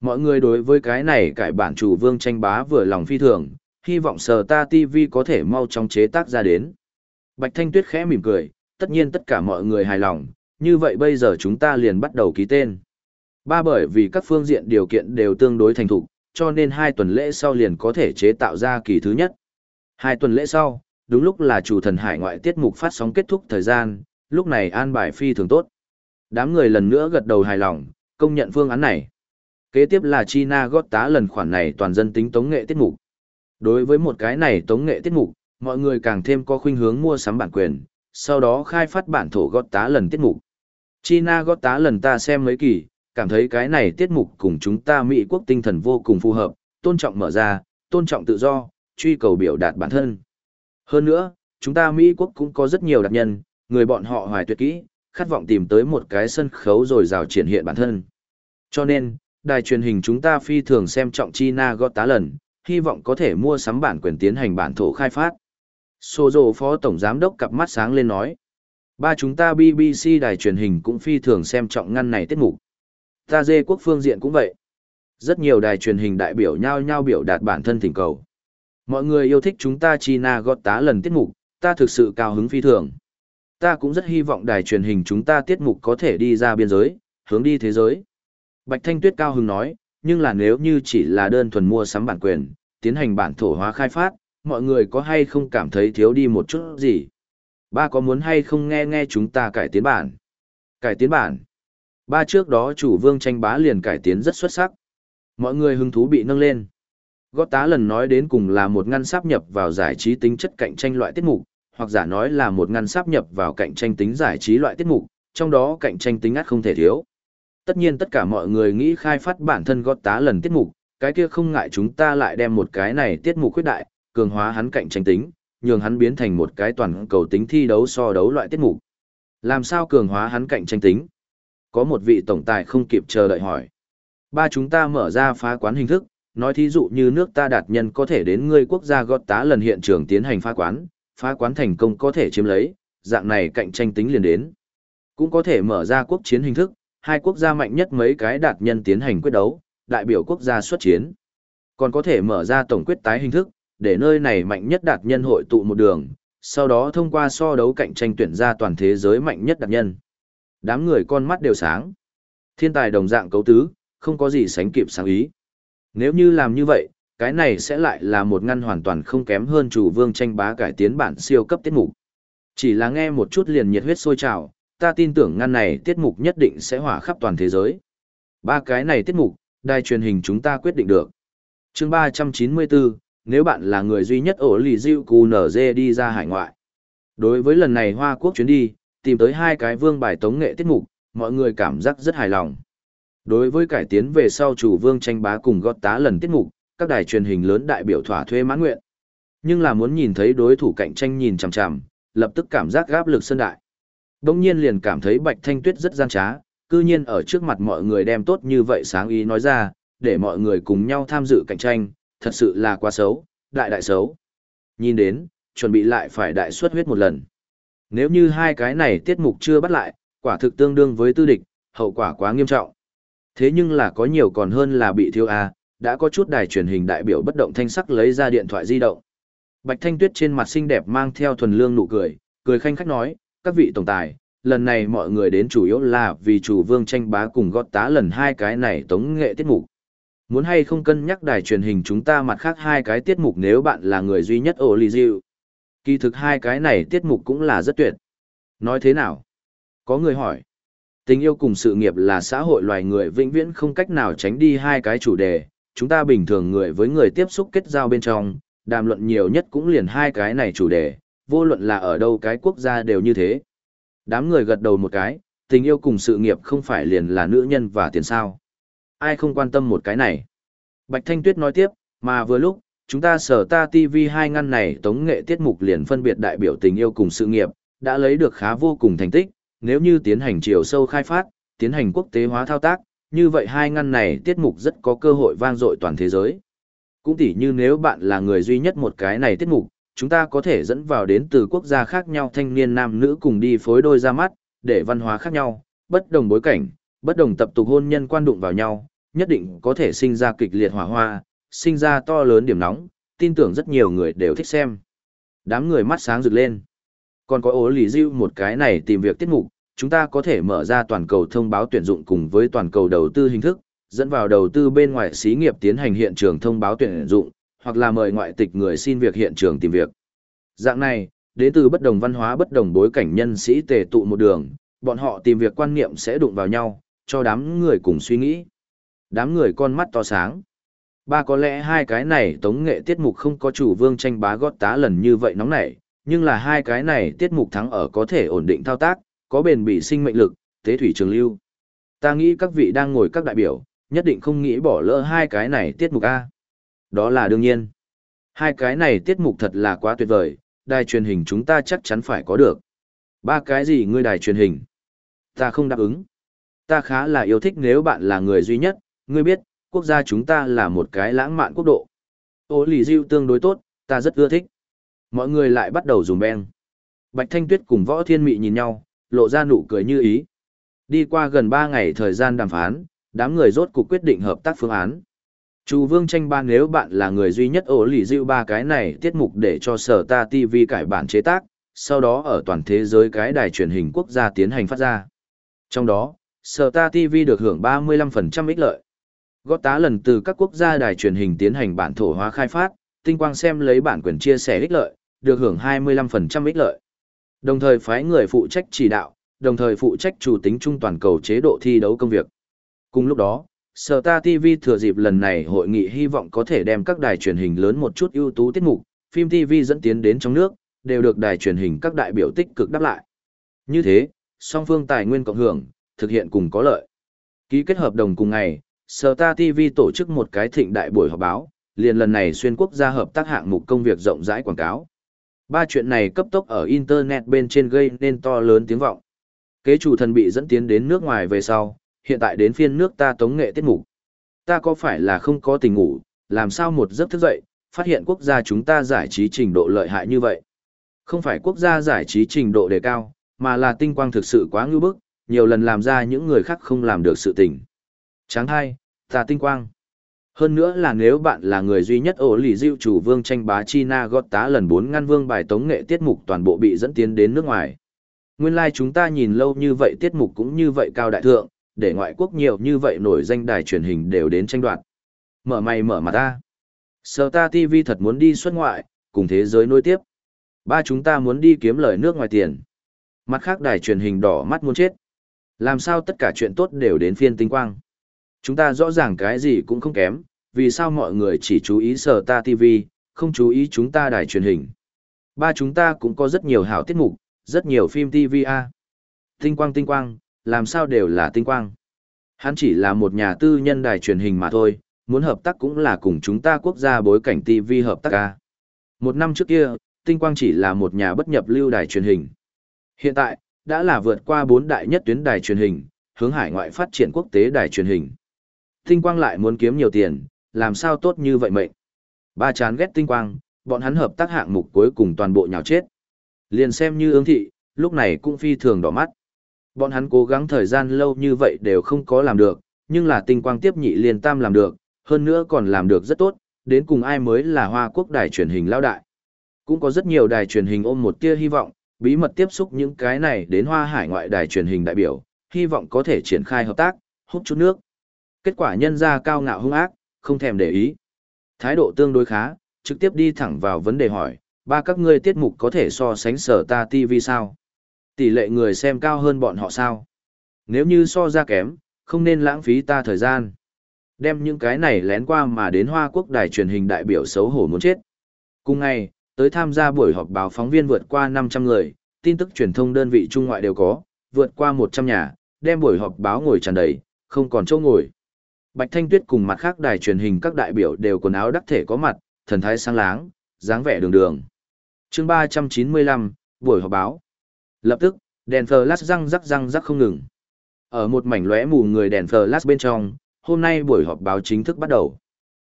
Mọi người đối với cái này cải bản chủ vương tranh bá vừa lòng phi thường, hy vọng sở ta TV có thể mau chóng chế tác ra đến. Bạch Thanh Tuyết khẽ mỉm cười, tất nhiên tất cả mọi người hài lòng, như vậy bây giờ chúng ta liền bắt đầu ký tên. Ba bởi vì các phương diện điều kiện đều tương đối thành thục, cho nên hai tuần lễ sau liền có thể chế tạo ra kỳ thứ nhất. Hai tuần lễ sau, đúng lúc là chủ thần hải ngoại tiết mục phát sóng kết thúc thời gian, lúc này an bài phi thường tốt. Đám người lần nữa gật đầu hài lòng, công nhận phương án này. Kế tiếp là China gót tá lần khoản này toàn dân tính tống nghệ tiết mục. Đối với một cái này tống nghệ tiết mục, mọi người càng thêm có khuynh hướng mua sắm bản quyền, sau đó khai phát bản thổ gót tá lần tiết mục. China gót tá lần ta xem mấy kỳ, cảm thấy cái này tiết mục cùng chúng ta Mỹ quốc tinh thần vô cùng phù hợp, tôn trọng mở ra, tôn trọng tự do, truy cầu biểu đạt bản thân. Hơn nữa, chúng ta Mỹ quốc cũng có rất nhiều đặc nhân, người bọn họ hoài tuyệt kỹ, khát vọng tìm tới một cái sân khấu rồi rào triển hiện bản thân. Cho nên, đài truyền hình chúng ta phi thường xem trọng China gót tá lần, hy vọng có thể mua sắm bản quyền tiến hành bản thổ khai phát. Sô dồ phó tổng giám đốc cặp mắt sáng lên nói. Ba chúng ta BBC đài truyền hình cũng phi thường xem trọng ngăn này tiết mục. Ta dê quốc phương diện cũng vậy. Rất nhiều đài truyền hình đại biểu nhau nhau biểu đạt bản thân thỉnh cầu. Mọi người yêu thích chúng ta China gót tá lần tiết mục, ta thực sự cao hứng phi thường. Ta cũng rất hy vọng đài truyền hình chúng ta tiết mục có thể đi ra biên giới, hướng đi thế giới. Bạch Thanh Tuyết cao hứng nói, nhưng là nếu như chỉ là đơn thuần mua sắm bản quyền, tiến hành bản thổ hóa khai phát, mọi người có hay không cảm thấy thiếu đi một chút gì? Ba có muốn hay không nghe nghe chúng ta cải tiến bản? Cải tiến bản. Ba trước đó chủ vương tranh bá liền cải tiến rất xuất sắc. Mọi người hứng thú bị nâng lên. Gót tá lần nói đến cùng là một ngăn sáp nhập vào giải trí tính chất cạnh tranh loại tiết mục, hoặc giả nói là một ngăn sáp nhập vào cạnh tranh tính giải trí loại tiết mục, trong đó cạnh tranh tính ắt không thể thiếu. Tất nhiên tất cả mọi người nghĩ khai phát bản thân gót tá lần tiết mục, cái kia không ngại chúng ta lại đem một cái này tiết mục khuyết đại, cường hóa hắn cạnh tranh tính, nhường hắn biến thành một cái toàn cầu tính thi đấu so đấu loại tiết mục. Làm sao cường hóa hắn cạnh tranh tính? Có một vị tổng tài không kịp chờ đợi hỏi. Ba chúng ta mở ra phá quán hình thức, nói thí dụ như nước ta đạt nhân có thể đến ngươi quốc gia gót tá lần hiện trường tiến hành phá quán, phá quán thành công có thể chiếm lấy, dạng này cạnh tranh tính liền đến. Cũng có thể mở ra quốc chiến hình thức, hai quốc gia mạnh nhất mấy cái đạt nhân tiến hành quyết đấu, đại biểu quốc gia xuất chiến. Còn có thể mở ra tổng quyết tái hình thức, để nơi này mạnh nhất đạt nhân hội tụ một đường, sau đó thông qua so đấu cạnh tranh tuyển ra toàn thế giới mạnh nhất đạt nhân. Đám người con mắt đều sáng. Thiên tài đồng dạng cấu tứ, không có gì sánh kịp sáng ý. Nếu như làm như vậy, cái này sẽ lại là một ngăn hoàn toàn không kém hơn chủ vương tranh bá cải tiến bản siêu cấp tiết mục. Chỉ là nghe một chút liền nhiệt huyết sôi trào, ta tin tưởng ngăn này tiết mục nhất định sẽ hỏa khắp toàn thế giới. Ba cái này tiết mục, đài truyền hình chúng ta quyết định được. chương 394, nếu bạn là người duy nhất ổ lì diệu cù nở dê đi ra hải ngoại. Đối với lần này Hoa Quốc chuyến đi, tìm tới hai cái vương bài tống nghệ tiết mục, mọi người cảm giác rất hài lòng. Đối với cải tiến về sau chủ vương tranh bá cùng gót tá lần tiết mục, các đài truyền hình lớn đại biểu thỏa thuê mãn nguyện. Nhưng là muốn nhìn thấy đối thủ cạnh tranh nhìn chằm chằm, lập tức cảm giác gáp lực sân đại. Đông nhiên liền cảm thấy Bạch Thanh Tuyết rất gian trá, cư nhiên ở trước mặt mọi người đem tốt như vậy sáng ý nói ra, để mọi người cùng nhau tham dự cạnh tranh, thật sự là quá xấu, đại đại xấu. Nhìn đến, chuẩn bị lại phải đại suất huyết một lần. Nếu như hai cái này tiết mục chưa bắt lại, quả thực tương đương với tư địch, hậu quả quá nghiêm trọng. Thế nhưng là có nhiều còn hơn là bị thiếu A, đã có chút đài truyền hình đại biểu bất động thanh sắc lấy ra điện thoại di động. Bạch Thanh Tuyết trên mặt xinh đẹp mang theo thuần lương nụ cười, cười khanh khách nói, các vị tổng tài, lần này mọi người đến chủ yếu là vì chủ vương tranh bá cùng gót tá lần hai cái này tống nghệ tiết mục. Muốn hay không cân nhắc đài truyền hình chúng ta mặt khác hai cái tiết mục nếu bạn là người duy nhất ổ lì diệu. Kỳ thực hai cái này tiết mục cũng là rất tuyệt. Nói thế nào? Có người hỏi. Tình yêu cùng sự nghiệp là xã hội loài người vĩnh viễn không cách nào tránh đi hai cái chủ đề. Chúng ta bình thường người với người tiếp xúc kết giao bên trong, đàm luận nhiều nhất cũng liền hai cái này chủ đề, vô luận là ở đâu cái quốc gia đều như thế. Đám người gật đầu một cái, tình yêu cùng sự nghiệp không phải liền là nữ nhân và tiền sao. Ai không quan tâm một cái này. Bạch Thanh Tuyết nói tiếp, mà vừa lúc, chúng ta sở ta TV hai ngăn này tống nghệ tiết mục liền phân biệt đại biểu tình yêu cùng sự nghiệp, đã lấy được khá vô cùng thành tích, nếu như tiến hành chiều sâu khai phát, tiến hành quốc tế hóa thao tác, như vậy hai ngăn này tiết mục rất có cơ hội vang dội toàn thế giới. Cũng tỉ như nếu bạn là người duy nhất một cái này tiết mục, chúng ta có thể dẫn vào đến từ quốc gia khác nhau thanh niên nam nữ cùng đi phối đôi ra mắt, để văn hóa khác nhau, bất đồng bối cảnh, bất đồng tập tục hôn nhân quan đụng vào nhau, nhất định có thể sinh ra kịch liệt hỏa hoa, sinh ra to lớn điểm nóng, tin tưởng rất nhiều người đều thích xem. Đám người mắt sáng rực lên. Còn có ố lì diêu một cái này tìm việc tiết mục, chúng ta có thể mở ra toàn cầu thông báo tuyển dụng cùng với toàn cầu đầu tư hình thức, dẫn vào đầu tư bên ngoài xí nghiệp tiến hành hiện trường thông báo tuyển dụng, hoặc là mời ngoại tịch người xin việc hiện trường tìm việc. Dạng này, đến từ bất đồng văn hóa bất đồng bối cảnh nhân sĩ tề tụ một đường, bọn họ tìm việc quan niệm sẽ đụng vào nhau, cho đám người cùng suy nghĩ. Đám người con mắt to sáng. Ba có lẽ hai cái này tống nghệ tiết mục không có chủ vương tranh bá gót tá lần như vậy nóng nảy, nhưng là hai cái này tiết mục thắng ở có thể ổn định thao tác, có bền bỉ sinh mệnh lực, tế thủy trường lưu. Ta nghĩ các vị đang ngồi các đại biểu, nhất định không nghĩ bỏ lỡ hai cái này tiết mục A. Đó là đương nhiên. Hai cái này tiết mục thật là quá tuyệt vời, đài truyền hình chúng ta chắc chắn phải có được. Ba cái gì ngươi đài truyền hình? Ta không đáp ứng. Ta khá là yêu thích nếu bạn là người duy nhất, ngươi biết, quốc gia chúng ta là một cái lãng mạn quốc độ. Ô lì diêu tương đối tốt, ta rất ưa thích. Mọi người lại bắt đầu dùng beng. Bạch Thanh Tuyết cùng Võ Thiên Mị nhìn nhau, lộ ra nụ cười như ý. Đi qua gần 3 ngày thời gian đàm phán, đám người rốt cuộc quyết định hợp tác phương án. Chu Vương tranh ban nếu bạn là người duy nhất ổ lì dịu ba cái này tiết mục để cho sở ta TV cải bản chế tác, sau đó ở toàn thế giới cái đài truyền hình quốc gia tiến hành phát ra. Trong đó, sở ta TV được hưởng 35% ích lợi. Gót tá lần từ các quốc gia đài truyền hình tiến hành bản thổ hóa khai phát, tinh quang xem lấy bản quyền chia sẻ ích lợi, được hưởng 25% ích lợi. Đồng thời phái người phụ trách chỉ đạo, đồng thời phụ trách chủ tính trung toàn cầu chế độ thi đấu công việc. Cùng lúc đó, Sở Ta TV thừa dịp lần này hội nghị hy vọng có thể đem các đài truyền hình lớn một chút ưu tú tiết mục, phim TV dẫn tiến đến trong nước, đều được đài truyền hình các đại biểu tích cực đáp lại. Như thế, song phương tài nguyên cộng hưởng, thực hiện cùng có lợi. Ký kết hợp đồng cùng ngày, Sở Ta TV tổ chức một cái thịnh đại buổi họp báo, liền lần này xuyên quốc gia hợp tác hạng mục công việc rộng rãi quảng cáo. Ba chuyện này cấp tốc ở Internet bên trên gây nên to lớn tiếng vọng. Kế chủ thần bị dẫn tiến đến nước ngoài về sau, hiện tại đến phiên nước ta tống nghệ tiết mục. Ta có phải là không có tình ngủ, làm sao một giấc thức dậy, phát hiện quốc gia chúng ta giải trí trình độ lợi hại như vậy. Không phải quốc gia giải trí trình độ đề cao, mà là tinh quang thực sự quá ngưu bức, nhiều lần làm ra những người khác không làm được sự tình. Tráng hai, ta tinh quang. Hơn nữa là nếu bạn là người duy nhất ổ lì diệu chủ vương tranh bá China gót tá lần 4 ngăn vương bài tống nghệ tiết mục toàn bộ bị dẫn tiến đến nước ngoài. Nguyên lai like chúng ta nhìn lâu như vậy tiết mục cũng như vậy cao đại thượng, để ngoại quốc nhiều như vậy nổi danh đài truyền hình đều đến tranh đoạt. Mở mày mở mặt ta. Sở ta TV thật muốn đi xuất ngoại, cùng thế giới nối tiếp. Ba chúng ta muốn đi kiếm lời nước ngoài tiền. Mặt khác đài truyền hình đỏ mắt muốn chết. Làm sao tất cả chuyện tốt đều đến phiên tinh quang. Chúng ta rõ ràng cái gì cũng không kém, vì sao mọi người chỉ chú ý sở ta TV, không chú ý chúng ta đài truyền hình. Ba chúng ta cũng có rất nhiều hảo tiết mục, rất nhiều phim TV a. Tinh quang tinh quang, làm sao đều là tinh quang. Hắn chỉ là một nhà tư nhân đài truyền hình mà thôi, muốn hợp tác cũng là cùng chúng ta quốc gia bối cảnh TV hợp tác ca. Một năm trước kia, tinh quang chỉ là một nhà bất nhập lưu đài truyền hình. Hiện tại, đã là vượt qua bốn đại nhất tuyến đài truyền hình, hướng hải ngoại phát triển quốc tế đài truyền hình. Tinh quang lại muốn kiếm nhiều tiền, làm sao tốt như vậy mệnh. Ba chán ghét tinh quang, bọn hắn hợp tác hạng mục cuối cùng toàn bộ nhào chết. Liền xem như ương thị, lúc này cũng phi thường đỏ mắt. Bọn hắn cố gắng thời gian lâu như vậy đều không có làm được, nhưng là tinh quang tiếp nhị liền tam làm được, hơn nữa còn làm được rất tốt, đến cùng ai mới là Hoa Quốc đài truyền hình lao đại. Cũng có rất nhiều đài truyền hình ôm một tia hy vọng, bí mật tiếp xúc những cái này đến Hoa Hải ngoại đài truyền hình đại biểu, hy vọng có thể triển khai hợp tác, hút chút nước. Kết quả nhân ra cao ngạo hung ác, không thèm để ý. Thái độ tương đối khá, trực tiếp đi thẳng vào vấn đề hỏi, ba các ngươi tiết mục có thể so sánh sở ta TV sao? Tỷ lệ người xem cao hơn bọn họ sao? Nếu như so ra kém, không nên lãng phí ta thời gian. Đem những cái này lén qua mà đến Hoa Quốc đài truyền hình đại biểu xấu hổ muốn chết. Cùng ngày, tới tham gia buổi họp báo phóng viên vượt qua 500 người, tin tức truyền thông đơn vị trung ngoại đều có, vượt qua 100 nhà, đem buổi họp báo ngồi tràn đầy, không còn chỗ ngồi. Bạch Thanh Tuyết cùng mặt khác đài truyền hình các đại biểu đều quần áo đắc thể có mặt, thần thái sáng láng, dáng vẻ đường đường. chương 395, buổi họp báo. Lập tức, đèn flash răng rắc răng rắc không ngừng. Ở một mảnh lóe mù người đèn flash bên trong, hôm nay buổi họp báo chính thức bắt đầu.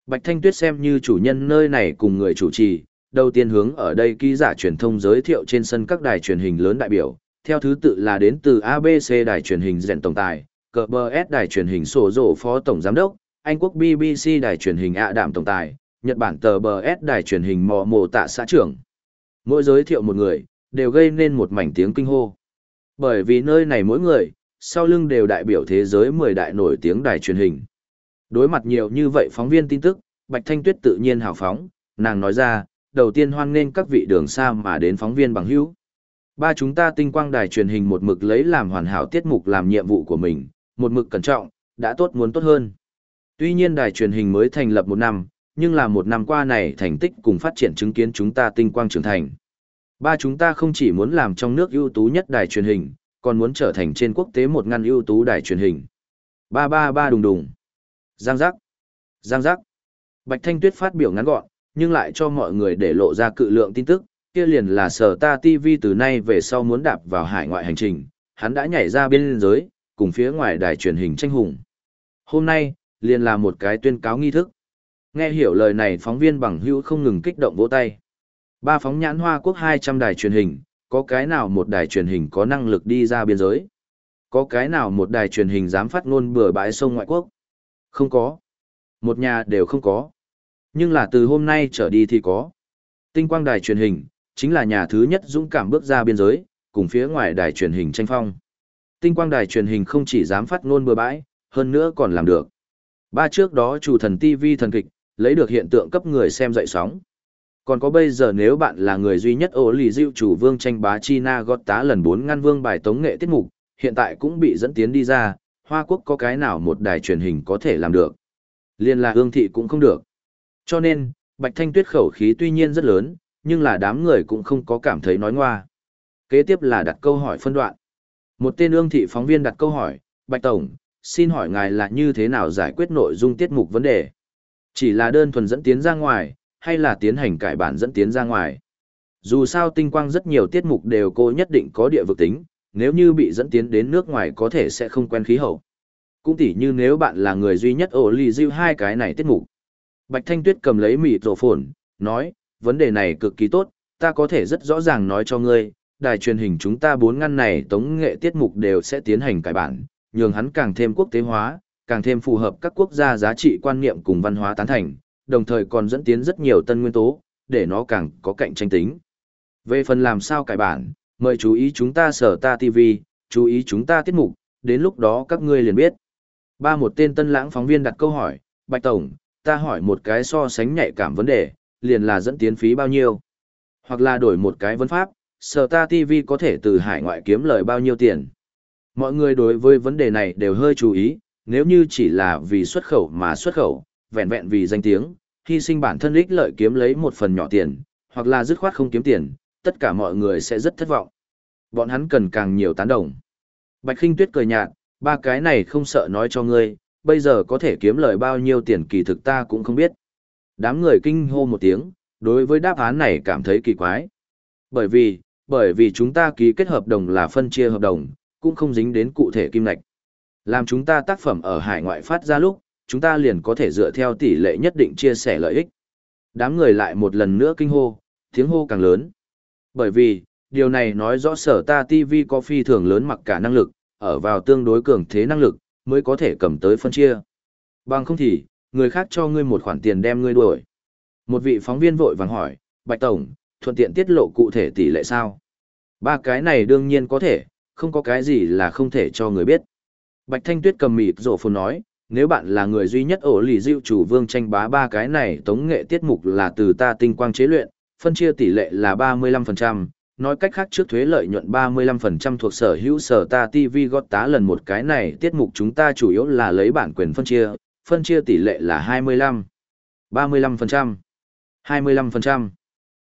Bạch Thanh Tuyết xem như chủ nhân nơi này cùng người chủ trì, đầu tiên hướng ở đây ký giả truyền thông giới thiệu trên sân các đài truyền hình lớn đại biểu, theo thứ tự là đến từ ABC đài truyền hình rèn Tổng Tài, CBS đài truyền hình Sổ Rổ Phó Tổng Giám đốc, Anh quốc BBC đài truyền hình ạ đảm tổng tài, Nhật Bản tờ BS đài truyền hình mò mồ tạ xã trưởng. Mỗi giới thiệu một người, đều gây nên một mảnh tiếng kinh hô. Bởi vì nơi này mỗi người, sau lưng đều đại biểu thế giới 10 đại nổi tiếng đài truyền hình. Đối mặt nhiều như vậy phóng viên tin tức, Bạch Thanh Tuyết tự nhiên hào phóng, nàng nói ra, đầu tiên hoan nghênh các vị đường xa mà đến phóng viên bằng hữu. Ba chúng ta tinh quang đài truyền hình một mực lấy làm hoàn hảo tiết mục làm nhiệm vụ của mình, một mực cẩn trọng, đã tốt muốn tốt hơn. Tuy nhiên đài truyền hình mới thành lập một năm, nhưng là một năm qua này thành tích cùng phát triển chứng kiến chúng ta tinh quang trưởng thành. Ba chúng ta không chỉ muốn làm trong nước ưu tú nhất đài truyền hình, còn muốn trở thành trên quốc tế một ngăn ưu tú đài truyền hình. Ba ba ba đùng đùng. Giang giác. Giang giác. Bạch Thanh Tuyết phát biểu ngắn gọn, nhưng lại cho mọi người để lộ ra cự lượng tin tức, kia liền là sở ta TV từ nay về sau muốn đạp vào hải ngoại hành trình, hắn đã nhảy ra biên giới, cùng phía ngoài đài truyền hình tranh hùng. Hôm nay, liền là một cái tuyên cáo nghi thức. Nghe hiểu lời này phóng viên bằng hữu không ngừng kích động vỗ tay. Ba phóng nhãn Hoa Quốc 200 đài truyền hình, có cái nào một đài truyền hình có năng lực đi ra biên giới? Có cái nào một đài truyền hình dám phát ngôn bừa bãi sông ngoại quốc? Không có. Một nhà đều không có. Nhưng là từ hôm nay trở đi thì có. Tinh quang đài truyền hình, chính là nhà thứ nhất dũng cảm bước ra biên giới, cùng phía ngoài đài truyền hình tranh phong. Tinh quang đài truyền hình không chỉ dám phát ngôn bừa bãi, hơn nữa còn làm được. Ba trước đó chủ thần TV thần kịch, lấy được hiện tượng cấp người xem dậy sóng. Còn có bây giờ nếu bạn là người duy nhất ổ lì diệu chủ vương tranh bá China gót tá lần 4 ngăn vương bài tống nghệ tiết mục, hiện tại cũng bị dẫn tiến đi ra, Hoa Quốc có cái nào một đài truyền hình có thể làm được. Liên là hương thị cũng không được. Cho nên, Bạch Thanh Tuyết khẩu khí tuy nhiên rất lớn, nhưng là đám người cũng không có cảm thấy nói ngoa. Kế tiếp là đặt câu hỏi phân đoạn. Một tên ương thị phóng viên đặt câu hỏi, Bạch Tổng, xin hỏi ngài là như thế nào giải quyết nội dung tiết mục vấn đề? Chỉ là đơn thuần dẫn tiến ra ngoài, hay là tiến hành cải bản dẫn tiến ra ngoài? Dù sao tinh quang rất nhiều tiết mục đều cô nhất định có địa vực tính, nếu như bị dẫn tiến đến nước ngoài có thể sẽ không quen khí hậu. Cũng tỉ như nếu bạn là người duy nhất ổ lì dịu hai cái này tiết mục. Bạch Thanh Tuyết cầm lấy mịt rổ phồn, nói, vấn đề này cực kỳ tốt, ta có thể rất rõ ràng nói cho ngươi, đài truyền hình chúng ta bốn ngăn này tống nghệ tiết mục đều sẽ tiến hành cải bản, nhường hắn càng thêm quốc tế hóa, càng thêm phù hợp các quốc gia giá trị quan niệm cùng văn hóa tán thành, đồng thời còn dẫn tiến rất nhiều tân nguyên tố, để nó càng có cạnh tranh tính. Về phần làm sao cải bản, mời chú ý chúng ta sở ta TV, chú ý chúng ta tiết mục, đến lúc đó các ngươi liền biết. Ba một tên tân lãng phóng viên đặt câu hỏi, Bạch Tổng, ta hỏi một cái so sánh nhạy cảm vấn đề, liền là dẫn tiến phí bao nhiêu. Hoặc là đổi một cái vấn pháp, sở ta TV có thể từ hải ngoại kiếm lời bao nhiêu tiền. Mọi người đối với vấn đề này đều hơi chú ý, nếu như chỉ là vì xuất khẩu mà xuất khẩu, vẹn vẹn vì danh tiếng, hy sinh bản thân ích lợi kiếm lấy một phần nhỏ tiền, hoặc là dứt khoát không kiếm tiền, tất cả mọi người sẽ rất thất vọng. Bọn hắn cần càng nhiều tán đồng. Bạch Khinh Tuyết cười nhạt, ba cái này không sợ nói cho ngươi, bây giờ có thể kiếm lời bao nhiêu tiền kỳ thực ta cũng không biết. Đám người kinh hô một tiếng, đối với đáp án này cảm thấy kỳ quái. Bởi vì, bởi vì chúng ta ký kết hợp đồng là phân chia hợp đồng, cũng không dính đến cụ thể kim ngạch. Làm chúng ta tác phẩm ở hải ngoại phát ra lúc, chúng ta liền có thể dựa theo tỷ lệ nhất định chia sẻ lợi ích. Đám người lại một lần nữa kinh hô, tiếng hô càng lớn. Bởi vì, điều này nói rõ sở ta TV có phi thường lớn mặc cả năng lực, ở vào tương đối cường thế năng lực, mới có thể cầm tới phân chia. Bằng không thì, người khác cho ngươi một khoản tiền đem ngươi đuổi. Một vị phóng viên vội vàng hỏi, Bạch Tổng, thuận tiện tiết lộ cụ thể tỷ lệ sao? Ba cái này đương nhiên có thể, không có cái gì là không thể cho người biết. Bạch Thanh Tuyết cầm mịt rổ phồn nói, nếu bạn là người duy nhất ổ lì diệu chủ vương tranh bá ba cái này tống nghệ tiết mục là từ ta tinh quang chế luyện, phân chia tỷ lệ là 35%, nói cách khác trước thuế lợi nhuận 35% thuộc sở hữu sở ta TV gót tá lần một cái này tiết mục chúng ta chủ yếu là lấy bản quyền phân chia, phân chia tỷ lệ là 25, 35%, 25%.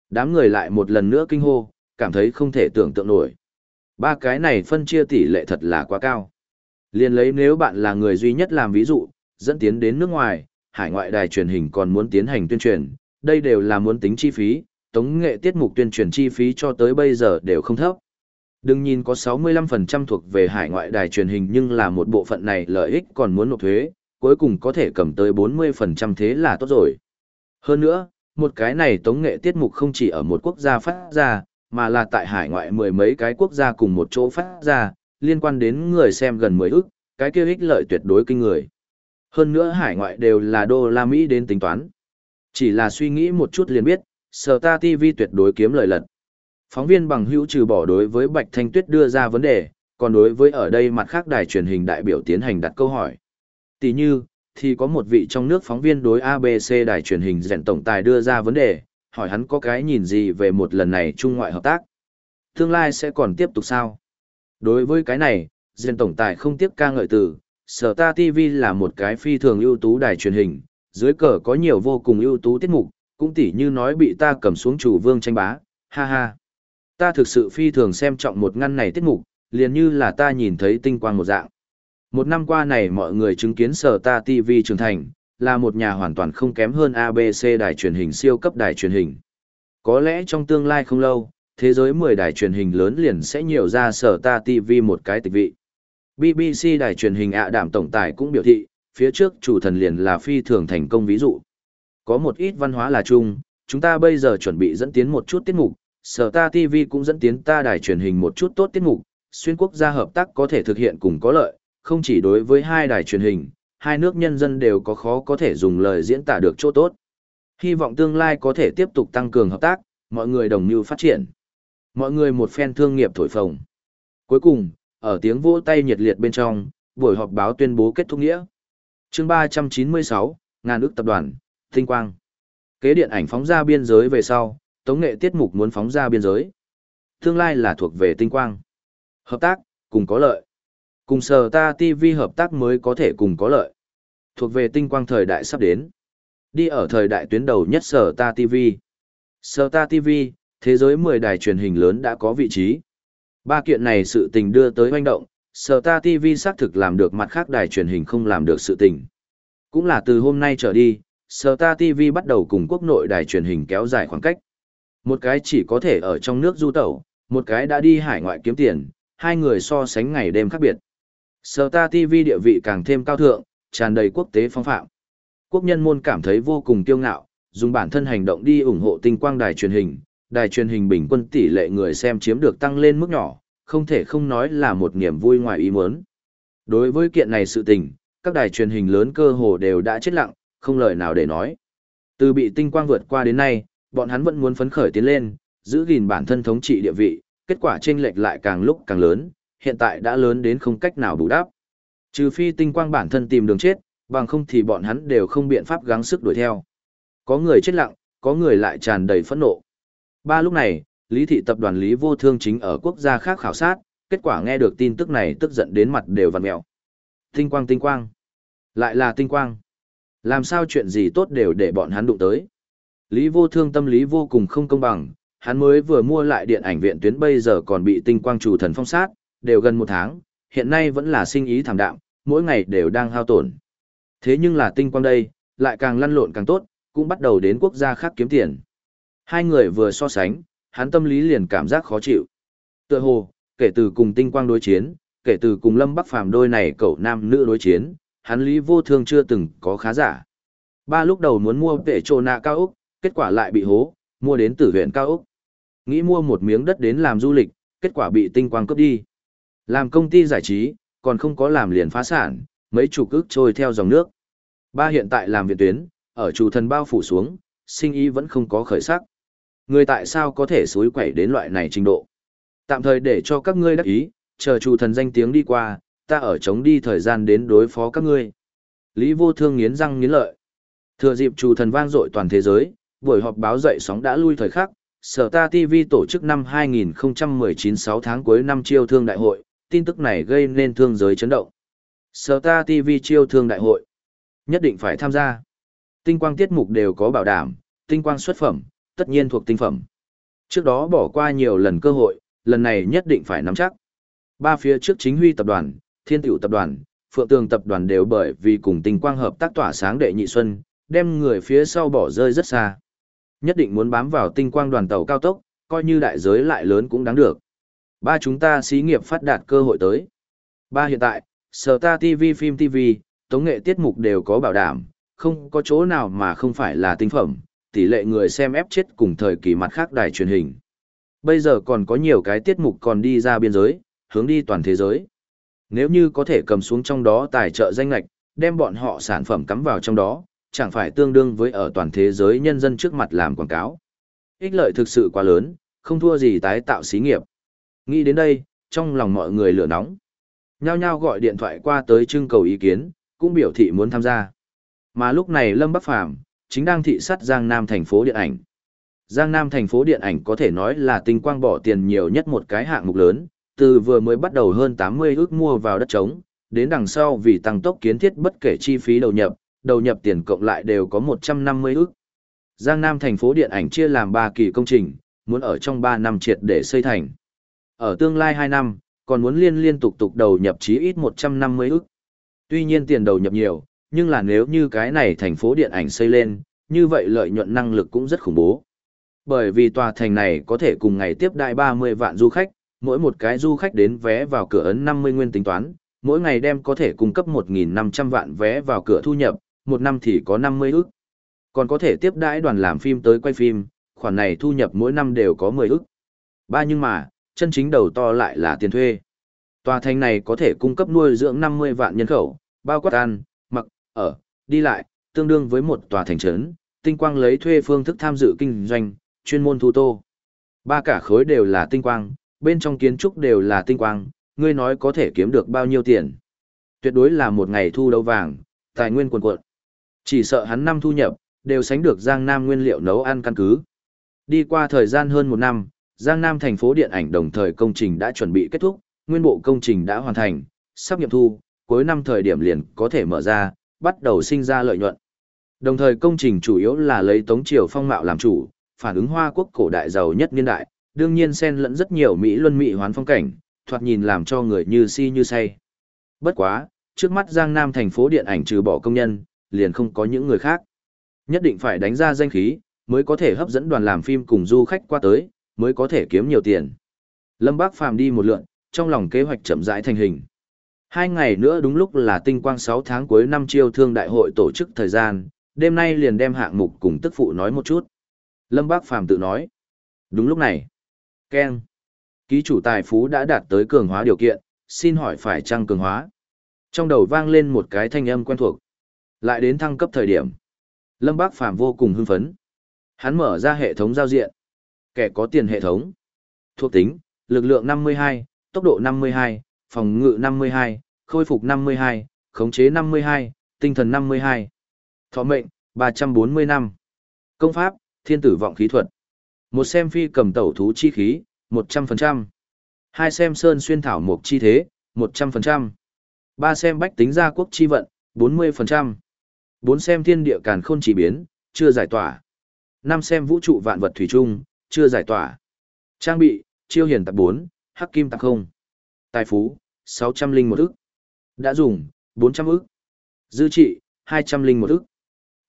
Đám người lại một lần nữa kinh hô, cảm thấy không thể tưởng tượng nổi. Ba cái này phân chia tỷ lệ thật là quá cao. Liên lấy nếu bạn là người duy nhất làm ví dụ, dẫn tiến đến nước ngoài, hải ngoại đài truyền hình còn muốn tiến hành tuyên truyền, đây đều là muốn tính chi phí, tống nghệ tiết mục tuyên truyền chi phí cho tới bây giờ đều không thấp. Đừng nhìn có 65% thuộc về hải ngoại đài truyền hình nhưng là một bộ phận này lợi ích còn muốn nộp thuế, cuối cùng có thể cầm tới 40% thế là tốt rồi. Hơn nữa, một cái này tống nghệ tiết mục không chỉ ở một quốc gia phát ra, mà là tại hải ngoại mười mấy cái quốc gia cùng một chỗ phát ra, liên quan đến người xem gần 10 ức, cái kia ích lợi tuyệt đối kinh người. Hơn nữa hải ngoại đều là đô la Mỹ đến tính toán. Chỉ là suy nghĩ một chút liền biết, Sở Ta TV tuyệt đối kiếm lời lật. Phóng viên bằng hữu trừ bỏ đối với Bạch Thanh Tuyết đưa ra vấn đề, còn đối với ở đây mặt khác đài truyền hình đại biểu tiến hành đặt câu hỏi. Tỷ như, thì có một vị trong nước phóng viên đối ABC đài truyền hình rèn tổng tài đưa ra vấn đề, hỏi hắn có cái nhìn gì về một lần này trung ngoại hợp tác. Tương lai sẽ còn tiếp tục sao? Đối với cái này, Diên tổng tài không tiếc ca ngợi từ, Sở Ta TV là một cái phi thường ưu tú đài truyền hình, dưới cờ có nhiều vô cùng ưu tú tiết mục, cũng tỉ như nói bị ta cầm xuống chủ vương tranh bá, ha ha. Ta thực sự phi thường xem trọng một ngăn này tiết mục, liền như là ta nhìn thấy tinh quang một dạng. Một năm qua này mọi người chứng kiến sở ta TV trưởng thành, là một nhà hoàn toàn không kém hơn ABC đài truyền hình siêu cấp đài truyền hình. Có lẽ trong tương lai không lâu, thế giới 10 đài truyền hình lớn liền sẽ nhiều ra sở ta TV một cái tịch vị. BBC đài truyền hình ạ đảm tổng tài cũng biểu thị, phía trước chủ thần liền là phi thường thành công ví dụ. Có một ít văn hóa là chung, chúng ta bây giờ chuẩn bị dẫn tiến một chút tiết mục, sở ta TV cũng dẫn tiến ta đài truyền hình một chút tốt tiết mục, xuyên quốc gia hợp tác có thể thực hiện cùng có lợi, không chỉ đối với hai đài truyền hình, hai nước nhân dân đều có khó có thể dùng lời diễn tả được chỗ tốt. Hy vọng tương lai có thể tiếp tục tăng cường hợp tác, mọi người đồng như phát triển. Mọi người một phen thương nghiệp thổi phồng. Cuối cùng, ở tiếng vỗ tay nhiệt liệt bên trong, buổi họp báo tuyên bố kết thúc nghĩa. chương 396, ngàn ước tập đoàn, Tinh Quang. Kế điện ảnh phóng ra biên giới về sau, tống nghệ tiết mục muốn phóng ra biên giới. Tương lai là thuộc về Tinh Quang. Hợp tác, cùng có lợi. Cùng sở ta TV hợp tác mới có thể cùng có lợi. Thuộc về tinh quang thời đại sắp đến. Đi ở thời đại tuyến đầu nhất sở ta TV. Sở ta TV, thế giới 10 đài truyền hình lớn đã có vị trí. Ba kiện này sự tình đưa tới hoành động, sở ta TV xác thực làm được mặt khác đài truyền hình không làm được sự tình. Cũng là từ hôm nay trở đi, sở ta TV bắt đầu cùng quốc nội đài truyền hình kéo dài khoảng cách. Một cái chỉ có thể ở trong nước du tẩu, một cái đã đi hải ngoại kiếm tiền, hai người so sánh ngày đêm khác biệt. Sở ta TV địa vị càng thêm cao thượng, tràn đầy quốc tế phong phạm. Quốc nhân môn cảm thấy vô cùng kiêu ngạo, dùng bản thân hành động đi ủng hộ tinh quang đài truyền hình, đài truyền hình bình quân tỷ lệ người xem chiếm được tăng lên mức nhỏ, không thể không nói là một niềm vui ngoài ý muốn. Đối với kiện này sự tình, các đài truyền hình lớn cơ hồ đều đã chết lặng, không lời nào để nói. Từ bị tinh quang vượt qua đến nay, bọn hắn vẫn muốn phấn khởi tiến lên, giữ gìn bản thân thống trị địa vị, kết quả chênh lệch lại càng lúc càng lớn, hiện tại đã lớn đến không cách nào bù đắp. Trừ phi tinh quang bản thân tìm đường chết, bằng không thì bọn hắn đều không biện pháp gắng sức đuổi theo. Có người chết lặng, có người lại tràn đầy phẫn nộ. Ba lúc này, Lý thị tập đoàn Lý Vô Thương chính ở quốc gia khác khảo sát, kết quả nghe được tin tức này tức giận đến mặt đều vặn mèo. Tinh quang tinh quang. Lại là tinh quang. Làm sao chuyện gì tốt đều để bọn hắn đụng tới. Lý Vô Thương tâm lý vô cùng không công bằng, hắn mới vừa mua lại điện ảnh viện tuyến bây giờ còn bị tinh quang chủ thần phong sát, đều gần một tháng, hiện nay vẫn là sinh ý thảm đạm, mỗi ngày đều đang hao tổn. Thế nhưng là tinh quang đây, lại càng lăn lộn càng tốt, cũng bắt đầu đến quốc gia khác kiếm tiền. Hai người vừa so sánh, hắn tâm lý liền cảm giác khó chịu. Tựa hồ, kể từ cùng tinh quang đối chiến, kể từ cùng lâm bắc phàm đôi này cậu nam nữ đối chiến, hắn lý vô thương chưa từng có khá giả. Ba lúc đầu muốn mua vệ trồ nạ cao Úc, kết quả lại bị hố, mua đến tử huyện cao Úc. Nghĩ mua một miếng đất đến làm du lịch, kết quả bị tinh quang cướp đi. Làm công ty giải trí, còn không có làm liền phá sản, mấy chủ cước trôi theo dòng nước. Ba hiện tại làm viện tuyến, ở chủ thần bao phủ xuống, sinh ý vẫn không có khởi sắc. Người tại sao có thể suối quẩy đến loại này trình độ? Tạm thời để cho các ngươi đắc ý, chờ chủ thần danh tiếng đi qua, ta ở chống đi thời gian đến đối phó các ngươi. Lý vô thương nghiến răng nghiến lợi. Thừa dịp chủ thần vang dội toàn thế giới, buổi họp báo dậy sóng đã lui thời khắc, Sở Ta TV tổ chức năm 2019 6 tháng cuối năm chiêu thương đại hội, tin tức này gây nên thương giới chấn động. Sở ta TV chiêu thương đại hội. Nhất định phải tham gia. Tinh quang tiết mục đều có bảo đảm, tinh quang xuất phẩm, tất nhiên thuộc tinh phẩm. Trước đó bỏ qua nhiều lần cơ hội, lần này nhất định phải nắm chắc. Ba phía trước chính huy tập đoàn, thiên tiểu tập đoàn, phượng tường tập đoàn đều bởi vì cùng tinh quang hợp tác tỏa sáng đệ nhị xuân, đem người phía sau bỏ rơi rất xa. Nhất định muốn bám vào tinh quang đoàn tàu cao tốc, coi như đại giới lại lớn cũng đáng được. Ba chúng ta xí nghiệp phát đạt cơ hội tới. Ba hiện tại, sở ta TV phim TV, tống nghệ tiết mục đều có bảo đảm, không có chỗ nào mà không phải là tinh phẩm, tỷ lệ người xem ép chết cùng thời kỳ mặt khác đài truyền hình. Bây giờ còn có nhiều cái tiết mục còn đi ra biên giới, hướng đi toàn thế giới. Nếu như có thể cầm xuống trong đó tài trợ danh lạch, đem bọn họ sản phẩm cắm vào trong đó, chẳng phải tương đương với ở toàn thế giới nhân dân trước mặt làm quảng cáo. Ích lợi thực sự quá lớn, không thua gì tái tạo xí nghiệp. Nghĩ đến đây, trong lòng mọi người lửa nóng. Nhao nhao gọi điện thoại qua tới trưng cầu ý kiến, cũng biểu thị muốn tham gia. Mà lúc này Lâm Bắc Phàm chính đang thị sát Giang Nam thành phố điện ảnh. Giang Nam thành phố điện ảnh có thể nói là tinh quang bỏ tiền nhiều nhất một cái hạng mục lớn, từ vừa mới bắt đầu hơn 80 ước mua vào đất trống, đến đằng sau vì tăng tốc kiến thiết bất kể chi phí đầu nhập, đầu nhập tiền cộng lại đều có 150 ước. Giang Nam thành phố điện ảnh chia làm 3 kỳ công trình, muốn ở trong 3 năm triệt để xây thành. Ở tương lai 2 năm, còn muốn liên liên tục tục đầu nhập chí ít 150 ước. Tuy nhiên tiền đầu nhập nhiều, nhưng là nếu như cái này thành phố điện ảnh xây lên, như vậy lợi nhuận năng lực cũng rất khủng bố. Bởi vì tòa thành này có thể cùng ngày tiếp đại 30 vạn du khách, mỗi một cái du khách đến vé vào cửa ấn 50 nguyên tính toán, mỗi ngày đem có thể cung cấp 1.500 vạn vé vào cửa thu nhập, một năm thì có 50 ức. Còn có thể tiếp đãi đoàn làm phim tới quay phim, khoản này thu nhập mỗi năm đều có 10 ức. Ba nhưng mà, chân chính đầu to lại là tiền thuê. Tòa thành này có thể cung cấp nuôi dưỡng 50 vạn nhân khẩu, bao quát ăn, ở, đi lại, tương đương với một tòa thành trấn, tinh quang lấy thuê phương thức tham dự kinh doanh, chuyên môn thu tô. Ba cả khối đều là tinh quang, bên trong kiến trúc đều là tinh quang, ngươi nói có thể kiếm được bao nhiêu tiền. Tuyệt đối là một ngày thu đấu vàng, tài nguyên quần cuộn. Chỉ sợ hắn năm thu nhập, đều sánh được Giang Nam nguyên liệu nấu ăn căn cứ. Đi qua thời gian hơn một năm, Giang Nam thành phố điện ảnh đồng thời công trình đã chuẩn bị kết thúc, nguyên bộ công trình đã hoàn thành, sắp nghiệm thu, cuối năm thời điểm liền có thể mở ra, bắt đầu sinh ra lợi nhuận. Đồng thời công trình chủ yếu là lấy Tống Triều phong mạo làm chủ, phản ứng Hoa quốc cổ đại giàu nhất niên đại, đương nhiên xen lẫn rất nhiều Mỹ luân Mỹ hoán phong cảnh, thoạt nhìn làm cho người như si như say. Bất quá, trước mắt Giang Nam thành phố điện ảnh trừ bỏ công nhân, liền không có những người khác. Nhất định phải đánh ra danh khí, mới có thể hấp dẫn đoàn làm phim cùng du khách qua tới, mới có thể kiếm nhiều tiền. Lâm Bác Phàm đi một lượn, trong lòng kế hoạch chậm rãi thành hình. Hai ngày nữa đúng lúc là tinh quang 6 tháng cuối năm chiêu thương đại hội tổ chức thời gian, đêm nay liền đem hạng mục cùng tức phụ nói một chút. Lâm Bác Phàm tự nói. Đúng lúc này. Ken. Ký chủ tài phú đã đạt tới cường hóa điều kiện, xin hỏi phải trăng cường hóa. Trong đầu vang lên một cái thanh âm quen thuộc. Lại đến thăng cấp thời điểm. Lâm Bác Phàm vô cùng hưng phấn. Hắn mở ra hệ thống giao diện. Kẻ có tiền hệ thống. Thuộc tính, lực lượng 52, tốc độ 52, phòng ngự 52, khôi phục 52, khống chế 52, tinh thần 52. Thọ mệnh, 340 năm. Công pháp, thiên tử vọng khí thuật. Một xem phi cầm tẩu thú chi khí, 100%. Hai xem sơn xuyên thảo mục chi thế, 100%. Ba xem bách tính gia quốc chi vận, 40%. Bốn xem thiên địa càn khôn chỉ biến, chưa giải tỏa. Năm xem vũ trụ vạn vật thủy chung, chưa giải tỏa. Trang bị, chiêu hiển tập 4, hắc kim tập không. Tài phú, 600 linh một ức. Đã dùng, 400 ức. Dư trị, 200 linh một ức.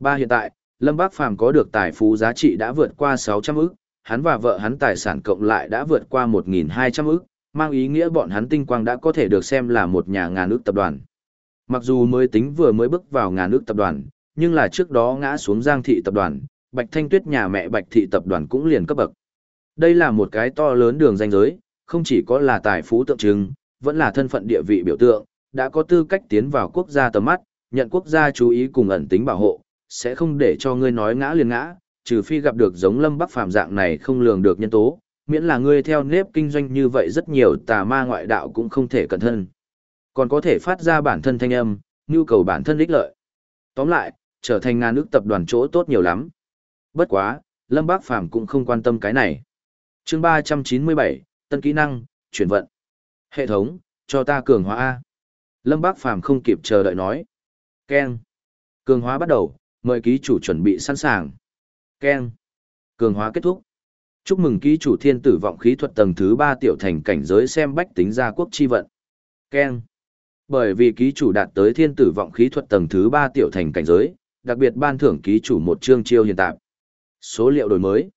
Ba hiện tại, Lâm Bác Phàm có được tài phú giá trị đã vượt qua 600 ức, hắn và vợ hắn tài sản cộng lại đã vượt qua 1.200 ức, mang ý nghĩa bọn hắn tinh quang đã có thể được xem là một nhà ngàn ức tập đoàn. Mặc dù mới tính vừa mới bước vào ngàn ức tập đoàn, nhưng là trước đó ngã xuống giang thị tập đoàn, Bạch Thanh Tuyết nhà mẹ Bạch thị tập đoàn cũng liền cấp bậc. Đây là một cái to lớn đường danh giới, không chỉ có là tài phú tượng trưng, vẫn là thân phận địa vị biểu tượng, đã có tư cách tiến vào quốc gia tầm mắt, nhận quốc gia chú ý cùng ẩn tính bảo hộ, sẽ không để cho ngươi nói ngã liền ngã, trừ phi gặp được giống Lâm Bắc Phàm dạng này không lường được nhân tố, miễn là ngươi theo nếp kinh doanh như vậy rất nhiều tà ma ngoại đạo cũng không thể cẩn thân. Còn có thể phát ra bản thân thanh âm, nhu cầu bản thân ích lợi. Tóm lại, trở thành ngàn nước tập đoàn chỗ tốt nhiều lắm. Bất quá, Lâm Bác Phàm cũng không quan tâm cái này. chương 397, tân kỹ năng, chuyển vận. Hệ thống, cho ta cường hóa A. Lâm Bác Phàm không kịp chờ đợi nói. Ken. Cường hóa bắt đầu, mời ký chủ chuẩn bị sẵn sàng. Ken. Cường hóa kết thúc. Chúc mừng ký chủ thiên tử vọng khí thuật tầng thứ 3 tiểu thành cảnh giới xem bách tính gia quốc chi vận. Ken. Bởi vì ký chủ đạt tới thiên tử vọng khí thuật tầng thứ 3 tiểu thành cảnh giới, đặc biệt ban thưởng ký chủ một chương chiêu hiện tạp. Số liệu đổi mới.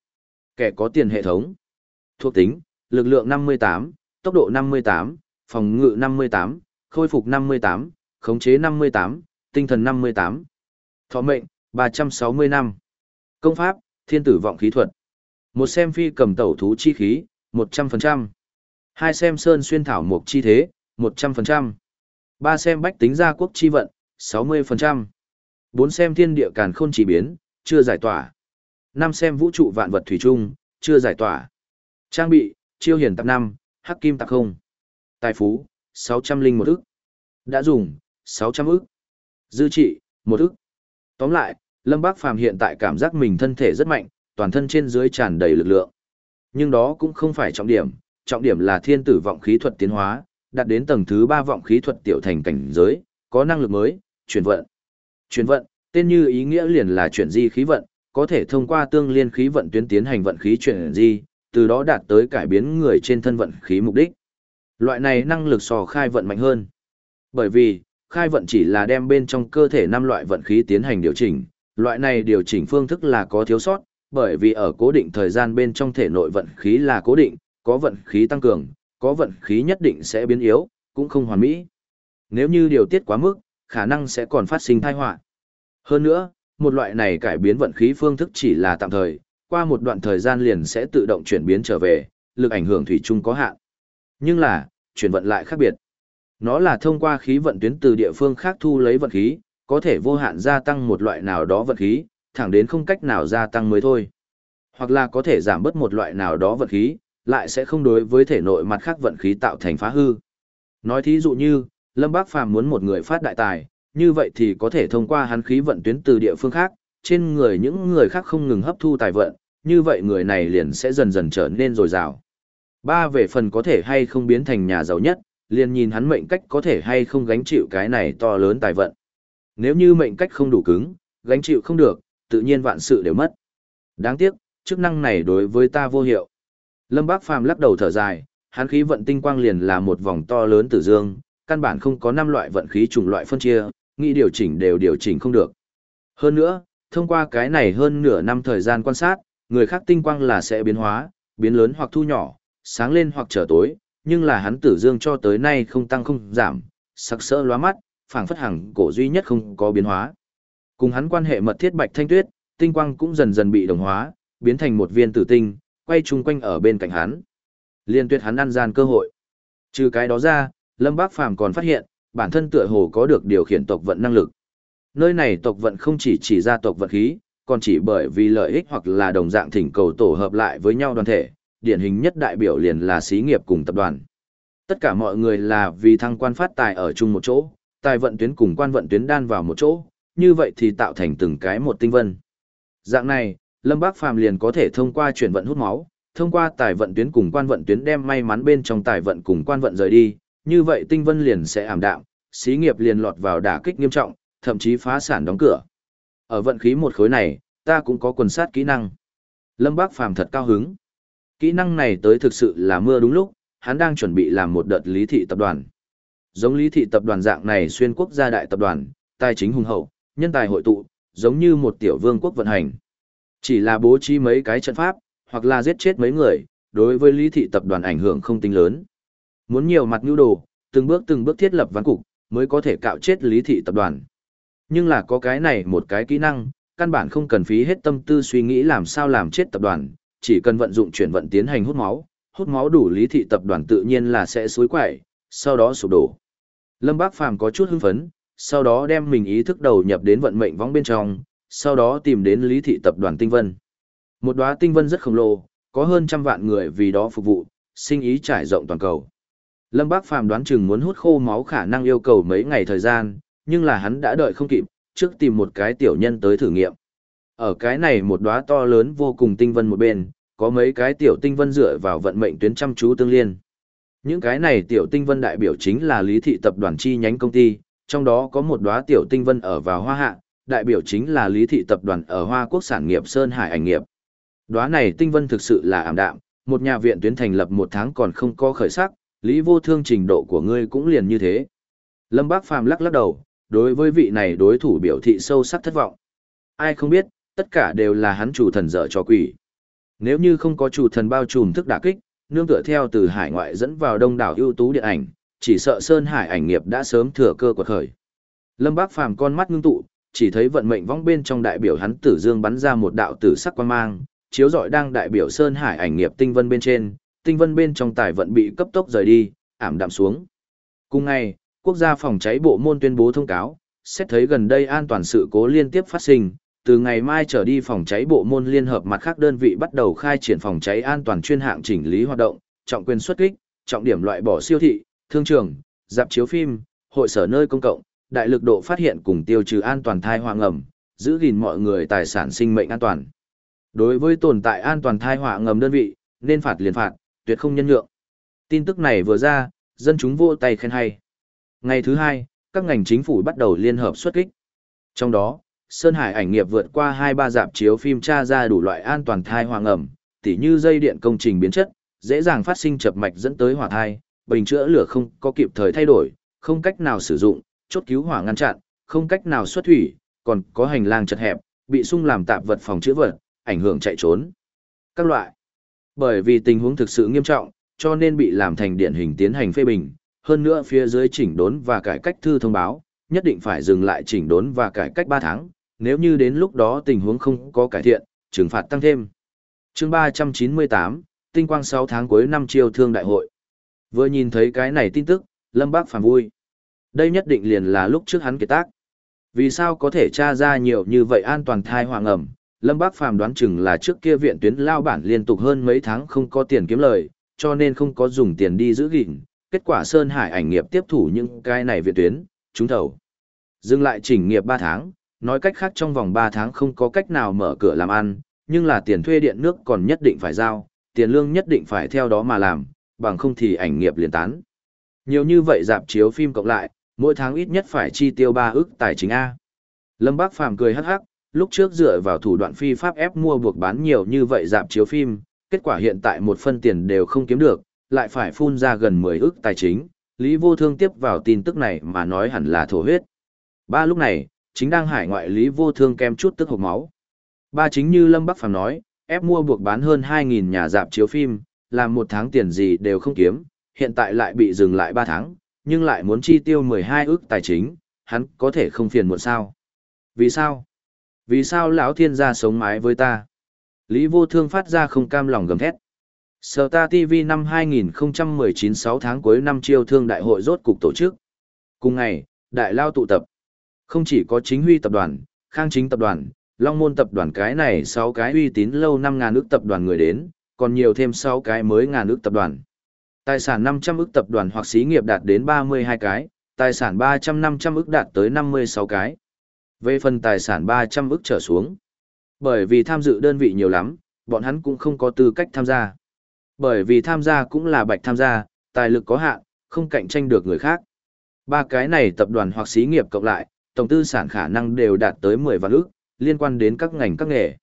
Kẻ có tiền hệ thống. Thuộc tính, lực lượng 58, tốc độ 58, phòng ngự 58, khôi phục 58, khống chế 58, tinh thần 58. Thọ mệnh, 360 năm. Công pháp, thiên tử vọng khí thuật. Một xem phi cầm tẩu thú chi khí, 100%. Hai xem sơn xuyên thảo mục chi thế, 100%. Ba xem bách tính gia quốc chi vận, 60%. bốn xem thiên địa càn khôn chỉ biến, chưa giải tỏa. năm xem vũ trụ vạn vật thủy chung, chưa giải tỏa. Trang bị, chiêu hiển tập 5, hắc kim Tạc không. Tài phú, 601 ức. Đã dùng, 600 ức. Dư trị, 1 ức. Tóm lại, Lâm Bác Phàm hiện tại cảm giác mình thân thể rất mạnh, toàn thân trên dưới tràn đầy lực lượng. Nhưng đó cũng không phải trọng điểm, trọng điểm là thiên tử vọng khí thuật tiến hóa, đạt đến tầng thứ 3 vọng khí thuật tiểu thành cảnh giới, có năng lực mới, chuyển vận. Chuyển vận, tên như ý nghĩa liền là chuyển di khí vận, có thể thông qua tương liên khí vận tuyến tiến hành vận khí chuyển di, từ đó đạt tới cải biến người trên thân vận khí mục đích. Loại này năng lực sò khai vận mạnh hơn. Bởi vì, khai vận chỉ là đem bên trong cơ thể năm loại vận khí tiến hành điều chỉnh, loại này điều chỉnh phương thức là có thiếu sót, bởi vì ở cố định thời gian bên trong thể nội vận khí là cố định, có vận khí tăng cường, có vận khí nhất định sẽ biến yếu, cũng không hoàn mỹ. Nếu như điều tiết quá mức, khả năng sẽ còn phát sinh tai họa. Hơn nữa, một loại này cải biến vận khí phương thức chỉ là tạm thời, qua một đoạn thời gian liền sẽ tự động chuyển biến trở về, lực ảnh hưởng thủy chung có hạn. Nhưng là, chuyển vận lại khác biệt. Nó là thông qua khí vận tuyến từ địa phương khác thu lấy vận khí, có thể vô hạn gia tăng một loại nào đó vận khí, thẳng đến không cách nào gia tăng mới thôi. Hoặc là có thể giảm bớt một loại nào đó vận khí, lại sẽ không đối với thể nội mặt khác vận khí tạo thành phá hư. Nói thí dụ như, Lâm Bác Phàm muốn một người phát đại tài, như vậy thì có thể thông qua hắn khí vận tuyến từ địa phương khác, trên người những người khác không ngừng hấp thu tài vận, như vậy người này liền sẽ dần dần trở nên dồi dào. Ba về phần có thể hay không biến thành nhà giàu nhất, liền nhìn hắn mệnh cách có thể hay không gánh chịu cái này to lớn tài vận. Nếu như mệnh cách không đủ cứng, gánh chịu không được, tự nhiên vạn sự đều mất. Đáng tiếc, chức năng này đối với ta vô hiệu. Lâm Bác Phàm lắc đầu thở dài, hắn khí vận tinh quang liền là một vòng to lớn tử dương, căn bản không có năm loại vận khí chủng loại phân chia, nghĩ điều chỉnh đều điều chỉnh không được. Hơn nữa, thông qua cái này hơn nửa năm thời gian quan sát, người khác tinh quang là sẽ biến hóa, biến lớn hoặc thu nhỏ, sáng lên hoặc trở tối, nhưng là hắn tử dương cho tới nay không tăng không giảm, sắc sỡ lóa mắt, phảng phất hằng cổ duy nhất không có biến hóa. Cùng hắn quan hệ mật thiết Bạch Thanh Tuyết, tinh quang cũng dần dần bị đồng hóa, biến thành một viên tử tinh, quay chung quanh ở bên cạnh hắn. Liên tuyệt hắn ăn gian cơ hội. Trừ cái đó ra, Lâm Bác Phàm còn phát hiện, bản thân tựa hồ có được điều khiển tộc vận năng lực. Nơi này tộc vận không chỉ chỉ ra tộc vận khí, còn chỉ bởi vì lợi ích hoặc là đồng dạng thỉnh cầu tổ hợp lại với nhau đoàn thể, điển hình nhất đại biểu liền là xí nghiệp cùng tập đoàn. Tất cả mọi người là vì thăng quan phát tài ở chung một chỗ, tài vận tuyến cùng quan vận tuyến đan vào một chỗ, như vậy thì tạo thành từng cái một tinh vân. Dạng này, Lâm Bác Phàm liền có thể thông qua chuyển vận hút máu, thông qua tài vận tuyến cùng quan vận tuyến đem may mắn bên trong tài vận cùng quan vận rời đi, như vậy tinh vân liền sẽ ảm đạm, xí nghiệp liền lọt vào đả kích nghiêm trọng, thậm chí phá sản đóng cửa. Ở vận khí một khối này, ta cũng có quần sát kỹ năng. Lâm Bác Phàm thật cao hứng. Kỹ năng này tới thực sự là mưa đúng lúc, hắn đang chuẩn bị làm một đợt lý thị tập đoàn. Giống lý thị tập đoàn dạng này xuyên quốc gia đại tập đoàn, tài chính hùng hậu, nhân tài hội tụ, giống như một tiểu vương quốc vận hành. Chỉ là bố trí mấy cái trận pháp, hoặc là giết chết mấy người, đối với lý thị tập đoàn ảnh hưởng không tính lớn. Muốn nhiều mặt nhu đồ, từng bước từng bước thiết lập văn cục, mới có thể cạo chết lý thị tập đoàn. Nhưng là có cái này một cái kỹ năng, căn bản không cần phí hết tâm tư suy nghĩ làm sao làm chết tập đoàn, chỉ cần vận dụng chuyển vận tiến hành hút máu, hút máu đủ lý thị tập đoàn tự nhiên là sẽ suối quẩy, sau đó sụp đổ. Lâm Bác Phàm có chút hưng phấn, sau đó đem mình ý thức đầu nhập đến vận mệnh vong bên trong, sau đó tìm đến lý thị tập đoàn Tinh Vân. Một đóa Tinh Vân rất khổng lồ, có hơn trăm vạn người vì đó phục vụ, sinh ý trải rộng toàn cầu. Lâm Bác Phàm đoán chừng muốn hút khô máu khả năng yêu cầu mấy ngày thời gian, nhưng là hắn đã đợi không kịp, trước tìm một cái tiểu nhân tới thử nghiệm. Ở cái này một đóa to lớn vô cùng tinh vân một bên, có mấy cái tiểu tinh vân dựa vào vận mệnh tuyến chăm chú tương liên. Những cái này tiểu tinh vân đại biểu chính là lý thị tập đoàn chi nhánh công ty, trong đó có một đóa tiểu tinh vân ở vào hoa hạ, đại biểu chính là lý thị tập đoàn ở hoa quốc sản nghiệp Sơn Hải ảnh nghiệp. Đóa này tinh vân thực sự là ảm đạm, một nhà viện tuyến thành lập một tháng còn không có khởi sắc, lý vô thương trình độ của ngươi cũng liền như thế. Lâm Bác Phàm lắc lắc đầu, đối với vị này đối thủ biểu thị sâu sắc thất vọng. Ai không biết, tất cả đều là hắn chủ thần dở cho quỷ. Nếu như không có chủ thần bao trùm thức đả kích, nương tựa theo từ hải ngoại dẫn vào đông đảo ưu tú điện ảnh, chỉ sợ Sơn Hải ảnh nghiệp đã sớm thừa cơ quật khởi. Lâm Bác Phàm con mắt ngưng tụ, chỉ thấy vận mệnh vong bên trong đại biểu hắn Tử Dương bắn ra một đạo tử sắc quang mang, chiếu rọi đang đại biểu Sơn Hải ảnh nghiệp tinh vân bên trên, tinh vân bên trong tài vận bị cấp tốc rời đi, ảm đạm xuống. Cùng ngày, quốc gia phòng cháy bộ môn tuyên bố thông cáo, xét thấy gần đây an toàn sự cố liên tiếp phát sinh, từ ngày mai trở đi phòng cháy bộ môn liên hợp mặt khác đơn vị bắt đầu khai triển phòng cháy an toàn chuyên hạng chỉnh lý hoạt động, trọng quyền xuất kích, trọng điểm loại bỏ siêu thị, thương trường, dạp chiếu phim, hội sở nơi công cộng, đại lực độ phát hiện cùng tiêu trừ an toàn thai hoang ngầm, giữ gìn mọi người tài sản sinh mệnh an toàn. Đối với tồn tại an toàn thai họa ngầm đơn vị, nên phạt liền phạt, tuyệt không nhân nhượng. Tin tức này vừa ra, dân chúng vô tay khen hay. Ngày thứ hai, các ngành chính phủ bắt đầu liên hợp xuất kích. Trong đó, Sơn Hải ảnh nghiệp vượt qua hai ba dạp chiếu phim tra ra đủ loại an toàn thai hoàng ẩm, tỉ như dây điện công trình biến chất, dễ dàng phát sinh chập mạch dẫn tới hỏa thai, bình chữa lửa không có kịp thời thay đổi, không cách nào sử dụng, chốt cứu hỏa ngăn chặn, không cách nào xuất thủy, còn có hành lang chật hẹp, bị sung làm tạp vật phòng chữa vật, ảnh hưởng chạy trốn. Các loại. Bởi vì tình huống thực sự nghiêm trọng, cho nên bị làm thành điển hình tiến hành phê bình, hơn nữa phía dưới chỉnh đốn và cải cách thư thông báo, nhất định phải dừng lại chỉnh đốn và cải cách 3 tháng, nếu như đến lúc đó tình huống không có cải thiện, trừng phạt tăng thêm. chương 398, tinh quang 6 tháng cuối năm chiêu thương đại hội. Vừa nhìn thấy cái này tin tức, Lâm Bác phàm vui. Đây nhất định liền là lúc trước hắn kết tác. Vì sao có thể tra ra nhiều như vậy an toàn thai hoàng ẩm? Lâm Bác Phàm đoán chừng là trước kia viện tuyến lao bản liên tục hơn mấy tháng không có tiền kiếm lời, cho nên không có dùng tiền đi giữ gìn. Kết quả Sơn Hải ảnh nghiệp tiếp thủ những cái này viện tuyến, trúng thầu. Dừng lại chỉnh nghiệp 3 tháng, nói cách khác trong vòng 3 tháng không có cách nào mở cửa làm ăn, nhưng là tiền thuê điện nước còn nhất định phải giao, tiền lương nhất định phải theo đó mà làm, bằng không thì ảnh nghiệp liền tán. Nhiều như vậy dạp chiếu phim cộng lại, mỗi tháng ít nhất phải chi tiêu 3 ức tài chính A. Lâm Bác Phàm cười hắc hắc, lúc trước dựa vào thủ đoạn phi pháp ép mua buộc bán nhiều như vậy dạp chiếu phim, kết quả hiện tại một phân tiền đều không kiếm được, lại phải phun ra gần 10 ức tài chính. Lý Vô Thương tiếp vào tin tức này mà nói hẳn là thổ huyết. Ba lúc này, chính đang hải ngoại Lý Vô Thương kem chút tức hộc máu. Ba chính như Lâm Bắc Phàm nói, ép mua buộc bán hơn 2.000 nhà dạp chiếu phim, làm một tháng tiền gì đều không kiếm, hiện tại lại bị dừng lại 3 tháng, nhưng lại muốn chi tiêu 12 ức tài chính, hắn có thể không phiền muộn sao. Vì sao? Vì sao lão thiên gia sống mái với ta? Lý vô thương phát ra không cam lòng gầm thét. Sở ta TV năm 2019 6 tháng cuối năm chiêu thương đại hội rốt cục tổ chức. Cùng ngày, đại lao tụ tập. Không chỉ có chính huy tập đoàn, khang chính tập đoàn, long môn tập đoàn cái này 6 cái uy tín lâu 5 ngàn ước tập đoàn người đến, còn nhiều thêm 6 cái mới ngàn ước tập đoàn. Tài sản 500 ước tập đoàn hoặc xí nghiệp đạt đến 32 cái, tài sản 300-500 ước đạt tới 56 cái. Về phần tài sản 300 ước trở xuống. Bởi vì tham dự đơn vị nhiều lắm, bọn hắn cũng không có tư cách tham gia. Bởi vì tham gia cũng là bạch tham gia, tài lực có hạn, không cạnh tranh được người khác. Ba cái này tập đoàn hoặc xí nghiệp cộng lại, tổng tư sản khả năng đều đạt tới 10 vạn ức, liên quan đến các ngành các nghề.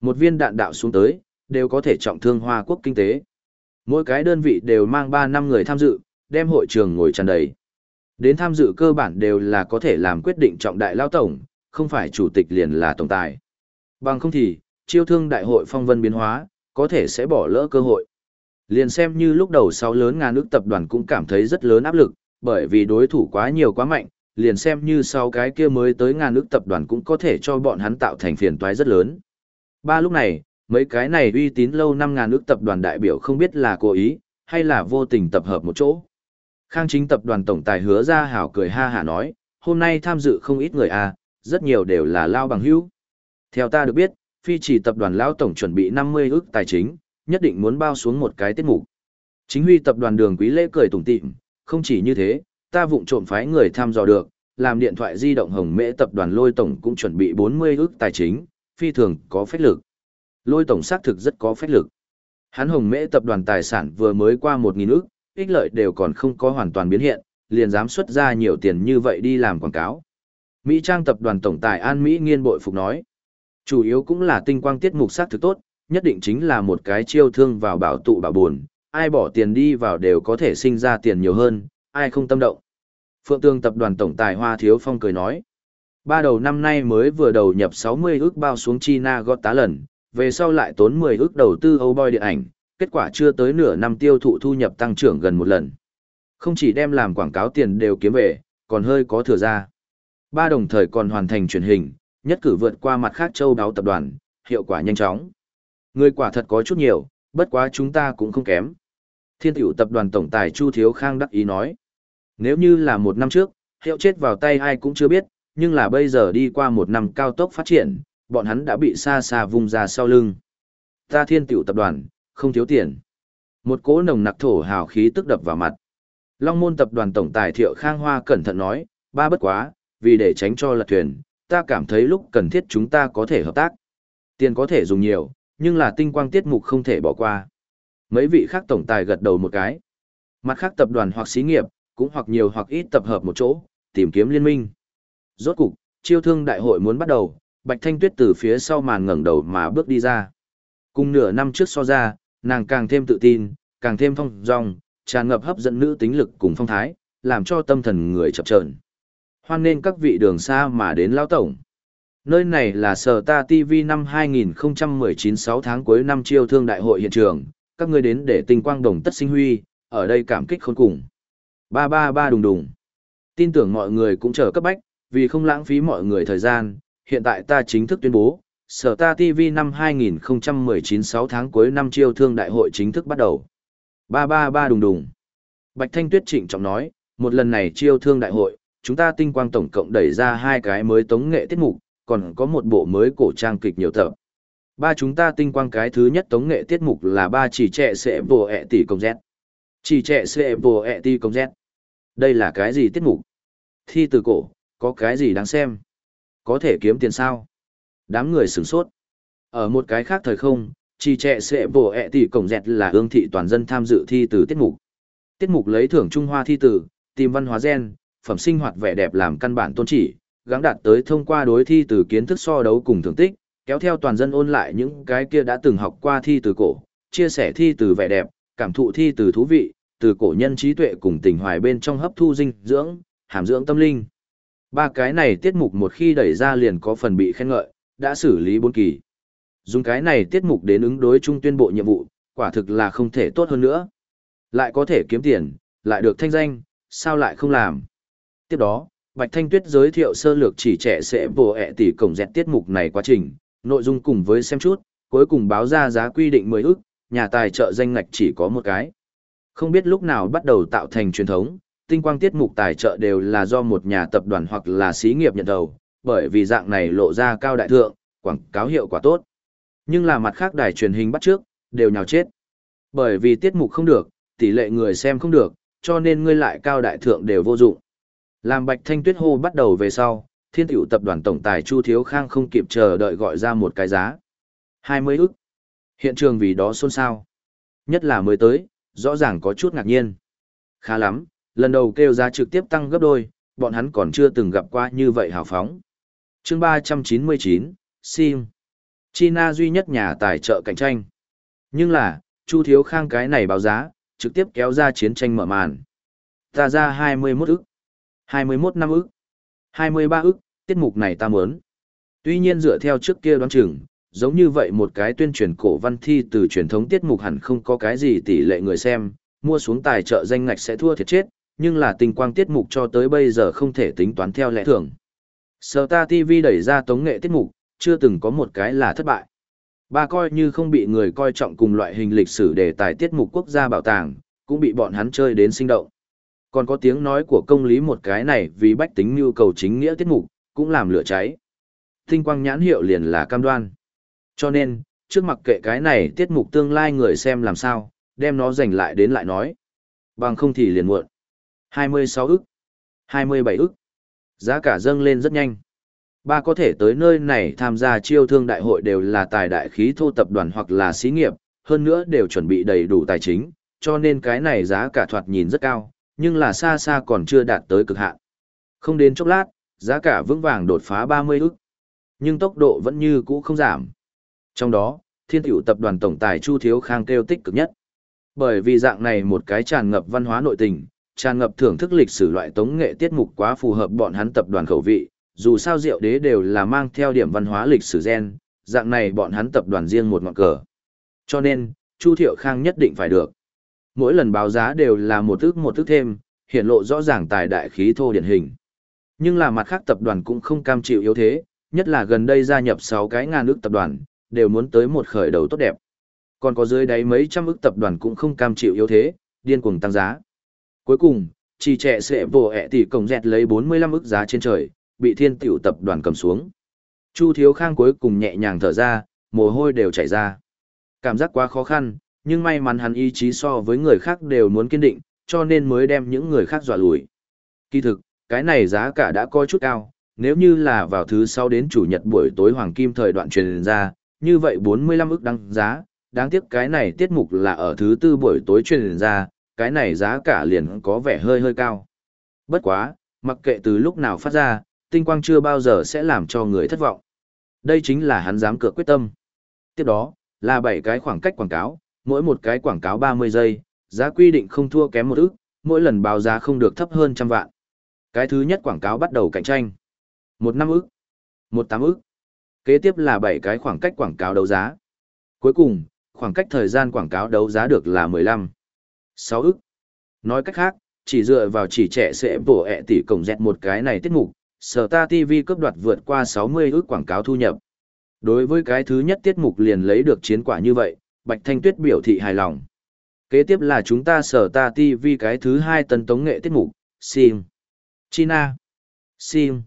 Một viên đạn đạo xuống tới, đều có thể trọng thương Hoa quốc kinh tế. Mỗi cái đơn vị đều mang 3 năm người tham dự, đem hội trường ngồi tràn đầy. Đến tham dự cơ bản đều là có thể làm quyết định trọng đại lao tổng, không phải chủ tịch liền là tổng tài. Bằng không thì, chiêu thương đại hội phong vân biến hóa, có thể sẽ bỏ lỡ cơ hội. Liền xem như lúc đầu sáu lớn ngàn nước tập đoàn cũng cảm thấy rất lớn áp lực, bởi vì đối thủ quá nhiều quá mạnh, liền xem như sau cái kia mới tới ngàn nước tập đoàn cũng có thể cho bọn hắn tạo thành phiền toái rất lớn. Ba lúc này, mấy cái này uy tín lâu năm ngàn nước tập đoàn đại biểu không biết là cố ý, hay là vô tình tập hợp một chỗ. Khang chính tập đoàn tổng tài hứa ra hảo cười ha hả nói, hôm nay tham dự không ít người à, rất nhiều đều là lao bằng hữu. Theo ta được biết, phi chỉ tập đoàn lao tổng chuẩn bị 50 ức tài chính, nhất định muốn bao xuống một cái tiết mục. Chính huy tập đoàn đường quý lễ cười tủm tỉm, không chỉ như thế, ta vụng trộm phái người tham dò được, làm điện thoại di động hồng mễ tập đoàn lôi tổng cũng chuẩn bị 40 ức tài chính, phi thường có phách lực. Lôi tổng xác thực rất có phách lực. Hắn hồng mễ tập đoàn tài sản vừa mới qua 1.000 ức, ích lợi đều còn không có hoàn toàn biến hiện, liền dám xuất ra nhiều tiền như vậy đi làm quảng cáo. Mỹ Trang tập đoàn tổng tài An Mỹ nghiên bội phục nói. Chủ yếu cũng là tinh quang tiết mục sát thực tốt, nhất định chính là một cái chiêu thương vào bảo tụ bảo buồn, ai bỏ tiền đi vào đều có thể sinh ra tiền nhiều hơn, ai không tâm động. Phượng Tương tập đoàn tổng tài Hoa Thiếu Phong cười nói. Ba đầu năm nay mới vừa đầu nhập 60 ước bao xuống China gót tá lần, về sau lại tốn 10 ước đầu tư Âu Boy điện ảnh, kết quả chưa tới nửa năm tiêu thụ thu nhập tăng trưởng gần một lần. Không chỉ đem làm quảng cáo tiền đều kiếm về, còn hơi có thừa ra. Ba đồng thời còn hoàn thành truyền hình, nhất cử vượt qua mặt khác châu đáo tập đoàn, hiệu quả nhanh chóng. Người quả thật có chút nhiều, bất quá chúng ta cũng không kém. Thiên tiểu tập đoàn tổng tài Chu Thiếu Khang đắc ý nói. Nếu như là một năm trước, hiệu chết vào tay ai cũng chưa biết, nhưng là bây giờ đi qua một năm cao tốc phát triển, bọn hắn đã bị xa xa vùng ra sau lưng. Ta thiên tiểu tập đoàn, không thiếu tiền. Một cỗ nồng nặc thổ hào khí tức đập vào mặt. Long môn tập đoàn tổng tài Thiệu Khang Hoa cẩn thận nói, ba bất quá, vì để tránh cho lật thuyền, ta cảm thấy lúc cần thiết chúng ta có thể hợp tác. Tiền có thể dùng nhiều, nhưng là tinh quang tiết mục không thể bỏ qua. Mấy vị khác tổng tài gật đầu một cái. Mặt khác tập đoàn hoặc xí nghiệp, cũng hoặc nhiều hoặc ít tập hợp một chỗ, tìm kiếm liên minh. Rốt cục, chiêu thương đại hội muốn bắt đầu, Bạch Thanh Tuyết từ phía sau màn ngẩng đầu mà bước đi ra. Cùng nửa năm trước so ra, nàng càng thêm tự tin, càng thêm phong dong, tràn ngập hấp dẫn nữ tính lực cùng phong thái, làm cho tâm thần người chập chờn. Hoan nên các vị đường xa mà đến lão tổng. Nơi này là Sở Ta TV năm 2019 6 tháng cuối năm chiêu thương đại hội hiện trường, các ngươi đến để tinh quang đồng tất sinh huy, ở đây cảm kích khôn cùng. Ba ba ba đùng đùng. Tin tưởng mọi người cũng chờ cấp bách, vì không lãng phí mọi người thời gian, hiện tại ta chính thức tuyên bố, Sở Ta TV năm 2019 6 tháng cuối năm chiêu thương đại hội chính thức bắt đầu. Ba ba ba đùng đùng. Bạch Thanh Tuyết trịnh trọng nói, một lần này chiêu thương đại hội, chúng ta tinh quang tổng cộng đẩy ra hai cái mới tống nghệ tiết mục, còn có một bộ mới cổ trang kịch nhiều tập. Ba chúng ta tinh quang cái thứ nhất tống nghệ tiết mục là ba chỉ trẻ sẽ bồ ẹ tỷ công z. Chỉ trẻ sẽ bồ ẹ tỷ công z. Đây là cái gì tiết mục? Thi từ cổ, có cái gì đáng xem? Có thể kiếm tiền sao? Đám người sửng sốt. Ở một cái khác thời không, chỉ trẻ sẽ bồ ẹ tỷ công dẹt là ương thị toàn dân tham dự thi từ tiết mục. Tiết mục lấy thưởng Trung Hoa thi từ, tìm văn hóa gen, phẩm sinh hoạt vẻ đẹp làm căn bản tôn chỉ, gắng đạt tới thông qua đối thi từ kiến thức so đấu cùng thưởng tích, kéo theo toàn dân ôn lại những cái kia đã từng học qua thi từ cổ, chia sẻ thi từ vẻ đẹp, cảm thụ thi từ thú vị, từ cổ nhân trí tuệ cùng tình hoài bên trong hấp thu dinh dưỡng, hàm dưỡng tâm linh. Ba cái này tiết mục một khi đẩy ra liền có phần bị khen ngợi, đã xử lý bốn kỳ. Dùng cái này tiết mục đến ứng đối chung tuyên bộ nhiệm vụ, quả thực là không thể tốt hơn nữa. Lại có thể kiếm tiền, lại được thanh danh, sao lại không làm. Tiếp đó, Bạch Thanh Tuyết giới thiệu sơ lược chỉ trẻ sẽ bổ ẹ tỷ cổng dẹt tiết mục này quá trình, nội dung cùng với xem chút, cuối cùng báo ra giá quy định 10 ức, nhà tài trợ danh ngạch chỉ có một cái. Không biết lúc nào bắt đầu tạo thành truyền thống, tinh quang tiết mục tài trợ đều là do một nhà tập đoàn hoặc là xí nghiệp nhận đầu, bởi vì dạng này lộ ra cao đại thượng, quảng cáo hiệu quả tốt. Nhưng là mặt khác đài truyền hình bắt trước, đều nhào chết. Bởi vì tiết mục không được, tỷ lệ người xem không được, cho nên ngươi lại cao đại thượng đều vô dụng. Làm Bạch Thanh Tuyết hô bắt đầu về sau, thiên tiểu tập đoàn tổng tài Chu Thiếu Khang không kịp chờ đợi gọi ra một cái giá. 20 ức. Hiện trường vì đó xôn xao. Nhất là mới tới, rõ ràng có chút ngạc nhiên. Khá lắm, lần đầu kêu giá trực tiếp tăng gấp đôi, bọn hắn còn chưa từng gặp qua như vậy hào phóng. chương 399, Sim. China duy nhất nhà tài trợ cạnh tranh. Nhưng là, Chu Thiếu Khang cái này báo giá, trực tiếp kéo ra chiến tranh mở màn. Ta ra 21 ức. 21 năm ức, 23 ức, tiết mục này ta muốn. Tuy nhiên dựa theo trước kia đoán chừng, giống như vậy một cái tuyên truyền cổ văn thi từ truyền thống tiết mục hẳn không có cái gì tỷ lệ người xem, mua xuống tài trợ danh ngạch sẽ thua thiệt chết, nhưng là tình quang tiết mục cho tới bây giờ không thể tính toán theo lẽ thường. Sở ta TV đẩy ra tống nghệ tiết mục, chưa từng có một cái là thất bại. Ba coi như không bị người coi trọng cùng loại hình lịch sử đề tài tiết mục quốc gia bảo tàng, cũng bị bọn hắn chơi đến sinh động. Còn có tiếng nói của công lý một cái này vì bách tính nhu cầu chính nghĩa tiết mục, cũng làm lửa cháy. Tinh quang nhãn hiệu liền là cam đoan. Cho nên, trước mặc kệ cái này tiết mục tương lai người xem làm sao, đem nó giành lại đến lại nói. Bằng không thì liền muộn. 26 ức, 27 ức. Giá cả dâng lên rất nhanh. Ba có thể tới nơi này tham gia chiêu thương đại hội đều là tài đại khí thô tập đoàn hoặc là xí nghiệp, hơn nữa đều chuẩn bị đầy đủ tài chính, cho nên cái này giá cả thoạt nhìn rất cao, nhưng là xa xa còn chưa đạt tới cực hạn. Không đến chốc lát, giá cả vững vàng đột phá 30 ức, nhưng tốc độ vẫn như cũ không giảm. Trong đó, thiên tiểu tập đoàn tổng tài Chu Thiếu Khang kêu tích cực nhất. Bởi vì dạng này một cái tràn ngập văn hóa nội tình, tràn ngập thưởng thức lịch sử loại tống nghệ tiết mục quá phù hợp bọn hắn tập đoàn khẩu vị, dù sao rượu đế đều là mang theo điểm văn hóa lịch sử gen, dạng này bọn hắn tập đoàn riêng một ngọn cờ. Cho nên, Chu Thiệu Khang nhất định phải được. Mỗi lần báo giá đều là một thước một thước thêm, hiện lộ rõ ràng tài đại khí thô điển hình. Nhưng là mặt khác tập đoàn cũng không cam chịu yếu thế, nhất là gần đây gia nhập 6 cái ngàn ước tập đoàn, đều muốn tới một khởi đầu tốt đẹp. Còn có dưới đáy mấy trăm ước tập đoàn cũng không cam chịu yếu thế, điên cuồng tăng giá. Cuối cùng, chỉ trẻ sẽ bổ ẹ tỷ cổng dẹt lấy 45 ước giá trên trời, bị thiên tiểu tập đoàn cầm xuống. Chu Thiếu Khang cuối cùng nhẹ nhàng thở ra, mồ hôi đều chảy ra. Cảm giác quá khó khăn, nhưng may mắn hắn ý chí so với người khác đều muốn kiên định, cho nên mới đem những người khác dọa lùi. Kỳ thực, cái này giá cả đã có chút cao, nếu như là vào thứ sau đến chủ nhật buổi tối hoàng kim thời đoạn truyền ra, như vậy 45 ức đăng giá, đáng tiếc cái này tiết mục là ở thứ tư buổi tối truyền ra, cái này giá cả liền có vẻ hơi hơi cao. Bất quá, mặc kệ từ lúc nào phát ra, tinh quang chưa bao giờ sẽ làm cho người thất vọng. Đây chính là hắn dám cược quyết tâm. Tiếp đó, là 7 cái khoảng cách quảng cáo, mỗi một cái quảng cáo 30 giây, giá quy định không thua kém một ức, mỗi lần báo giá không được thấp hơn trăm vạn. Cái thứ nhất quảng cáo bắt đầu cạnh tranh. Một năm ức, một tám ức. Kế tiếp là 7 cái khoảng cách quảng cáo đấu giá. Cuối cùng, khoảng cách thời gian quảng cáo đấu giá được là 15. 6 ức. Nói cách khác, chỉ dựa vào chỉ trẻ sẽ bổ ẹ tỷ cổng dẹt một cái này tiết mục, sở ta TV cướp đoạt vượt qua 60 ức quảng cáo thu nhập. Đối với cái thứ nhất tiết mục liền lấy được chiến quả như vậy, Bạch Thanh Tuyết biểu thị hài lòng. Kế tiếp là chúng ta sở ta TV cái thứ hai tấn tống nghệ tiết mục, Sim. China. Sim.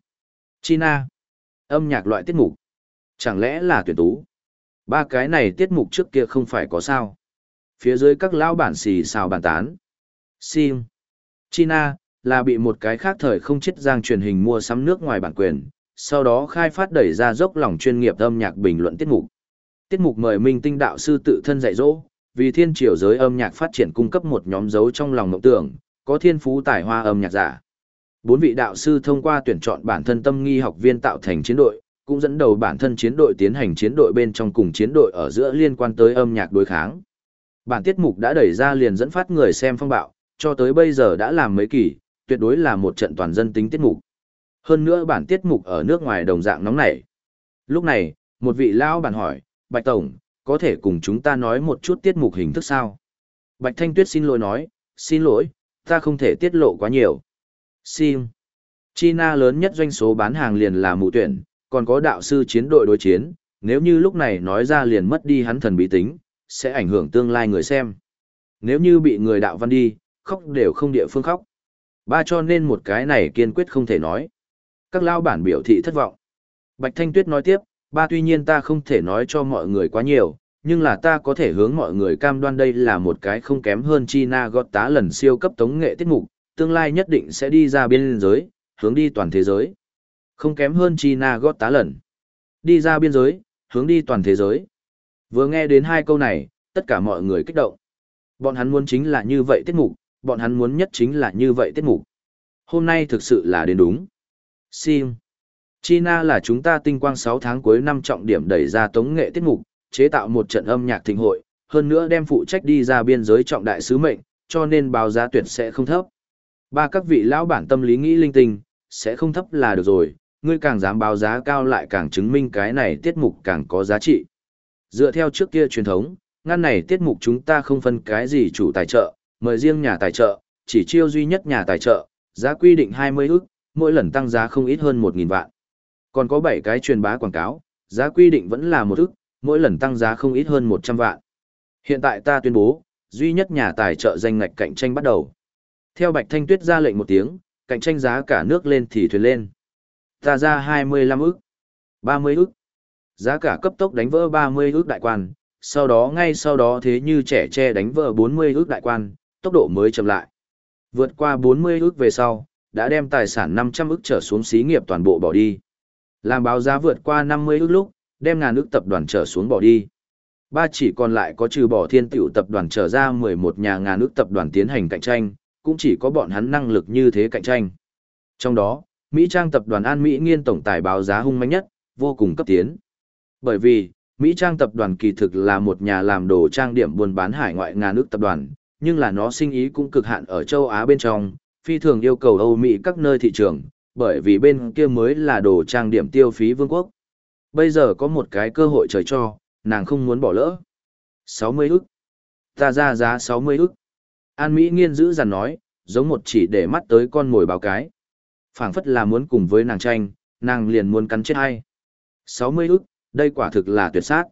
China. Âm nhạc loại tiết mục. Chẳng lẽ là tuyển tú? Ba cái này tiết mục trước kia không phải có sao. Phía dưới các lão bản xì xào bàn tán. Sim. China, là bị một cái khác thời không chết giang truyền hình mua sắm nước ngoài bản quyền, sau đó khai phát đẩy ra dốc lòng chuyên nghiệp âm nhạc bình luận tiết mục. Tiết mục mời Minh Tinh đạo sư tự thân dạy dỗ, vì thiên triều giới âm nhạc phát triển cung cấp một nhóm dấu trong lòng mộng tưởng, có thiên phú tài hoa âm nhạc giả. Bốn vị đạo sư thông qua tuyển chọn bản thân tâm nghi học viên tạo thành chiến đội, cũng dẫn đầu bản thân chiến đội tiến hành chiến đội bên trong cùng chiến đội ở giữa liên quan tới âm nhạc đối kháng. Bản tiết mục đã đẩy ra liền dẫn phát người xem phong bạo, cho tới bây giờ đã làm mấy kỳ, tuyệt đối là một trận toàn dân tính tiết mục. Hơn nữa bản tiết mục ở nước ngoài đồng dạng nóng nảy. Lúc này, một vị lão bản hỏi, Bạch Tổng, có thể cùng chúng ta nói một chút tiết mục hình thức sao? Bạch Thanh Tuyết xin lỗi nói, xin lỗi, ta không thể tiết lộ quá nhiều. Sim. China lớn nhất doanh số bán hàng liền là mụ tuyển, còn có đạo sư chiến đội đối chiến, nếu như lúc này nói ra liền mất đi hắn thần bí tính, sẽ ảnh hưởng tương lai người xem. Nếu như bị người đạo văn đi, khóc đều không địa phương khóc. Ba cho nên một cái này kiên quyết không thể nói. Các lao bản biểu thị thất vọng. Bạch Thanh Tuyết nói tiếp, ba tuy nhiên ta không thể nói cho mọi người quá nhiều, nhưng là ta có thể hướng mọi người cam đoan đây là một cái không kém hơn China gót tá lần siêu cấp tống nghệ tiết mục, tương lai nhất định sẽ đi ra biên giới, hướng đi toàn thế giới. Không kém hơn China gót tá lần. Đi ra biên giới, hướng đi toàn thế giới. Vừa nghe đến hai câu này, tất cả mọi người kích động. Bọn hắn muốn chính là như vậy tiết mục, bọn hắn muốn nhất chính là như vậy tiết mục. Hôm nay thực sự là đến đúng. Sim. China là chúng ta tinh quang 6 tháng cuối năm trọng điểm đẩy ra tống nghệ tiết mục, chế tạo một trận âm nhạc thịnh hội, hơn nữa đem phụ trách đi ra biên giới trọng đại sứ mệnh, cho nên báo giá tuyệt sẽ không thấp. Ba các vị lão bản tâm lý nghĩ linh tinh, sẽ không thấp là được rồi, ngươi càng dám báo giá cao lại càng chứng minh cái này tiết mục càng có giá trị. Dựa theo trước kia truyền thống, ngăn này tiết mục chúng ta không phân cái gì chủ tài trợ, mời riêng nhà tài trợ, chỉ chiêu duy nhất nhà tài trợ, giá quy định 20 ức, mỗi lần tăng giá không ít hơn 1.000 vạn. Còn có 7 cái truyền bá quảng cáo, giá quy định vẫn là một ức, mỗi lần tăng giá không ít hơn 100 vạn. Hiện tại ta tuyên bố, duy nhất nhà tài trợ danh ngạch cạnh tranh bắt đầu. Theo Bạch Thanh Tuyết ra lệnh một tiếng, cạnh tranh giá cả nước lên thì thuyền lên. Ta ra 25 ức, 30 ức. Giá cả cấp tốc đánh vỡ 30 ức đại quan, sau đó ngay sau đó thế như trẻ tre đánh vỡ 40 ức đại quan, tốc độ mới chậm lại. Vượt qua 40 ức về sau, đã đem tài sản 500 ức trở xuống xí nghiệp toàn bộ bỏ đi. Làm báo giá vượt qua 50 ước lúc, đem ngàn ước tập đoàn trở xuống bỏ đi. Ba chỉ còn lại có trừ bỏ thiên tiểu tập đoàn trở ra 11 nhà ngàn ước tập đoàn tiến hành cạnh tranh, cũng chỉ có bọn hắn năng lực như thế cạnh tranh. Trong đó, Mỹ Trang tập đoàn An Mỹ nghiên tổng tài báo giá hung manh nhất, vô cùng cấp tiến. Bởi vì, Mỹ Trang tập đoàn kỳ thực là một nhà làm đồ trang điểm buôn bán hải ngoại ngàn nước tập đoàn, nhưng là nó sinh ý cũng cực hạn ở châu Á bên trong, phi thường yêu cầu Âu Mỹ các nơi thị trường, bởi vì bên kia mới là đồ trang điểm tiêu phí vương quốc. Bây giờ có một cái cơ hội trời cho, nàng không muốn bỏ lỡ. 60 ức. Ta ra giá 60 ức. An Mỹ nghiên giữ dằn nói, giống một chỉ để mắt tới con mồi báo cái. phảng phất là muốn cùng với nàng tranh, nàng liền muốn cắn chết hay. 60 ức, đây quả thực là tuyệt sát.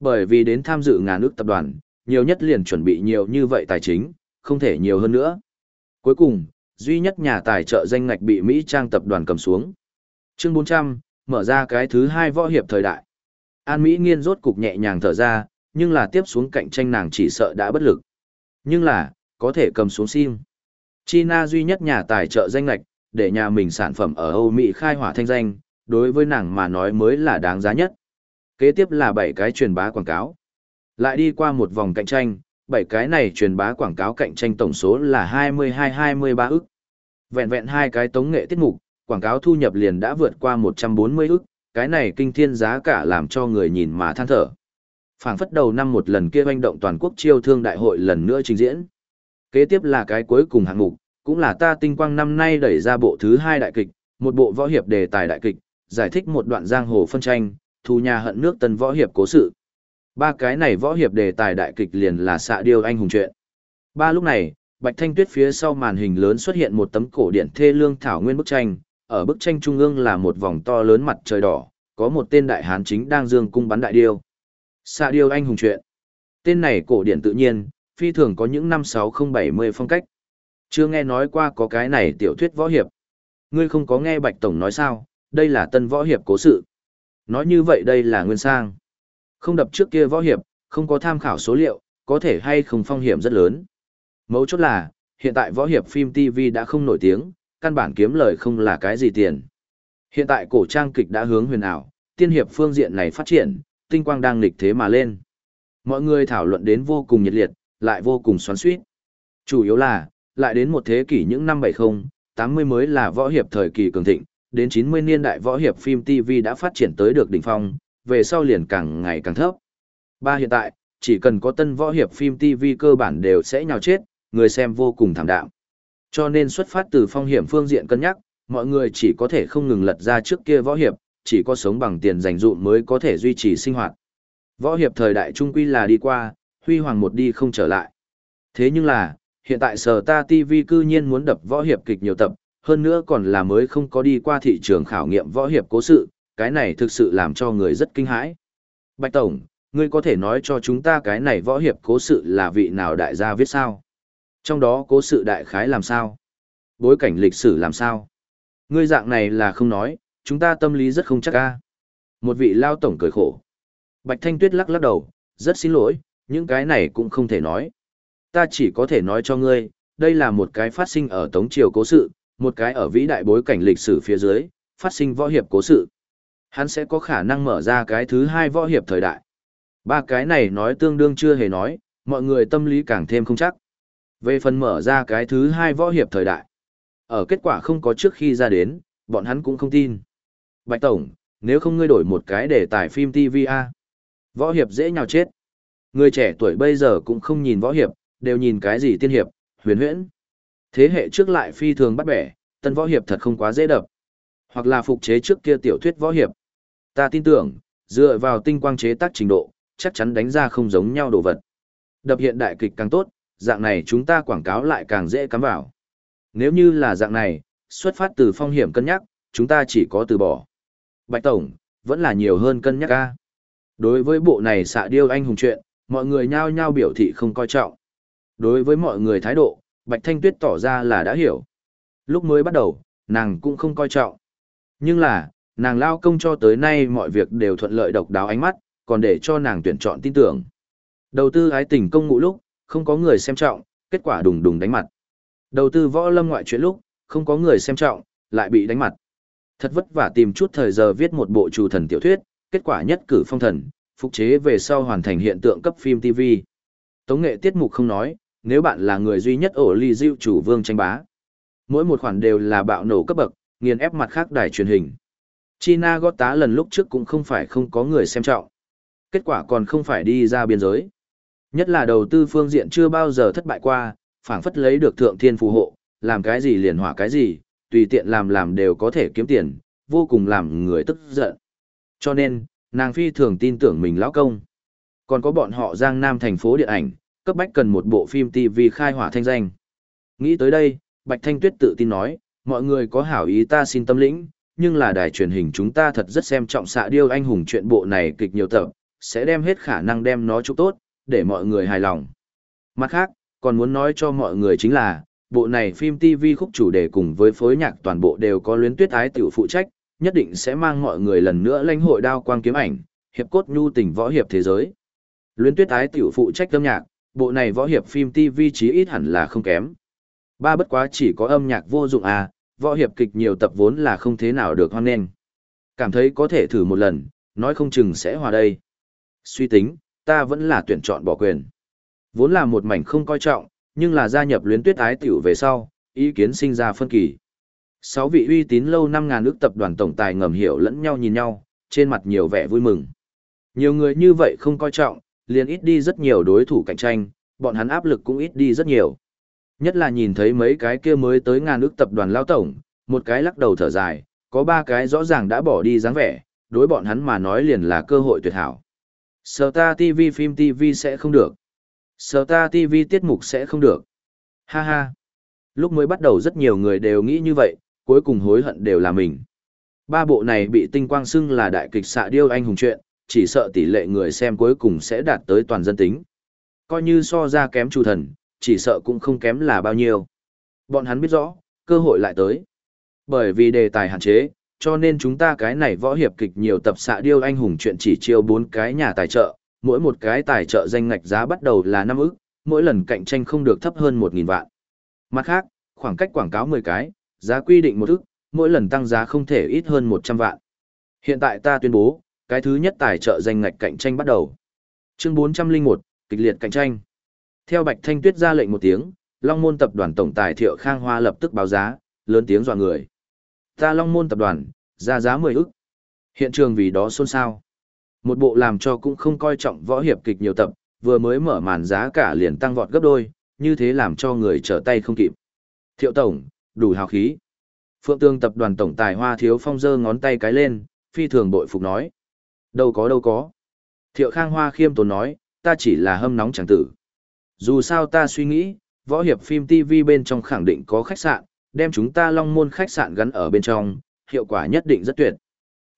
Bởi vì đến tham dự ngàn ức tập đoàn, nhiều nhất liền chuẩn bị nhiều như vậy tài chính, không thể nhiều hơn nữa. Cuối cùng, duy nhất nhà tài trợ danh ngạch bị Mỹ Trang tập đoàn cầm xuống. Chương 400, mở ra cái thứ hai võ hiệp thời đại. An Mỹ nghiên rốt cục nhẹ nhàng thở ra, nhưng là tiếp xuống cạnh tranh nàng chỉ sợ đã bất lực. Nhưng là, có thể cầm xuống sim. China duy nhất nhà tài trợ danh lạch, để nhà mình sản phẩm ở Âu Mỹ khai hỏa thanh danh, đối với nàng mà nói mới là đáng giá nhất. Kế tiếp là 7 cái truyền bá quảng cáo. Lại đi qua một vòng cạnh tranh, 7 cái này truyền bá quảng cáo cạnh tranh tổng số là 22-23 ức. Vẹn vẹn hai cái tống nghệ tiết mục, quảng cáo thu nhập liền đã vượt qua 140 ức, cái này kinh thiên giá cả làm cho người nhìn mà than thở. Phảng phất đầu năm một lần kia hoành động toàn quốc chiêu thương đại hội lần nữa trình diễn. Kế tiếp là cái cuối cùng hạng mục, cũng là ta tinh quang năm nay đẩy ra bộ thứ hai đại kịch, một bộ võ hiệp đề tài đại kịch, giải thích một đoạn giang hồ phân tranh, thu nhà hận nước tân võ hiệp cố sự. Ba cái này võ hiệp đề tài đại kịch liền là xạ điêu anh hùng chuyện. Ba lúc này, Bạch Thanh Tuyết phía sau màn hình lớn xuất hiện một tấm cổ điển thê lương thảo nguyên bức tranh, ở bức tranh trung ương là một vòng to lớn mặt trời đỏ, có một tên đại hán chính đang dương cung bắn đại điêu. Xạ điêu anh hùng chuyện. Tên này cổ điển tự nhiên, phi thường có những năm 6070 phong cách. Chưa nghe nói qua có cái này tiểu thuyết võ hiệp. Ngươi không có nghe Bạch Tổng nói sao, đây là tân võ hiệp cố sự. Nói như vậy đây là nguyên sang. Không đập trước kia võ hiệp, không có tham khảo số liệu, có thể hay không phong hiểm rất lớn. Mấu chốt là, hiện tại võ hiệp phim TV đã không nổi tiếng, căn bản kiếm lời không là cái gì tiền. Hiện tại cổ trang kịch đã hướng huyền ảo, tiên hiệp phương diện này phát triển, tinh quang đang nghịch thế mà lên. Mọi người thảo luận đến vô cùng nhiệt liệt, lại vô cùng xoắn xuýt. Chủ yếu là, lại đến một thế kỷ những năm 70, 80 mới là võ hiệp thời kỳ cường thịnh, đến 90 niên đại võ hiệp phim TV đã phát triển tới được đỉnh phong, về sau liền càng ngày càng thấp. Ba hiện tại, chỉ cần có tân võ hiệp phim TV cơ bản đều sẽ nhào chết, người xem vô cùng thảm đạm. Cho nên xuất phát từ phong hiểm phương diện cân nhắc, mọi người chỉ có thể không ngừng lật ra trước kia võ hiệp, chỉ có sống bằng tiền dành dụm mới có thể duy trì sinh hoạt. Võ hiệp thời đại trung quy là đi qua, huy hoàng một đi không trở lại. Thế nhưng là, hiện tại sở ta TV cư nhiên muốn đập võ hiệp kịch nhiều tập, hơn nữa còn là mới không có đi qua thị trường khảo nghiệm võ hiệp cố sự, cái này thực sự làm cho người rất kinh hãi. Bạch Tổng, ngươi có thể nói cho chúng ta cái này võ hiệp cố sự là vị nào đại gia viết sao? Trong đó cố sự đại khái làm sao? Bối cảnh lịch sử làm sao? Ngươi dạng này là không nói, chúng ta tâm lý rất không chắc ca. Một vị lao tổng cười khổ. Bạch Thanh Tuyết lắc lắc đầu, rất xin lỗi, những cái này cũng không thể nói. Ta chỉ có thể nói cho ngươi, đây là một cái phát sinh ở Tống Triều cố sự, một cái ở vĩ đại bối cảnh lịch sử phía dưới, phát sinh võ hiệp cố sự. Hắn sẽ có khả năng mở ra cái thứ hai võ hiệp thời đại. Ba cái này nói tương đương chưa hề nói, mọi người tâm lý càng thêm không chắc. Về phần mở ra cái thứ hai võ hiệp thời đại. Ở kết quả không có trước khi ra đến, bọn hắn cũng không tin. Bạch Tổng, nếu không ngươi đổi một cái để tải phim tv a Võ hiệp dễ nhào chết. Người trẻ tuổi bây giờ cũng không nhìn võ hiệp, đều nhìn cái gì tiên hiệp, huyền huyễn. Thế hệ trước lại phi thường bắt bẻ, tân võ hiệp thật không quá dễ đập. Hoặc là phục chế trước kia tiểu thuyết võ hiệp. Ta tin tưởng, dựa vào tinh quang chế tác trình độ, chắc chắn đánh ra không giống nhau đồ vật. Đập hiện đại kịch càng tốt, dạng này chúng ta quảng cáo lại càng dễ cắm vào. Nếu như là dạng này, xuất phát từ phong hiểm cân nhắc, chúng ta chỉ có từ bỏ. Bạch Tổng, vẫn là nhiều hơn cân nhắc ca. Đối với bộ này xạ điêu anh hùng chuyện, mọi người nhao nhao biểu thị không coi trọng. Đối với mọi người thái độ, Bạch Thanh Tuyết tỏ ra là đã hiểu. Lúc mới bắt đầu, nàng cũng không coi trọng. Nhưng là, nàng lao công cho tới nay mọi việc đều thuận lợi độc đáo ánh mắt, còn để cho nàng tuyển chọn tin tưởng. Đầu tư ái tình công ngụ lúc, không có người xem trọng, kết quả đùng đùng đánh mặt. Đầu tư võ lâm ngoại chuyện lúc, không có người xem trọng, lại bị đánh mặt. Thật vất vả tìm chút thời giờ viết một bộ chủ thần tiểu thuyết, kết quả nhất cử phong thần, phục chế về sau hoàn thành hiện tượng cấp phim TV. Tống nghệ tiết mục không nói, nếu bạn là người duy nhất ổ ly diệu chủ vương tranh bá. Mỗi một khoản đều là bạo nổ cấp bậc, nghiền ép mặt khác đài truyền hình. China gót tá lần lúc trước cũng không phải không có người xem trọng. Kết quả còn không phải đi ra biên giới. Nhất là đầu tư phương diện chưa bao giờ thất bại qua, phảng phất lấy được thượng thiên phù hộ, làm cái gì liền hỏa cái gì, tùy tiện làm làm đều có thể kiếm tiền, vô cùng làm người tức giận. Cho nên, nàng phi thường tin tưởng mình lão công. Còn có bọn họ Giang Nam thành phố điện ảnh, cấp bách cần một bộ phim TV khai hỏa thanh danh. Nghĩ tới đây, Bạch Thanh Tuyết tự tin nói, mọi người có hảo ý ta xin tâm lĩnh, nhưng là đài truyền hình chúng ta thật rất xem trọng xạ điêu anh hùng chuyện bộ này kịch nhiều tập, sẽ đem hết khả năng đem nó chúc tốt, để mọi người hài lòng. Mặt khác, còn muốn nói cho mọi người chính là, bộ này phim TV khúc chủ đề cùng với phối nhạc toàn bộ đều có luyến tuyết ái tiểu phụ trách, nhất định sẽ mang mọi người lần nữa lãnh hội đao quang kiếm ảnh, hiệp cốt nhu tình võ hiệp thế giới. Luyến tuyết ái tiểu phụ trách âm nhạc, bộ này võ hiệp phim TV chí ít hẳn là không kém. Ba bất quá chỉ có âm nhạc vô dụng à, võ hiệp kịch nhiều tập vốn là không thế nào được hoan nghênh. Cảm thấy có thể thử một lần, nói không chừng sẽ hòa đây. Suy tính, ta vẫn là tuyển chọn bỏ quyền. Vốn là một mảnh không coi trọng, nhưng là gia nhập luyến tuyết ái tiểu về sau, ý kiến sinh ra phân kỳ. Sáu vị uy tín lâu năm ngàn ước tập đoàn tổng tài ngầm hiểu lẫn nhau nhìn nhau, trên mặt nhiều vẻ vui mừng. Nhiều người như vậy không coi trọng, liền ít đi rất nhiều đối thủ cạnh tranh, bọn hắn áp lực cũng ít đi rất nhiều. Nhất là nhìn thấy mấy cái kia mới tới ngàn ước tập đoàn lao tổng, một cái lắc đầu thở dài, có ba cái rõ ràng đã bỏ đi dáng vẻ, đối bọn hắn mà nói liền là cơ hội tuyệt hảo. Sở ta TV phim TV sẽ không được. Sở ta TV tiết mục sẽ không được. Ha ha. Lúc mới bắt đầu rất nhiều người đều nghĩ như vậy, cuối cùng hối hận đều là mình. Ba bộ này bị tinh quang xưng là đại kịch xạ điêu anh hùng chuyện, chỉ sợ tỷ lệ người xem cuối cùng sẽ đạt tới toàn dân tính. Coi như so ra kém chủ thần, chỉ sợ cũng không kém là bao nhiêu. Bọn hắn biết rõ, cơ hội lại tới. Bởi vì đề tài hạn chế, cho nên chúng ta cái này võ hiệp kịch nhiều tập xạ điêu anh hùng chuyện chỉ chiêu bốn cái nhà tài trợ, mỗi một cái tài trợ danh ngạch giá bắt đầu là 5 ức, mỗi lần cạnh tranh không được thấp hơn 1.000 vạn. Mặt khác, khoảng cách quảng cáo 10 cái, giá quy định một ức, mỗi lần tăng giá không thể ít hơn 100 vạn. Hiện tại ta tuyên bố, cái thứ nhất tài trợ danh ngạch cạnh tranh bắt đầu. Chương 401, kịch liệt cạnh tranh. Theo Bạch Thanh Tuyết ra lệnh một tiếng, Long Môn tập đoàn tổng tài Thiệu Khang Hoa lập tức báo giá, lớn tiếng dọa người. Ta Long Môn tập đoàn, ra giá 10 ức. Hiện trường vì đó xôn xao. Một bộ làm cho cũng không coi trọng võ hiệp kịch nhiều tập, vừa mới mở màn giá cả liền tăng vọt gấp đôi, như thế làm cho người trở tay không kịp. Thiệu Tổng, đủ hào khí. Phượng Tương tập đoàn tổng tài Hoa Thiếu Phong giơ ngón tay cái lên, phi thường bội phục nói. Đâu có đâu có. Thiệu Khang Hoa khiêm tốn nói, ta chỉ là hâm nóng chẳng tử. Dù sao ta suy nghĩ, võ hiệp phim TV bên trong khẳng định có khách sạn, đem chúng ta long môn khách sạn gắn ở bên trong, hiệu quả nhất định rất tuyệt.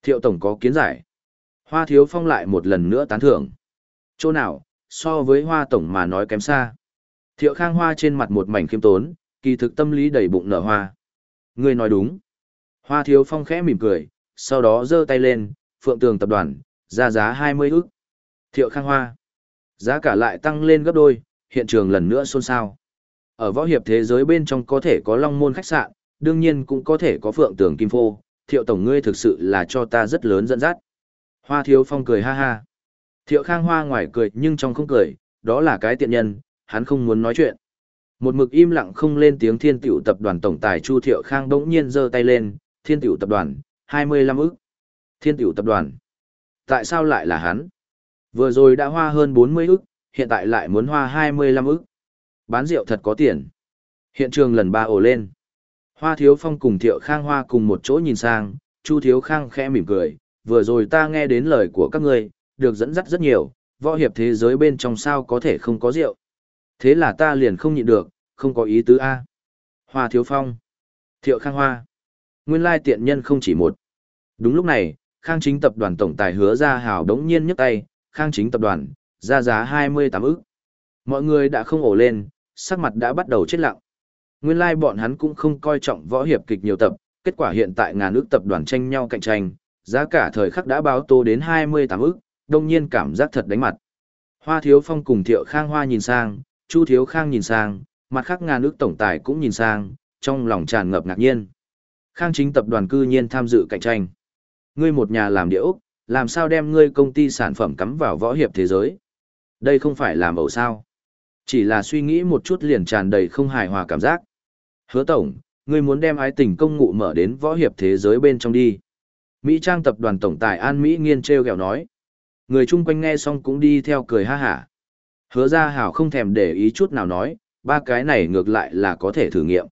Thiệu Tổng có kiến giải. Hoa Thiếu Phong lại một lần nữa tán thưởng. Chỗ nào, so với Hoa Tổng mà nói kém xa. Thiệu Khang Hoa trên mặt một mảnh khiêm tốn, kỳ thực tâm lý đầy bụng nở hoa. Người nói đúng. Hoa Thiếu Phong khẽ mỉm cười, sau đó giơ tay lên, Phượng Tường tập đoàn, ra giá 20 ức. Thiệu Khang Hoa. Giá cả lại tăng lên gấp đôi, hiện trường lần nữa xôn xao. Ở võ hiệp thế giới bên trong có thể có long môn khách sạn, đương nhiên cũng có thể có Phượng Tường Kim Phô, Thiệu Tổng ngươi thực sự là cho ta rất lớn dẫn dắt. Hoa Thiếu Phong cười ha ha. Thiệu Khang Hoa ngoài cười nhưng trong không cười, đó là cái tiện nhân, hắn không muốn nói chuyện. Một mực im lặng không lên tiếng thiên tiểu tập đoàn tổng tài Chu Thiệu Khang đống nhiên giơ tay lên, thiên tiểu tập đoàn, 25 ức. Thiên tiểu tập đoàn. Tại sao lại là hắn? Vừa rồi đã hoa hơn 40 ức, hiện tại lại muốn hoa 25 ức. Bán rượu thật có tiền. Hiện trường lần ba ổ lên. Hoa Thiếu Phong cùng Thiệu Khang Hoa cùng một chỗ nhìn sang, Chu Thiếu Khang khẽ mỉm cười, vừa rồi ta nghe đến lời của các ngươi, được dẫn dắt rất nhiều, võ hiệp thế giới bên trong sao có thể không có rượu. Thế là ta liền không nhịn được, không có ý tứ A. Hoa Thiếu Phong. Thiệu Khang Hoa. Nguyên lai tiện nhân không chỉ một. Đúng lúc này, Khang Chính tập đoàn tổng tài hứa ra hào đống nhiên nhấc tay, Khang Chính tập đoàn, ra giá 28 ức. Mọi người đã không ổ lên, sắc mặt đã bắt đầu chết lặng. Nguyên lai bọn hắn cũng không coi trọng võ hiệp kịch nhiều tập, kết quả hiện tại ngàn ước tập đoàn tranh nhau cạnh tranh, giá cả thời khắc đã báo tô đến 28 ức, đông nhiên cảm giác thật đánh mặt. Hoa Thiếu Phong cùng Thiệu Khang Hoa nhìn sang, Chu Thiếu Khang nhìn sang, mặt khác ngàn ước tổng tài cũng nhìn sang, trong lòng tràn ngập ngạc nhiên. Khang chính tập đoàn cư nhiên tham dự cạnh tranh. Ngươi một nhà làm địa ốc, làm sao đem ngươi công ty sản phẩm cắm vào võ hiệp thế giới? Đây không phải làm ẩu sao. Chỉ là suy nghĩ một chút liền tràn đầy không hài hòa cảm giác. Hứa tổng, ngươi muốn đem ái tình công ngụ mở đến võ hiệp thế giới bên trong đi. Mỹ Trang tập đoàn tổng tài An Mỹ nghiên treo gẹo nói. Người chung quanh nghe xong cũng đi theo cười ha hả. Hứa ra hảo không thèm để ý chút nào nói, ba cái này ngược lại là có thể thử nghiệm.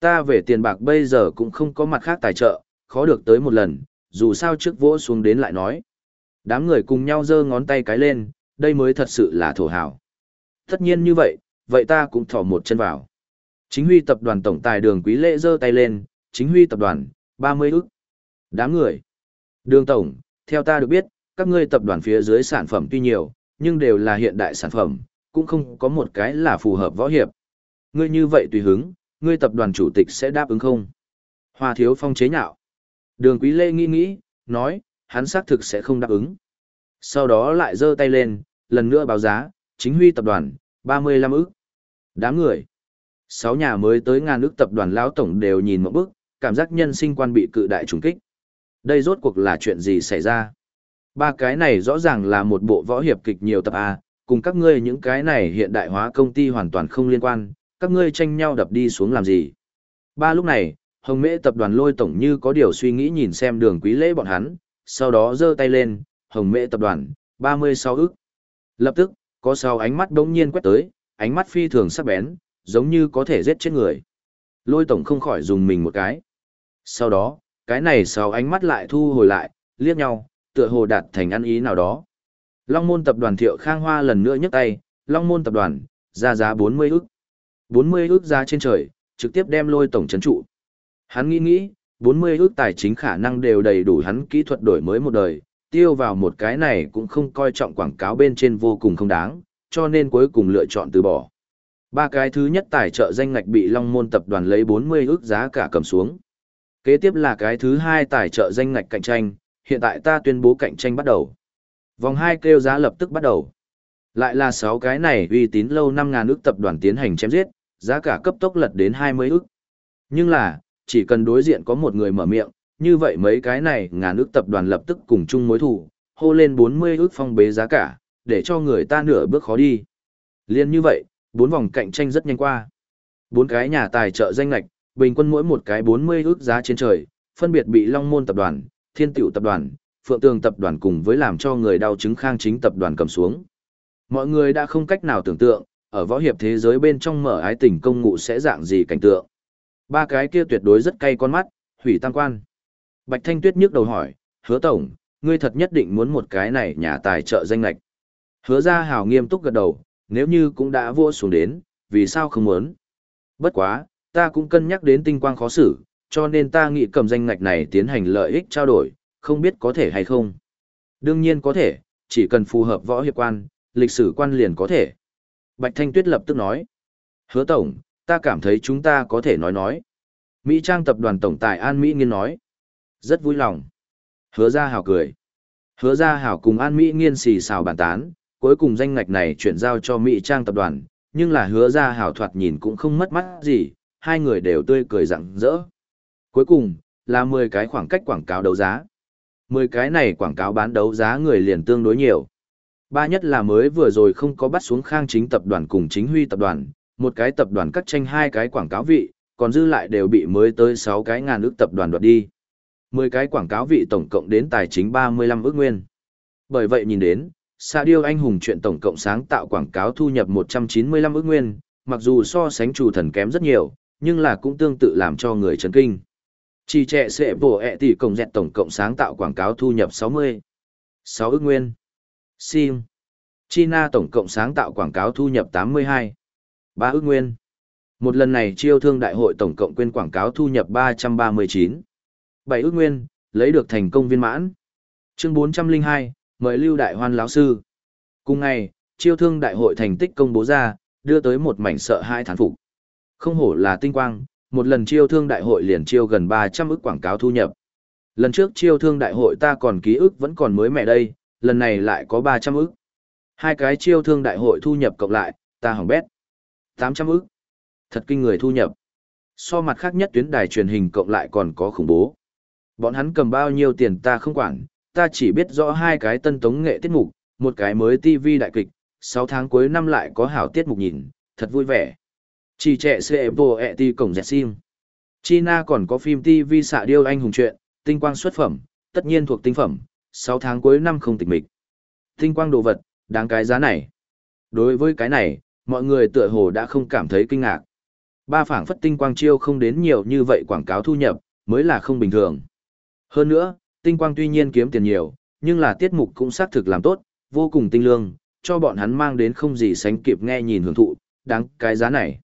Ta về tiền bạc bây giờ cũng không có mặt khác tài trợ, khó được tới một lần, dù sao trước vỗ xuống đến lại nói. Đám người cùng nhau giơ ngón tay cái lên, đây mới thật sự là thổ hảo. Tất nhiên như vậy, vậy ta cũng thỏ một chân vào. Chính huy tập đoàn tổng tài đường quý lễ giơ tay lên, chính huy tập đoàn, 30 ức. Đám người. Đường tổng, theo ta được biết, các ngươi tập đoàn phía dưới sản phẩm tuy nhiều, nhưng đều là hiện đại sản phẩm, cũng không có một cái là phù hợp võ hiệp. Ngươi như vậy tùy hứng, ngươi tập đoàn chủ tịch sẽ đáp ứng không? Hoa thiếu phong chế nhạo. Đường Quý Lê nghĩ nghĩ, nói, hắn xác thực sẽ không đáp ứng. Sau đó lại giơ tay lên, lần nữa báo giá, chính huy tập đoàn, 35 ức. Đám người. Sáu nhà mới tới ngàn ức tập đoàn lão tổng đều nhìn một bức, cảm giác nhân sinh quan bị cự đại trùng kích. Đây rốt cuộc là chuyện gì xảy ra? Ba cái này rõ ràng là một bộ võ hiệp kịch nhiều tập A, cùng các ngươi những cái này hiện đại hóa công ty hoàn toàn không liên quan, các ngươi tranh nhau đập đi xuống làm gì? Ba lúc này, Hồng Mễ tập đoàn lôi tổng như có điều suy nghĩ nhìn xem đường quý lễ bọn hắn, sau đó giơ tay lên, Hồng Mễ tập đoàn, 36 ức. Lập tức, có sáu ánh mắt đống nhiên quét tới, ánh mắt phi thường sắc bén, giống như có thể giết chết người. Lôi tổng không khỏi dùng mình một cái. Sau đó, cái này sáu ánh mắt lại thu hồi lại, liếc nhau, tựa hồ đạt thành ăn ý nào đó. Long môn tập đoàn thiệu khang hoa lần nữa nhấc tay, Long môn tập đoàn, ra giá 40 ức. 40 ức giá trên trời, trực tiếp đem lôi tổng chấn trụ. Hắn nghĩ nghĩ, 40 ức tài chính khả năng đều đầy đủ hắn kỹ thuật đổi mới một đời, tiêu vào một cái này cũng không coi trọng quảng cáo bên trên vô cùng không đáng, cho nên cuối cùng lựa chọn từ bỏ. Ba cái thứ nhất tài trợ danh ngạch bị Long Môn tập đoàn lấy 40 ước giá cả cầm xuống. Kế tiếp là cái thứ hai tài trợ danh ngạch cạnh tranh, hiện tại ta tuyên bố cạnh tranh bắt đầu. Vòng 2 kêu giá lập tức bắt đầu. Lại là 6 cái này uy tín lâu 5.000 ước tập đoàn tiến hành chém giết, giá cả cấp tốc lật đến 20 ước. Nhưng là, chỉ cần đối diện có một người mở miệng, như vậy mấy cái này ngàn ước tập đoàn lập tức cùng chung mối thủ, hô lên 40 ước phong bế giá cả, để cho người ta nửa bước khó đi. Liên như vậy, bốn vòng cạnh tranh rất nhanh qua. Bốn cái nhà tài trợ danh lạch, bình quân mỗi một cái 40 ước giá trên trời, phân biệt bị Long Môn tập đoàn, Thiên Tiểu tập đoàn, Phượng Tường tập đoàn cùng với làm cho người đau chứng khang chính tập đoàn cầm xuống. Mọi người đã không cách nào tưởng tượng, ở võ hiệp thế giới bên trong mở ái tình công ngụ sẽ dạng gì cảnh tượng. Ba cái kia tuyệt đối rất cay con mắt, hủy tăng quan. Bạch Thanh Tuyết nhức đầu hỏi, hứa tổng, ngươi thật nhất định muốn một cái này nhà tài trợ danh lạch. Hứa ra hào nghiêm túc gật đầu, nếu như cũng đã vua xuống đến, vì sao không muốn. Bất quá, ta cũng cân nhắc đến tinh quang khó xử, cho nên ta nghĩ cầm danh ngạch này tiến hành lợi ích trao đổi, không biết có thể hay không. Đương nhiên có thể, chỉ cần phù hợp võ hiệp quan, lịch sử quan liền có thể. Bạch Thanh Tuyết lập tức nói. Hứa Tổng, ta cảm thấy chúng ta có thể nói nói. Mỹ Trang tập đoàn tổng tài An Mỹ Nghiên nói. Rất vui lòng. Hứa ra hào cười. Hứa ra hảo cùng An Mỹ Nghiên xì xào bàn tán, cuối cùng danh ngạch này chuyển giao cho Mỹ Trang tập đoàn, nhưng là hứa ra hảo thoạt nhìn cũng không mất mắt gì, hai người đều tươi cười rặng rỡ. Cuối cùng, là 10 cái khoảng cách quảng cáo đấu giá. 10 cái này quảng cáo bán đấu giá người liền tương đối nhiều. Ba nhất là mới vừa rồi không có bắt xuống khang chính tập đoàn cùng chính huy tập đoàn, một cái tập đoàn cắt tranh hai cái quảng cáo vị, còn dư lại đều bị mới tới 6 cái ngàn ước tập đoàn đoạt đi. 10 cái quảng cáo vị tổng cộng đến tài chính 35 ước nguyên. Bởi vậy nhìn đến, Sa Điêu Anh Hùng chuyện tổng cộng sáng tạo quảng cáo thu nhập 195 ước nguyên, mặc dù so sánh chủ thần kém rất nhiều, nhưng là cũng tương tự làm cho người chấn kinh. Chỉ trẻ sẽ bổ ẹ tỷ cộng dẹt tổng cộng sáng tạo quảng cáo thu nhập 60. 6 ước nguyên. Sim. China tổng cộng sáng tạo quảng cáo thu nhập 82. 3 ước nguyên. Một lần này chiêu thương đại hội tổng cộng quên quảng cáo thu nhập 339 bảy ước nguyên, lấy được thành công viên mãn. Chương 402, mời Lưu Đại Hoan lão sư. Cùng ngày, chiêu thương đại hội thành tích công bố ra, đưa tới một mảnh sợ hai thán phục. Không hổ là tinh quang, một lần chiêu thương đại hội liền chiêu gần 300 ức quảng cáo thu nhập. Lần trước chiêu thương đại hội ta còn ký ức vẫn còn mới mẹ đây, lần này lại có 300 ức. Hai cái chiêu thương đại hội thu nhập cộng lại, ta hỏng bét. 800 ức. Thật kinh người thu nhập. So mặt khác nhất tuyến đài truyền hình cộng lại còn có khủng bố. Bọn hắn cầm bao nhiêu tiền ta không quản, ta chỉ biết rõ hai cái tân tống nghệ tiết mục, một cái mới TV đại kịch, 6 tháng cuối năm lại có hảo tiết mục nhìn, thật vui vẻ. Chỉ trẻ sẽ bồ ẹ ti cổng dẹt sim. China còn có phim TV xạ điêu anh hùng chuyện, tinh quang xuất phẩm, tất nhiên thuộc tinh phẩm, 6 tháng cuối năm không tịch mịch. Tinh quang đồ vật, đáng cái giá này. Đối với cái này, mọi người tựa hồ đã không cảm thấy kinh ngạc. Ba phảng phất tinh quang chiêu không đến nhiều như vậy quảng cáo thu nhập, mới là không bình thường. Hơn nữa, tinh quang tuy nhiên kiếm tiền nhiều, nhưng là tiết mục cũng xác thực làm tốt, vô cùng tinh lương, cho bọn hắn mang đến không gì sánh kịp nghe nhìn hưởng thụ, đáng cái giá này.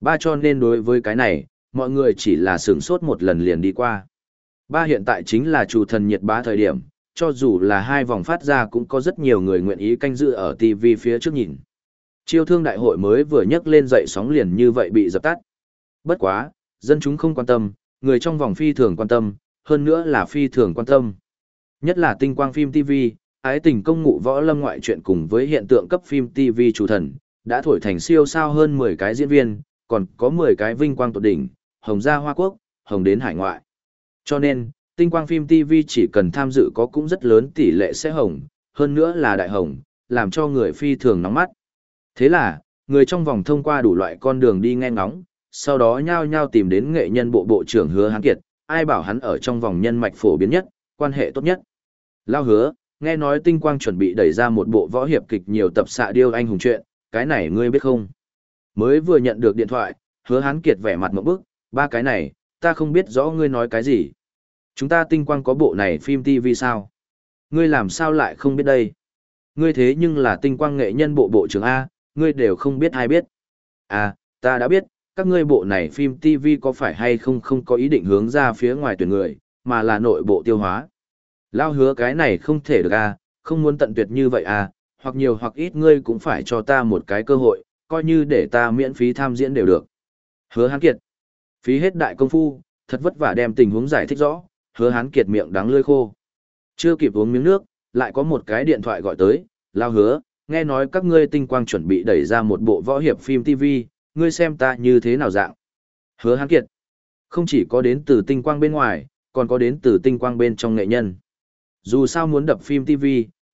Ba cho nên đối với cái này, mọi người chỉ là sướng sốt một lần liền đi qua. Ba hiện tại chính là chủ thần nhiệt bá thời điểm, cho dù là hai vòng phát ra cũng có rất nhiều người nguyện ý canh dự ở TV phía trước nhìn. Chiêu thương đại hội mới vừa nhấc lên dậy sóng liền như vậy bị dập tắt. Bất quá, dân chúng không quan tâm, người trong vòng phi thường quan tâm, hơn nữa là phi thường quan tâm. Nhất là tinh quang phim TV, ái tình công ngụ võ lâm ngoại truyện cùng với hiện tượng cấp phim TV chủ thần, đã thổi thành siêu sao hơn 10 cái diễn viên, còn có 10 cái vinh quang tột đỉnh, hồng gia hoa quốc, hồng đến hải ngoại. Cho nên, tinh quang phim TV chỉ cần tham dự có cũng rất lớn tỷ lệ sẽ hồng, hơn nữa là đại hồng, làm cho người phi thường nóng mắt. Thế là, người trong vòng thông qua đủ loại con đường đi nghe ngóng, sau đó nhao nhao tìm đến nghệ nhân bộ bộ trưởng hứa hán kiệt, ai bảo hắn ở trong vòng nhân mạch phổ biến nhất, quan hệ tốt nhất. Lao hứa, nghe nói tinh quang chuẩn bị đẩy ra một bộ võ hiệp kịch nhiều tập xạ điêu anh hùng chuyện, cái này ngươi biết không? Mới vừa nhận được điện thoại, hứa hán kiệt vẻ mặt một bức, ba cái này, ta không biết rõ ngươi nói cái gì. Chúng ta tinh quang có bộ này phim TV sao? Ngươi làm sao lại không biết đây? Ngươi thế nhưng là tinh quang nghệ nhân bộ bộ trưởng A, ngươi đều không biết ai biết. À, ta đã biết, các ngươi bộ này phim TV có phải hay không không có ý định hướng ra phía ngoài tuyển người, mà là nội bộ tiêu hóa. Lao hứa cái này không thể được à, không muốn tận tuyệt như vậy à, hoặc nhiều hoặc ít ngươi cũng phải cho ta một cái cơ hội, coi như để ta miễn phí tham diễn đều được. Hứa hán kiệt. Phí hết đại công phu, thật vất vả đem tình huống giải thích rõ, hứa hán kiệt miệng đắng lưỡi khô. Chưa kịp uống miếng nước, lại có một cái điện thoại gọi tới, lao hứa, nghe nói các ngươi tinh quang chuẩn bị đẩy ra một bộ võ hiệp phim TV, ngươi xem ta như thế nào dạng. Hứa hán kiệt. Không chỉ có đến từ tinh quang bên ngoài, còn có đến từ tinh quang bên trong nghệ nhân. Dù sao muốn đập phim TV,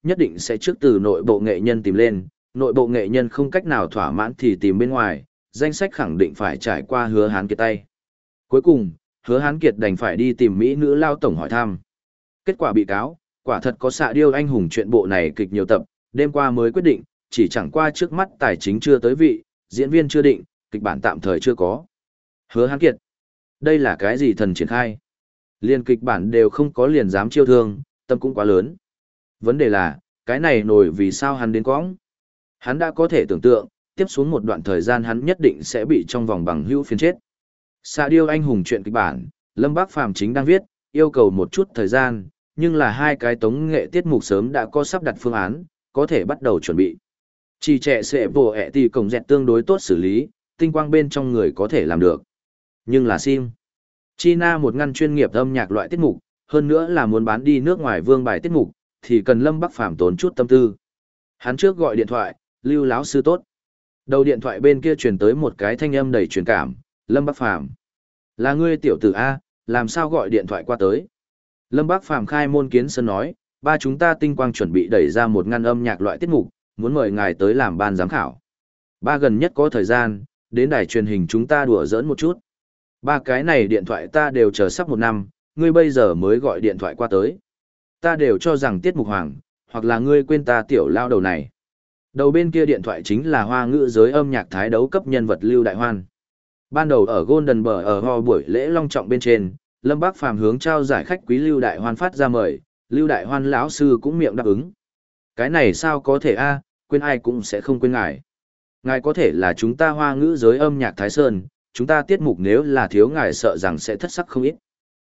nhất định sẽ trước từ nội bộ nghệ nhân tìm lên, nội bộ nghệ nhân không cách nào thỏa mãn thì tìm bên ngoài, danh sách khẳng định phải trải qua hứa hán kiệt tay. Cuối cùng, hứa hán kiệt đành phải đi tìm Mỹ nữ lao tổng hỏi thăm. Kết quả bị cáo, quả thật có xạ điêu anh hùng chuyện bộ này kịch nhiều tập, đêm qua mới quyết định, chỉ chẳng qua trước mắt tài chính chưa tới vị, diễn viên chưa định, kịch bản tạm thời chưa có. Hứa hán kiệt. Đây là cái gì thần triển khai? Liên kịch bản đều không có liền dám chiêu thương, tâm cũng quá lớn. Vấn đề là, cái này nổi vì sao hắn đến quõng? Hắn đã có thể tưởng tượng, tiếp xuống một đoạn thời gian hắn nhất định sẽ bị trong vòng bằng hữu phiến chết. Sa điêu anh hùng chuyện kịch bản, Lâm Bác Phàm chính đang viết, yêu cầu một chút thời gian, nhưng là hai cái tống nghệ tiết mục sớm đã có sắp đặt phương án, có thể bắt đầu chuẩn bị. Chỉ trẻ sẽ bổ ẹ thì cổng dẹt tương đối tốt xử lý, tinh quang bên trong người có thể làm được. Nhưng là sim. China một ngăn chuyên nghiệp âm nhạc loại tiết mục, hơn nữa là muốn bán đi nước ngoài vương bài tiết mục, thì cần Lâm Bắc Phàm tốn chút tâm tư. Hắn trước gọi điện thoại, lưu láo sư tốt. Đầu điện thoại bên kia truyền tới một cái thanh âm đầy truyền cảm, Lâm Bắc Phàm Là ngươi tiểu tử A, làm sao gọi điện thoại qua tới? Lâm Bắc Phàm khai môn kiến sân nói, ba chúng ta tinh quang chuẩn bị đẩy ra một ngăn âm nhạc loại tiết mục, muốn mời ngài tới làm ban giám khảo. Ba gần nhất có thời gian, đến đài truyền hình chúng ta đùa giỡn một chút. Ba cái này điện thoại ta đều chờ sắp một năm, ngươi bây giờ mới gọi điện thoại qua tới. Ta đều cho rằng tiết mục hoàng, hoặc là ngươi quên ta tiểu lao đầu này. Đầu bên kia điện thoại chính là hoa ngữ giới âm nhạc thái đấu cấp nhân vật Lưu Đại Hoan. Ban đầu ở Golden Bờ ở ho buổi lễ long trọng bên trên, Lâm Bác Phàm hướng trao giải khách quý Lưu Đại Hoan phát ra mời, Lưu Đại Hoan lão sư cũng miệng đáp ứng. Cái này sao có thể a, quên ai cũng sẽ không quên ngài. Ngài có thể là chúng ta hoa ngữ giới âm nhạc Thái Sơn, chúng ta tiết mục nếu là thiếu ngài sợ rằng sẽ thất sắc không ít.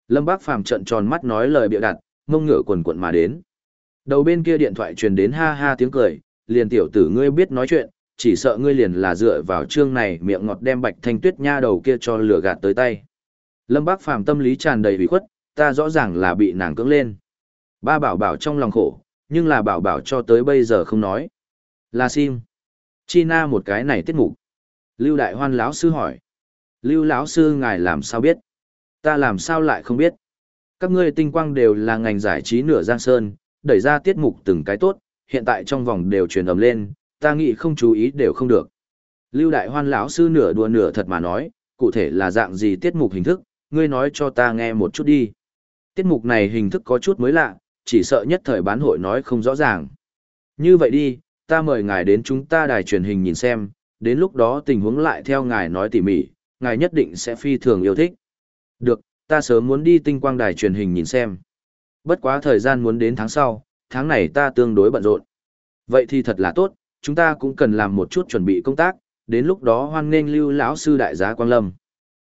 Lâm Bác Phàm trận tròn mắt nói lời bịa đặt, mông ngựa quần quận mà đến. Đầu bên kia điện thoại truyền đến ha ha tiếng cười, liền tiểu tử ngươi biết nói chuyện, chỉ sợ ngươi liền là dựa vào chương này miệng ngọt đem bạch thanh tuyết nha đầu kia cho lửa gạt tới tay. Lâm Bác Phàm tâm lý tràn đầy ủy khuất, ta rõ ràng là bị nàng cưỡng lên. Ba bảo bảo trong lòng khổ, nhưng là bảo bảo cho tới bây giờ không nói. Là sim. Chi na một cái này tiết mục. Lưu Đại Hoan lão sư hỏi. Lưu lão sư ngài làm sao biết? Ta làm sao lại không biết? Các ngươi tinh quang đều là ngành giải trí nửa giang sơn, đẩy ra tiết mục từng cái tốt, hiện tại trong vòng đều truyền ầm lên, ta nghĩ không chú ý đều không được. Lưu Đại Hoan lão sư nửa đùa nửa thật mà nói, cụ thể là dạng gì tiết mục hình thức, ngươi nói cho ta nghe một chút đi. Tiết mục này hình thức có chút mới lạ, chỉ sợ nhất thời bán hội nói không rõ ràng. Như vậy đi, ta mời ngài đến chúng ta đài truyền hình nhìn xem, đến lúc đó tình huống lại theo ngài nói tỉ mỉ, ngài nhất định sẽ phi thường yêu thích. Được, ta sớm muốn đi tinh quang đài truyền hình nhìn xem. Bất quá thời gian muốn đến tháng sau, tháng này ta tương đối bận rộn. Vậy thì thật là tốt, chúng ta cũng cần làm một chút chuẩn bị công tác, đến lúc đó hoan nghênh Lưu lão sư đại giá Quang Lâm.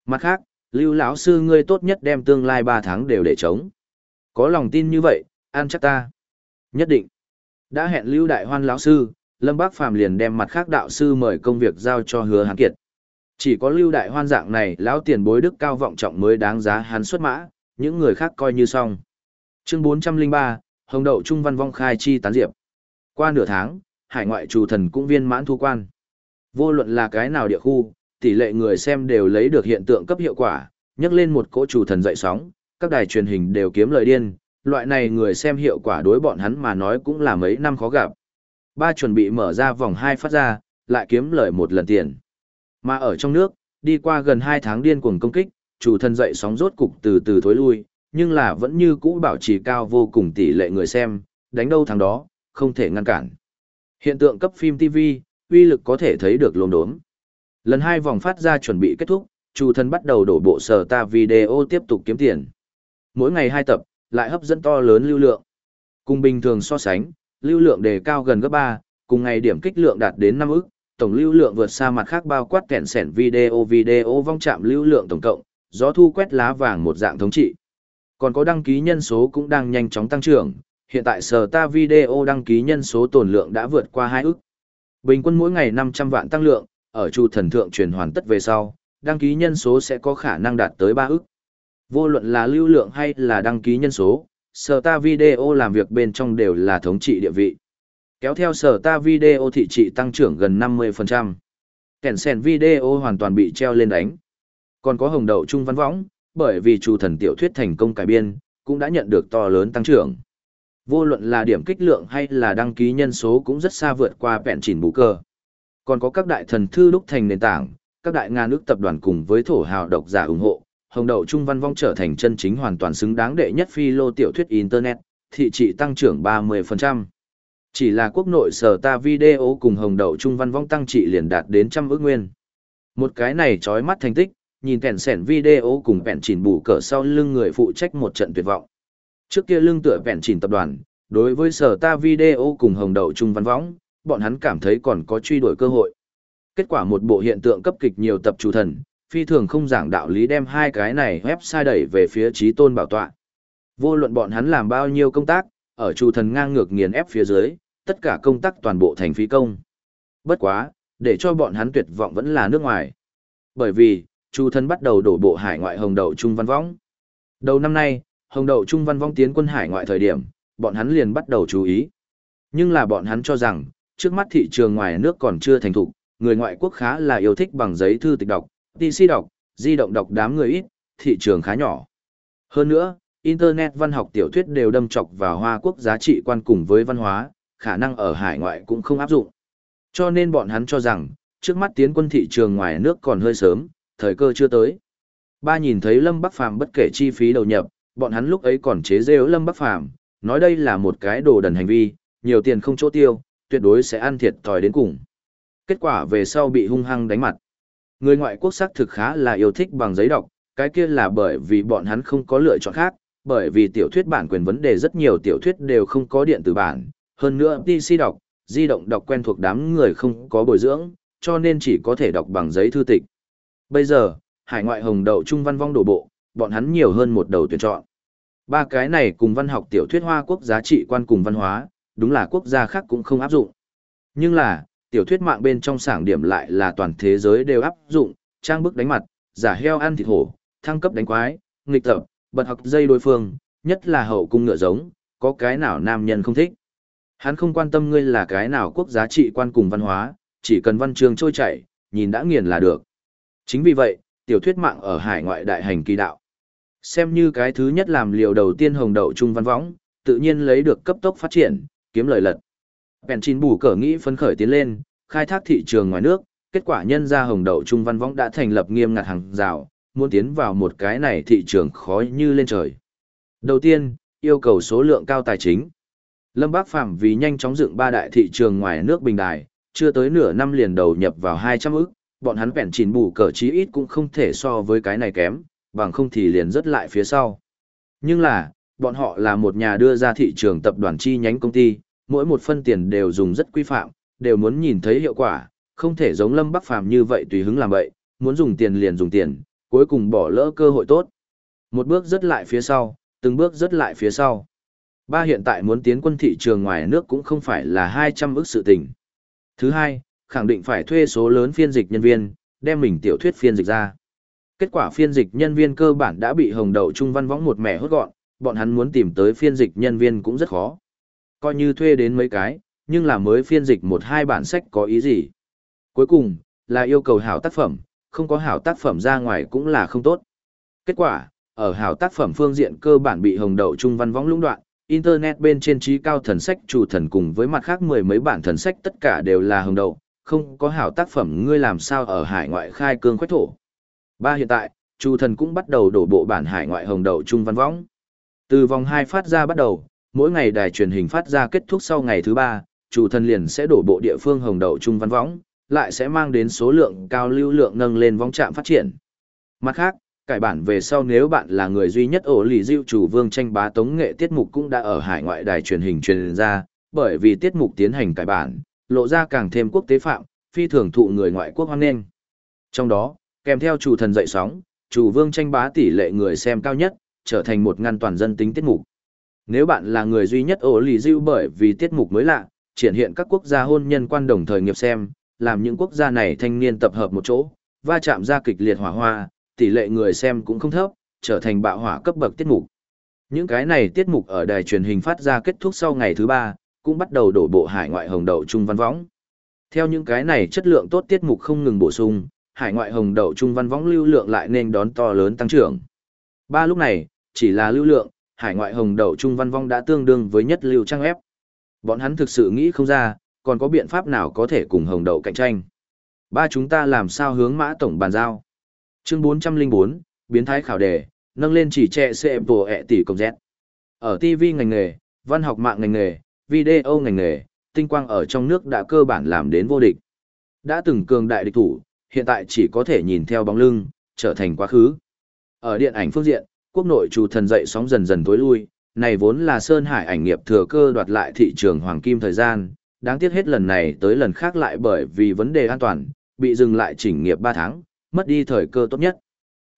Mặt khác, Lưu lão sư ngươi tốt nhất đem tương lai 3 tháng đều để chống. Có lòng tin như vậy, an chắc ta. Nhất định. Đã hẹn Lưu đại hoan lão sư, Lâm Bác Phàm liền đem mặt khác đạo sư mời công việc giao cho Hứa Hán Kiệt. Chỉ có Lưu đại hoan dạng này lão tiền bối đức cao vọng trọng mới đáng giá hắn xuất mã, những người khác coi như xong. Chương 403, Hồng Đậu Trung Văn Vong khai chi tán diệp. Qua nửa tháng, hải ngoại chủ thần cũng viên mãn thu quan. Vô luận là cái nào địa khu, tỷ lệ người xem đều lấy được hiện tượng cấp hiệu quả, nhắc lên một cỗ chủ thần dậy sóng, các đài truyền hình đều kiếm lời điên, loại này người xem hiệu quả đối bọn hắn mà nói cũng là mấy năm khó gặp. Ba chuẩn bị mở ra vòng 2 phát ra, lại kiếm lợi một lần tiền. Mà ở trong nước, đi qua gần 2 tháng điên cuồng công kích, chủ thần dậy sóng rốt cục từ từ thối lui, nhưng là vẫn như cũ bảo trì cao vô cùng tỷ lệ người xem, đánh đâu thằng đó, không thể ngăn cản. Hiện tượng cấp phim TV, uy lực có thể thấy được lồn đốm. Lần hai vòng phát ra chuẩn bị kết thúc, chủ thần bắt đầu đổ bộ sở ta video tiếp tục kiếm tiền. Mỗi ngày hai tập, lại hấp dẫn to lớn lưu lượng. Cùng bình thường so sánh, lưu lượng đề cao gần gấp 3, cùng ngày điểm kích lượng đạt đến 5 ức, tổng lưu lượng vượt xa mặt khác bao quát kẹn sẻn video video vong chạm lưu lượng tổng cộng, gió thu quét lá vàng một dạng thống trị. Còn có đăng ký nhân số cũng đang nhanh chóng tăng trưởng, hiện tại sở ta video đăng ký nhân số tồn lượng đã vượt qua 2 ức. Bình quân mỗi ngày 500 vạn tăng lượng, ở chu thần thượng truyền hoàn tất về sau, đăng ký nhân số sẽ có khả năng đạt tới 3 ức. Vô luận là lưu lượng hay là đăng ký nhân số, sở ta video làm việc bên trong đều là thống trị địa vị. Kéo theo sở ta video thị trị tăng trưởng gần 50%. Kẻn sèn video hoàn toàn bị treo lên đánh. Còn có hồng đậu trung văn võng, bởi vì chủ thần tiểu thuyết thành công cải biên, cũng đã nhận được to lớn tăng trưởng. Vô luận là điểm kích lượng hay là đăng ký nhân số cũng rất xa vượt qua bẹn chỉnh bù cơ. Còn có các đại thần thư đúc thành nền tảng, các đại ngàn nước tập đoàn cùng với thổ hào độc giả ủng hộ, hồng đậu trung văn vong trở thành chân chính hoàn toàn xứng đáng đệ nhất phi lô tiểu thuyết Internet, thị trị tăng trưởng 30%. Chỉ là quốc nội sở ta video cùng hồng đậu trung văn vong tăng trị liền đạt đến trăm ước nguyên. Một cái này trói mắt thành tích, nhìn kèn sẻn video cùng vẹn chỉnh bù cỡ sau lưng người phụ trách một trận tuyệt vọng. Trước kia lưng tựa vẹn chỉnh tập đoàn, đối với sở ta video cùng hồng đậu trung văn Vong, bọn hắn cảm thấy còn có truy đuổi cơ hội. Kết quả một bộ hiện tượng cấp kịch nhiều tập chủ thần, phi thường không giảng đạo lý đem hai cái này website đẩy về phía trí tôn bảo tọa. Vô luận bọn hắn làm bao nhiêu công tác, ở chủ thần ngang ngược nghiền ép phía dưới, tất cả công tác toàn bộ thành phí công. Bất quá, để cho bọn hắn tuyệt vọng vẫn là nước ngoài. Bởi vì, chủ thần bắt đầu đổ bộ hải ngoại hồng đậu trung văn võng. Đầu năm nay, hồng đậu trung văn võng tiến quân hải ngoại thời điểm, bọn hắn liền bắt đầu chú ý. Nhưng là bọn hắn cho rằng, trước mắt thị trường ngoài nước còn chưa thành thục, người ngoại quốc khá là yêu thích bằng giấy thư tịch đọc, PC đọc, di động đọc đám người ít, thị trường khá nhỏ. Hơn nữa, Internet văn học tiểu thuyết đều đâm chọc vào Hoa Quốc giá trị quan cùng với văn hóa, khả năng ở hải ngoại cũng không áp dụng. Cho nên bọn hắn cho rằng, trước mắt tiến quân thị trường ngoài nước còn hơi sớm, thời cơ chưa tới. Ba nhìn thấy Lâm Bắc Phàm bất kể chi phí đầu nhập, bọn hắn lúc ấy còn chế giễu Lâm Bắc Phàm, nói đây là một cái đồ đần hành vi, nhiều tiền không chỗ tiêu, tuyệt đối sẽ ăn thiệt thòi đến cùng. Kết quả về sau bị hung hăng đánh mặt. Người ngoại quốc xác thực khá là yêu thích bằng giấy đọc, cái kia là bởi vì bọn hắn không có lựa chọn khác, bởi vì tiểu thuyết bản quyền vấn đề rất nhiều tiểu thuyết đều không có điện tử bản, hơn nữa PC đọc, di động đọc quen thuộc đám người không có bồi dưỡng, cho nên chỉ có thể đọc bằng giấy thư tịch. Bây giờ, hải ngoại hồng đậu trung văn vong đổ bộ, bọn hắn nhiều hơn một đầu tuyển chọn. Ba cái này cùng văn học tiểu thuyết Hoa quốc giá trị quan cùng văn hóa, đúng là quốc gia khác cũng không áp dụng. Nhưng là, tiểu thuyết mạng bên trong sảng điểm lại là toàn thế giới đều áp dụng, trang bức đánh mặt, giả heo ăn thịt hổ, thăng cấp đánh quái, nghịch tập, bật học dây đối phương, nhất là hậu cung ngựa giống, có cái nào nam nhân không thích. Hắn không quan tâm ngươi là cái nào quốc giá trị quan cùng văn hóa, chỉ cần văn chương trôi chảy, nhìn đã nghiền là được. Chính vì vậy, tiểu thuyết mạng ở hải ngoại đại hành kỳ đạo. Xem như cái thứ nhất làm liều đầu tiên hồng đậu trung văn võng, tự nhiên lấy được cấp tốc phát triển, kiếm lời lật. Bèn chín bù cờ nghĩ phấn khởi tiến lên, khai thác thị trường ngoài nước, kết quả nhân ra hồng đậu trung văn võng đã thành lập nghiêm ngặt hàng rào, muốn tiến vào một cái này thị trường khó như lên trời. Đầu tiên, yêu cầu số lượng cao tài chính. Lâm Bác Phạm vì nhanh chóng dựng ba đại thị trường ngoài nước bình đài, chưa tới nửa năm liền đầu nhập vào 200 ức, bọn hắn bèn chín bù cờ chí ít cũng không thể so với cái này kém, bằng không thì liền rất lại phía sau. Nhưng là, bọn họ là một nhà đưa ra thị trường tập đoàn chi nhánh công ty, mỗi một phân tiền đều dùng rất quy phạm, đều muốn nhìn thấy hiệu quả, không thể giống Lâm Bắc Phàm như vậy tùy hứng làm vậy, muốn dùng tiền liền dùng tiền, cuối cùng bỏ lỡ cơ hội tốt. Một bước rất lại phía sau, từng bước rất lại phía sau. Ba hiện tại muốn tiến quân thị trường ngoài nước cũng không phải là 200 ức sự tình. Thứ hai, khẳng định phải thuê số lớn phiên dịch nhân viên, đem mình tiểu thuyết phiên dịch ra. Kết quả phiên dịch nhân viên cơ bản đã bị hồng đậu trung văn võng một mẻ hốt gọn, bọn hắn muốn tìm tới phiên dịch nhân viên cũng rất khó. Coi như thuê đến mấy cái, nhưng là mới phiên dịch một hai bản sách có ý gì. Cuối cùng, là yêu cầu hảo tác phẩm, không có hảo tác phẩm ra ngoài cũng là không tốt. Kết quả, ở hảo tác phẩm phương diện cơ bản bị hồng đậu trung văn võng lũng đoạn, internet bên trên trí cao thần sách chủ thần cùng với mặt khác mười mấy bản thần sách tất cả đều là hồng đậu, không có hảo tác phẩm ngươi làm sao ở hải ngoại khai cương khoách thổ. Ba hiện tại, chủ thần cũng bắt đầu đổ bộ bản hải ngoại hồng đậu trung văn võng. Từ vòng 2 phát ra bắt đầu, mỗi ngày đài truyền hình phát ra kết thúc sau ngày thứ ba, chủ thần liền sẽ đổ bộ địa phương hồng đậu trung văn võng, lại sẽ mang đến số lượng cao lưu lượng nâng lên vong trạm phát triển. Mặt khác, cải bản về sau nếu bạn là người duy nhất ổ lì diệu chủ vương tranh bá tống nghệ tiết mục cũng đã ở hải ngoại đài truyền hình truyền ra, bởi vì tiết mục tiến hành cải bản, lộ ra càng thêm quốc tế phạm, phi thường thụ người ngoại quốc hoan nghênh. Trong đó, kèm theo chủ thần dậy sóng, chủ vương tranh bá tỷ lệ người xem cao nhất, trở thành một ngăn toàn dân tính tiết mục. Nếu bạn là người duy nhất ổ lì dịu bởi vì tiết mục mới lạ, triển hiện các quốc gia hôn nhân quan đồng thời nghiệp xem, làm những quốc gia này thanh niên tập hợp một chỗ, va chạm ra kịch liệt hỏa hoa, tỷ lệ người xem cũng không thấp, trở thành bạo hỏa cấp bậc tiết mục. Những cái này tiết mục ở đài truyền hình phát ra kết thúc sau ngày thứ ba, cũng bắt đầu đổ bộ hải ngoại hồng đậu trung văn võng. Theo những cái này chất lượng tốt tiết mục không ngừng bổ sung, hải ngoại hồng đậu trung văn võng lưu lượng lại nên đón to lớn tăng trưởng. Ba lúc này, chỉ là lưu lượng, hải ngoại hồng đậu trung văn Vong đã tương đương với nhất lưu trang ép. Bọn hắn thực sự nghĩ không ra, còn có biện pháp nào có thể cùng hồng đậu cạnh tranh. Ba chúng ta làm sao hướng mã tổng bàn giao. Chương 404, biến thái khảo đề, nâng lên chỉ trẻ xe bổ ẹ tỷ công Z. Ở TV ngành nghề, văn học mạng ngành nghề, video ngành nghề, tinh quang ở trong nước đã cơ bản làm đến vô địch. Đã từng cường đại địch thủ, hiện tại chỉ có thể nhìn theo bóng lưng, trở thành quá khứ. Ở điện ảnh phương diện, quốc nội chủ thần dậy sóng dần dần tối lui, này vốn là Sơn Hải ảnh nghiệp thừa cơ đoạt lại thị trường hoàng kim thời gian, đáng tiếc hết lần này tới lần khác lại bởi vì vấn đề an toàn, bị dừng lại chỉnh nghiệp 3 tháng, mất đi thời cơ tốt nhất.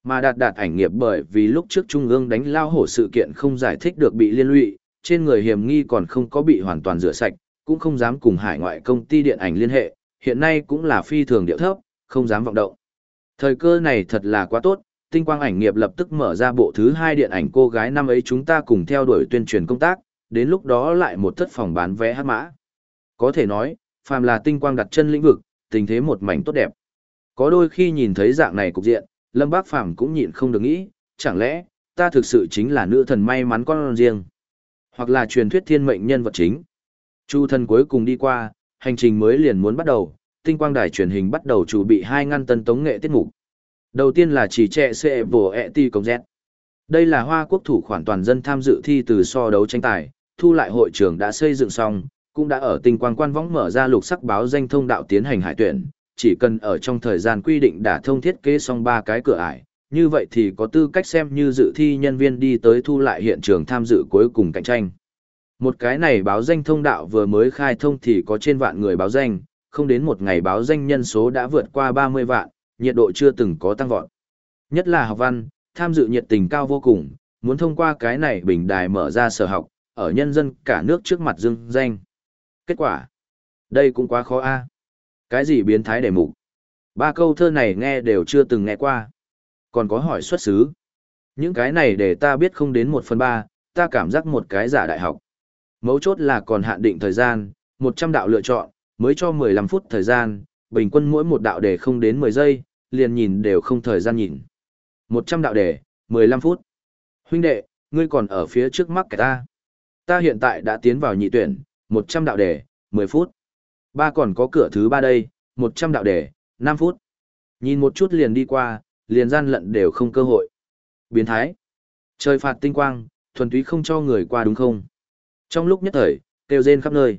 Mà đạt đạt ảnh nghiệp bởi vì lúc trước Trung ương đánh lao hổ sự kiện không giải thích được bị liên lụy, trên người hiểm nghi còn không có bị hoàn toàn rửa sạch, cũng không dám cùng hải ngoại công ty điện ảnh liên hệ, hiện nay cũng là phi thường điệu thấp, không dám vọng động. Thời cơ này thật là quá tốt, tinh quang ảnh nghiệp lập tức mở ra bộ thứ hai điện ảnh cô gái năm ấy chúng ta cùng theo đuổi tuyên truyền công tác, đến lúc đó lại một thất phòng bán vé hát mã. Có thể nói, phàm là tinh quang đặt chân lĩnh vực, tình thế một mảnh tốt đẹp. Có đôi khi nhìn thấy dạng này cục diện, Lâm Bác Phàm cũng nhịn không được nghĩ, chẳng lẽ, ta thực sự chính là nữ thần may mắn con riêng, hoặc là truyền thuyết thiên mệnh nhân vật chính. Chu thần cuối cùng đi qua, hành trình mới liền muốn bắt đầu, tinh quang đài truyền hình bắt đầu chuẩn bị hai ngăn tân tống nghệ tiết mục. Đầu tiên là chỉ trẻ sẽ bổ ẹ ti công dẹt. Đây là hoa quốc thủ khoản toàn dân tham dự thi từ so đấu tranh tài, thu lại hội trường đã xây dựng xong, cũng đã ở tình quang quan võng mở ra lục sắc báo danh thông đạo tiến hành hải tuyển, chỉ cần ở trong thời gian quy định đã thông thiết kế xong ba cái cửa ải, như vậy thì có tư cách xem như dự thi nhân viên đi tới thu lại hiện trường tham dự cuối cùng cạnh tranh. Một cái này báo danh thông đạo vừa mới khai thông thì có trên vạn người báo danh, không đến một ngày báo danh nhân số đã vượt qua 30 vạn, nhiệt độ chưa từng có tăng vọt. Nhất là học văn, tham dự nhiệt tình cao vô cùng, muốn thông qua cái này bình đài mở ra sở học, ở nhân dân cả nước trước mặt dương danh. Kết quả, đây cũng quá khó a. Cái gì biến thái đề mục? Ba câu thơ này nghe đều chưa từng nghe qua. Còn có hỏi xuất xứ. Những cái này để ta biết không đến một phần ba, ta cảm giác một cái giả đại học. Mấu chốt là còn hạn định thời gian, 100 đạo lựa chọn, mới cho 15 phút thời gian, bình quân mỗi một đạo đề không đến 10 giây, liền nhìn đều không thời gian nhìn. 100 đạo đề, 15 phút. Huynh đệ, ngươi còn ở phía trước mắt kẻ ta. Ta hiện tại đã tiến vào nhị tuyển, 100 đạo đề, 10 phút. Ba còn có cửa thứ ba đây, 100 đạo đề, 5 phút. Nhìn một chút liền đi qua, liền gian lận đều không cơ hội. Biến thái. Trời phạt tinh quang, thuần túy không cho người qua đúng không? Trong lúc nhất thời, kêu rên khắp nơi.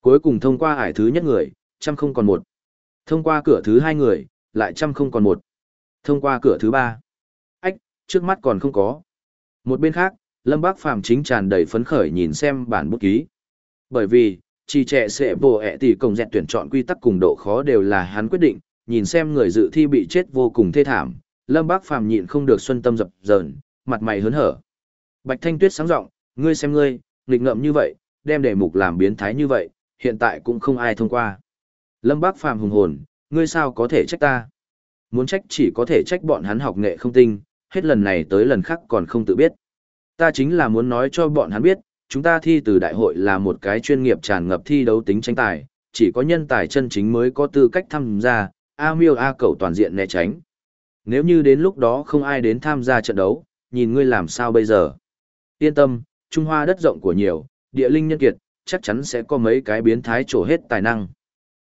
Cuối cùng thông qua ải thứ nhất người, trăm không còn một. Thông qua cửa thứ hai người, lại trăm không còn một. Thông qua cửa thứ ba. Ách, trước mắt còn không có. Một bên khác, Lâm Bác Phàm chính tràn đầy phấn khởi nhìn xem bản bút ký. Bởi vì, chỉ trẻ sẽ bổ ẹ tỷ công dẹn tuyển chọn quy tắc cùng độ khó đều là hắn quyết định, nhìn xem người dự thi bị chết vô cùng thê thảm, Lâm Bác Phàm nhịn không được xuân tâm dập dờn, mặt mày hớn hở. Bạch Thanh Tuyết sáng giọng, ngươi xem ngươi, nghịch ngợm như vậy, đem đề mục làm biến thái như vậy, hiện tại cũng không ai thông qua. Lâm Bác Phàm hùng hồn, ngươi sao có thể trách ta? muốn trách chỉ có thể trách bọn hắn học nghệ không tinh, hết lần này tới lần khác còn không tự biết. Ta chính là muốn nói cho bọn hắn biết, chúng ta thi từ đại hội là một cái chuyên nghiệp tràn ngập thi đấu tính tranh tài, chỉ có nhân tài chân chính mới có tư cách tham gia, A miêu A cầu toàn diện né tránh. Nếu như đến lúc đó không ai đến tham gia trận đấu, nhìn ngươi làm sao bây giờ. Yên tâm, Trung Hoa đất rộng của nhiều, địa linh nhân kiệt, chắc chắn sẽ có mấy cái biến thái trổ hết tài năng.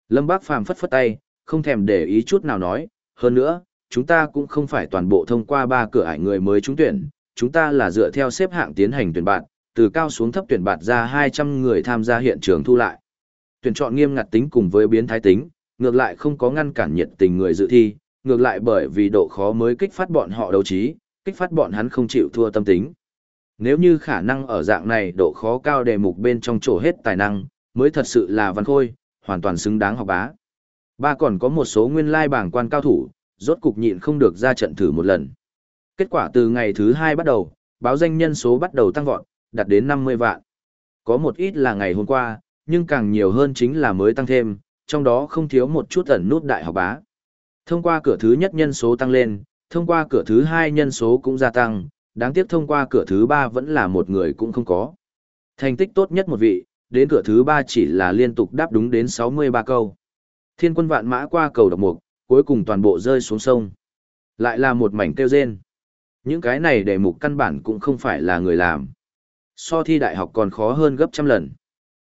Lâm Bác Phàm phất phất tay, không thèm để ý chút nào nói, hơn nữa, chúng ta cũng không phải toàn bộ thông qua ba cửa ải người mới trúng tuyển, chúng ta là dựa theo xếp hạng tiến hành tuyển bạn, từ cao xuống thấp tuyển bạn ra 200 người tham gia hiện trường thu lại. Tuyển chọn nghiêm ngặt tính cùng với biến thái tính, ngược lại không có ngăn cản nhiệt tình người dự thi, ngược lại bởi vì độ khó mới kích phát bọn họ đấu trí, kích phát bọn hắn không chịu thua tâm tính. Nếu như khả năng ở dạng này độ khó cao đề mục bên trong chỗ hết tài năng, mới thật sự là văn khôi, hoàn toàn xứng đáng học bá. Ba còn có một số nguyên lai bảng quan cao thủ, rốt cục nhịn không được ra trận thử một lần. Kết quả từ ngày thứ hai bắt đầu, báo danh nhân số bắt đầu tăng vọt, đạt đến 50 vạn. Có một ít là ngày hôm qua, nhưng càng nhiều hơn chính là mới tăng thêm, trong đó không thiếu một chút ẩn nút đại học bá. Thông qua cửa thứ nhất nhân số tăng lên, thông qua cửa thứ hai nhân số cũng gia tăng, đáng tiếc thông qua cửa thứ ba vẫn là một người cũng không có. Thành tích tốt nhất một vị, đến cửa thứ ba chỉ là liên tục đáp đúng đến 63 câu. Thiên quân vạn mã qua cầu độc mục, cuối cùng toàn bộ rơi xuống sông. Lại là một mảnh kêu rên. Những cái này đề mục căn bản cũng không phải là người làm. So thi đại học còn khó hơn gấp trăm lần.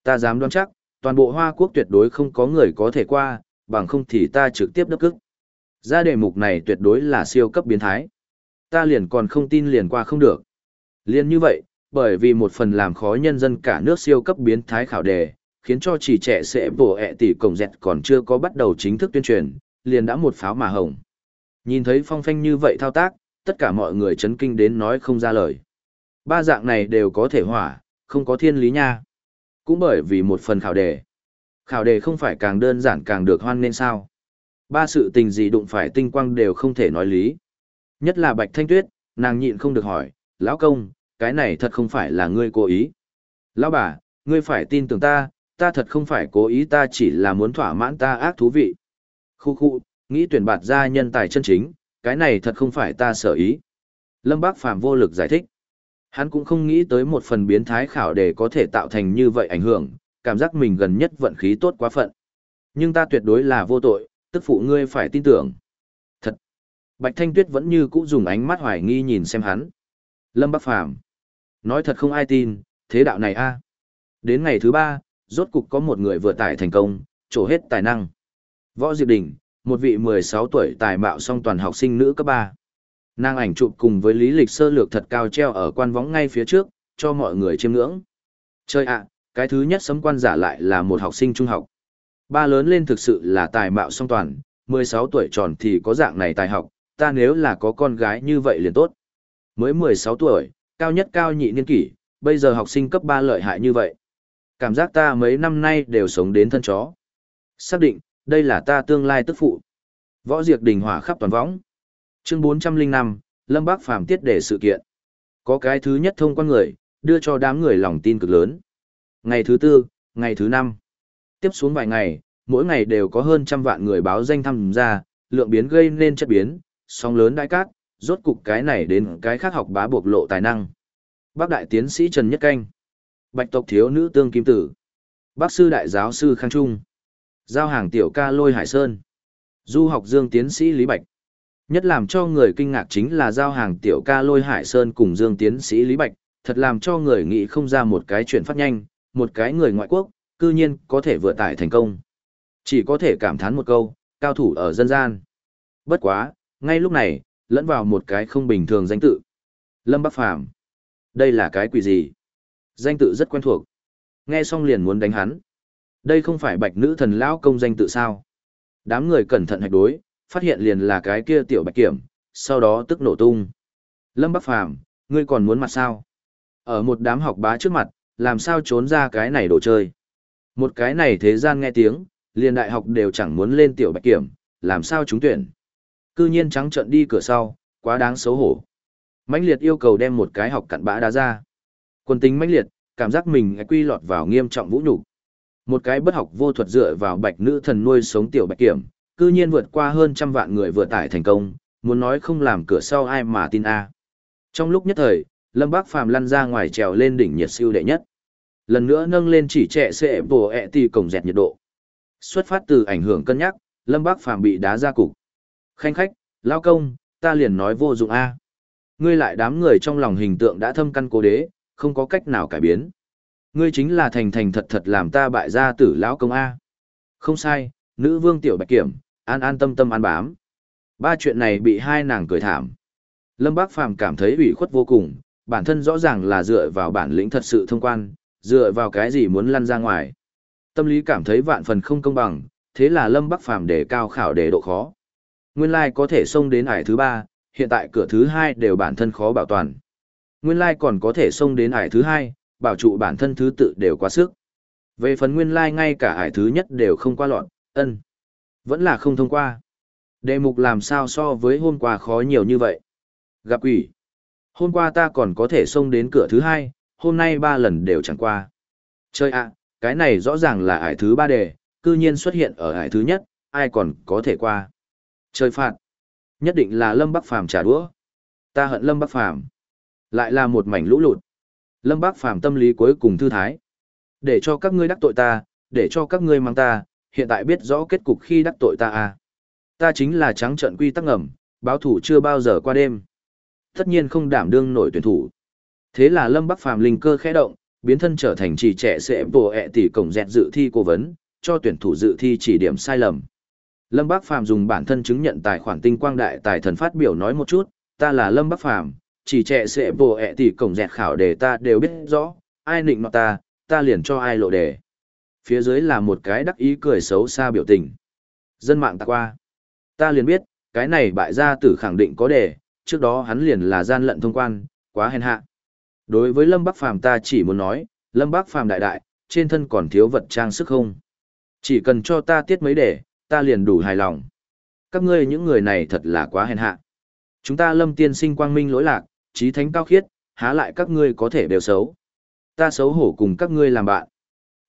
Ta dám đoán chắc, toàn bộ Hoa Quốc tuyệt đối không có người có thể qua, bằng không thì ta trực tiếp đấp cức. Ra đề mục này tuyệt đối là siêu cấp biến thái. Ta liền còn không tin liền qua không được. Liên như vậy, bởi vì một phần làm khó nhân dân cả nước siêu cấp biến thái khảo đề, khiến cho chỉ trẻ sẽ bổ ẹ tỷ cổng dẹt còn chưa có bắt đầu chính thức tuyên truyền, liền đã một pháo mà hồng. Nhìn thấy phong phanh như vậy thao tác, tất cả mọi người chấn kinh đến nói không ra lời. Ba dạng này đều có thể hỏa, không có thiên lý nha. Cũng bởi vì một phần khảo đề. Khảo đề không phải càng đơn giản càng được hoan nên sao. Ba sự tình gì đụng phải tinh quang đều không thể nói lý. Nhất là Bạch Thanh Tuyết, nàng nhịn không được hỏi, lão công, cái này thật không phải là ngươi cố ý. Lão bà, ngươi phải tin tưởng ta, ta thật không phải cố ý ta chỉ là muốn thỏa mãn ta ác thú vị. Khu khu, nghĩ tuyển bạt ra nhân tài chân chính, cái này thật không phải ta sở ý. Lâm Bác Phàm vô lực giải thích. Hắn cũng không nghĩ tới một phần biến thái khảo để có thể tạo thành như vậy ảnh hưởng, cảm giác mình gần nhất vận khí tốt quá phận. Nhưng ta tuyệt đối là vô tội, tức phụ ngươi phải tin tưởng. Thật. Bạch Thanh Tuyết vẫn như cũ dùng ánh mắt hoài nghi nhìn xem hắn. Lâm Bắc Phàm Nói thật không ai tin, thế đạo này a Đến ngày thứ ba, rốt cục có một người vừa tải thành công, trổ hết tài năng. Võ Diệp Đình, một vị 16 tuổi tài mạo song toàn học sinh nữ cấp 3. Nàng ảnh chụp cùng với lý lịch sơ lược thật cao treo ở quan võng ngay phía trước, cho mọi người chiêm ngưỡng. Chơi ạ, cái thứ nhất sấm quan giả lại là một học sinh trung học. Ba lớn lên thực sự là tài mạo song toàn, 16 tuổi tròn thì có dạng này tài học, ta nếu là có con gái như vậy liền tốt. Mới 16 tuổi, cao nhất cao nhị niên kỷ, bây giờ học sinh cấp 3 lợi hại như vậy. Cảm giác ta mấy năm nay đều sống đến thân chó. Xác định, đây là ta tương lai tức phụ. Võ diệt Đình hỏa khắp toàn võng. Chương 405, Lâm Bác Phàm tiết để sự kiện. Có cái thứ nhất thông quan người, đưa cho đám người lòng tin cực lớn. Ngày thứ tư, ngày thứ năm. Tiếp xuống vài ngày, mỗi ngày đều có hơn trăm vạn người báo danh tham gia, lượng biến gây nên chất biến, sóng lớn đại cát, rốt cục cái này đến cái khác học bá bộc lộ tài năng. Bác đại tiến sĩ Trần Nhất Canh. Bạch tộc thiếu nữ Tương Kim Tử. Bác sư đại giáo sư Khang Trung. Giao hàng tiểu ca Lôi Hải Sơn. Du học dương tiến sĩ Lý Bạch. Nhất làm cho người kinh ngạc chính là giao hàng tiểu ca lôi hải sơn cùng dương tiến sĩ Lý Bạch, thật làm cho người nghĩ không ra một cái chuyện phát nhanh, một cái người ngoại quốc, cư nhiên có thể vừa tải thành công. Chỉ có thể cảm thán một câu, cao thủ ở dân gian. Bất quá, ngay lúc này, lẫn vào một cái không bình thường danh tự. Lâm Bắc Phàm Đây là cái quỷ gì? Danh tự rất quen thuộc. Nghe xong liền muốn đánh hắn. Đây không phải bạch nữ thần lão công danh tự sao? Đám người cẩn thận hạch đối, phát hiện liền là cái kia tiểu bạch kiểm, sau đó tức nổ tung. Lâm Bắc Phàm ngươi còn muốn mặt sao? Ở một đám học bá trước mặt, làm sao trốn ra cái này đồ chơi? Một cái này thế gian nghe tiếng, liền đại học đều chẳng muốn lên tiểu bạch kiểm, làm sao chúng tuyển? Cư nhiên trắng trợn đi cửa sau, quá đáng xấu hổ. mãnh liệt yêu cầu đem một cái học cặn bã đá ra. Quân tính mãnh liệt, cảm giác mình quy lọt vào nghiêm trọng vũ nhục. Một cái bất học vô thuật dựa vào bạch nữ thần nuôi sống tiểu bạch kiểm, cư nhiên vượt qua hơn trăm vạn người vừa tải thành công, muốn nói không làm cửa sau ai mà tin a. Trong lúc nhất thời, Lâm Bác Phàm lăn ra ngoài trèo lên đỉnh nhiệt siêu đệ nhất. Lần nữa nâng lên chỉ trẻ sẽ bổ ẹ tì cổng dẹt nhiệt độ. Xuất phát từ ảnh hưởng cân nhắc, Lâm Bác Phàm bị đá ra cục. Khanh khách, lao công, ta liền nói vô dụng a. Ngươi lại đám người trong lòng hình tượng đã thâm căn cố đế, không có cách nào cải biến. Ngươi chính là thành thành thật thật làm ta bại gia tử lão công a. Không sai, nữ vương tiểu bạch kiểm, an an tâm tâm an bám. Ba chuyện này bị hai nàng cười thảm. Lâm Bác Phàm cảm thấy ủy khuất vô cùng, bản thân rõ ràng là dựa vào bản lĩnh thật sự thông quan, dựa vào cái gì muốn lăn ra ngoài. Tâm lý cảm thấy vạn phần không công bằng, thế là Lâm Bắc Phàm để cao khảo để độ khó. Nguyên lai like có thể xông đến ải thứ ba, hiện tại cửa thứ hai đều bản thân khó bảo toàn. Nguyên lai like còn có thể xông đến ải thứ hai, bảo trụ bản thân thứ tự đều quá sức. Về phần nguyên lai like ngay cả ải thứ nhất đều không qua lọt, ân. Vẫn là không thông qua. Đề mục làm sao so với hôm qua khó nhiều như vậy. Gặp quỷ. Hôm qua ta còn có thể xông đến cửa thứ hai, hôm nay ba lần đều chẳng qua. Chơi ạ, cái này rõ ràng là ải thứ ba đề, cư nhiên xuất hiện ở ải thứ nhất, ai còn có thể qua. Trời phạt. Nhất định là Lâm Bắc Phàm trả đũa. Ta hận Lâm Bắc Phàm Lại là một mảnh lũ lụt. Lâm Bắc Phàm tâm lý cuối cùng thư thái. Để cho các ngươi đắc tội ta, để cho các ngươi mang ta, hiện tại biết rõ kết cục khi đắc tội ta à. Ta chính là trắng trận quy tắc ngầm, báo thủ chưa bao giờ qua đêm. Tất nhiên không đảm đương nổi tuyển thủ. Thế là Lâm Bắc Phàm linh cơ khẽ động, biến thân trở thành chỉ trẻ sẽ bổ ẹ tỷ cổng dẹt dự thi cố vấn, cho tuyển thủ dự thi chỉ điểm sai lầm. Lâm Bác Phàm dùng bản thân chứng nhận tài khoản tinh quang đại tài thần phát biểu nói một chút, ta là Lâm Bác Phàm, chỉ trẻ sẽ bổ ẹ tỷ cổng dẹt khảo đề ta đều biết rõ, ai nịnh nọt ta, ta liền cho ai lộ đề. Phía dưới là một cái đắc ý cười xấu xa biểu tình. Dân mạng ta qua. Ta liền biết, cái này bại gia tử khẳng định có đề, trước đó hắn liền là gian lận thông quan, quá hèn hạ. Đối với Lâm Bắc Phàm ta chỉ muốn nói, Lâm Bắc Phàm đại đại, trên thân còn thiếu vật trang sức không? Chỉ cần cho ta tiết mấy đề ta liền đủ hài lòng. Các ngươi những người này thật là quá hèn hạ. Chúng ta Lâm tiên sinh quang minh lỗi lạc, trí thánh cao khiết, há lại các ngươi có thể đều xấu. Ta xấu hổ cùng các ngươi làm bạn.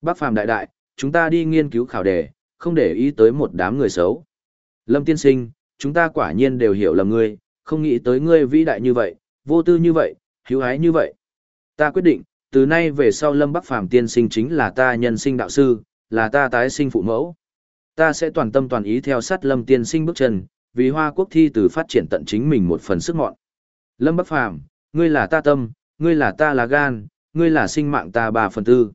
Bắc Phàm đại đại, chúng ta đi nghiên cứu khảo đề, không để ý tới một đám người xấu. Lâm tiên sinh, chúng ta quả nhiên đều hiểu lầm ngươi, không nghĩ tới ngươi vĩ đại như vậy, vô tư như vậy, hiếu ái như vậy. Ta quyết định, từ nay về sau Lâm Bắc Phàm tiên sinh chính là ta nhân sinh đạo sư, là ta tái sinh phụ mẫu. Ta sẽ toàn tâm toàn ý theo sát Lâm tiên sinh bước chân, vì Hoa Quốc thi từ phát triển tận chính mình một phần sức mọn. Lâm Bắc Phàm, ngươi là ta tâm, ngươi là ta là gan, ngươi là sinh mạng ta ba phần tư.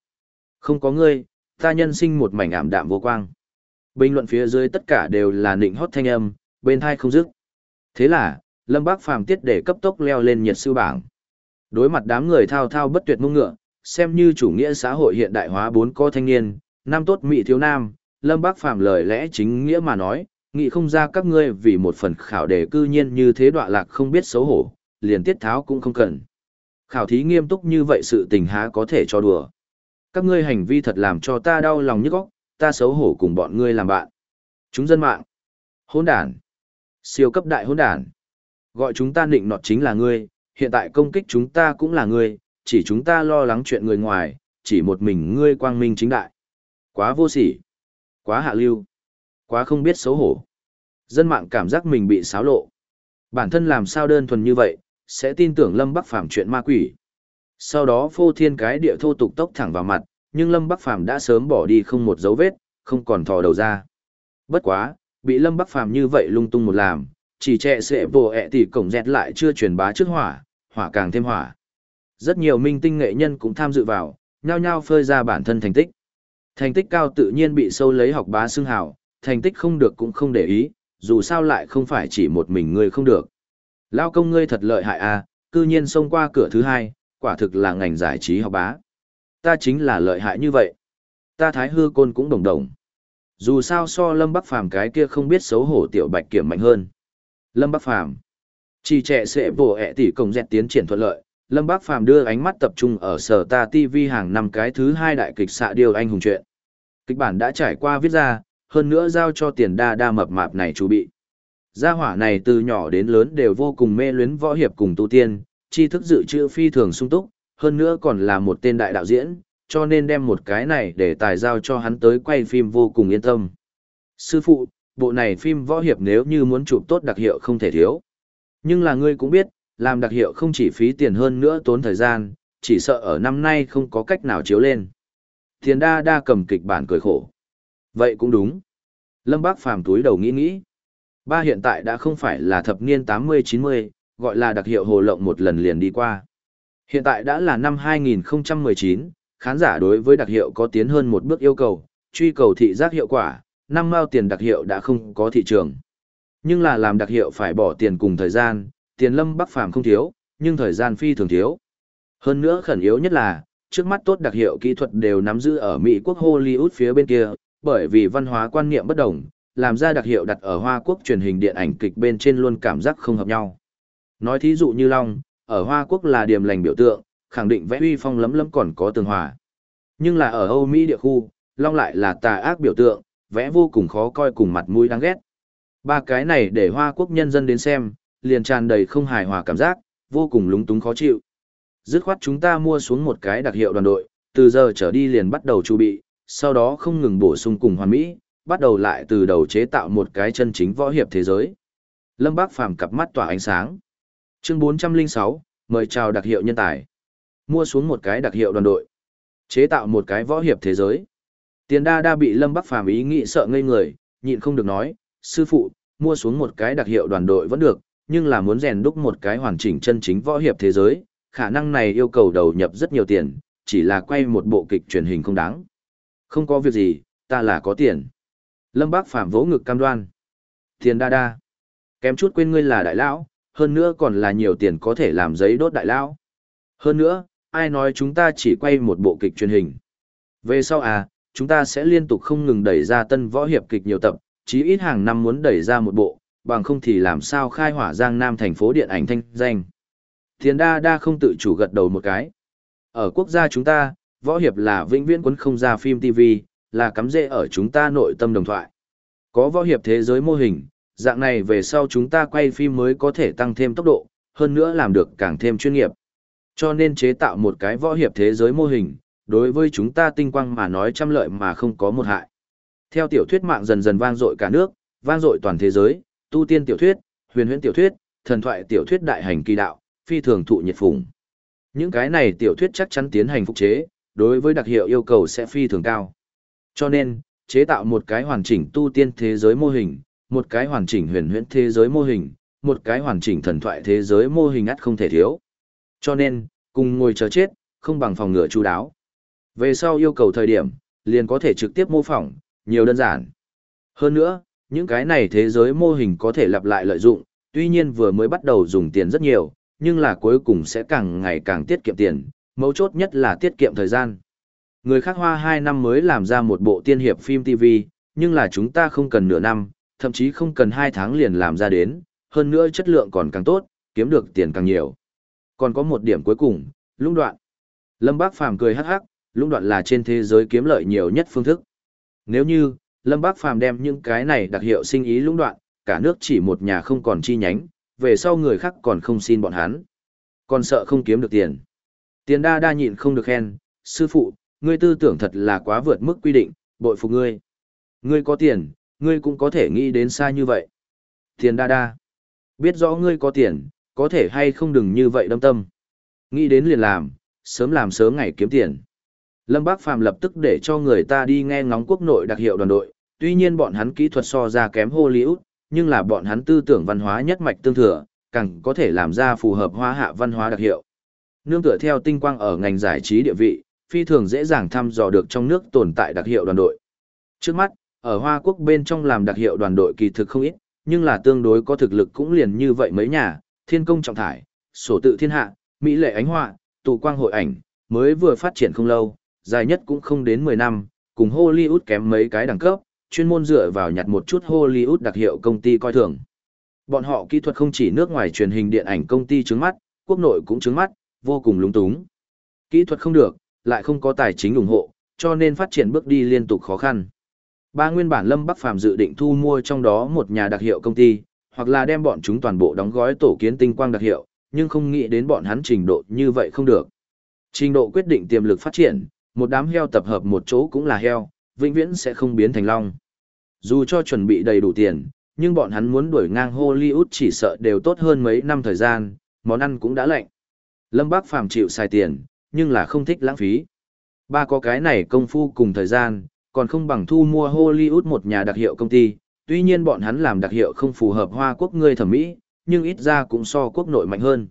Không có ngươi, ta nhân sinh một mảnh ảm đạm vô quang. Bình luận phía dưới tất cả đều là nịnh hót thanh âm, bên thai không dứt. Thế là, Lâm Bác Phàm tiết để cấp tốc leo lên nhiệt sư bảng. Đối mặt đám người thao thao bất tuyệt mông ngựa, xem như chủ nghĩa xã hội hiện đại hóa bốn co thanh niên, nam tốt mỹ thiếu nam, Lâm Bác Phàm lời lẽ chính nghĩa mà nói, nghĩ không ra các ngươi vì một phần khảo đề cư nhiên như thế đọa lạc không biết xấu hổ, liền tiết tháo cũng không cần. Khảo thí nghiêm túc như vậy sự tình há có thể cho đùa. Các ngươi hành vi thật làm cho ta đau lòng nhức óc, ta xấu hổ cùng bọn ngươi làm bạn. Chúng dân mạng. Hỗn đản. Siêu cấp đại hỗn đản. Gọi chúng ta định nọt chính là ngươi, hiện tại công kích chúng ta cũng là ngươi, chỉ chúng ta lo lắng chuyện người ngoài, chỉ một mình ngươi quang minh chính đại. Quá vô sỉ. Quá hạ lưu. Quá không biết xấu hổ. Dân mạng cảm giác mình bị xáo lộ. Bản thân làm sao đơn thuần như vậy, sẽ tin tưởng Lâm Bắc Phàm chuyện ma quỷ. Sau đó phô thiên cái địa thô tục tốc thẳng vào mặt, nhưng Lâm Bắc Phàm đã sớm bỏ đi không một dấu vết, không còn thò đầu ra. Bất quá, bị Lâm Bắc Phàm như vậy lung tung một làm, chỉ trẻ sẽ vồ ẹ thì cổng dẹt lại chưa truyền bá trước hỏa, hỏa càng thêm hỏa. Rất nhiều minh tinh nghệ nhân cũng tham dự vào, nhao nhao phơi ra bản thân thành tích. Thành tích cao tự nhiên bị sâu lấy học bá xưng hào, thành tích không được cũng không để ý, dù sao lại không phải chỉ một mình ngươi không được. Lao công ngươi thật lợi hại à, cư nhiên xông qua cửa thứ hai, quả thực là ngành giải trí học bá. Ta chính là lợi hại như vậy. Ta thái hư côn cũng đồng đồng. Dù sao so Lâm Bắc Phàm cái kia không biết xấu hổ tiểu bạch kiểm mạnh hơn. Lâm Bắc Phàm chỉ trẻ sẽ bổ ẹ tỷ công dẹt tiến triển thuận lợi, Lâm Bác Phàm đưa ánh mắt tập trung ở sở ta TV hàng năm cái thứ hai đại kịch xạ điều anh hùng chuyện. Kịch bản đã trải qua viết ra, hơn nữa giao cho tiền đa đa mập mạp này chú bị. Gia hỏa này từ nhỏ đến lớn đều vô cùng mê luyến võ hiệp cùng tu tiên, tri thức dự trữ phi thường sung túc, hơn nữa còn là một tên đại đạo diễn, cho nên đem một cái này để tài giao cho hắn tới quay phim vô cùng yên tâm. Sư phụ, bộ này phim võ hiệp nếu như muốn chụp tốt đặc hiệu không thể thiếu. Nhưng là ngươi cũng biết, làm đặc hiệu không chỉ phí tiền hơn nữa tốn thời gian, chỉ sợ ở năm nay không có cách nào chiếu lên. Tiền đa đa cầm kịch bản cười khổ. Vậy cũng đúng. Lâm Bác phàm túi đầu nghĩ nghĩ. Ba hiện tại đã không phải là thập niên 80-90, gọi là đặc hiệu hồ lộng một lần liền đi qua. Hiện tại đã là năm 2019, khán giả đối với đặc hiệu có tiến hơn một bước yêu cầu, truy cầu thị giác hiệu quả, năm mao tiền đặc hiệu đã không có thị trường. Nhưng là làm đặc hiệu phải bỏ tiền cùng thời gian, tiền lâm bắc phàm không thiếu, nhưng thời gian phi thường thiếu. Hơn nữa khẩn yếu nhất là, trước mắt tốt đặc hiệu kỹ thuật đều nắm giữ ở Mỹ quốc Hollywood phía bên kia, bởi vì văn hóa quan niệm bất đồng, làm ra đặc hiệu đặt ở Hoa Quốc truyền hình điện ảnh kịch bên trên luôn cảm giác không hợp nhau. Nói thí dụ như Long, ở Hoa Quốc là điểm lành biểu tượng, khẳng định vẽ uy phong lấm lấm còn có tường hòa. Nhưng là ở Âu Mỹ địa khu, Long lại là tà ác biểu tượng, vẽ vô cùng khó coi cùng mặt mũi đáng ghét. Ba cái này để Hoa Quốc nhân dân đến xem, liền tràn đầy không hài hòa cảm giác, vô cùng lúng túng khó chịu. Dứt khoát chúng ta mua xuống một cái đặc hiệu đoàn đội, từ giờ trở đi liền bắt đầu chuẩn bị, sau đó không ngừng bổ sung cùng hoàn mỹ, bắt đầu lại từ đầu chế tạo một cái chân chính võ hiệp thế giới. Lâm Bác Phàm cặp mắt tỏa ánh sáng. Chương 406, mời chào đặc hiệu nhân tài. Mua xuống một cái đặc hiệu đoàn đội. Chế tạo một cái võ hiệp thế giới. Tiền đa đa bị Lâm Bắc Phàm ý nghĩ sợ ngây người, nhịn không được nói, sư phụ, mua xuống một cái đặc hiệu đoàn đội vẫn được, nhưng là muốn rèn đúc một cái hoàn chỉnh chân chính võ hiệp thế giới, khả năng này yêu cầu đầu nhập rất nhiều tiền, chỉ là quay một bộ kịch truyền hình không đáng. Không có việc gì, ta là có tiền. Lâm Bác Phàm vỗ ngực cam đoan. Tiền đa đa. Kém chút quên ngươi là đại lão, hơn nữa còn là nhiều tiền có thể làm giấy đốt đại lão. Hơn nữa, ai nói chúng ta chỉ quay một bộ kịch truyền hình. Về sau à, chúng ta sẽ liên tục không ngừng đẩy ra tân võ hiệp kịch nhiều tập, chí ít hàng năm muốn đẩy ra một bộ, bằng không thì làm sao khai hỏa Giang Nam thành phố điện ảnh thanh danh. Thiền đa đa không tự chủ gật đầu một cái. Ở quốc gia chúng ta, võ hiệp là vĩnh viễn quấn không ra phim TV, là cắm rễ ở chúng ta nội tâm đồng thoại. Có võ hiệp thế giới mô hình, dạng này về sau chúng ta quay phim mới có thể tăng thêm tốc độ, hơn nữa làm được càng thêm chuyên nghiệp. Cho nên chế tạo một cái võ hiệp thế giới mô hình, đối với chúng ta tinh quang mà nói trăm lợi mà không có một hại. Theo tiểu thuyết mạng dần dần vang dội cả nước, vang dội toàn thế giới, tu tiên tiểu thuyết, huyền huyễn tiểu thuyết, thần thoại tiểu thuyết đại hành kỳ đạo, phi thường thụ nhiệt phùng Những cái này tiểu thuyết chắc chắn tiến hành phục chế, đối với đặc hiệu yêu cầu sẽ phi thường cao. Cho nên, chế tạo một cái hoàn chỉnh tu tiên thế giới mô hình, một cái hoàn chỉnh huyền huyễn thế giới mô hình, một cái hoàn chỉnh thần thoại thế giới mô hình ắt không thể thiếu. Cho nên, cùng ngồi chờ chết, không bằng phòng ngừa chú đáo. Về sau yêu cầu thời điểm, liền có thể trực tiếp mô phỏng, nhiều đơn giản. Hơn nữa, những cái này thế giới mô hình có thể lặp lại lợi dụng, tuy nhiên vừa mới bắt đầu dùng tiền rất nhiều, nhưng là cuối cùng sẽ càng ngày càng tiết kiệm tiền, mấu chốt nhất là tiết kiệm thời gian. Người khác hoa 2 năm mới làm ra một bộ tiên hiệp phim TV, nhưng là chúng ta không cần nửa năm, thậm chí không cần 2 tháng liền làm ra đến, hơn nữa chất lượng còn càng tốt, kiếm được tiền càng nhiều. Còn có một điểm cuối cùng, lũng đoạn. Lâm Bác Phàm cười hắc hắc, lũng đoạn là trên thế giới kiếm lợi nhiều nhất phương thức. Nếu như, Lâm Bác Phàm đem những cái này đặc hiệu sinh ý lũng đoạn, cả nước chỉ một nhà không còn chi nhánh, về sau người khác còn không xin bọn hắn. Còn sợ không kiếm được tiền. Tiền đa đa nhịn không được khen, sư phụ, ngươi tư tưởng thật là quá vượt mức quy định, bội phục ngươi. Ngươi có tiền, ngươi cũng có thể nghĩ đến xa như vậy. Tiền đa đa. Biết rõ ngươi có tiền, có thể hay không đừng như vậy đâm tâm. Nghĩ đến liền làm, sớm làm sớm ngày kiếm tiền. Lâm Bác Phàm lập tức để cho người ta đi nghe ngóng quốc nội đặc hiệu đoàn đội, tuy nhiên bọn hắn kỹ thuật so ra kém Hollywood, nhưng là bọn hắn tư tưởng văn hóa nhất mạch tương thừa, càng có thể làm ra phù hợp hóa hạ văn hóa đặc hiệu. Nương tựa theo tinh quang ở ngành giải trí địa vị, phi thường dễ dàng thăm dò được trong nước tồn tại đặc hiệu đoàn đội. Trước mắt, ở Hoa Quốc bên trong làm đặc hiệu đoàn đội kỳ thực không ít, nhưng là tương đối có thực lực cũng liền như vậy mấy nhà, thiên công trọng thải, sổ tự thiên hạ, mỹ lệ ánh họa, tụ quang hội ảnh, mới vừa phát triển không lâu, dài nhất cũng không đến 10 năm, cùng Hollywood kém mấy cái đẳng cấp, chuyên môn dựa vào nhặt một chút Hollywood đặc hiệu công ty coi thường. Bọn họ kỹ thuật không chỉ nước ngoài truyền hình điện ảnh công ty trứng mắt, quốc nội cũng trứng mắt, vô cùng lúng túng. Kỹ thuật không được, lại không có tài chính ủng hộ, cho nên phát triển bước đi liên tục khó khăn. Ba nguyên bản Lâm Bắc Phàm dự định thu mua trong đó một nhà đặc hiệu công ty, hoặc là đem bọn chúng toàn bộ đóng gói tổ kiến tinh quang đặc hiệu, nhưng không nghĩ đến bọn hắn trình độ như vậy không được. Trình độ quyết định tiềm lực phát triển, một đám heo tập hợp một chỗ cũng là heo, vĩnh viễn sẽ không biến thành long. Dù cho chuẩn bị đầy đủ tiền, nhưng bọn hắn muốn đuổi ngang Hollywood chỉ sợ đều tốt hơn mấy năm thời gian, món ăn cũng đã lạnh. Lâm Bác Phàm chịu xài tiền, nhưng là không thích lãng phí. Ba có cái này công phu cùng thời gian, còn không bằng thu mua Hollywood một nhà đặc hiệu công ty, tuy nhiên bọn hắn làm đặc hiệu không phù hợp Hoa Quốc người thẩm mỹ, nhưng ít ra cũng so quốc nội mạnh hơn.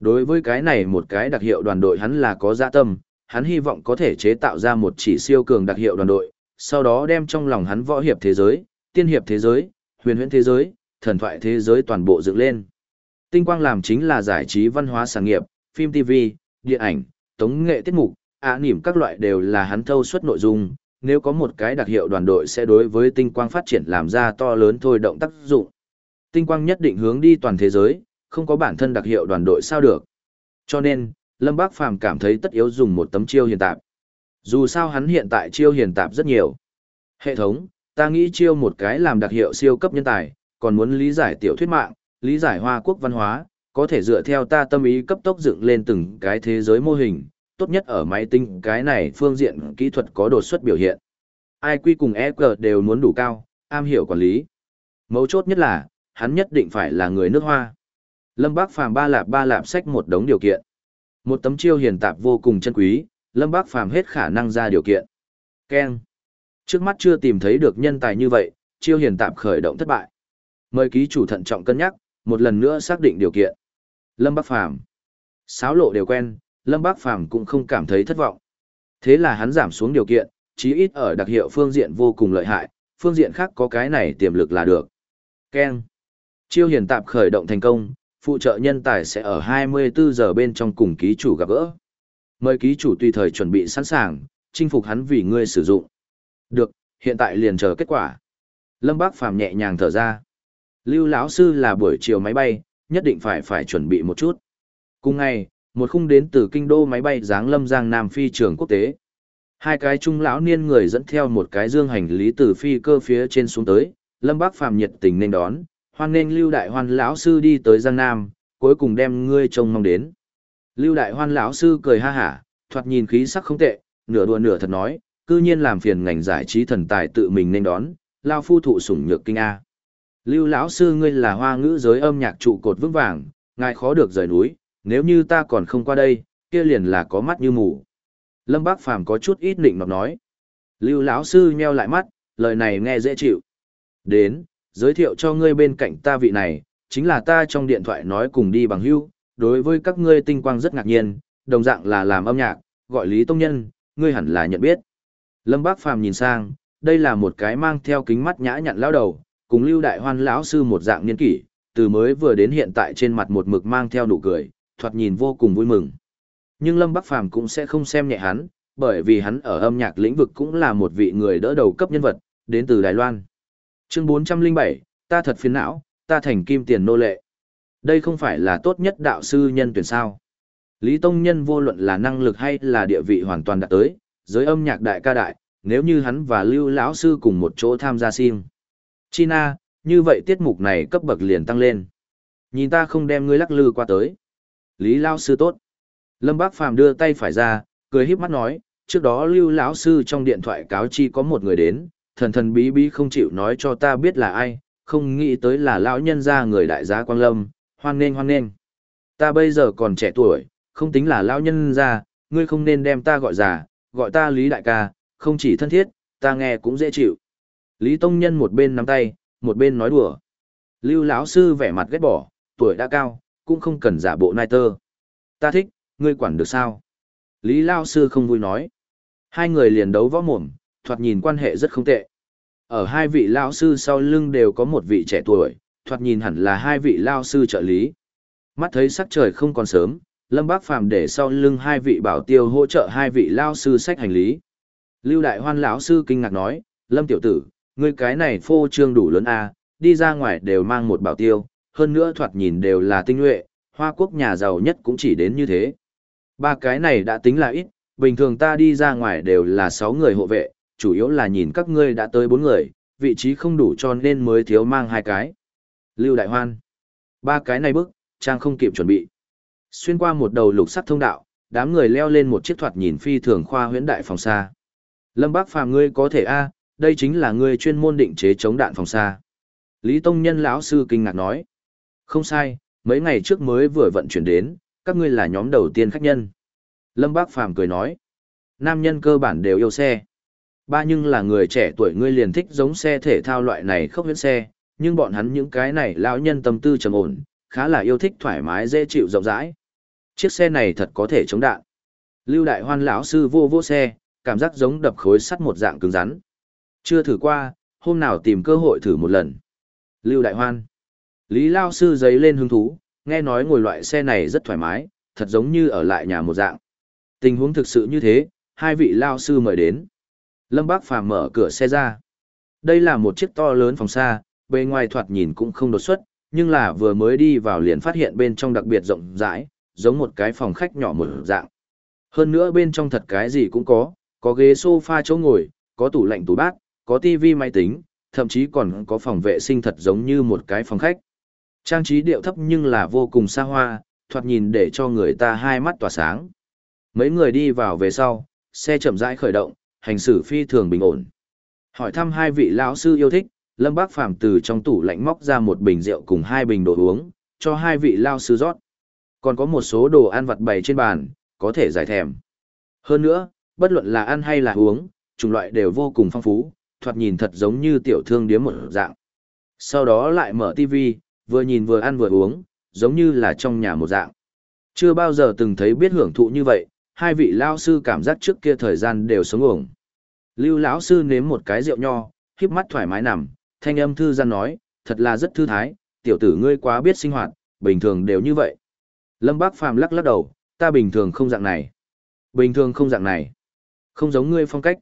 Đối với cái này một cái đặc hiệu đoàn đội hắn là có dạ tâm, hắn hy vọng có thể chế tạo ra một chỉ siêu cường đặc hiệu đoàn đội, sau đó đem trong lòng hắn võ hiệp thế giới, tiên hiệp thế giới, huyền huyễn thế giới, thần thoại thế giới toàn bộ dựng lên. Tinh quang làm chính là giải trí văn hóa sản nghiệp, phim TV, điện ảnh, tống nghệ tiết mục, ạ à, các loại đều là hắn thâu suất nội dung, nếu có một cái đặc hiệu đoàn đội sẽ đối với tinh quang phát triển làm ra to lớn thôi động tác dụng. Tinh quang nhất định hướng đi toàn thế giới, không có bản thân đặc hiệu đoàn đội sao được. Cho nên, Lâm Bác Phàm cảm thấy tất yếu dùng một tấm chiêu hiền tạp. Dù sao hắn hiện tại chiêu hiền tạp rất nhiều. Hệ thống, ta nghĩ chiêu một cái làm đặc hiệu siêu cấp nhân tài, còn muốn lý giải tiểu thuyết mạng, lý giải hoa quốc văn hóa, có thể dựa theo ta tâm ý cấp tốc dựng lên từng cái thế giới mô hình, tốt nhất ở máy tính cái này phương diện kỹ thuật có đột xuất biểu hiện. IQ cùng EQ đều muốn đủ cao, am hiểu quản lý. Mấu chốt nhất là, hắn nhất định phải là người nước hoa. Lâm Bác Phàm ba lạp ba lạp sách một đống điều kiện. Một tấm chiêu hiền tạp vô cùng chân quý, Lâm Bác Phàm hết khả năng ra điều kiện. Ken. Trước mắt chưa tìm thấy được nhân tài như vậy, chiêu hiền tạp khởi động thất bại. Mời ký chủ thận trọng cân nhắc, một lần nữa xác định điều kiện. Lâm Bác Phàm Sáo lộ đều quen, Lâm Bác Phàm cũng không cảm thấy thất vọng. Thế là hắn giảm xuống điều kiện, chí ít ở đặc hiệu phương diện vô cùng lợi hại, phương diện khác có cái này tiềm lực là được. Ken. Chiêu hiền tạp khởi động thành công, phụ trợ nhân tài sẽ ở 24 giờ bên trong cùng ký chủ gặp gỡ. Mời ký chủ tùy thời chuẩn bị sẵn sàng, chinh phục hắn vì ngươi sử dụng. Được, hiện tại liền chờ kết quả. Lâm Bác Phàm nhẹ nhàng thở ra. Lưu lão sư là buổi chiều máy bay, nhất định phải phải chuẩn bị một chút. Cùng ngày, một khung đến từ kinh đô máy bay dáng lâm giang Nam phi trường quốc tế. Hai cái trung lão niên người dẫn theo một cái dương hành lý từ phi cơ phía trên xuống tới, Lâm Bác Phàm nhiệt tình nên đón, hoan nghênh Lưu Đại Hoan lão sư đi tới Giang Nam, cuối cùng đem ngươi trông mong đến. Lưu Đại Hoan lão sư cười ha hả, thoạt nhìn khí sắc không tệ, nửa đùa nửa thật nói, cư nhiên làm phiền ngành giải trí thần tài tự mình nên đón, lao phu thụ sủng nhược kinh a. Lưu lão sư ngươi là hoa ngữ giới âm nhạc trụ cột vững vàng, ngài khó được rời núi, nếu như ta còn không qua đây, kia liền là có mắt như mù. Lâm Bác Phàm có chút ít định nọt nói. Lưu lão sư nheo lại mắt, lời này nghe dễ chịu. Đến, giới thiệu cho ngươi bên cạnh ta vị này, chính là ta trong điện thoại nói cùng đi bằng hữu, đối với các ngươi tinh quang rất ngạc nhiên, đồng dạng là làm âm nhạc, gọi Lý Tông Nhân, ngươi hẳn là nhận biết. Lâm Bác Phàm nhìn sang, đây là một cái mang theo kính mắt nhã nhặn lão đầu, cùng Lưu Đại Hoan lão sư một dạng niên kỷ, từ mới vừa đến hiện tại trên mặt một mực mang theo nụ cười, thoạt nhìn vô cùng vui mừng. Nhưng Lâm Bắc Phàm cũng sẽ không xem nhẹ hắn, bởi vì hắn ở âm nhạc lĩnh vực cũng là một vị người đỡ đầu cấp nhân vật, đến từ Đài Loan. Chương 407, ta thật phiền não, ta thành kim tiền nô lệ. Đây không phải là tốt nhất đạo sư nhân tuyển sao. Lý Tông Nhân vô luận là năng lực hay là địa vị hoàn toàn đạt tới, giới âm nhạc đại ca đại, nếu như hắn và Lưu lão sư cùng một chỗ tham gia sim. China, như vậy tiết mục này cấp bậc liền tăng lên. Nhìn ta không đem ngươi lắc lư qua tới. Lý lão sư tốt. Lâm Bác Phàm đưa tay phải ra, cười híp mắt nói, trước đó Lưu lão sư trong điện thoại cáo chi có một người đến, thần thần bí bí không chịu nói cho ta biết là ai, không nghĩ tới là lão nhân gia người đại gia Quang Lâm, hoan nghênh hoan nghênh. Ta bây giờ còn trẻ tuổi, không tính là lão nhân gia, ngươi không nên đem ta gọi già, gọi ta Lý đại ca, không chỉ thân thiết, ta nghe cũng dễ chịu. Lý Tông Nhân một bên nắm tay, một bên nói đùa. Lưu lão sư vẻ mặt ghét bỏ, tuổi đã cao, cũng không cần giả bộ nai tơ. Ta thích, ngươi quản được sao? Lý lão sư không vui nói. Hai người liền đấu võ mồm, thoạt nhìn quan hệ rất không tệ. Ở hai vị lão sư sau lưng đều có một vị trẻ tuổi, thoạt nhìn hẳn là hai vị lão sư trợ lý. Mắt thấy sắc trời không còn sớm, Lâm Bác Phàm để sau lưng hai vị bảo tiêu hỗ trợ hai vị lão sư sách hành lý. Lưu Đại Hoan lão sư kinh ngạc nói, "Lâm tiểu tử, ngươi cái này phô trương đủ lớn a, à, đi ra ngoài đều mang một bảo tiêu, hơn nữa thoạt nhìn đều là tinh nhuệ, Hoa Quốc nhà giàu nhất cũng chỉ đến như thế." Ba cái này đã tính là ít, bình thường ta đi ra ngoài đều là sáu người hộ vệ, chủ yếu là nhìn các ngươi đã tới bốn người, vị trí không đủ cho nên mới thiếu mang hai cái. Lưu Đại Hoan. Ba cái này bức, trang không kịp chuẩn bị. Xuyên qua một đầu lục sắt thông đạo, đám người leo lên một chiếc thoạt nhìn phi thường khoa huyễn đại phòng xa. Lâm Bác Phàm ngươi có thể a, đây chính là ngươi chuyên môn định chế chống đạn phòng xa. Lý Tông Nhân lão sư kinh ngạc nói. Không sai, mấy ngày trước mới vừa vận chuyển đến, các ngươi là nhóm đầu tiên khách nhân. Lâm Bác Phàm cười nói. Nam nhân cơ bản đều yêu xe. Ba nhưng là người trẻ tuổi ngươi liền thích giống xe thể thao loại này không huyễn xe, nhưng bọn hắn những cái này lão nhân tâm tư trầm ổn, khá là yêu thích thoải mái dễ chịu rộng rãi. Chiếc xe này thật có thể chống đạn. Lưu Đại Hoan lão sư vô vô xe, cảm giác giống đập khối sắt một dạng cứng rắn. Chưa thử qua, hôm nào tìm cơ hội thử một lần. Lưu Đại Hoan. Lý Lao sư giấy lên hứng thú, nghe nói ngồi loại xe này rất thoải mái, thật giống như ở lại nhà một dạng. Tình huống thực sự như thế, hai vị Lao sư mời đến. Lâm Bác Phàm mở cửa xe ra. Đây là một chiếc to lớn phòng xa, bề ngoài thoạt nhìn cũng không đột xuất, nhưng là vừa mới đi vào liền phát hiện bên trong đặc biệt rộng rãi, giống một cái phòng khách nhỏ một dạng. Hơn nữa bên trong thật cái gì cũng có, có ghế sofa chỗ ngồi, có tủ lạnh tủ bát, có tivi máy tính, thậm chí còn có phòng vệ sinh thật giống như một cái phòng khách. Trang trí điệu thấp nhưng là vô cùng xa hoa, thoạt nhìn để cho người ta hai mắt tỏa sáng. Mấy người đi vào về sau, xe chậm rãi khởi động, hành xử phi thường bình ổn. Hỏi thăm hai vị lão sư yêu thích, Lâm Bác Phàm từ trong tủ lạnh móc ra một bình rượu cùng hai bình đồ uống, cho hai vị lão sư rót. Còn có một số đồ ăn vặt bày trên bàn, có thể giải thèm. Hơn nữa, bất luận là ăn hay là uống, chủng loại đều vô cùng phong phú, thoạt nhìn thật giống như tiểu thương điếm một dạng. Sau đó lại mở TV, vừa nhìn vừa ăn vừa uống, giống như là trong nhà một dạng. Chưa bao giờ từng thấy biết hưởng thụ như vậy, hai vị lao sư cảm giác trước kia thời gian đều sống ổng. Lưu lão sư nếm một cái rượu nho, híp mắt thoải mái nằm, thanh âm thư gian nói, thật là rất thư thái, tiểu tử ngươi quá biết sinh hoạt, bình thường đều như vậy. Lâm Bác Phàm lắc lắc đầu, ta bình thường không dạng này. Bình thường không dạng này. Không giống ngươi phong cách.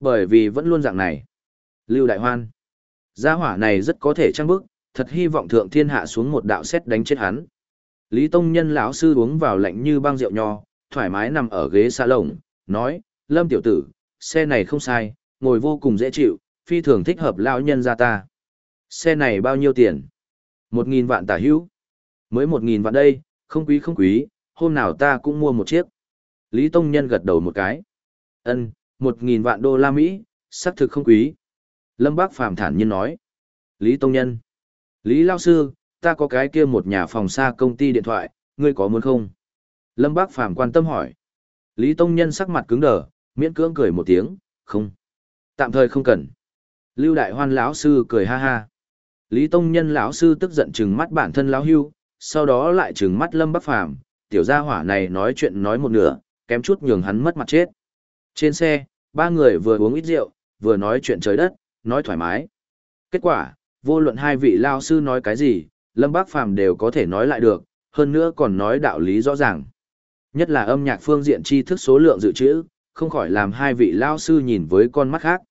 Bởi vì vẫn luôn dạng này. Lưu Đại Hoan. Gia hỏa này rất có thể trăng bức, thật hy vọng thượng thiên hạ xuống một đạo xét đánh chết hắn. Lý Tông Nhân lão sư uống vào lạnh như băng rượu nho, thoải mái nằm ở ghế xa lồng, nói, Lâm tiểu tử, xe này không sai, ngồi vô cùng dễ chịu, phi thường thích hợp lão nhân ra ta. Xe này bao nhiêu tiền? Một nghìn vạn tả hữu. Mới một nghìn vạn đây, không quý không quý, hôm nào ta cũng mua một chiếc. Lý Tông Nhân gật đầu một cái. Ân, một nghìn vạn đô la Mỹ, xác thực không quý. Lâm Bác Phàm thản nhiên nói. Lý Tông Nhân. Lý Lao Sư, ta có cái kia một nhà phòng xa công ty điện thoại, ngươi có muốn không? Lâm Bác Phàm quan tâm hỏi. Lý Tông Nhân sắc mặt cứng đờ, miễn cưỡng cười một tiếng, không. Tạm thời không cần. Lưu Đại Hoan lão sư cười ha ha. Lý Tông Nhân lão sư tức giận trừng mắt bản thân lão hưu, sau đó lại trừng mắt Lâm Bác Phàm, tiểu gia hỏa này nói chuyện nói một nửa, kém chút nhường hắn mất mặt chết. Trên xe, ba người vừa uống ít rượu, vừa nói chuyện trời đất, nói thoải mái. Kết quả, vô luận hai vị lao sư nói cái gì, Lâm Bác Phàm đều có thể nói lại được, hơn nữa còn nói đạo lý rõ ràng. Nhất là âm nhạc phương diện tri thức số lượng dự trữ, không khỏi làm hai vị lao sư nhìn với con mắt khác.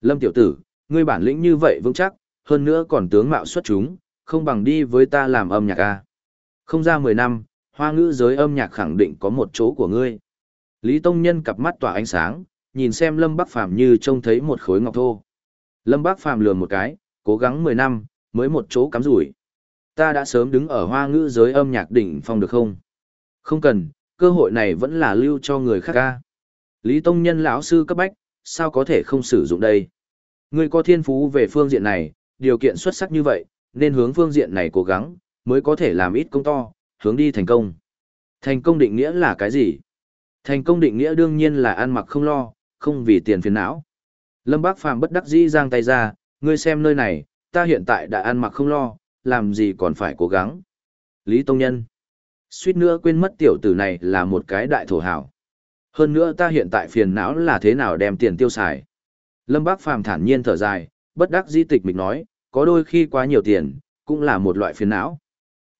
Lâm tiểu tử, ngươi bản lĩnh như vậy vững chắc, hơn nữa còn tướng mạo xuất chúng, không bằng đi với ta làm âm nhạc a. Không ra 10 năm, hoa ngữ giới âm nhạc khẳng định có một chỗ của ngươi. Lý Tông Nhân cặp mắt tỏa ánh sáng, nhìn xem Lâm Bắc Phàm như trông thấy một khối ngọc thô. Lâm Bắc Phàm lườm một cái, cố gắng 10 năm, mới một chỗ cắm rủi. Ta đã sớm đứng ở hoa ngữ giới âm nhạc đỉnh phong được không? Không cần, cơ hội này vẫn là lưu cho người khác ca. Lý Tông Nhân lão sư cấp bách, sao có thể không sử dụng đây? Ngươi có thiên phú về phương diện này, điều kiện xuất sắc như vậy, nên hướng phương diện này cố gắng, mới có thể làm ít công to, hướng đi thành công. Thành công định nghĩa là cái gì? Thành công định nghĩa đương nhiên là ăn mặc không lo, không vì tiền phiền não. Lâm Bác Phàm bất đắc dĩ giang tay ra, ngươi xem nơi này, ta hiện tại đã ăn mặc không lo, làm gì còn phải cố gắng. Lý Tông Nhân. Suýt nữa quên mất tiểu tử này là một cái đại thổ hảo. Hơn nữa ta hiện tại phiền não là thế nào đem tiền tiêu xài. Lâm Bác Phàm thản nhiên thở dài, bất đắc dĩ tịch mình nói, có đôi khi quá nhiều tiền, cũng là một loại phiền não.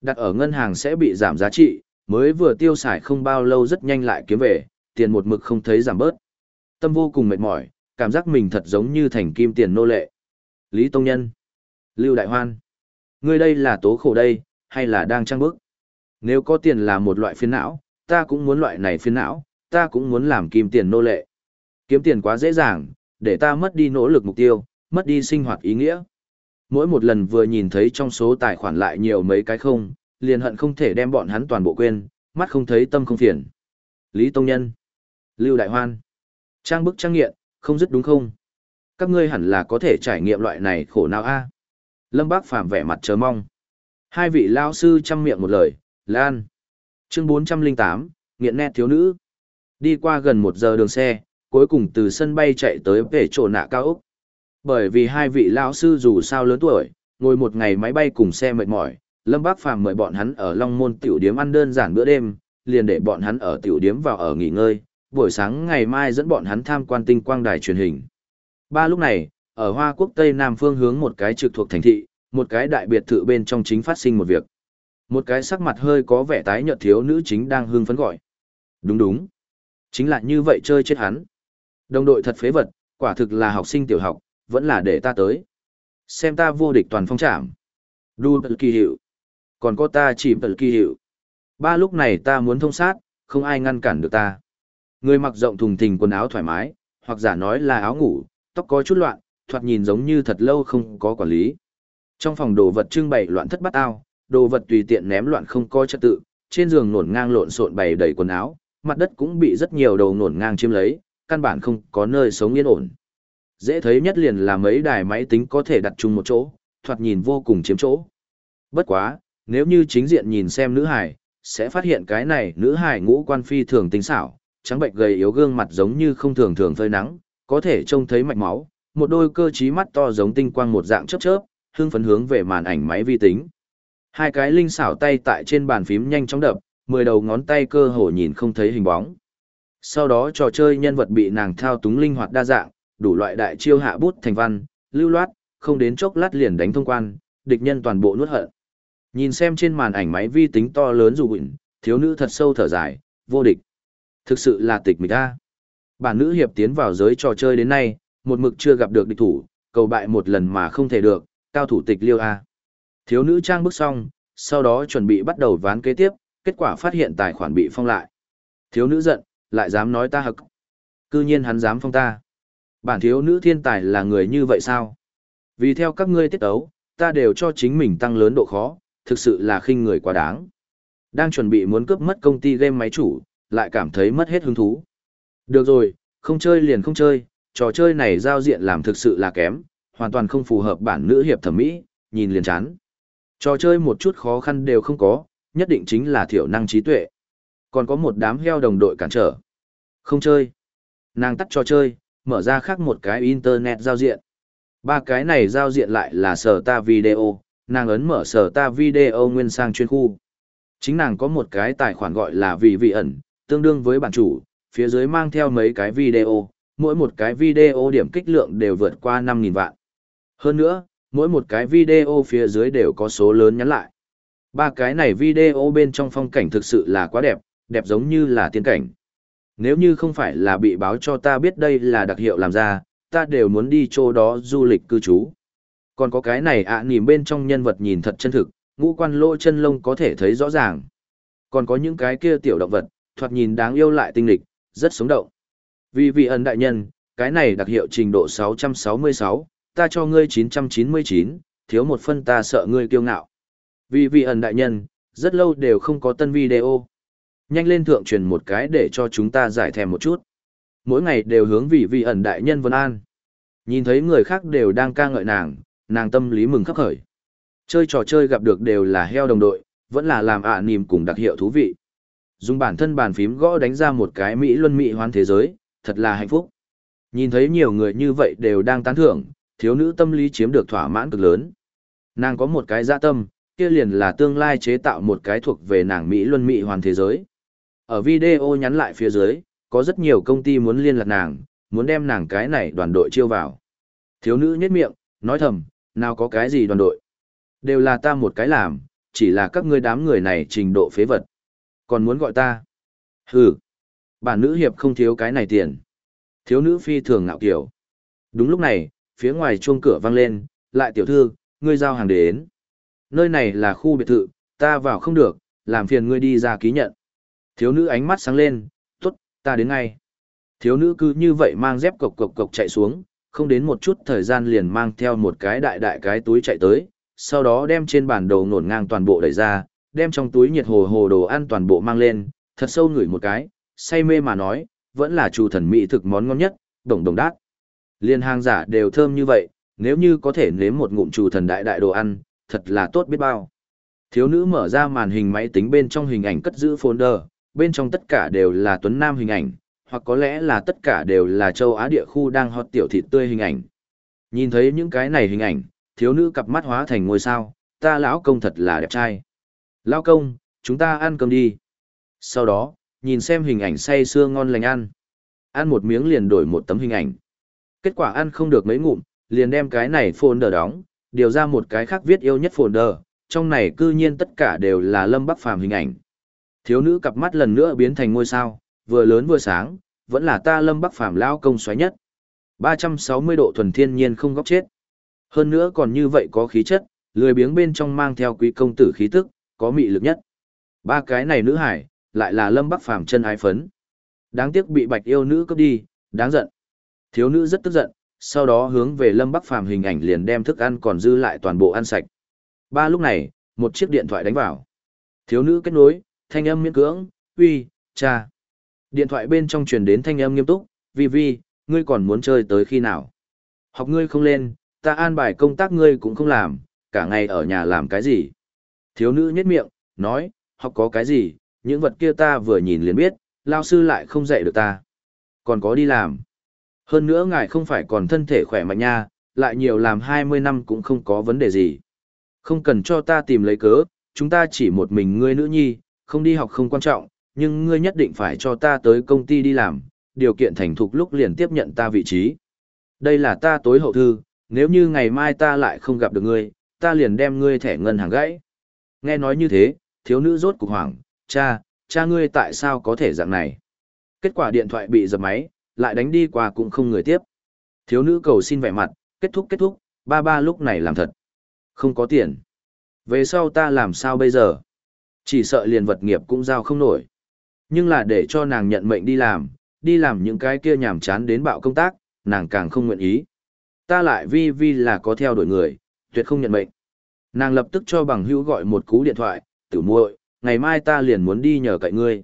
Đặt ở ngân hàng sẽ bị giảm giá trị, mới vừa tiêu xài không bao lâu rất nhanh lại kiếm về, tiền một mực không thấy giảm bớt. Tâm vô cùng mệt mỏi, cảm giác mình thật giống như thành kim tiền nô lệ. Lý Tông Nhân, Lưu Đại Hoan, ngươi đây là tố khổ đây, hay là đang trăng bức? Nếu có tiền là một loại phiền não, ta cũng muốn loại này phiền não, ta cũng muốn làm kim tiền nô lệ. Kiếm tiền quá dễ dàng, để ta mất đi nỗ lực mục tiêu, mất đi sinh hoạt ý nghĩa. Mỗi một lần vừa nhìn thấy trong số tài khoản lại nhiều mấy cái không, liền hận không thể đem bọn hắn toàn bộ quên, mắt không thấy tâm không phiền. Lý Tông Nhân, Lưu Đại Hoan, trang bức trang nghiện, không dứt đúng không? Các ngươi hẳn là có thể trải nghiệm loại này khổ nào a Lâm Bác Phàm vẻ mặt chờ mong. Hai vị lao sư chăm miệng một lời, Lan. Chương 408, nghiện nét thiếu nữ. Đi qua gần một giờ đường xe, cuối cùng từ sân bay chạy tới về chỗ nạ cao Úc. Bởi vì hai vị lão sư dù sao lớn tuổi, ngồi một ngày máy bay cùng xe mệt mỏi, Lâm Bác Phàm mời bọn hắn ở Long Môn tiểu điếm ăn đơn giản bữa đêm, liền để bọn hắn ở tiểu điếm vào ở nghỉ ngơi, buổi sáng ngày mai dẫn bọn hắn tham quan tinh quang đài truyền hình. Ba lúc này, ở Hoa Quốc Tây Nam phương hướng một cái trực thuộc thành thị, một cái đại biệt thự bên trong chính phát sinh một việc. Một cái sắc mặt hơi có vẻ tái nhợt thiếu nữ chính đang hưng phấn gọi. Đúng đúng. Chính là như vậy chơi chết hắn. Đồng đội thật phế vật, quả thực là học sinh tiểu học, vẫn là để ta tới. Xem ta vô địch toàn phong trảm. Đu tật kỳ hiệu. Còn có ta chỉ tật kỳ hiệu. Ba lúc này ta muốn thông sát, không ai ngăn cản được ta. Người mặc rộng thùng thình quần áo thoải mái, hoặc giả nói là áo ngủ, tóc có chút loạn, thoạt nhìn giống như thật lâu không có quản lý. Trong phòng đồ vật trưng bày loạn thất bát ao, đồ vật tùy tiện ném loạn không có trật tự, trên giường nổn ngang lộn xộn bày đầy quần áo, mặt đất cũng bị rất nhiều đầu nổn ngang chiếm lấy, căn bản không có nơi sống yên ổn. Dễ thấy nhất liền là mấy đài máy tính có thể đặt chung một chỗ, thoạt nhìn vô cùng chiếm chỗ. Bất quá, nếu như chính diện nhìn xem nữ hải, sẽ phát hiện cái này nữ hải ngũ quan phi thường tính xảo, trắng bệnh gầy yếu gương mặt giống như không thường thường phơi nắng, có thể trông thấy mạch máu, một đôi cơ trí mắt to giống tinh quang một dạng chớp chớp, hương phấn hướng về màn ảnh máy vi tính. Hai cái linh xảo tay tại trên bàn phím nhanh chóng đập, mười đầu ngón tay cơ hồ nhìn không thấy hình bóng. Sau đó trò chơi nhân vật bị nàng thao túng linh hoạt đa dạng, đủ loại đại chiêu hạ bút thành văn, lưu loát, không đến chốc lát liền đánh thông quan, địch nhân toàn bộ nuốt hận. Nhìn xem trên màn ảnh máy vi tính to lớn dù quỳnh, thiếu nữ thật sâu thở dài, vô địch. Thực sự là tịch mịch ta. Bản nữ hiệp tiến vào giới trò chơi đến nay, một mực chưa gặp được địch thủ, cầu bại một lần mà không thể được, cao thủ tịch liêu A. Thiếu nữ trang bước xong, sau đó chuẩn bị bắt đầu ván kế tiếp, kết quả phát hiện tài khoản bị phong lại. Thiếu nữ giận, lại dám nói ta hực. Cư nhiên hắn dám phong ta. Bản thiếu nữ thiên tài là người như vậy sao? Vì theo các ngươi tiết ấu, ta đều cho chính mình tăng lớn độ khó, thực sự là khinh người quá đáng. Đang chuẩn bị muốn cướp mất công ty game máy chủ, lại cảm thấy mất hết hứng thú. Được rồi, không chơi liền không chơi, trò chơi này giao diện làm thực sự là kém, hoàn toàn không phù hợp bản nữ hiệp thẩm mỹ, nhìn liền chán. Trò chơi một chút khó khăn đều không có, nhất định chính là thiểu năng trí tuệ. Còn có một đám heo đồng đội cản trở. Không chơi. Nàng tắt trò chơi, mở ra khác một cái internet giao diện. Ba cái này giao diện lại là sở ta video, nàng ấn mở sở ta video nguyên sang chuyên khu. Chính nàng có một cái tài khoản gọi là vì vị ẩn, tương đương với bản chủ, phía dưới mang theo mấy cái video, mỗi một cái video điểm kích lượng đều vượt qua 5.000 vạn. Hơn nữa, mỗi một cái video phía dưới đều có số lớn nhắn lại. Ba cái này video bên trong phong cảnh thực sự là quá đẹp, đẹp giống như là tiên cảnh. Nếu như không phải là bị báo cho ta biết đây là đặc hiệu làm ra, ta đều muốn đi chỗ đó du lịch cư trú. Còn có cái này ạ à, bên trong nhân vật nhìn thật chân thực, ngũ quan lỗ chân lông có thể thấy rõ ràng. Còn có những cái kia tiểu động vật, thoạt nhìn đáng yêu lại tinh lịch, rất sống động. Vì vị ẩn đại nhân, cái này đặc hiệu trình độ 666, ta cho ngươi 999, thiếu một phân ta sợ ngươi kiêu ngạo. Vì vị ẩn đại nhân, rất lâu đều không có tân video. Nhanh lên thượng truyền một cái để cho chúng ta giải thèm một chút. Mỗi ngày đều hướng vị vị ẩn đại nhân vân an. Nhìn thấy người khác đều đang ca ngợi nàng, nàng tâm lý mừng khắp khởi. Chơi trò chơi gặp được đều là heo đồng đội, vẫn là làm ạ à cùng đặc hiệu thú vị. Dùng bản thân bàn phím gõ đánh ra một cái Mỹ luân Mỹ hoán thế giới, thật là hạnh phúc. Nhìn thấy nhiều người như vậy đều đang tán thưởng, thiếu nữ tâm lý chiếm được thỏa mãn cực lớn. Nàng có một cái dạ tâm, kia liền là tương lai chế tạo một cái thuộc về nàng Mỹ luân Mỹ hoàn thế giới. Ở video nhắn lại phía dưới, có rất nhiều công ty muốn liên lạc nàng, muốn đem nàng cái này đoàn đội chiêu vào. Thiếu nữ nhếch miệng, nói thầm, nào có cái gì đoàn đội. Đều là ta một cái làm, chỉ là các ngươi đám người này trình độ phế vật. Còn muốn gọi ta. Hừ. Bản nữ hiệp không thiếu cái này tiền. Thiếu nữ phi thường ngạo kiểu. Đúng lúc này, phía ngoài chuông cửa vang lên, lại tiểu thư, ngươi giao hàng đến. Nơi này là khu biệt thự, ta vào không được, làm phiền ngươi đi ra ký nhận. Thiếu nữ ánh mắt sáng lên, tốt, ta đến ngay. Thiếu nữ cứ như vậy mang dép cộc cộc cộc chạy xuống, không đến một chút thời gian liền mang theo một cái đại đại cái túi chạy tới, sau đó đem trên bản đồ nổn ngang toàn bộ đẩy ra, đem trong túi nhiệt hồ hồ đồ ăn toàn bộ mang lên, thật sâu ngửi một cái, say mê mà nói, vẫn là chủ thần mỹ thực món ngon nhất, đồng đồng đát. Liên hàng giả đều thơm như vậy, nếu như có thể nếm một ngụm chủ thần đại đại đồ ăn, thật là tốt biết bao. Thiếu nữ mở ra màn hình máy tính bên trong hình ảnh cất giữ folder, bên trong tất cả đều là tuấn nam hình ảnh, hoặc có lẽ là tất cả đều là châu Á địa khu đang hot tiểu thịt tươi hình ảnh. Nhìn thấy những cái này hình ảnh, thiếu nữ cặp mắt hóa thành ngôi sao, ta lão công thật là đẹp trai. Lão công, chúng ta ăn cơm đi. Sau đó, nhìn xem hình ảnh say sưa ngon lành ăn. Ăn một miếng liền đổi một tấm hình ảnh. Kết quả ăn không được mấy ngụm, liền đem cái này folder đóng, điều ra một cái khác viết yêu nhất folder, trong này cư nhiên tất cả đều là Lâm Bắc Phàm hình ảnh. Thiếu nữ cặp mắt lần nữa biến thành ngôi sao, vừa lớn vừa sáng, vẫn là ta Lâm Bắc Phàm lao công xoáy nhất. 360 độ thuần thiên nhiên không góc chết. Hơn nữa còn như vậy có khí chất, lười biếng bên trong mang theo quý công tử khí tức, có mị lực nhất. Ba cái này nữ hải, lại là Lâm Bắc Phàm chân ái phấn. Đáng tiếc bị Bạch yêu nữ cướp đi, đáng giận. Thiếu nữ rất tức giận, sau đó hướng về Lâm Bắc Phàm hình ảnh liền đem thức ăn còn dư lại toàn bộ ăn sạch. Ba lúc này, một chiếc điện thoại đánh vào. Thiếu nữ kết nối, thanh âm miễn cưỡng, uy, cha. Điện thoại bên trong truyền đến thanh âm nghiêm túc, vi vi, ngươi còn muốn chơi tới khi nào? Học ngươi không lên, ta an bài công tác ngươi cũng không làm, cả ngày ở nhà làm cái gì? Thiếu nữ nhếch miệng, nói, học có cái gì, những vật kia ta vừa nhìn liền biết, lao sư lại không dạy được ta. Còn có đi làm. Hơn nữa ngài không phải còn thân thể khỏe mạnh nha, lại nhiều làm 20 năm cũng không có vấn đề gì. Không cần cho ta tìm lấy cớ, chúng ta chỉ một mình ngươi nữ nhi, không đi học không quan trọng, nhưng ngươi nhất định phải cho ta tới công ty đi làm, điều kiện thành thục lúc liền tiếp nhận ta vị trí. Đây là ta tối hậu thư, nếu như ngày mai ta lại không gặp được ngươi, ta liền đem ngươi thẻ ngân hàng gãy. Nghe nói như thế, thiếu nữ rốt cục hoảng, cha, cha ngươi tại sao có thể dạng này? Kết quả điện thoại bị dập máy, lại đánh đi qua cũng không người tiếp. Thiếu nữ cầu xin vẻ mặt, kết thúc kết thúc, ba ba lúc này làm thật. Không có tiền. Về sau ta làm sao bây giờ? Chỉ sợ liền vật nghiệp cũng giao không nổi. Nhưng là để cho nàng nhận mệnh đi làm, đi làm những cái kia nhảm chán đến bạo công tác, nàng càng không nguyện ý. Ta lại vi vi là có theo đuổi người, tuyệt không nhận mệnh. Nàng lập tức cho bằng hữu gọi một cú điện thoại, tử muội, ngày mai ta liền muốn đi nhờ cậy ngươi.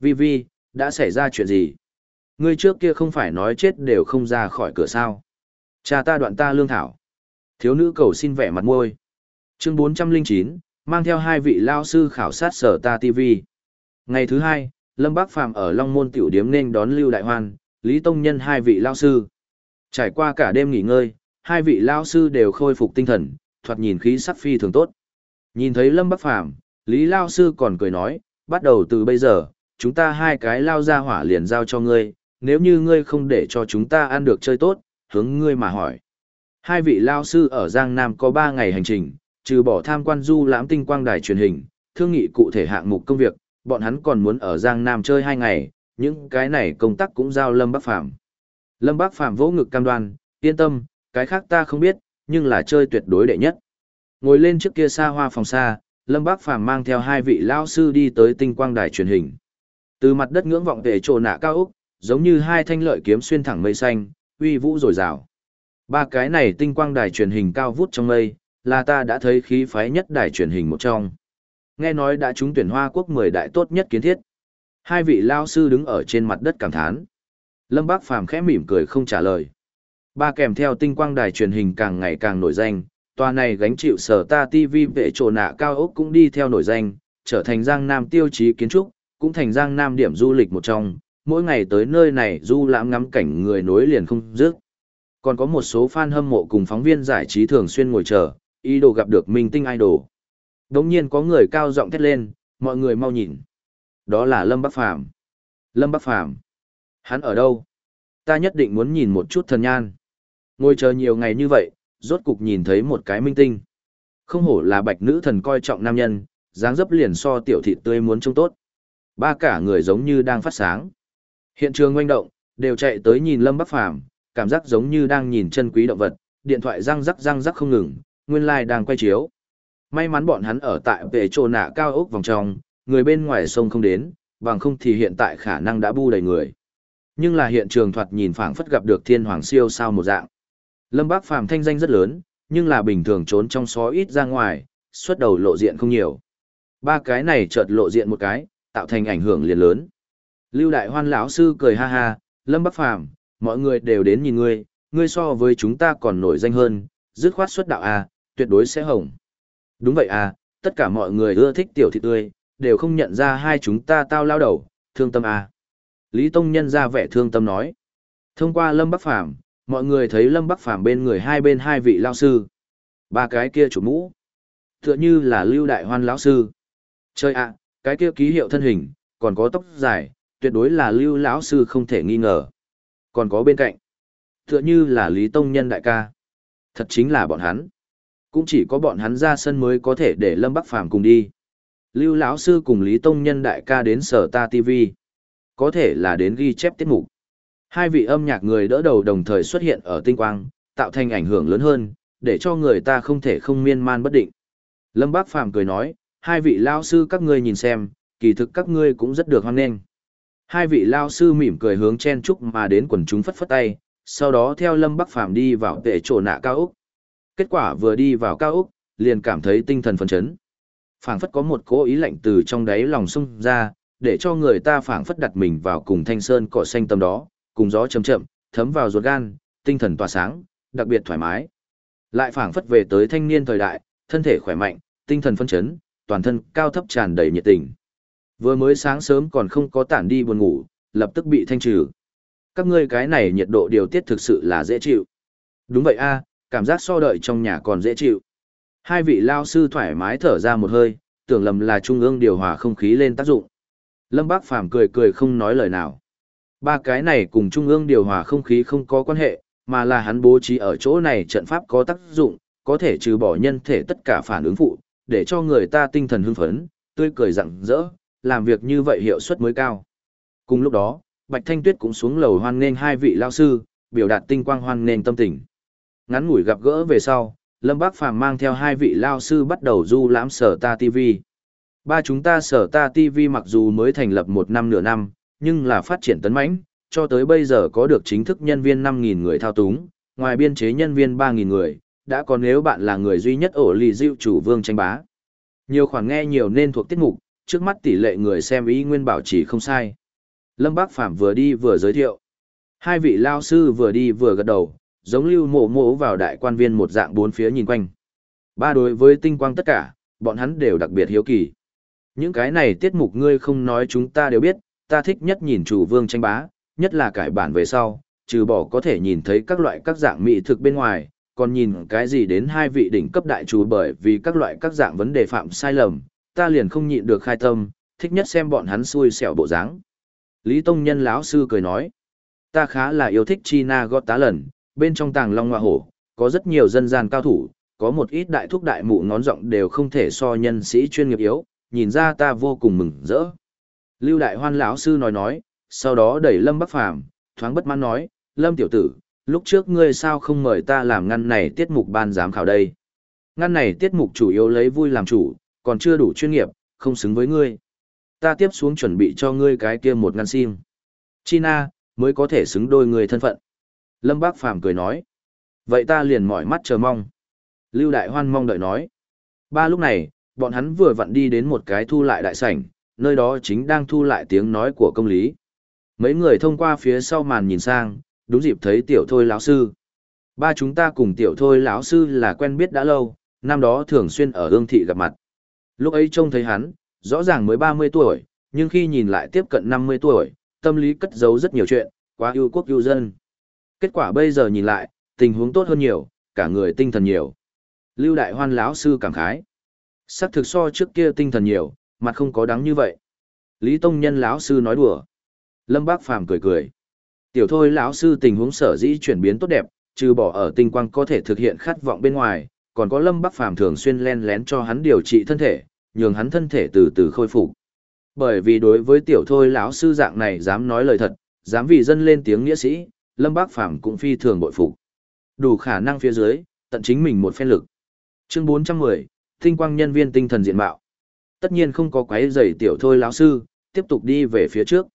Vi vi, đã xảy ra chuyện gì? Ngươi trước kia không phải nói chết đều không ra khỏi cửa sao. Cha ta đoạn ta lương thảo. Thiếu nữ cầu xin vẻ mặt môi. Chương 409, mang theo hai vị lao sư khảo sát sở ta TV. Ngày thứ hai, Lâm Bác Phàm ở Long Môn Tiểu Điếm nên đón Lưu Đại Hoan, Lý Tông Nhân hai vị lao sư. Trải qua cả đêm nghỉ ngơi, hai vị lao sư đều khôi phục tinh thần, thoạt nhìn khí sắc phi thường tốt. Nhìn thấy Lâm bắc Phàm Lý Lao Sư còn cười nói, bắt đầu từ bây giờ, chúng ta hai cái lao ra hỏa liền giao cho ngươi, nếu như ngươi không để cho chúng ta ăn được chơi tốt, hướng ngươi mà hỏi. Hai vị lao sư ở Giang Nam có 3 ngày hành trình, trừ bỏ tham quan du lãm tinh quang đài truyền hình, thương nghị cụ thể hạng mục công việc, bọn hắn còn muốn ở Giang Nam chơi 2 ngày, những cái này công tác cũng giao Lâm Bắc Phàm Lâm Bắc Phàm vỗ ngực cam đoan, yên tâm, cái khác ta không biết, nhưng là chơi tuyệt đối đệ nhất. Ngồi lên trước kia xa hoa phòng xa, Lâm Bắc Phàm mang theo hai vị lao sư đi tới tinh quang đài truyền hình. Từ mặt đất ngưỡng vọng về trồ nạ cao úc, giống như hai thanh lợi kiếm xuyên thẳng mây xanh, uy vũ rồi rào. Ba cái này tinh quang đài truyền hình cao vút trong mây, là ta đã thấy khí phái nhất đài truyền hình một trong. Nghe nói đã trúng tuyển Hoa Quốc 10 đại tốt nhất kiến thiết. Hai vị lao sư đứng ở trên mặt đất cảm thán. Lâm Bác Phàm khẽ mỉm cười không trả lời. Ba kèm theo tinh quang đài truyền hình càng ngày càng nổi danh, tòa này gánh chịu sở ta TV vệ trồ nạ cao ốc cũng đi theo nổi danh, trở thành Giang Nam tiêu chí kiến trúc, cũng thành Giang Nam điểm du lịch một trong, mỗi ngày tới nơi này du lãm ngắm cảnh người nối liền không dứt. Còn có một số fan hâm mộ cùng phóng viên giải trí thường xuyên ngồi chờ, ý đồ gặp được minh tinh idol. Đống nhiên có người cao giọng thét lên, mọi người mau nhìn. Đó là Lâm Bắc Phàm Lâm Bắc Phàm Hắn ở đâu? Ta nhất định muốn nhìn một chút thần nhan. Ngồi chờ nhiều ngày như vậy, rốt cục nhìn thấy một cái minh tinh. Không hổ là bạch nữ thần coi trọng nam nhân, dáng dấp liền so tiểu thị tươi muốn trông tốt. Ba cả người giống như đang phát sáng. Hiện trường oanh động, đều chạy tới nhìn Lâm Bắc Phàm cảm giác giống như đang nhìn chân quý động vật, điện thoại răng rắc răng rắc không ngừng, nguyên lai like đang quay chiếu. May mắn bọn hắn ở tại vệ trồ nạ cao ốc vòng trong, người bên ngoài sông không đến, bằng không thì hiện tại khả năng đã bu đầy người. Nhưng là hiện trường thoạt nhìn phảng phất gặp được thiên hoàng siêu sao một dạng. Lâm Bác Phàm thanh danh rất lớn, nhưng là bình thường trốn trong xó ít ra ngoài, xuất đầu lộ diện không nhiều. Ba cái này chợt lộ diện một cái, tạo thành ảnh hưởng liền lớn. Lưu Đại Hoan lão sư cười ha ha, Lâm Bắc Phàm, mọi người đều đến nhìn ngươi, ngươi so với chúng ta còn nổi danh hơn, dứt khoát xuất đạo A, tuyệt đối sẽ hồng. Đúng vậy à, tất cả mọi người ưa thích tiểu thị tươi, đều không nhận ra hai chúng ta tao lao đầu, thương tâm A. Lý Tông nhân ra vẻ thương tâm nói. Thông qua Lâm Bắc Phàm mọi người thấy Lâm Bắc Phàm bên người hai bên hai vị lao sư. Ba cái kia chủ mũ. Tựa như là Lưu Đại Hoan lão sư. Chơi ạ, cái kia ký hiệu thân hình, còn có tóc dài, tuyệt đối là Lưu lão sư không thể nghi ngờ. Còn có bên cạnh, tựa như là Lý Tông Nhân đại ca. Thật chính là bọn hắn. Cũng chỉ có bọn hắn ra sân mới có thể để Lâm Bắc Phàm cùng đi. Lưu lão sư cùng Lý Tông Nhân đại ca đến sở ta TV. Có thể là đến ghi chép tiết mục. Hai vị âm nhạc người đỡ đầu đồng thời xuất hiện ở tinh quang, tạo thành ảnh hưởng lớn hơn, để cho người ta không thể không miên man bất định. Lâm Bác Phàm cười nói, hai vị lao sư các ngươi nhìn xem, kỳ thực các ngươi cũng rất được hoan nghênh. Hai vị lao sư mỉm cười hướng chen chúc mà đến quần chúng phất phất tay, sau đó theo Lâm Bắc Phàm đi vào tệ chỗ nạ cao Úc. Kết quả vừa đi vào cao Úc, liền cảm thấy tinh thần phấn chấn. Phảng phất có một cố ý lạnh từ trong đáy lòng sung ra, để cho người ta phảng phất đặt mình vào cùng thanh sơn cỏ xanh tâm đó, cùng gió chậm chậm, thấm vào ruột gan, tinh thần tỏa sáng, đặc biệt thoải mái. Lại phảng phất về tới thanh niên thời đại, thân thể khỏe mạnh, tinh thần phấn chấn, toàn thân cao thấp tràn đầy nhiệt tình. Vừa mới sáng sớm còn không có tản đi buồn ngủ, lập tức bị thanh trừ. Các ngươi cái này nhiệt độ điều tiết thực sự là dễ chịu. Đúng vậy a, cảm giác so đợi trong nhà còn dễ chịu. Hai vị lao sư thoải mái thở ra một hơi, tưởng lầm là trung ương điều hòa không khí lên tác dụng. Lâm Bác Phàm cười cười không nói lời nào. Ba cái này cùng trung ương điều hòa không khí không có quan hệ, mà là hắn bố trí ở chỗ này trận pháp có tác dụng, có thể trừ bỏ nhân thể tất cả phản ứng phụ, để cho người ta tinh thần hưng phấn, tươi cười rạng rỡ, làm việc như vậy hiệu suất mới cao. Cùng lúc đó, Bạch Thanh Tuyết cũng xuống lầu hoan nghênh hai vị lao sư, biểu đạt tinh quang hoan nghênh tâm tình. Ngắn ngủi gặp gỡ về sau, Lâm Bác Phàm mang theo hai vị lao sư bắt đầu du lãm sở ta TV. Ba chúng ta sở ta TV mặc dù mới thành lập một năm nửa năm, nhưng là phát triển tấn mãnh, cho tới bây giờ có được chính thức nhân viên 5.000 người thao túng, ngoài biên chế nhân viên 3.000 người, đã còn nếu bạn là người duy nhất ổ lì diệu chủ vương tranh bá. Nhiều khoản nghe nhiều nên thuộc tiết mục, trước mắt tỷ lệ người xem ý nguyên bảo chỉ không sai. Lâm Bác Phạm vừa đi vừa giới thiệu. Hai vị lao sư vừa đi vừa gật đầu, giống lưu mộ mộ vào đại quan viên một dạng bốn phía nhìn quanh. Ba đối với tinh quang tất cả, bọn hắn đều đặc biệt hiếu kỳ. Những cái này tiết mục ngươi không nói chúng ta đều biết, ta thích nhất nhìn chủ vương tranh bá, nhất là cải bản về sau, trừ bỏ có thể nhìn thấy các loại các dạng mỹ thực bên ngoài, còn nhìn cái gì đến hai vị đỉnh cấp đại chủ bởi vì các loại các dạng vấn đề phạm sai lầm, ta liền không nhịn được khai tâm, thích nhất xem bọn hắn xui xẻo bộ dáng. Lý Tông Nhân lão sư cười nói, ta khá là yêu thích China gót tá lần, bên trong tàng long hoa hổ, có rất nhiều dân gian cao thủ, có một ít đại thúc đại mụ ngón giọng đều không thể so nhân sĩ chuyên nghiệp yếu, nhìn ra ta vô cùng mừng rỡ. Lưu Đại Hoan lão sư nói nói, sau đó đẩy Lâm Bắc Phàm, thoáng bất mãn nói, Lâm tiểu tử, lúc trước ngươi sao không mời ta làm ngăn này tiết mục ban giám khảo đây. Ngăn này tiết mục chủ yếu lấy vui làm chủ, còn chưa đủ chuyên nghiệp, không xứng với ngươi. Ta tiếp xuống chuẩn bị cho ngươi cái kia một ngăn sim. China, mới có thể xứng đôi người thân phận. Lâm Bác Phàm cười nói. Vậy ta liền mỏi mắt chờ mong. Lưu Đại Hoan mong đợi nói. Ba lúc này, bọn hắn vừa vặn đi đến một cái thu lại đại sảnh, nơi đó chính đang thu lại tiếng nói của công lý. Mấy người thông qua phía sau màn nhìn sang, đúng dịp thấy tiểu thôi lão sư. Ba chúng ta cùng tiểu thôi lão sư là quen biết đã lâu, năm đó thường xuyên ở ương thị gặp mặt. Lúc ấy trông thấy hắn, rõ ràng mới 30 tuổi, nhưng khi nhìn lại tiếp cận 50 tuổi, tâm lý cất giấu rất nhiều chuyện, quá yêu quốc yêu dân. Kết quả bây giờ nhìn lại, tình huống tốt hơn nhiều, cả người tinh thần nhiều. Lưu Đại Hoan lão sư cảm khái. Sắc thực so trước kia tinh thần nhiều, mặt không có đáng như vậy. Lý Tông Nhân lão sư nói đùa. Lâm Bác Phàm cười cười. Tiểu thôi lão sư tình huống sở dĩ chuyển biến tốt đẹp, trừ bỏ ở tinh quang có thể thực hiện khát vọng bên ngoài, còn có Lâm Bắc Phàm thường xuyên len lén cho hắn điều trị thân thể, nhường hắn thân thể từ từ khôi phục. Bởi vì đối với tiểu thôi lão sư dạng này dám nói lời thật, dám vì dân lên tiếng nghĩa sĩ, Lâm Bác Phàm cũng phi thường bội phục. Đủ khả năng phía dưới, tận chính mình một phen lực. Chương 410, tinh quang nhân viên tinh thần diện mạo. Tất nhiên không có quấy rầy tiểu thôi lão sư, tiếp tục đi về phía trước.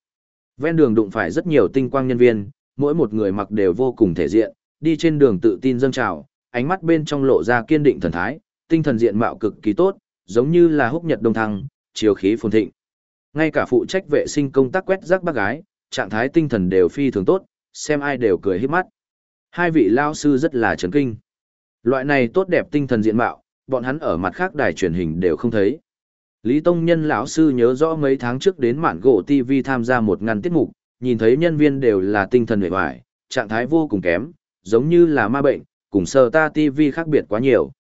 Ven đường đụng phải rất nhiều tinh quang nhân viên, mỗi một người mặc đều vô cùng thể diện, đi trên đường tự tin dâng trào, ánh mắt bên trong lộ ra kiên định thần thái, tinh thần diện mạo cực kỳ tốt, giống như là húc nhật đông thăng, chiều khí phồn thịnh. Ngay cả phụ trách vệ sinh công tác quét rác bác gái, trạng thái tinh thần đều phi thường tốt, xem ai đều cười hết mắt. Hai vị lao sư rất là chấn kinh. Loại này tốt đẹp tinh thần diện mạo, bọn hắn ở mặt khác đài truyền hình đều không thấy. Lý Tông Nhân lão sư nhớ rõ mấy tháng trước đến mạn gỗ TV tham gia một ngăn tiết mục, nhìn thấy nhân viên đều là tinh thần hề hoài, trạng thái vô cùng kém, giống như là ma bệnh, cùng sờ ta TV khác biệt quá nhiều.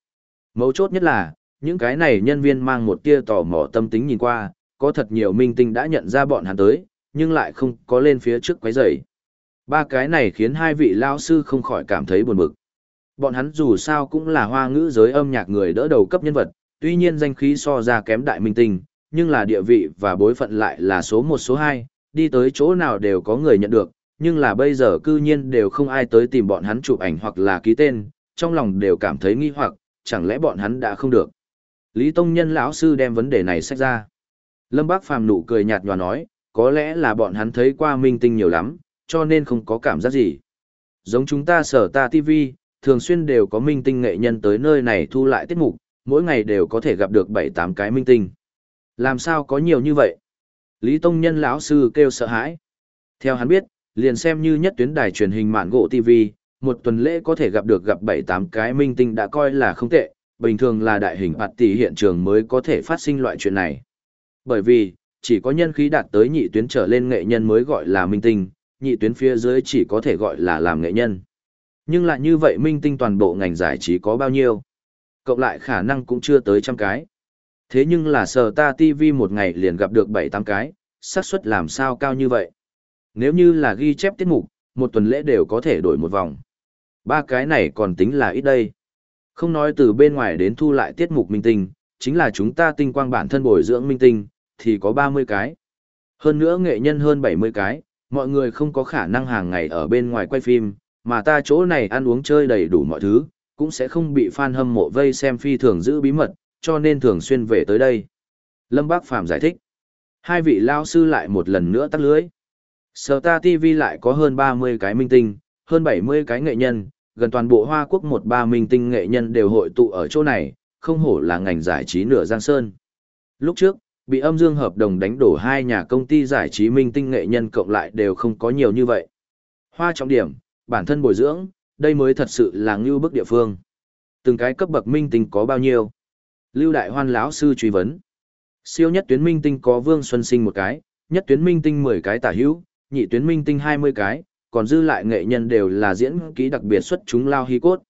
Mấu chốt nhất là, những cái này nhân viên mang một tia tò mò tâm tính nhìn qua, có thật nhiều minh tinh đã nhận ra bọn hắn tới, nhưng lại không có lên phía trước quấy rầy. Ba cái này khiến hai vị lao sư không khỏi cảm thấy buồn bực. Bọn hắn dù sao cũng là hoa ngữ giới âm nhạc người đỡ đầu cấp nhân vật, tuy nhiên danh khí so ra kém đại minh tinh, nhưng là địa vị và bối phận lại là số một số hai, đi tới chỗ nào đều có người nhận được, nhưng là bây giờ cư nhiên đều không ai tới tìm bọn hắn chụp ảnh hoặc là ký tên, trong lòng đều cảm thấy nghi hoặc, chẳng lẽ bọn hắn đã không được. Lý Tông Nhân lão sư đem vấn đề này sách ra. Lâm Bác Phàm nụ cười nhạt nhòa nói, có lẽ là bọn hắn thấy qua minh tinh nhiều lắm, cho nên không có cảm giác gì. Giống chúng ta sở ta TV, thường xuyên đều có minh tinh nghệ nhân tới nơi này thu lại tiết mục, mỗi ngày đều có thể gặp được 7-8 cái minh tinh. Làm sao có nhiều như vậy? Lý Tông Nhân lão sư kêu sợ hãi. Theo hắn biết, liền xem như nhất tuyến đài truyền hình mạn gỗ TV, một tuần lễ có thể gặp được gặp 7-8 cái minh tinh đã coi là không tệ, bình thường là đại hình phạt tỷ hiện trường mới có thể phát sinh loại chuyện này. Bởi vì, chỉ có nhân khí đạt tới nhị tuyến trở lên nghệ nhân mới gọi là minh tinh, nhị tuyến phía dưới chỉ có thể gọi là làm nghệ nhân. Nhưng lại như vậy minh tinh toàn bộ ngành giải trí có bao nhiêu? Cộng lại khả năng cũng chưa tới trăm cái. Thế nhưng là sờ ta TV một ngày liền gặp được 7-8 cái, xác suất làm sao cao như vậy? Nếu như là ghi chép tiết mục, một tuần lễ đều có thể đổi một vòng. Ba cái này còn tính là ít đây. Không nói từ bên ngoài đến thu lại tiết mục minh tinh, chính là chúng ta tinh quang bản thân bồi dưỡng minh tinh, thì có 30 cái. Hơn nữa nghệ nhân hơn 70 cái, mọi người không có khả năng hàng ngày ở bên ngoài quay phim, mà ta chỗ này ăn uống chơi đầy đủ mọi thứ, cũng sẽ không bị fan hâm mộ vây xem phi thường giữ bí mật, cho nên thường xuyên về tới đây. Lâm Bác Phàm giải thích. Hai vị lao sư lại một lần nữa tắt lưới. Sở ta TV lại có hơn 30 cái minh tinh, hơn 70 cái nghệ nhân, gần toàn bộ Hoa Quốc một ba minh tinh nghệ nhân đều hội tụ ở chỗ này, không hổ là ngành giải trí nửa giang sơn. Lúc trước, bị âm dương hợp đồng đánh đổ hai nhà công ty giải trí minh tinh nghệ nhân cộng lại đều không có nhiều như vậy. Hoa trọng điểm, bản thân bồi dưỡng, đây mới thật sự là ngưu bức địa phương. Từng cái cấp bậc minh tinh có bao nhiêu? Lưu Đại Hoan lão sư truy vấn. Siêu nhất tuyến minh tinh có Vương Xuân Sinh một cái, nhất tuyến minh tinh 10 cái tả hữu, nhị tuyến minh tinh 20 cái, còn dư lại nghệ nhân đều là diễn ký đặc biệt xuất chúng lao hy cốt.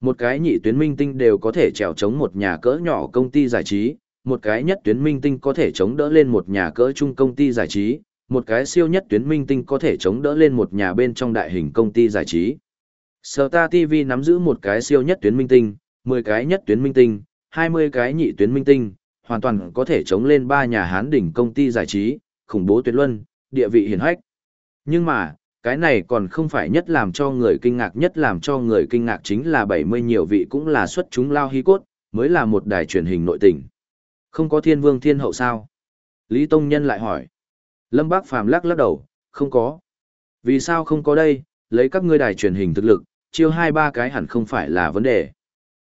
Một cái nhị tuyến minh tinh đều có thể trèo chống một nhà cỡ nhỏ công ty giải trí, một cái nhất tuyến minh tinh có thể chống đỡ lên một nhà cỡ trung công ty giải trí, một cái siêu nhất tuyến minh tinh có thể chống đỡ lên một nhà bên trong đại hình công ty giải trí. Star TV nắm giữ một cái siêu nhất tuyến minh tinh, 10 cái nhất tuyến minh tinh, 20 cái nhị tuyến minh tinh, hoàn toàn có thể chống lên ba nhà hán đỉnh công ty giải trí, khủng bố tuyệt luân, địa vị hiển hách. Nhưng mà, cái này còn không phải nhất làm cho người kinh ngạc nhất làm cho người kinh ngạc chính là 70 nhiều vị cũng là xuất chúng lao hy cốt, mới là một đài truyền hình nội tình. Không có thiên vương thiên hậu sao? Lý Tông Nhân lại hỏi. Lâm Bác Phàm lắc lắc đầu, không có. Vì sao không có đây, lấy các ngươi đài truyền hình thực lực, chiêu hai ba cái hẳn không phải là vấn đề.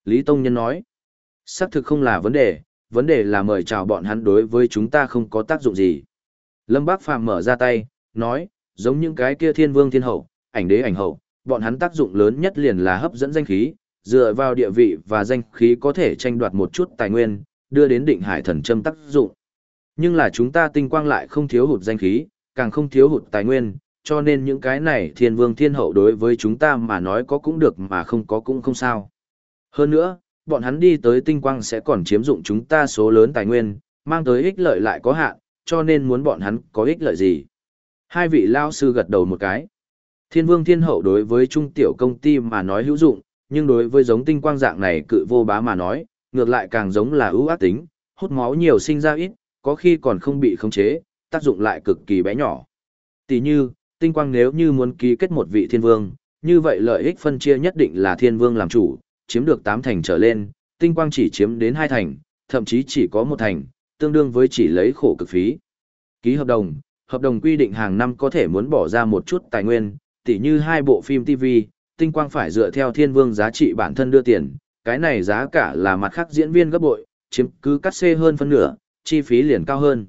Lý Tông Nhân nói. Xác thực không là vấn đề, vấn đề là mời chào bọn hắn đối với chúng ta không có tác dụng gì. Lâm Bác Phàm mở ra tay, nói, giống những cái kia thiên vương thiên hậu, ảnh đế ảnh hậu, bọn hắn tác dụng lớn nhất liền là hấp dẫn danh khí, dựa vào địa vị và danh khí có thể tranh đoạt một chút tài nguyên, đưa đến định hải thần châm tác dụng. Nhưng là chúng ta tinh quang lại không thiếu hụt danh khí, càng không thiếu hụt tài nguyên, cho nên những cái này thiên vương thiên hậu đối với chúng ta mà nói có cũng được mà không có cũng không sao. Hơn nữa, bọn hắn đi tới tinh quang sẽ còn chiếm dụng chúng ta số lớn tài nguyên, mang tới ích lợi lại có hạn, cho nên muốn bọn hắn có ích lợi gì. Hai vị lao sư gật đầu một cái. Thiên vương thiên hậu đối với trung tiểu công ty mà nói hữu dụng, nhưng đối với giống tinh quang dạng này cự vô bá mà nói, ngược lại càng giống là ưu ác tính, hút máu nhiều sinh ra ít, có khi còn không bị khống chế, tác dụng lại cực kỳ bé nhỏ. Tỷ như, tinh quang nếu như muốn ký kết một vị thiên vương, như vậy lợi ích phân chia nhất định là thiên vương làm chủ, chiếm được 8 thành trở lên, tinh quang chỉ chiếm đến 2 thành, thậm chí chỉ có một thành, tương đương với chỉ lấy khổ cực phí. Ký hợp đồng, hợp đồng quy định hàng năm có thể muốn bỏ ra một chút tài nguyên, tỉ như hai bộ phim TV, tinh quang phải dựa theo thiên vương giá trị bản thân đưa tiền, cái này giá cả là mặt khác diễn viên gấp bội, chiếm cứ cắt xê hơn phân nửa, chi phí liền cao hơn.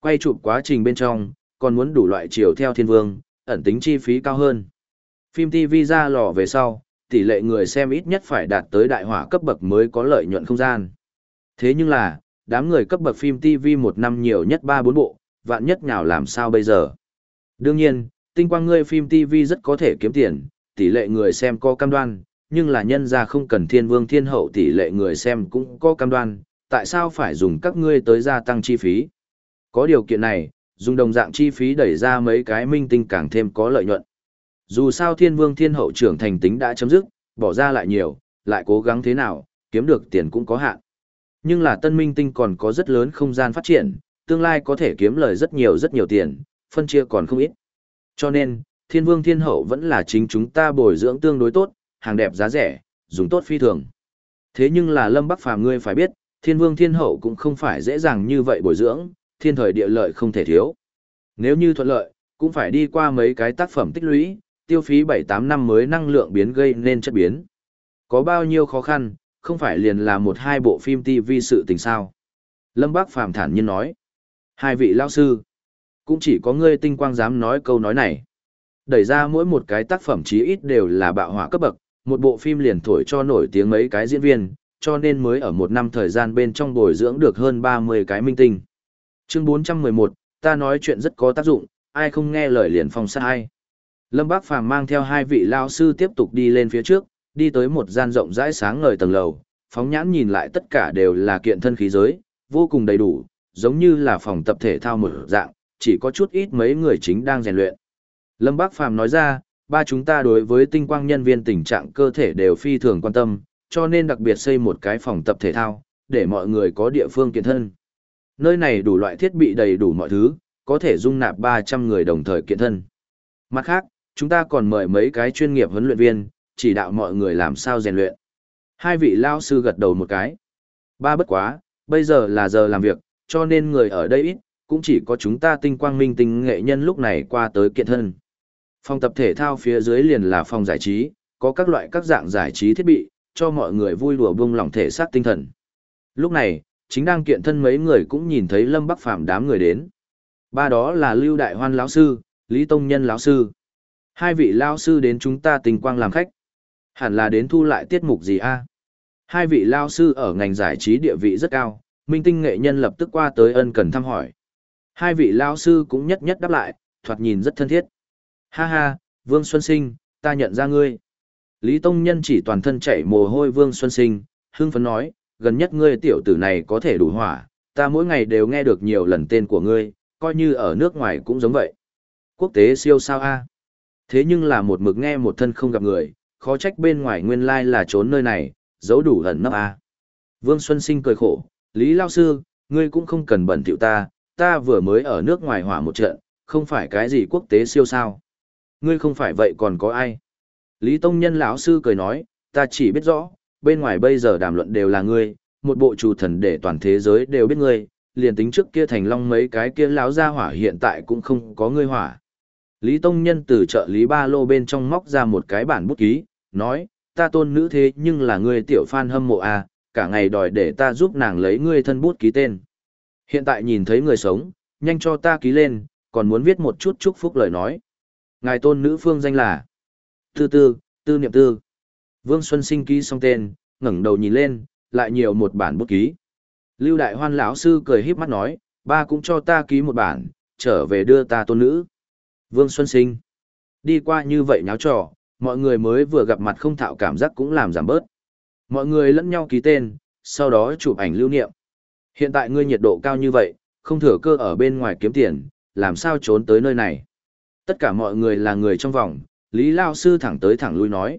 Quay chụp quá trình bên trong, còn muốn đủ loại chiều theo thiên vương, ẩn tính chi phí cao hơn. Phim TV ra lò về sau, tỷ lệ người xem ít nhất phải đạt tới đại hỏa cấp bậc mới có lợi nhuận không gian. Thế nhưng là, đám người cấp bậc phim TV một năm nhiều nhất 3-4 bộ, vạn nhất nhào làm sao bây giờ. Đương nhiên, tinh quang ngươi phim TV rất có thể kiếm tiền, tỷ lệ người xem có cam đoan, nhưng là nhân ra không cần thiên vương thiên hậu tỷ lệ người xem cũng có cam đoan, tại sao phải dùng các ngươi tới gia tăng chi phí. Có điều kiện này, dùng đồng dạng chi phí đẩy ra mấy cái minh tinh càng thêm có lợi nhuận. Dù sao thiên vương thiên hậu trưởng thành tính đã chấm dứt, bỏ ra lại nhiều, lại cố gắng thế nào, kiếm được tiền cũng có hạn. Nhưng là tân minh tinh còn có rất lớn không gian phát triển, tương lai có thể kiếm lời rất nhiều rất nhiều tiền, phân chia còn không ít. Cho nên, thiên vương thiên hậu vẫn là chính chúng ta bồi dưỡng tương đối tốt, hàng đẹp giá rẻ, dùng tốt phi thường. Thế nhưng là Lâm Bắc Phàm ngươi phải biết, thiên vương thiên hậu cũng không phải dễ dàng như vậy bồi dưỡng, thiên thời địa lợi không thể thiếu. Nếu như thuận lợi, cũng phải đi qua mấy cái tác phẩm tích lũy, tiêu phí 7-8 năm mới năng lượng biến gây nên chất biến. Có bao nhiêu khó khăn, không phải liền là một hai bộ phim TV sự tình sao. Lâm Bác Phàm thản nhiên nói. Hai vị lao sư, cũng chỉ có ngươi tinh quang dám nói câu nói này. Đẩy ra mỗi một cái tác phẩm chí ít đều là bạo hỏa cấp bậc, một bộ phim liền thổi cho nổi tiếng mấy cái diễn viên, cho nên mới ở một năm thời gian bên trong bồi dưỡng được hơn 30 cái minh tinh. Chương 411, ta nói chuyện rất có tác dụng, ai không nghe lời liền phong sai. ai. Lâm Bác Phàm mang theo hai vị lao sư tiếp tục đi lên phía trước, đi tới một gian rộng rãi sáng ngời tầng lầu, phóng nhãn nhìn lại tất cả đều là kiện thân khí giới, vô cùng đầy đủ, giống như là phòng tập thể thao một dạng, chỉ có chút ít mấy người chính đang rèn luyện. Lâm Bác Phàm nói ra, ba chúng ta đối với tinh quang nhân viên tình trạng cơ thể đều phi thường quan tâm, cho nên đặc biệt xây một cái phòng tập thể thao, để mọi người có địa phương kiện thân. Nơi này đủ loại thiết bị đầy đủ mọi thứ, có thể dung nạp 300 người đồng thời kiện thân. Mặt khác, chúng ta còn mời mấy cái chuyên nghiệp huấn luyện viên, chỉ đạo mọi người làm sao rèn luyện. Hai vị lao sư gật đầu một cái. Ba bất quá, bây giờ là giờ làm việc, cho nên người ở đây ít, cũng chỉ có chúng ta tinh quang minh tinh nghệ nhân lúc này qua tới kiện thân. Phòng tập thể thao phía dưới liền là phòng giải trí, có các loại các dạng giải trí thiết bị, cho mọi người vui đùa bông lòng thể xác tinh thần. Lúc này, chính đang kiện thân mấy người cũng nhìn thấy Lâm Bắc Phàm đám người đến. Ba đó là Lưu Đại Hoan lão sư, Lý Tông Nhân lão sư. Hai vị lão sư đến chúng ta tình quang làm khách. Hẳn là đến thu lại tiết mục gì a? Hai vị lão sư ở ngành giải trí địa vị rất cao, minh tinh nghệ nhân lập tức qua tới ân cần thăm hỏi. Hai vị lão sư cũng nhất nhất đáp lại, thoạt nhìn rất thân thiết. Ha ha, Vương Xuân Sinh, ta nhận ra ngươi. Lý Tông Nhân chỉ toàn thân chảy mồ hôi Vương Xuân Sinh, hưng phấn nói, gần nhất ngươi tiểu tử này có thể đủ hỏa, ta mỗi ngày đều nghe được nhiều lần tên của ngươi, coi như ở nước ngoài cũng giống vậy. Quốc tế siêu sao a? Thế nhưng là một mực nghe một thân không gặp người, khó trách bên ngoài nguyên lai là trốn nơi này, giấu đủ hẩn nấp a. Vương Xuân Sinh cười khổ, Lý Lao Sư, ngươi cũng không cần bẩn thiệu ta, ta vừa mới ở nước ngoài hỏa một trận, không phải cái gì quốc tế siêu sao. Ngươi không phải vậy còn có ai? Lý Tông Nhân lão sư cười nói, ta chỉ biết rõ, bên ngoài bây giờ đàm luận đều là ngươi, một bộ chủ thần để toàn thế giới đều biết ngươi, liền tính trước kia thành long mấy cái kia lão gia hỏa hiện tại cũng không có ngươi hỏa. Lý Tông Nhân từ trợ lý ba lô bên trong móc ra một cái bản bút ký, nói, ta tôn nữ thế nhưng là ngươi tiểu fan hâm mộ à, cả ngày đòi để ta giúp nàng lấy ngươi thân bút ký tên. Hiện tại nhìn thấy người sống, nhanh cho ta ký lên, còn muốn viết một chút chúc phúc lời nói. Ngài tôn nữ phương danh là Tư Tư, Tư Niệm Tư. Vương Xuân Sinh ký xong tên, ngẩng đầu nhìn lên, lại nhiều một bản bút ký. Lưu Đại Hoan lão sư cười híp mắt nói, ba cũng cho ta ký một bản, trở về đưa ta tôn nữ. Vương Xuân Sinh. Đi qua như vậy nháo trò, mọi người mới vừa gặp mặt không thạo cảm giác cũng làm giảm bớt. Mọi người lẫn nhau ký tên, sau đó chụp ảnh lưu niệm. Hiện tại ngươi nhiệt độ cao như vậy, không thừa cơ ở bên ngoài kiếm tiền, làm sao trốn tới nơi này. Tất cả mọi người là người trong vòng, Lý Lao Sư thẳng tới thẳng lui nói.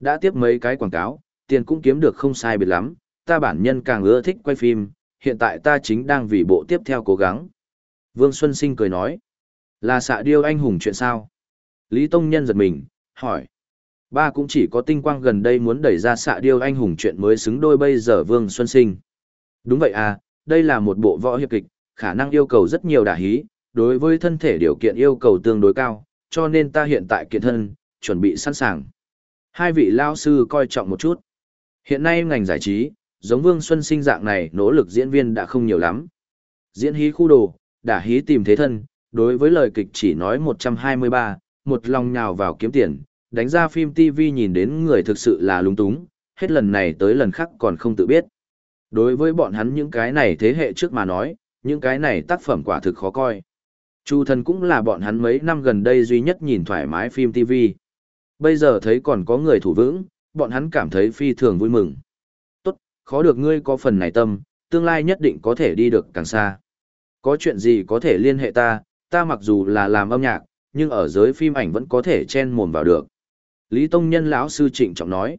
Đã tiếp mấy cái quảng cáo, tiền cũng kiếm được không sai biệt lắm, ta bản nhân càng ưa thích quay phim, hiện tại ta chính đang vì bộ tiếp theo cố gắng. Vương Xuân Sinh cười nói. Là xạ điêu anh hùng chuyện sao? Lý Tông Nhân giật mình, hỏi. Ba cũng chỉ có tinh quang gần đây muốn đẩy ra xạ điêu anh hùng chuyện mới xứng đôi bây giờ Vương Xuân Sinh. Đúng vậy à, đây là một bộ võ hiệp kịch, khả năng yêu cầu rất nhiều đả hí, đối với thân thể điều kiện yêu cầu tương đối cao, cho nên ta hiện tại kiện thân, chuẩn bị sẵn sàng. Hai vị lao sư coi trọng một chút. Hiện nay ngành giải trí, giống Vương Xuân Sinh dạng này nỗ lực diễn viên đã không nhiều lắm. Diễn hí khu đồ, đả hí tìm thế thân, đối với lời kịch chỉ nói 123, một lòng nhào vào kiếm tiền, đánh ra phim TV nhìn đến người thực sự là lung túng, hết lần này tới lần khác còn không tự biết. Đối với bọn hắn những cái này thế hệ trước mà nói, những cái này tác phẩm quả thực khó coi. Chu thần cũng là bọn hắn mấy năm gần đây duy nhất nhìn thoải mái phim TV. Bây giờ thấy còn có người thủ vững, bọn hắn cảm thấy phi thường vui mừng. Tốt, khó được ngươi có phần này tâm, tương lai nhất định có thể đi được càng xa. Có chuyện gì có thể liên hệ ta, ta mặc dù là làm âm nhạc, nhưng ở giới phim ảnh vẫn có thể chen mồm vào được. Lý Tông Nhân lão sư trịnh trọng nói.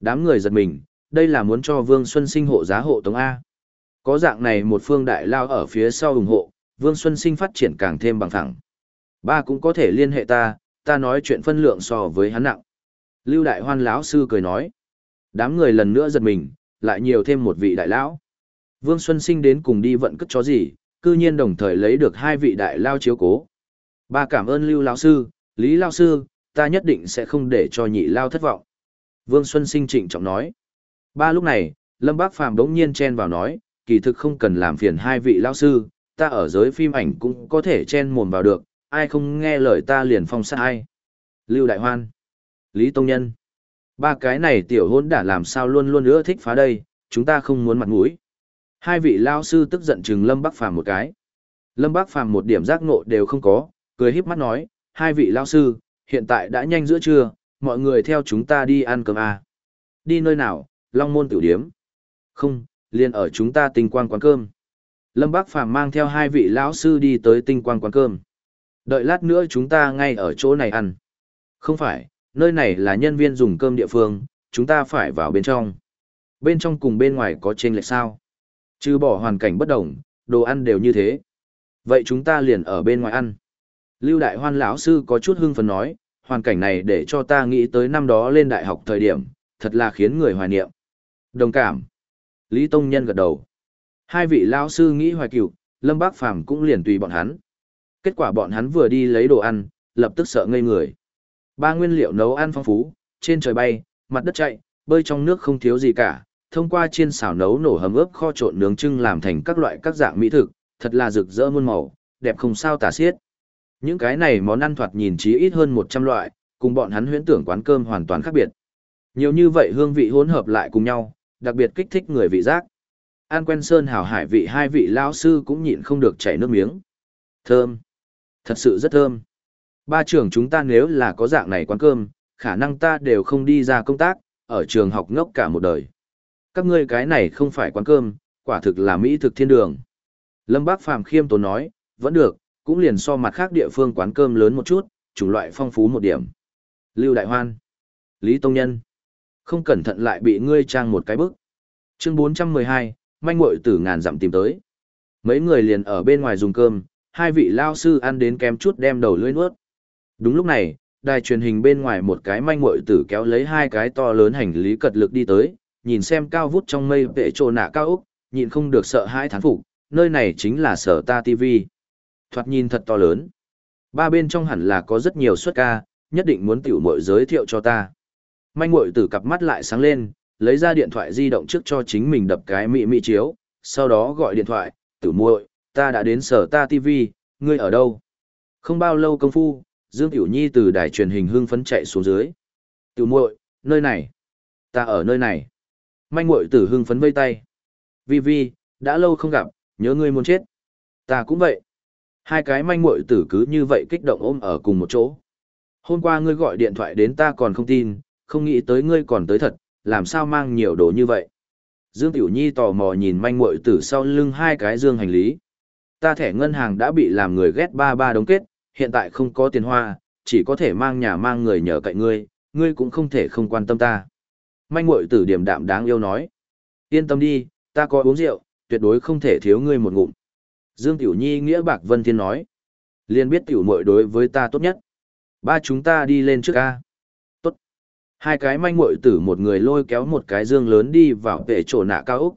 Đám người giật mình, đây là muốn cho Vương Xuân Sinh hộ giá hộ Tống A. Có dạng này một phương đại lao ở phía sau ủng hộ, Vương Xuân Sinh phát triển càng thêm bằng thẳng. Ba cũng có thể liên hệ ta, ta nói chuyện phân lượng so với hắn nặng. Lưu Đại Hoan lão sư cười nói. Đám người lần nữa giật mình, lại nhiều thêm một vị đại lão. Vương Xuân Sinh đến cùng đi vận cất chó gì, cư nhiên đồng thời lấy được hai vị đại lao chiếu cố. Ba cảm ơn Lưu lão sư, Lý lão sư, ta nhất định sẽ không để cho nhị lao thất vọng. Vương Xuân Sinh trịnh trọng nói. Ba lúc này, Lâm Bác Phàm đống nhiên chen vào nói, kỳ thực không cần làm phiền hai vị lão sư, ta ở giới phim ảnh cũng có thể chen mồm vào được, ai không nghe lời ta liền phong sát ai. Lưu Đại Hoan, Lý Tông Nhân, ba cái này tiểu hôn đã làm sao luôn luôn nữa thích phá đây, chúng ta không muốn mặt mũi. Hai vị lão sư tức giận chừng Lâm Bác Phàm một cái. Lâm Bác Phàm một điểm giác ngộ đều không có, cười híp mắt nói, hai vị lão sư, hiện tại đã nhanh giữa trưa, mọi người theo chúng ta đi ăn cơm à. Đi nơi nào, Long Môn Tiểu Điếm. Không, liền ở chúng ta tinh quang quán cơm. Lâm Bác Phàm mang theo hai vị lão sư đi tới tinh quang quán cơm. Đợi lát nữa chúng ta ngay ở chỗ này ăn. Không phải, nơi này là nhân viên dùng cơm địa phương, chúng ta phải vào bên trong. Bên trong cùng bên ngoài có chênh lệch sao? Trừ bỏ hoàn cảnh bất đồng, đồ ăn đều như thế. Vậy chúng ta liền ở bên ngoài ăn. Lưu Đại Hoan lão sư có chút hưng phấn nói, hoàn cảnh này để cho ta nghĩ tới năm đó lên đại học thời điểm, thật là khiến người hoài niệm. Đồng cảm. Lý Tông Nhân gật đầu. Hai vị lão sư nghĩ hoài cựu, Lâm Bác Phàm cũng liền tùy bọn hắn. Kết quả bọn hắn vừa đi lấy đồ ăn, lập tức sợ ngây người. Ba nguyên liệu nấu ăn phong phú, trên trời bay, mặt đất chạy, bơi trong nước không thiếu gì cả. Thông qua chiên xào nấu nổ hầm ướp kho trộn nướng trưng làm thành các loại các dạng mỹ thực, thật là rực rỡ muôn màu, đẹp không sao tả xiết. Những cái này món ăn thoạt nhìn chí ít hơn 100 loại, cùng bọn hắn huyễn tưởng quán cơm hoàn toàn khác biệt. Nhiều như vậy hương vị hỗn hợp lại cùng nhau, đặc biệt kích thích người vị giác. An quen sơn hào hải vị hai vị lao sư cũng nhịn không được chảy nước miếng. Thơm. Thật sự rất thơm. Ba trường chúng ta nếu là có dạng này quán cơm, khả năng ta đều không đi ra công tác, ở trường học ngốc cả một đời. Các ngươi cái này không phải quán cơm, quả thực là mỹ thực thiên đường. Lâm Bác Phàm khiêm tốn nói, vẫn được, cũng liền so mặt khác địa phương quán cơm lớn một chút, chủng loại phong phú một điểm. Lưu Đại Hoan, Lý Tông Nhân, không cẩn thận lại bị ngươi trang một cái bức. Chương 412, manh muội tử ngàn dặm tìm tới. Mấy người liền ở bên ngoài dùng cơm, hai vị lao sư ăn đến kém chút đem đầu lưỡi nuốt. Đúng lúc này, đài truyền hình bên ngoài một cái manh muội tử kéo lấy hai cái to lớn hành lý cật lực đi tới, nhìn xem cao vút trong mây vệ trồ nạ cao úc, nhịn không được sợ hãi thán phục, nơi này chính là sở ta TV. Thoạt nhìn thật to lớn. Ba bên trong hẳn là có rất nhiều suất ca, nhất định muốn tiểu muội giới thiệu cho ta. Manh muội tử cặp mắt lại sáng lên, lấy ra điện thoại di động trước cho chính mình đập cái mị mị chiếu, sau đó gọi điện thoại, tiểu muội, ta đã đến sở ta TV, ngươi ở đâu? Không bao lâu công phu, Dương Tiểu Nhi từ đài truyền hình hưng phấn chạy xuống dưới. Tiểu muội, nơi này. Ta ở nơi này. Manh muội tử hưng phấn vây tay. Vi Vi, đã lâu không gặp, nhớ ngươi muốn chết. Ta cũng vậy. Hai cái manh muội tử cứ như vậy kích động ôm ở cùng một chỗ. Hôm qua ngươi gọi điện thoại đến ta còn không tin, không nghĩ tới ngươi còn tới thật, làm sao mang nhiều đồ như vậy. Dương Tiểu Nhi tò mò nhìn manh muội tử sau lưng hai cái dương hành lý. Ta thẻ ngân hàng đã bị làm người ghét ba ba đóng kết, hiện tại không có tiền hoa, chỉ có thể mang nhà mang người nhờ cậy ngươi, ngươi cũng không thể không quan tâm ta. Manh muội tử điểm đạm đáng yêu nói. Yên tâm đi, ta có uống rượu, tuyệt đối không thể thiếu ngươi một ngụm. Dương Tiểu Nhi nghĩa bạc vân thiên nói. Liên biết tiểu muội đối với ta tốt nhất. Ba chúng ta đi lên trước ca. Tốt. Hai cái manh muội tử một người lôi kéo một cái dương lớn đi vào vệ chỗ nạ cao Úc.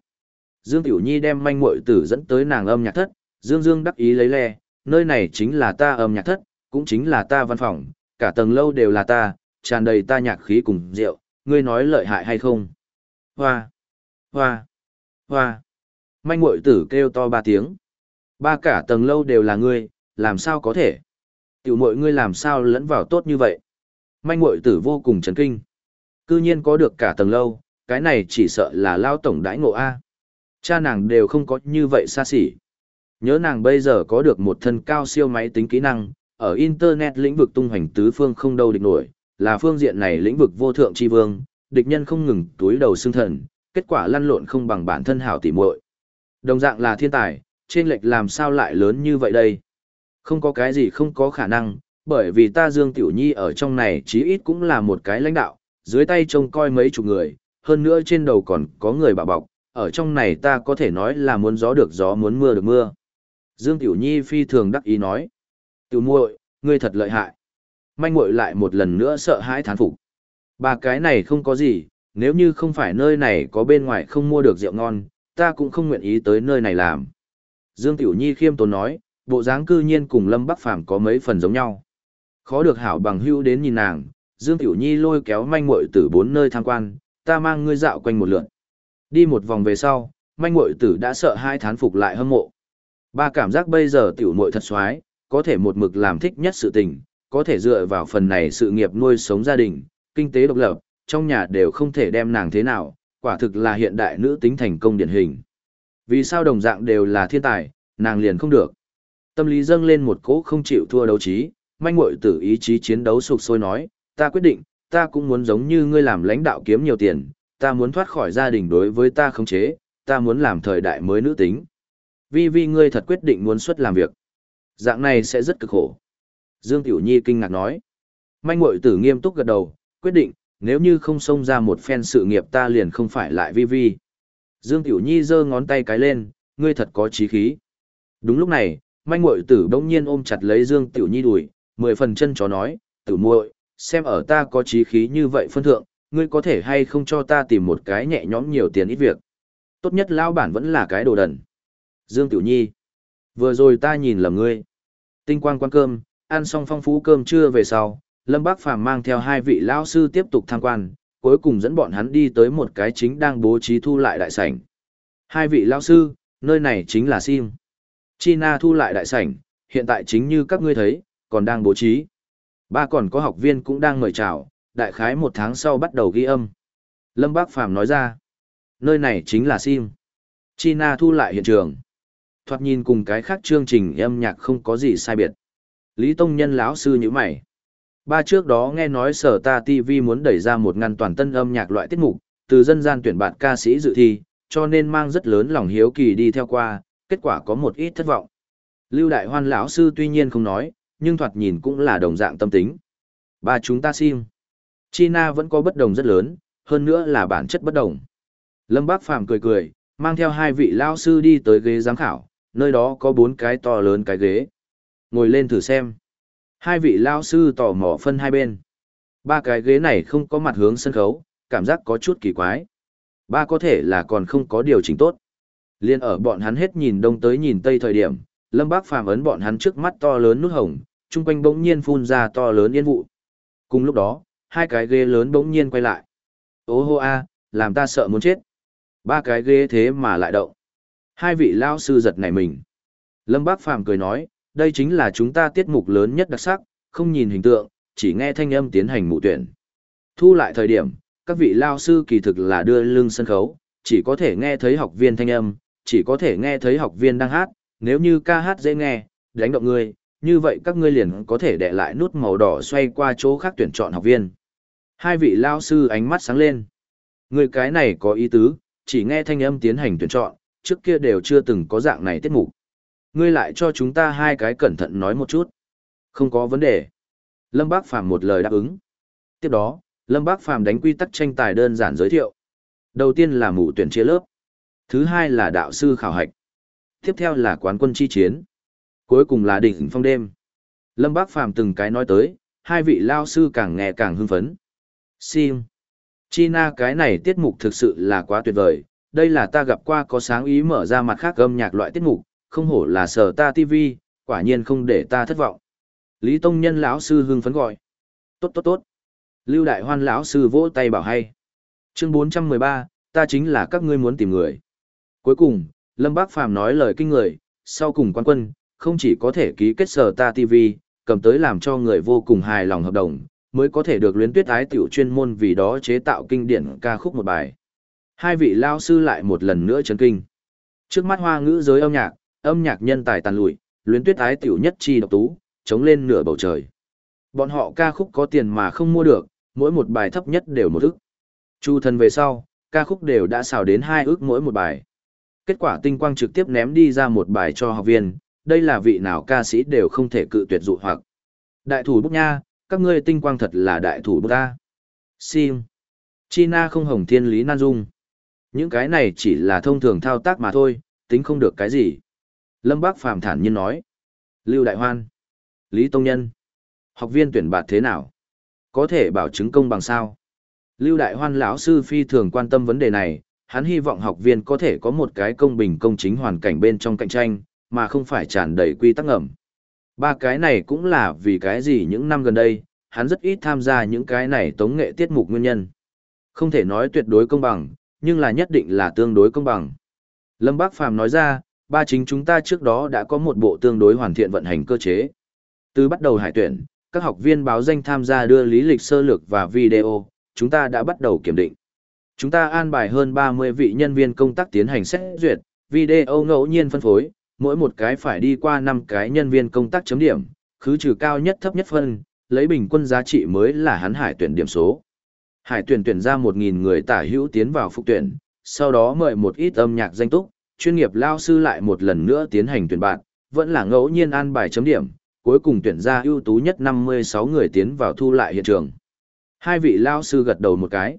Dương Tiểu Nhi đem manh muội tử dẫn tới nàng âm nhạc thất. Dương Dương đắc ý lấy lè, nơi này chính là ta âm nhạc thất, cũng chính là ta văn phòng, cả tầng lâu đều là ta, tràn đầy ta nhạc khí cùng rượu, ngươi nói lợi hại hay không? Hoa! Hoa! Hoa! Manh muội tử kêu to ba tiếng. Ba cả tầng lâu đều là ngươi, làm sao có thể? Tiểu mội ngươi làm sao lẫn vào tốt như vậy? Manh muội tử vô cùng chấn kinh. Cư nhiên có được cả tầng lâu, cái này chỉ sợ là lao tổng đãi ngộ A. Cha nàng đều không có như vậy xa xỉ. Nhớ nàng bây giờ có được một thân cao siêu máy tính kỹ năng, ở Internet lĩnh vực tung hoành tứ phương không đâu địch nổi, là phương diện này lĩnh vực vô thượng chi vương, địch nhân không ngừng túi đầu xương thần, kết quả lăn lộn không bằng bản thân hảo tỉ muội. Đồng dạng là thiên tài, trên lệch làm sao lại lớn như vậy đây? Không có cái gì không có khả năng, bởi vì ta Dương Tiểu Nhi ở trong này chí ít cũng là một cái lãnh đạo, dưới tay trông coi mấy chục người, hơn nữa trên đầu còn có người bảo bọc, ở trong này ta có thể nói là muốn gió được gió muốn mưa được mưa. Dương Tiểu Nhi phi thường đắc ý nói. Tiểu muội, ngươi thật lợi hại. Manh muội lại một lần nữa sợ hãi thán phục. Ba cái này không có gì, nếu như không phải nơi này có bên ngoài không mua được rượu ngon, ta cũng không nguyện ý tới nơi này làm. Dương Tiểu Nhi khiêm tốn nói, bộ dáng cư nhiên cùng Lâm Bắc Phàm có mấy phần giống nhau. Khó được hảo bằng hữu đến nhìn nàng, Dương Tiểu Nhi lôi kéo manh muội Tử bốn nơi tham quan, ta mang ngươi dạo quanh một lượt. Đi một vòng về sau, manh muội tử đã sợ hai thán phục lại hâm mộ. Ba cảm giác bây giờ tiểu muội thật xoái, có thể một mực làm thích nhất sự tình, có thể dựa vào phần này sự nghiệp nuôi sống gia đình, kinh tế độc lập, trong nhà đều không thể đem nàng thế nào, quả thực là hiện đại nữ tính thành công điển hình. Vì sao đồng dạng đều là thiên tài, nàng liền không được. Tâm lý dâng lên một cỗ không chịu thua đấu trí, manh muội tử ý chí chiến đấu sục sôi nói, ta quyết định, ta cũng muốn giống như ngươi làm lãnh đạo kiếm nhiều tiền, ta muốn thoát khỏi gia đình đối với ta khống chế, ta muốn làm thời đại mới nữ tính. Vi vi ngươi thật quyết định muốn xuất làm việc. Dạng này sẽ rất cực khổ. Dương Tiểu Nhi kinh ngạc nói. Manh muội tử nghiêm túc gật đầu, quyết định, nếu như không xông ra một phen sự nghiệp ta liền không phải lại vi vi. Dương Tiểu Nhi giơ ngón tay cái lên, ngươi thật có trí khí. Đúng lúc này, manh muội tử bỗng nhiên ôm chặt lấy Dương Tiểu Nhi đùi, mười phần chân chó nói, Tử muội, xem ở ta có trí khí như vậy phân thượng, ngươi có thể hay không cho ta tìm một cái nhẹ nhõm nhiều tiền ít việc. Tốt nhất lão bản vẫn là cái đồ đần." Dương Tiểu Nhi, vừa rồi ta nhìn lầm ngươi. Tinh quang quan cơm, ăn xong phong phú cơm trưa về sau, Lâm Bác Phàm mang theo hai vị lão sư tiếp tục tham quan, cuối cùng dẫn bọn hắn đi tới một cái chính đang bố trí thu lại đại sảnh. Hai vị lão sư, nơi này chính là Sim. China thu lại đại sảnh, hiện tại chính như các ngươi thấy, còn đang bố trí. Ba còn có học viên cũng đang mời chào, đại khái một tháng sau bắt đầu ghi âm. Lâm Bác Phàm nói ra, nơi này chính là Sim. China thu lại hiện trường. Thoạt nhìn cùng cái khác chương trình âm nhạc không có gì sai biệt. Lý Tông Nhân lão sư như mày. Ba trước đó nghe nói sở ta TV muốn đẩy ra một ngăn toàn tân âm nhạc loại tiết mục, từ dân gian tuyển bạn ca sĩ dự thi, cho nên mang rất lớn lòng hiếu kỳ đi theo qua, kết quả có một ít thất vọng. Lưu Đại Hoan lão sư tuy nhiên không nói, nhưng thoạt nhìn cũng là đồng dạng tâm tính. Ba chúng ta sim. China vẫn có bất đồng rất lớn, hơn nữa là bản chất bất đồng. Lâm Bác Phàm cười cười, mang theo hai vị lao sư đi tới ghế giám khảo, nơi đó có bốn cái to lớn cái ghế. Ngồi lên thử xem. Hai vị lao sư tò mò phân hai bên. Ba cái ghế này không có mặt hướng sân khấu, cảm giác có chút kỳ quái. Ba có thể là còn không có điều chỉnh tốt. Liên ở bọn hắn hết nhìn đông tới nhìn tây thời điểm, Lâm Bác Phàm ấn bọn hắn trước mắt to lớn nút hồng, chung quanh bỗng nhiên phun ra to lớn yên vụ. Cùng lúc đó, hai cái ghế lớn bỗng nhiên quay lại. Ô hô a, làm ta sợ muốn chết. Ba cái ghế thế mà lại động. Hai vị lao sư giật nảy mình. Lâm Bác Phàm cười nói, đây chính là chúng ta tiết mục lớn nhất đặc sắc, không nhìn hình tượng, chỉ nghe thanh âm tiến hành mụ tuyển. Thu lại thời điểm, các vị lao sư kỳ thực là đưa lưng sân khấu, chỉ có thể nghe thấy học viên thanh âm, chỉ có thể nghe thấy học viên đang hát, nếu như ca hát dễ nghe, đánh động người, như vậy các ngươi liền có thể để lại nút màu đỏ xoay qua chỗ khác tuyển chọn học viên. Hai vị lao sư ánh mắt sáng lên. Người cái này có ý tứ, chỉ nghe thanh âm tiến hành tuyển chọn, trước kia đều chưa từng có dạng này tiết mục. Ngươi lại cho chúng ta hai cái cẩn thận nói một chút. Không có vấn đề. Lâm Bác Phàm một lời đáp ứng. Tiếp đó, Lâm Bác Phàm đánh quy tắc tranh tài đơn giản giới thiệu. Đầu tiên là mụ tuyển chia lớp. Thứ hai là đạo sư khảo hạch. Tiếp theo là quán quân chi chiến. Cuối cùng là đỉnh phong đêm. Lâm Bác Phàm từng cái nói tới, hai vị lao sư càng nghe càng hưng phấn. Sim. China cái này tiết mục thực sự là quá tuyệt vời, đây là ta gặp qua có sáng ý mở ra mặt khác âm nhạc loại tiết mục, không hổ là sở ta TV, quả nhiên không để ta thất vọng. Lý Tông Nhân lão sư hưng phấn gọi. Tốt tốt tốt. Lưu Đại Hoan lão sư vỗ tay bảo hay. Chương 413, ta chính là các ngươi muốn tìm người. Cuối cùng, Lâm Bác Phàm nói lời kinh người, sau cùng quan quân, không chỉ có thể ký kết sở ta TV, cầm tới làm cho người vô cùng hài lòng hợp đồng, mới có thể được luyến tuyết ái tiểu chuyên môn vì đó chế tạo kinh điển ca khúc một bài. Hai vị lao sư lại một lần nữa chấn kinh. Trước mắt hoa ngữ giới âm nhạc, âm nhạc nhân tài tàn lụi, luyến tuyết ái tiểu nhất chi độc tú, chống lên nửa bầu trời. Bọn họ ca khúc có tiền mà không mua được, mỗi một bài thấp nhất đều một ức. Chu thần về sau, ca khúc đều đã xào đến hai ức mỗi một bài. Kết quả tinh quang trực tiếp ném đi ra một bài cho học viên, đây là vị nào ca sĩ đều không thể cự tuyệt dụ hoặc. Đại thủ bút nha, các ngươi tinh quang thật là đại thủ bút ta. Sim. China không hồng thiên lý nan dung. Những cái này chỉ là thông thường thao tác mà thôi, tính không được cái gì. Lâm Bác Phàm thản nhiên nói. Lưu Đại Hoan. Lý Tông Nhân. Học viên tuyển bạt thế nào? Có thể bảo chứng công bằng sao? Lưu Đại Hoan lão sư phi thường quan tâm vấn đề này, hắn hy vọng học viên có thể có một cái công bình công chính hoàn cảnh bên trong cạnh tranh, mà không phải tràn đầy quy tắc ngầm. Ba cái này cũng là vì cái gì những năm gần đây, hắn rất ít tham gia những cái này tống nghệ tiết mục nguyên nhân. Không thể nói tuyệt đối công bằng, nhưng là nhất định là tương đối công bằng. Lâm Bác Phàm nói ra, ba chính chúng ta trước đó đã có một bộ tương đối hoàn thiện vận hành cơ chế. Từ bắt đầu hải tuyển, các học viên báo danh tham gia đưa lý lịch sơ lược và video, chúng ta đã bắt đầu kiểm định. Chúng ta an bài hơn 30 vị nhân viên công tác tiến hành xét duyệt, video ngẫu nhiên phân phối, mỗi một cái phải đi qua 5 cái nhân viên công tác chấm điểm, khứ trừ cao nhất thấp nhất phân, lấy bình quân giá trị mới là hắn hải tuyển điểm số. Hải tuyển tuyển ra 1.000 người tả hữu tiến vào phục tuyển, sau đó mời một ít âm nhạc danh túc, chuyên nghiệp lao sư lại một lần nữa tiến hành tuyển bạn, vẫn là ngẫu nhiên an bài chấm điểm, cuối cùng tuyển ra ưu tú nhất 56 người tiến vào thu lại hiện trường. Hai vị lao sư gật đầu một cái.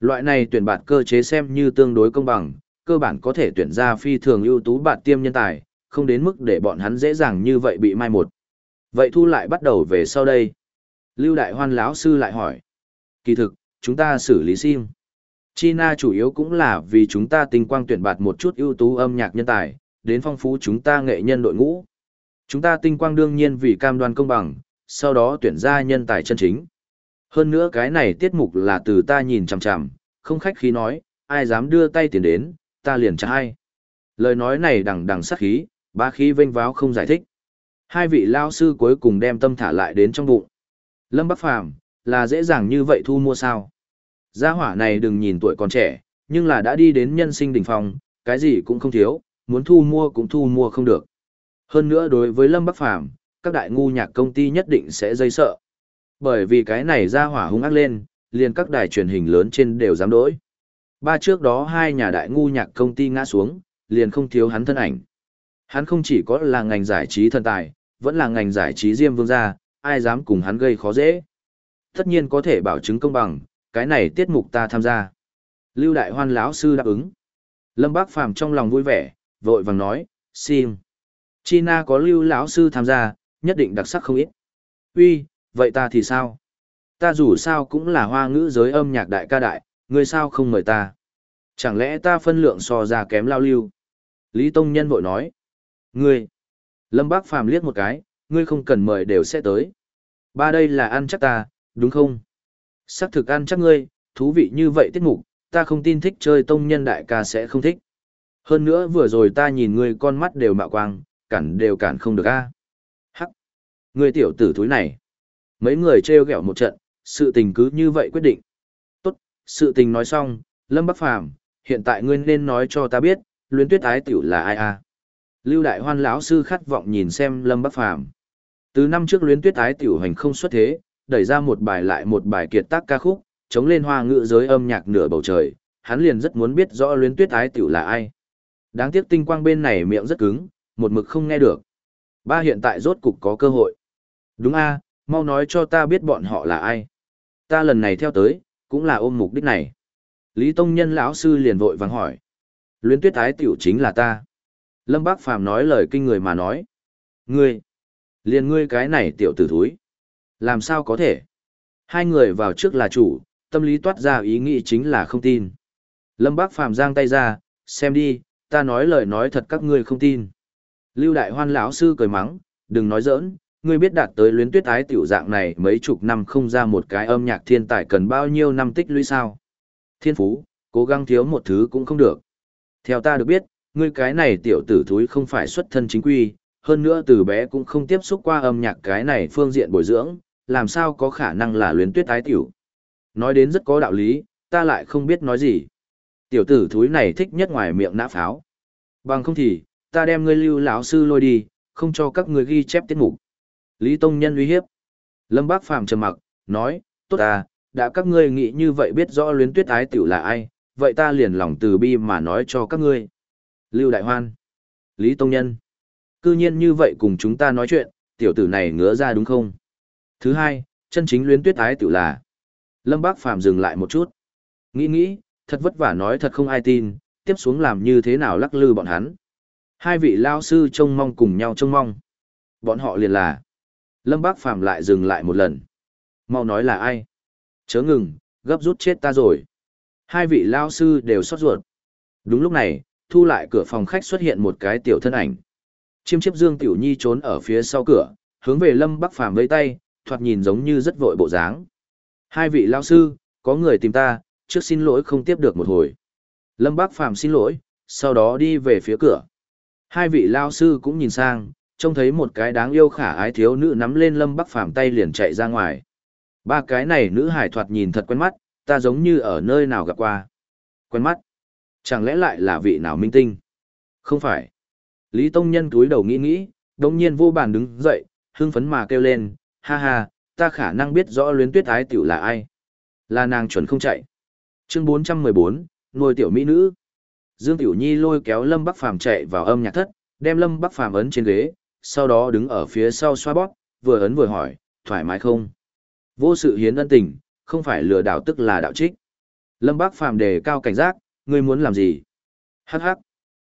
Loại này tuyển bạn cơ chế xem như tương đối công bằng, cơ bản có thể tuyển ra phi thường ưu tú bạn tiêm nhân tài, không đến mức để bọn hắn dễ dàng như vậy bị mai một. Vậy thu lại bắt đầu về sau đây. Lưu Đại Hoan lão sư lại hỏi. Kỳ thực, chúng ta xử lý sim. China chủ yếu cũng là vì chúng ta tinh quang tuyển bạt một chút ưu tú âm nhạc nhân tài, đến phong phú chúng ta nghệ nhân đội ngũ. Chúng ta tinh quang đương nhiên vì cam đoan công bằng, sau đó tuyển ra nhân tài chân chính. Hơn nữa cái này tiết mục là từ ta nhìn chằm chằm, không khách khí nói, ai dám đưa tay tiền đến, ta liền trả ai. Lời nói này đằng đằng sát khí, ba khí vênh váo không giải thích. Hai vị lao sư cuối cùng đem tâm thả lại đến trong bụng. Lâm Bắc Phàm là dễ dàng như vậy thu mua sao? Gia hỏa này đừng nhìn tuổi còn trẻ, nhưng là đã đi đến nhân sinh đỉnh phong, cái gì cũng không thiếu, muốn thu mua cũng thu mua không được. Hơn nữa đối với Lâm Bắc Phàm các đại ngu nhạc công ty nhất định sẽ dây sợ. Bởi vì cái này gia hỏa hung ác lên, liền các đài truyền hình lớn trên đều dám đối. Ba trước đó hai nhà đại ngu nhạc công ty ngã xuống, liền không thiếu hắn thân ảnh. Hắn không chỉ có là ngành giải trí thần tài, vẫn là ngành giải trí diêm vương gia, ai dám cùng hắn gây khó dễ. Tất nhiên có thể bảo chứng công bằng, cái này tiết mục ta tham gia. Lưu Đại Hoan lão sư đáp ứng. Lâm Bác Phàm trong lòng vui vẻ, vội vàng nói, xin. China có Lưu lão sư tham gia, nhất định đặc sắc không ít. Uy, vậy ta thì sao? Ta dù sao cũng là hoa ngữ giới âm nhạc đại ca đại, ngươi sao không mời ta? Chẳng lẽ ta phân lượng so ra kém lao lưu? Lý Tông Nhân vội nói. Ngươi! Lâm Bác Phàm liếc một cái, ngươi không cần mời đều sẽ tới. Ba đây là ăn chắc ta, đúng không? Sắc thực ăn chắc ngươi, thú vị như vậy tiết mục, ta không tin thích chơi tông nhân đại ca sẽ không thích. Hơn nữa vừa rồi ta nhìn ngươi con mắt đều mạo quang, cản đều cản không được a. Hắc! Ngươi tiểu tử thúi này! Mấy người trêu ghẹo một trận, sự tình cứ như vậy quyết định. Tốt, sự tình nói xong, Lâm Bắc Phàm hiện tại ngươi nên nói cho ta biết, luyến tuyết ái tiểu là ai a? Lưu Đại Hoan lão sư khát vọng nhìn xem Lâm Bắc Phàm từ năm trước luyến tuyết ái tiểu hành không xuất thế, đẩy ra một bài lại một bài kiệt tác ca khúc, chống lên hoa ngữ giới âm nhạc nửa bầu trời, hắn liền rất muốn biết rõ luyến tuyết ái tiểu là ai. Đáng tiếc tinh quang bên này miệng rất cứng, một mực không nghe được. Ba hiện tại rốt cục có cơ hội. Đúng a, mau nói cho ta biết bọn họ là ai. Ta lần này theo tới, cũng là ôm mục đích này. Lý Tông Nhân lão sư liền vội vàng hỏi. Luyến tuyết ái tiểu chính là ta. Lâm Bác Phàm nói lời kinh người mà nói. Ngươi, liền ngươi cái này tiểu tử thúi. Làm sao có thể? Hai người vào trước là chủ, tâm lý toát ra ý nghĩ chính là không tin. Lâm Bác Phàm giang tay ra, xem đi, ta nói lời nói thật các ngươi không tin. Lưu Đại Hoan lão sư cười mắng, đừng nói giỡn, ngươi biết đạt tới luyến tuyết ái tiểu dạng này mấy chục năm không ra một cái âm nhạc thiên tài cần bao nhiêu năm tích lũy sao. Thiên phú, cố gắng thiếu một thứ cũng không được. Theo ta được biết, ngươi cái này tiểu tử thúi không phải xuất thân chính quy, hơn nữa từ bé cũng không tiếp xúc qua âm nhạc cái này phương diện bồi dưỡng, làm sao có khả năng là luyến tuyết ái tiểu. Nói đến rất có đạo lý, ta lại không biết nói gì. Tiểu tử thúi này thích nhất ngoài miệng nã pháo. Bằng không thì, ta đem ngươi lưu lão sư lôi đi, không cho các ngươi ghi chép tiết mục. Lý Tông Nhân uy hiếp. Lâm Bác Phàm trầm mặc, nói, tốt à, đã các ngươi nghĩ như vậy biết rõ luyến tuyết ái tiểu là ai, vậy ta liền lòng từ bi mà nói cho các ngươi. Lưu Đại Hoan. Lý Tông Nhân. Cư nhiên như vậy cùng chúng ta nói chuyện, tiểu tử này ngứa ra đúng không? Thứ hai, chân chính luyến tuyết ái tự là. Lâm Bác Phàm dừng lại một chút. Nghĩ nghĩ, thật vất vả nói thật không ai tin, tiếp xuống làm như thế nào lắc lư bọn hắn. Hai vị lao sư trông mong cùng nhau trông mong. Bọn họ liền là. Lâm Bác Phàm lại dừng lại một lần. Mau nói là ai? Chớ ngừng, gấp rút chết ta rồi. Hai vị lao sư đều xót ruột. Đúng lúc này, thu lại cửa phòng khách xuất hiện một cái tiểu thân ảnh. Chiêm chiếp Dương Tiểu Nhi trốn ở phía sau cửa, hướng về Lâm Bắc Phàm với tay, thoạt nhìn giống như rất vội bộ dáng. Hai vị lao sư, có người tìm ta, trước xin lỗi không tiếp được một hồi. Lâm Bác Phàm xin lỗi, sau đó đi về phía cửa. Hai vị lao sư cũng nhìn sang, trông thấy một cái đáng yêu khả ái thiếu nữ nắm lên Lâm Bắc Phàm tay liền chạy ra ngoài. Ba cái này nữ hải thoạt nhìn thật quen mắt, ta giống như ở nơi nào gặp qua. Quen mắt? Chẳng lẽ lại là vị nào minh tinh? Không phải. Lý Tông Nhân túi đầu nghĩ nghĩ, đồng nhiên vô bàn đứng dậy, hưng phấn mà kêu lên, ha ha, ta khả năng biết rõ luyến tuyết ái tiểu là ai. Là nàng chuẩn không chạy. Chương 414, nuôi tiểu mỹ nữ. Dương Tiểu Nhi lôi kéo Lâm Bắc Phàm chạy vào âm nhạc thất, đem Lâm Bắc Phàm ấn trên ghế, sau đó đứng ở phía sau xoa bóp, vừa ấn vừa hỏi, thoải mái không? Vô sự hiến ân tình, không phải lừa đảo tức là đạo trích. Lâm Bắc Phàm đề cao cảnh giác, ngươi muốn làm gì? Hắc hắc.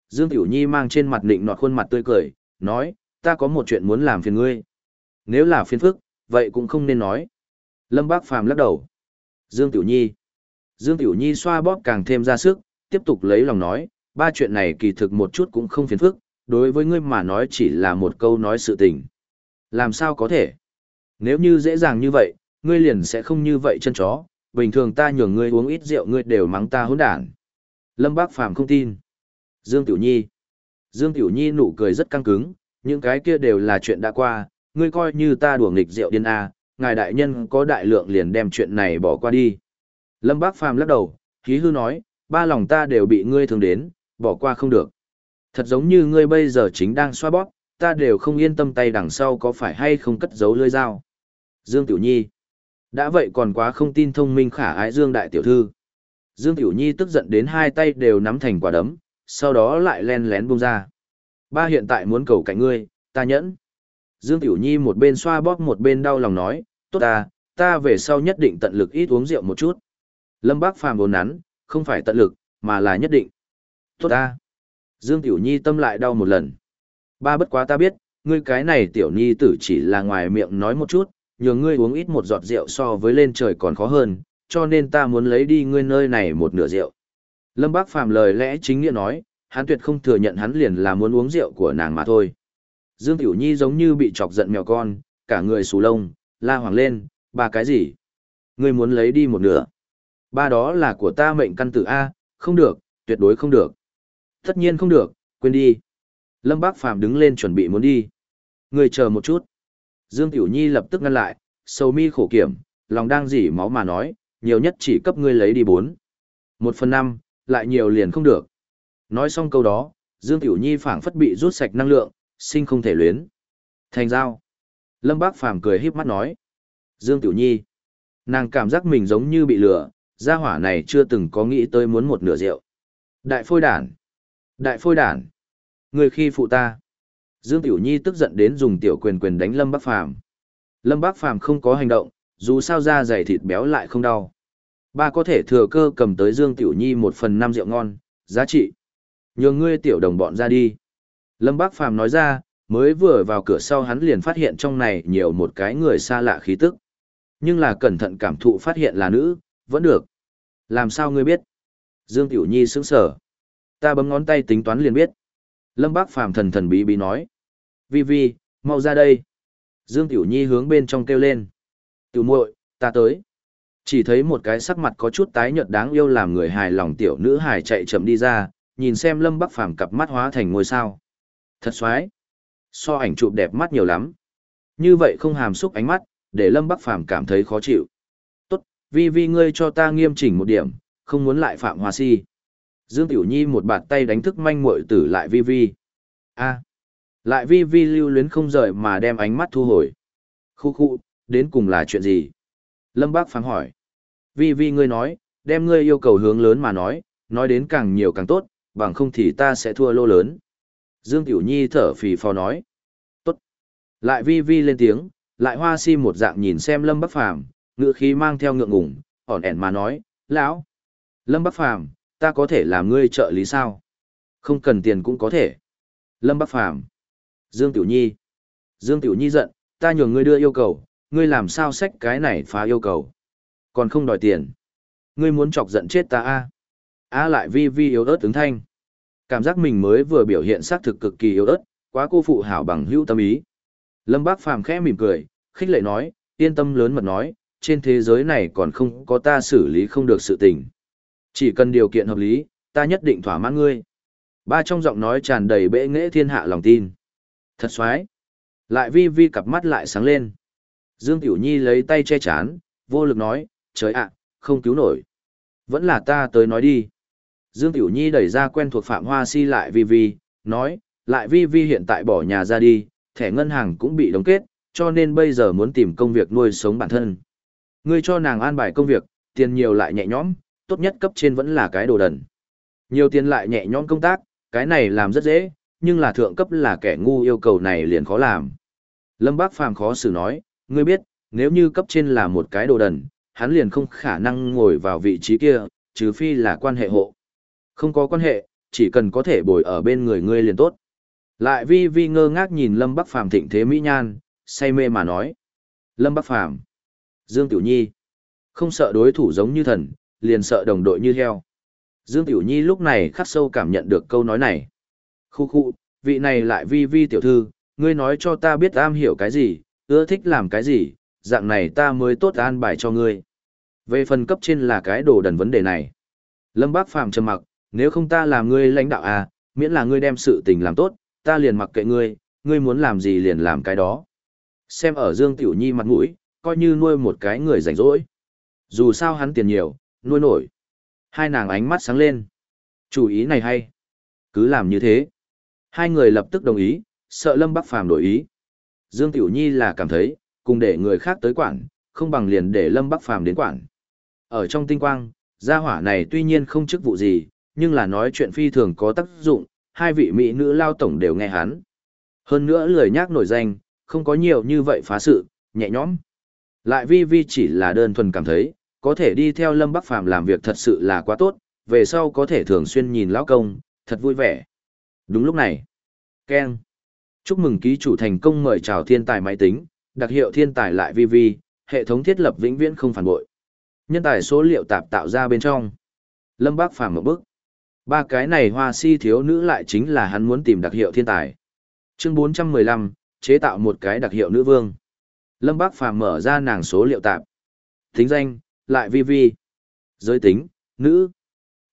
Dương Tiểu Nhi mang trên mặt nịnh nọt khuôn mặt tươi cười, nói, ta có một chuyện muốn làm phiền ngươi. Nếu là phiền phức, vậy cũng không nên nói. Lâm Bác Phàm lắc đầu. Dương Tiểu Nhi. Dương Tiểu Nhi xoa bóp càng thêm ra sức, tiếp tục lấy lòng nói, ba chuyện này kỳ thực một chút cũng không phiền phức, đối với ngươi mà nói chỉ là một câu nói sự tình. Làm sao có thể? Nếu như dễ dàng như vậy, ngươi liền sẽ không như vậy chân chó, bình thường ta nhường ngươi uống ít rượu ngươi đều mắng ta hỗn đản. Lâm Bác Phàm không tin. Dương Tiểu Nhi. Dương Tiểu Nhi nụ cười rất căng cứng, những cái kia đều là chuyện đã qua, ngươi coi như ta đùa nghịch rượu điên a, ngài đại nhân có đại lượng liền đem chuyện này bỏ qua đi. Lâm Bác Phàm lắc đầu, khí hư nói, ba lòng ta đều bị ngươi thương đến, bỏ qua không được. Thật giống như ngươi bây giờ chính đang xoa bóp, ta đều không yên tâm tay đằng sau có phải hay không cất giấu lưỡi dao. Dương Tiểu Nhi. Đã vậy còn quá không tin thông minh khả ái Dương Đại Tiểu Thư. Dương Tiểu Nhi tức giận đến hai tay đều nắm thành quả đấm, sau đó lại len lén buông ra. Ba hiện tại muốn cầu cạnh ngươi, ta nhẫn. Dương Tiểu Nhi một bên xoa bóp một bên đau lòng nói, tốt ta, ta về sau nhất định tận lực ít uống rượu một chút. Lâm Bác Phàm vốn nắn, không phải tận lực, mà là nhất định. Tốt ta. Dương Tiểu Nhi tâm lại đau một lần. Ba bất quá ta biết, ngươi cái này Tiểu Nhi tử chỉ là ngoài miệng nói một chút, nhường ngươi uống ít một giọt rượu so với lên trời còn khó hơn, cho nên ta muốn lấy đi ngươi nơi này một nửa rượu. Lâm Bác Phàm lời lẽ chính nghĩa nói, hắn tuyệt không thừa nhận hắn liền là muốn uống rượu của nàng mà thôi. Dương Tiểu Nhi giống như bị chọc giận mèo con, cả người xù lông, la hoàng lên, ba cái gì? Ngươi muốn lấy đi một nửa. Ba đó là của ta mệnh căn tử A, không được, tuyệt đối không được. Tất nhiên không được, quên đi. Lâm Bác Phàm đứng lên chuẩn bị muốn đi. Ngươi chờ một chút. Dương Tiểu Nhi lập tức ngăn lại, sầu mi khổ kiểm, lòng đang dỉ máu mà nói, nhiều nhất chỉ cấp ngươi lấy đi bốn. Một phần năm, lại nhiều liền không được. Nói xong câu đó, Dương Tiểu Nhi phảng phất bị rút sạch năng lượng, sinh không thể luyến. Thành giao. Lâm Bác Phàm cười híp mắt nói. Dương Tiểu Nhi. Nàng cảm giác mình giống như bị lừa, gia hỏa này chưa từng có nghĩ tới muốn một nửa rượu. Đại phôi đản. Đại phôi đản. Người khi phụ ta. Dương Tiểu Nhi tức giận đến dùng tiểu quyền quyền đánh Lâm Bác Phàm Lâm Bác Phàm không có hành động, dù sao da dày thịt béo lại không đau. Ba có thể thừa cơ cầm tới Dương Tiểu Nhi một phần năm rượu ngon, giá trị. Nhường ngươi tiểu đồng bọn ra đi. Lâm Bác Phàm nói ra, mới vừa vào cửa sau hắn liền phát hiện trong này nhiều một cái người xa lạ khí tức. Nhưng là cẩn thận cảm thụ phát hiện là nữ, vẫn được. Làm sao ngươi biết? Dương Tiểu Nhi sững sở. Ta bấm ngón tay tính toán liền biết. Lâm Bác Phàm thần thần bí bí nói. Vi Vi, mau ra đây. Dương Tiểu Nhi hướng bên trong kêu lên. Tiểu muội, ta tới. Chỉ thấy một cái sắc mặt có chút tái nhợt đáng yêu làm người hài lòng tiểu nữ hài chạy chậm đi ra, nhìn xem Lâm Bắc Phàm cặp mắt hóa thành ngôi sao. Thật xoái. So ảnh chụp đẹp mắt nhiều lắm. Như vậy không hàm xúc ánh mắt, để Lâm Bắc Phàm cảm thấy khó chịu. Tốt, vi vi ngươi cho ta nghiêm chỉnh một điểm, không muốn lại phạm hoa si. Dương Tiểu Nhi một bạt tay đánh thức manh muội tử lại vi vi. a lại vi vi lưu luyến không rời mà đem ánh mắt thu hồi. Khu khu, đến cùng là chuyện gì? Lâm Bác phán hỏi. Vi vi ngươi nói, đem ngươi yêu cầu hướng lớn mà nói, nói đến càng nhiều càng tốt, bằng không thì ta sẽ thua lô lớn. Dương Tiểu Nhi thở phì phò nói. Tốt. Lại vi vi lên tiếng, lại hoa si một dạng nhìn xem Lâm Bắc Phàm ngựa khí mang theo ngượng ngùng, ỏn ẻn mà nói, lão. Lâm Bắc Phàm ta có thể làm ngươi trợ lý sao? Không cần tiền cũng có thể. Lâm Bắc Phàm Dương Tiểu Nhi. Dương Tiểu Nhi giận, ta nhường ngươi đưa yêu cầu, ngươi làm sao xách cái này phá yêu cầu. Còn không đòi tiền. Ngươi muốn chọc giận chết ta a a lại vi vi yếu ớt ứng thanh. Cảm giác mình mới vừa biểu hiện xác thực cực kỳ yếu ớt, quá cô phụ hảo bằng hữu tâm ý. Lâm Bác Phàm khẽ mỉm cười, khích lệ nói, yên tâm lớn mật nói, trên thế giới này còn không có ta xử lý không được sự tình. Chỉ cần điều kiện hợp lý, ta nhất định thỏa mãn ngươi. Ba trong giọng nói tràn đầy bệ nghệ thiên hạ lòng tin. Thật xoái. Lại vi vi cặp mắt lại sáng lên. Dương Tiểu Nhi lấy tay che chán, vô lực nói, trời ạ, không cứu nổi. Vẫn là ta tới nói đi. Dương Tiểu Nhi đẩy ra quen thuộc Phạm Hoa Si lại vi vi, nói, lại vi vi hiện tại bỏ nhà ra đi, thẻ ngân hàng cũng bị đóng kết, cho nên bây giờ muốn tìm công việc nuôi sống bản thân. Ngươi cho nàng an bài công việc, tiền nhiều lại nhẹ nhõm, tốt nhất cấp trên vẫn là cái đồ đần. Nhiều tiền lại nhẹ nhõm công tác, cái này làm rất dễ, nhưng là thượng cấp là kẻ ngu yêu cầu này liền khó làm. Lâm Bác Phàm khó xử nói, ngươi biết, nếu như cấp trên là một cái đồ đần, hắn liền không khả năng ngồi vào vị trí kia, trừ phi là quan hệ hộ. Không có quan hệ, chỉ cần có thể bồi ở bên người ngươi liền tốt. Lại vi vi ngơ ngác nhìn Lâm Bắc Phàm thịnh thế mỹ nhan, say mê mà nói. Lâm Bắc Phàm Dương Tiểu Nhi. Không sợ đối thủ giống như thần, liền sợ đồng đội như heo. Dương Tiểu Nhi lúc này khắc sâu cảm nhận được câu nói này. Khu khu, vị này lại vi vi tiểu thư, ngươi nói cho ta biết am hiểu cái gì, ưa thích làm cái gì, dạng này ta mới tốt an bài cho ngươi. Về phần cấp trên là cái đồ đần vấn đề này. Lâm Bác Phàm trầm mặc, nếu không ta làm ngươi lãnh đạo à, miễn là ngươi đem sự tình làm tốt, ta liền mặc kệ ngươi, ngươi muốn làm gì liền làm cái đó. Xem ở Dương Tiểu Nhi mặt mũi, coi như nuôi một cái người rảnh rỗi. Dù sao hắn tiền nhiều, nuôi nổi. Hai nàng ánh mắt sáng lên. Chủ ý này hay. Cứ làm như thế. Hai người lập tức đồng ý, sợ Lâm Bắc Phàm đổi ý. Dương Tiểu Nhi là cảm thấy, cùng để người khác tới quản, không bằng liền để Lâm Bắc Phàm đến quản. Ở trong tinh quang, gia hỏa này tuy nhiên không chức vụ gì, nhưng là nói chuyện phi thường có tác dụng, hai vị mỹ nữ lao tổng đều nghe hắn. Hơn nữa lười nhác nổi danh, không có nhiều như vậy phá sự, nhẹ nhõm. Lại vi vi chỉ là đơn thuần cảm thấy, có thể đi theo Lâm Bắc Phàm làm việc thật sự là quá tốt, về sau có thể thường xuyên nhìn lão công, thật vui vẻ. Đúng lúc này, keng. Chúc mừng ký chủ thành công mời chào thiên tài máy tính, đặc hiệu thiên tài lại vi vi, hệ thống thiết lập vĩnh viễn không phản bội. Nhân tài số liệu tạp tạo ra bên trong. Lâm Bác Phàm một bức. Ba cái này hoa si thiếu nữ lại chính là hắn muốn tìm đặc hiệu thiên tài. Chương 415, chế tạo một cái đặc hiệu nữ vương. Lâm Bác Phàm mở ra nàng số liệu tạp. Tính danh, lại vi vi. Giới tính, nữ.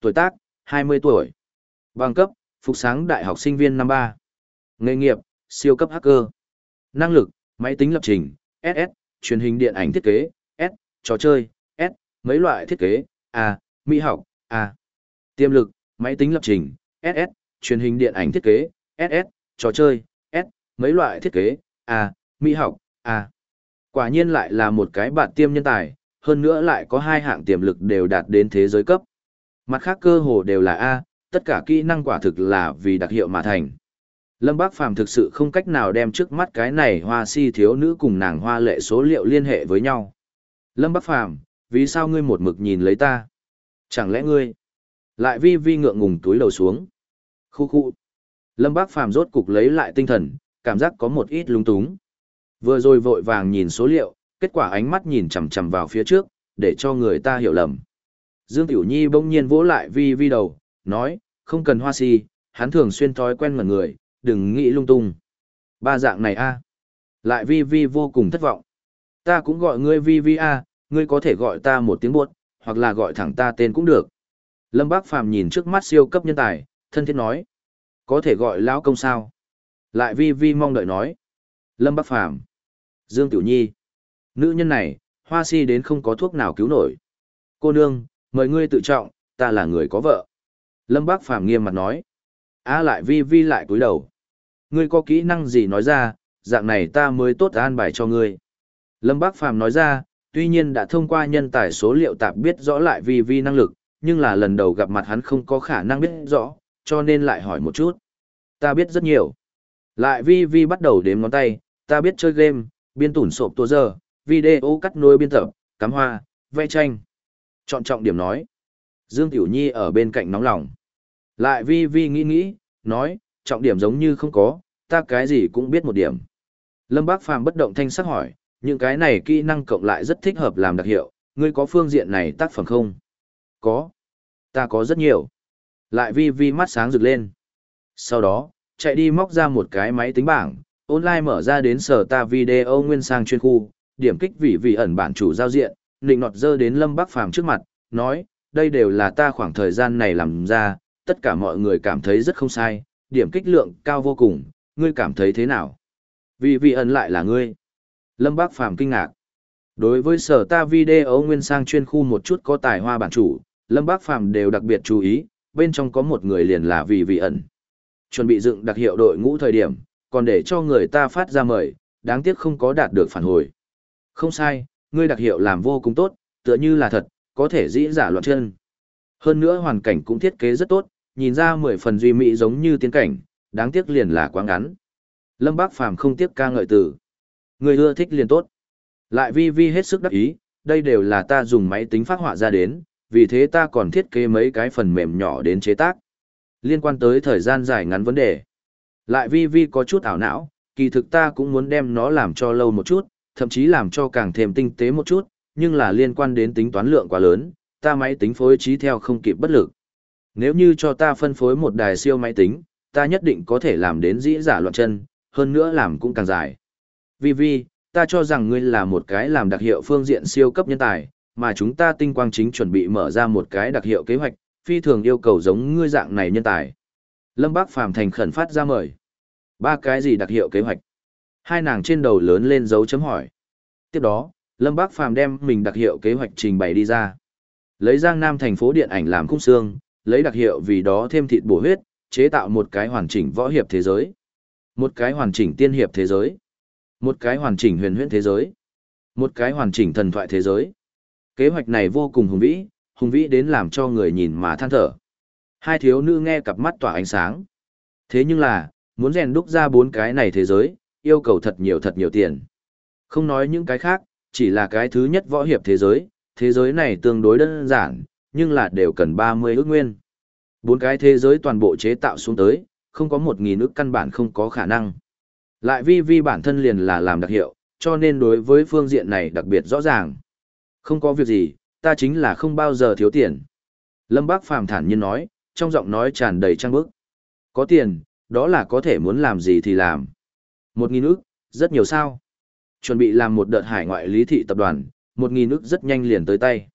Tuổi tác, 20 tuổi. Bằng cấp, phục sáng đại học sinh viên năm ba Nghề nghiệp, siêu cấp hacker. Năng lực, máy tính lập trình, SS, truyền hình điện ảnh thiết kế, S, trò chơi, S, mấy loại thiết kế, A, mỹ học, A. Tiềm lực, máy tính lập trình, SS, truyền hình điện ảnh thiết kế, SS, trò chơi, S, mấy loại thiết kế, A, mỹ học, A. Quả nhiên lại là một cái bạn tiêm nhân tài, hơn nữa lại có hai hạng tiềm lực đều đạt đến thế giới cấp. Mặt khác cơ hồ đều là A, tất cả kỹ năng quả thực là vì đặc hiệu mà thành. Lâm Bác Phàm thực sự không cách nào đem trước mắt cái này hoa si thiếu nữ cùng nàng hoa lệ số liệu liên hệ với nhau. Lâm Bác Phàm vì sao ngươi một mực nhìn lấy ta? Chẳng lẽ ngươi lại vi vi ngượng ngùng túi đầu xuống? Khu khu. Lâm Bác Phàm rốt cục lấy lại tinh thần, cảm giác có một ít lung túng. Vừa rồi vội vàng nhìn số liệu, kết quả ánh mắt nhìn chằm chằm vào phía trước, để cho người ta hiểu lầm. Dương Tiểu Nhi bỗng nhiên vỗ lại vi vi đầu, nói, không cần hoa si, hắn thường xuyên thói quen ngẩn người, đừng nghĩ lung tung. Ba dạng này a Lại vi vi vô cùng thất vọng. Ta cũng gọi ngươi vi vi a ngươi có thể gọi ta một tiếng buốt, hoặc là gọi thẳng ta tên cũng được. Lâm Bác Phàm nhìn trước mắt siêu cấp nhân tài, thân thiết nói. Có thể gọi lão công sao? Lại vi vi mong đợi nói. Lâm Bác Phàm Dương Tiểu Nhi. Nữ nhân này, hoa si đến không có thuốc nào cứu nổi. Cô nương, mời ngươi tự trọng, ta là người có vợ. Lâm Bác Phàm nghiêm mặt nói. A lại vi vi lại cúi đầu. Ngươi có kỹ năng gì nói ra, dạng này ta mới tốt an bài cho ngươi. Lâm Bác Phàm nói ra, tuy nhiên đã thông qua nhân tài số liệu tạp biết rõ lại vi vi năng lực, nhưng là lần đầu gặp mặt hắn không có khả năng biết rõ, cho nên lại hỏi một chút. Ta biết rất nhiều. Lại vi vi bắt đầu đếm ngón tay, ta biết chơi game, biên tủn sộp tua giờ, video cắt nối biên tập, cắm hoa, vẽ tranh. Chọn trọng điểm nói. Dương Tiểu Nhi ở bên cạnh nóng lòng. Lại vi vi nghĩ nghĩ, nói, trọng điểm giống như không có, ta cái gì cũng biết một điểm. Lâm Bác Phàm bất động thanh sắc hỏi, những cái này kỹ năng cộng lại rất thích hợp làm đặc hiệu, ngươi có phương diện này tác phẩm không? Có. Ta có rất nhiều. Lại vi vi mắt sáng rực lên. Sau đó, chạy đi móc ra một cái máy tính bảng, online mở ra đến sở ta video nguyên sang chuyên khu, điểm kích vị vị ẩn bản chủ giao diện, định nọt dơ đến Lâm Bắc Phàm trước mặt, nói, đây đều là ta khoảng thời gian này làm ra, tất cả mọi người cảm thấy rất không sai, điểm kích lượng cao vô cùng, ngươi cảm thấy thế nào? Vị vị ẩn lại là ngươi. Lâm Bác Phàm kinh ngạc. Đối với sở ta video nguyên sang chuyên khu một chút có tài hoa bản chủ, Lâm Bác Phàm đều đặc biệt chú ý, bên trong có một người liền là vì vị ẩn. Chuẩn bị dựng đặc hiệu đội ngũ thời điểm, còn để cho người ta phát ra mời, đáng tiếc không có đạt được phản hồi. Không sai, ngươi đặc hiệu làm vô cùng tốt, tựa như là thật, có thể dĩ giả loạn chân. Hơn nữa hoàn cảnh cũng thiết kế rất tốt, nhìn ra mười phần duy mỹ giống như tiến cảnh, đáng tiếc liền là quá ngắn. Lâm Bác Phàm không tiếc ca ngợi từ. Người ưa thích liền tốt. Lại vi vi hết sức đắc ý, đây đều là ta dùng máy tính phát họa ra đến, vì thế ta còn thiết kế mấy cái phần mềm nhỏ đến chế tác. Liên quan tới thời gian dài ngắn vấn đề. Lại vi vi có chút ảo não, kỳ thực ta cũng muốn đem nó làm cho lâu một chút, thậm chí làm cho càng thêm tinh tế một chút, nhưng là liên quan đến tính toán lượng quá lớn, ta máy tính phối trí theo không kịp bất lực. Nếu như cho ta phân phối một đài siêu máy tính, ta nhất định có thể làm đến dĩ giả loạn chân, hơn nữa làm cũng càng dài. Vi Vi, ta cho rằng ngươi là một cái làm đặc hiệu phương diện siêu cấp nhân tài, mà chúng ta tinh quang chính chuẩn bị mở ra một cái đặc hiệu kế hoạch, phi thường yêu cầu giống ngươi dạng này nhân tài. Lâm Bác Phàm thành khẩn phát ra mời. Ba cái gì đặc hiệu kế hoạch? Hai nàng trên đầu lớn lên dấu chấm hỏi. Tiếp đó, Lâm Bác Phàm đem mình đặc hiệu kế hoạch trình bày đi ra. Lấy Giang Nam thành phố điện ảnh làm khung xương, lấy đặc hiệu vì đó thêm thịt bổ huyết, chế tạo một cái hoàn chỉnh võ hiệp thế giới. Một cái hoàn chỉnh tiên hiệp thế giới. Một cái hoàn chỉnh huyền huyễn thế giới. Một cái hoàn chỉnh thần thoại thế giới. Kế hoạch này vô cùng hùng vĩ, hùng vĩ đến làm cho người nhìn mà than thở. Hai thiếu nữ nghe cặp mắt tỏa ánh sáng. Thế nhưng là, muốn rèn đúc ra bốn cái này thế giới, yêu cầu thật nhiều thật nhiều tiền. Không nói những cái khác, chỉ là cái thứ nhất võ hiệp thế giới, thế giới này tương đối đơn giản, nhưng là đều cần 30 ước nguyên. Bốn cái thế giới toàn bộ chế tạo xuống tới, không có một nghìn ước căn bản không có khả năng. Lại vi vi bản thân liền là làm đặc hiệu, cho nên đối với phương diện này đặc biệt rõ ràng. Không có việc gì, ta chính là không bao giờ thiếu tiền. Lâm Bác Phàm thản nhiên nói, trong giọng nói tràn đầy trang bức. Có tiền, đó là có thể muốn làm gì thì làm. Một nghìn ước, rất nhiều sao. Chuẩn bị làm một đợt hải ngoại lý thị tập đoàn, một nghìn ước rất nhanh liền tới tay.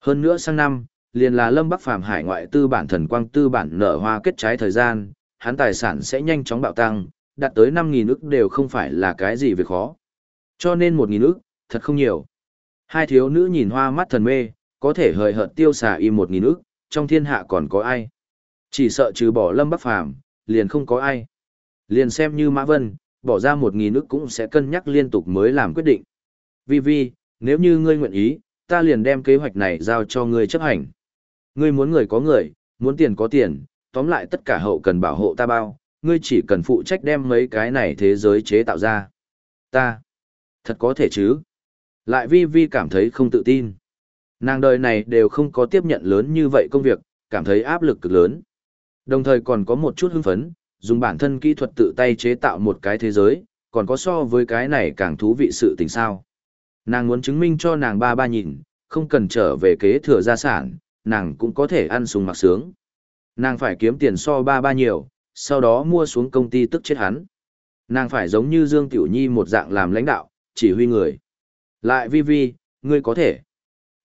Hơn nữa sang năm, liền là Lâm Bắc Phàm hải ngoại tư bản thần quang tư bản nở hoa kết trái thời gian, hắn tài sản sẽ nhanh chóng bạo tăng, đạt tới 5.000 ức đều không phải là cái gì việc khó. Cho nên 1.000 ức, thật không nhiều. Hai thiếu nữ nhìn hoa mắt thần mê, có thể hời hợt tiêu xả y 1.000 ức, trong thiên hạ còn có ai. Chỉ sợ trừ bỏ Lâm Bắc Phàm liền không có ai. Liền xem như Mã Vân, bỏ ra 1.000 ức cũng sẽ cân nhắc liên tục mới làm quyết định. Vi Vi, nếu như ngươi nguyện ý, ta liền đem kế hoạch này giao cho ngươi chấp hành. Ngươi muốn người có người, muốn tiền có tiền, tóm lại tất cả hậu cần bảo hộ ta bao, ngươi chỉ cần phụ trách đem mấy cái này thế giới chế tạo ra. Ta, thật có thể chứ? Lại vi vi cảm thấy không tự tin. Nàng đời này đều không có tiếp nhận lớn như vậy công việc, cảm thấy áp lực cực lớn. Đồng thời còn có một chút hưng phấn, dùng bản thân kỹ thuật tự tay chế tạo một cái thế giới, còn có so với cái này càng thú vị sự tình sao. Nàng muốn chứng minh cho nàng ba ba nhìn, không cần trở về kế thừa gia sản, nàng cũng có thể ăn sung mặc sướng. Nàng phải kiếm tiền so ba ba nhiều, sau đó mua xuống công ty tức chết hắn. Nàng phải giống như Dương Tiểu Nhi một dạng làm lãnh đạo, chỉ huy người. Lại vi vi, ngươi có thể.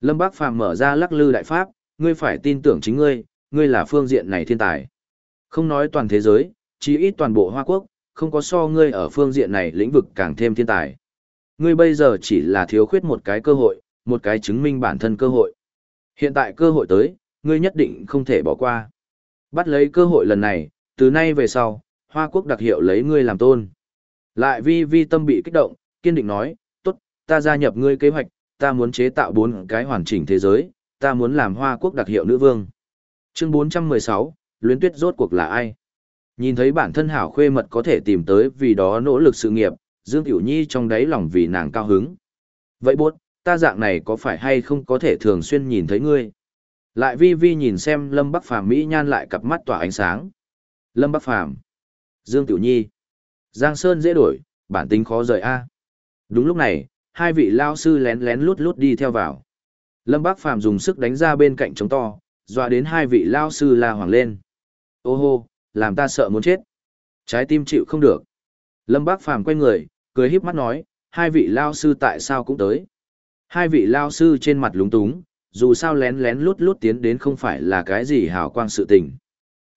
Lâm Bác Phàm mở ra lắc lư đại pháp, ngươi phải tin tưởng chính ngươi, ngươi là phương diện này thiên tài. Không nói toàn thế giới, chỉ ít toàn bộ Hoa Quốc, không có so ngươi ở phương diện này lĩnh vực càng thêm thiên tài. Ngươi bây giờ chỉ là thiếu khuyết một cái cơ hội, một cái chứng minh bản thân cơ hội. Hiện tại cơ hội tới, ngươi nhất định không thể bỏ qua. Bắt lấy cơ hội lần này, từ nay về sau, Hoa Quốc đặc hiệu lấy ngươi làm tôn. Lại vi vi tâm bị kích động, kiên định nói, ta gia nhập ngươi kế hoạch, ta muốn chế tạo bốn cái hoàn chỉnh thế giới, ta muốn làm Hoa Quốc đặc hiệu nữ vương. Chương 416, Luyến Tuyết rốt cuộc là ai? Nhìn thấy bản thân hảo khuê mật có thể tìm tới vì đó nỗ lực sự nghiệp, Dương Tiểu Nhi trong đáy lòng vì nàng cao hứng. Vậy bốt, ta dạng này có phải hay không có thể thường xuyên nhìn thấy ngươi? Lại vi vi nhìn xem Lâm Bắc Phàm Mỹ nhan lại cặp mắt tỏa ánh sáng. Lâm Bắc Phàm Dương Tiểu Nhi Giang Sơn dễ đổi, bản tính khó rời a. Đúng lúc này, hai vị lao sư lén lén lút lút đi theo vào. Lâm bác Phàm dùng sức đánh ra bên cạnh trống to, dọa đến hai vị lao sư la hoàng lên. Ô hô, làm ta sợ muốn chết. Trái tim chịu không được. Lâm Bác Phàm quay người, cười híp mắt nói, hai vị lao sư tại sao cũng tới. Hai vị lao sư trên mặt lúng túng, dù sao lén lén lút lút tiến đến không phải là cái gì hào quang sự tình.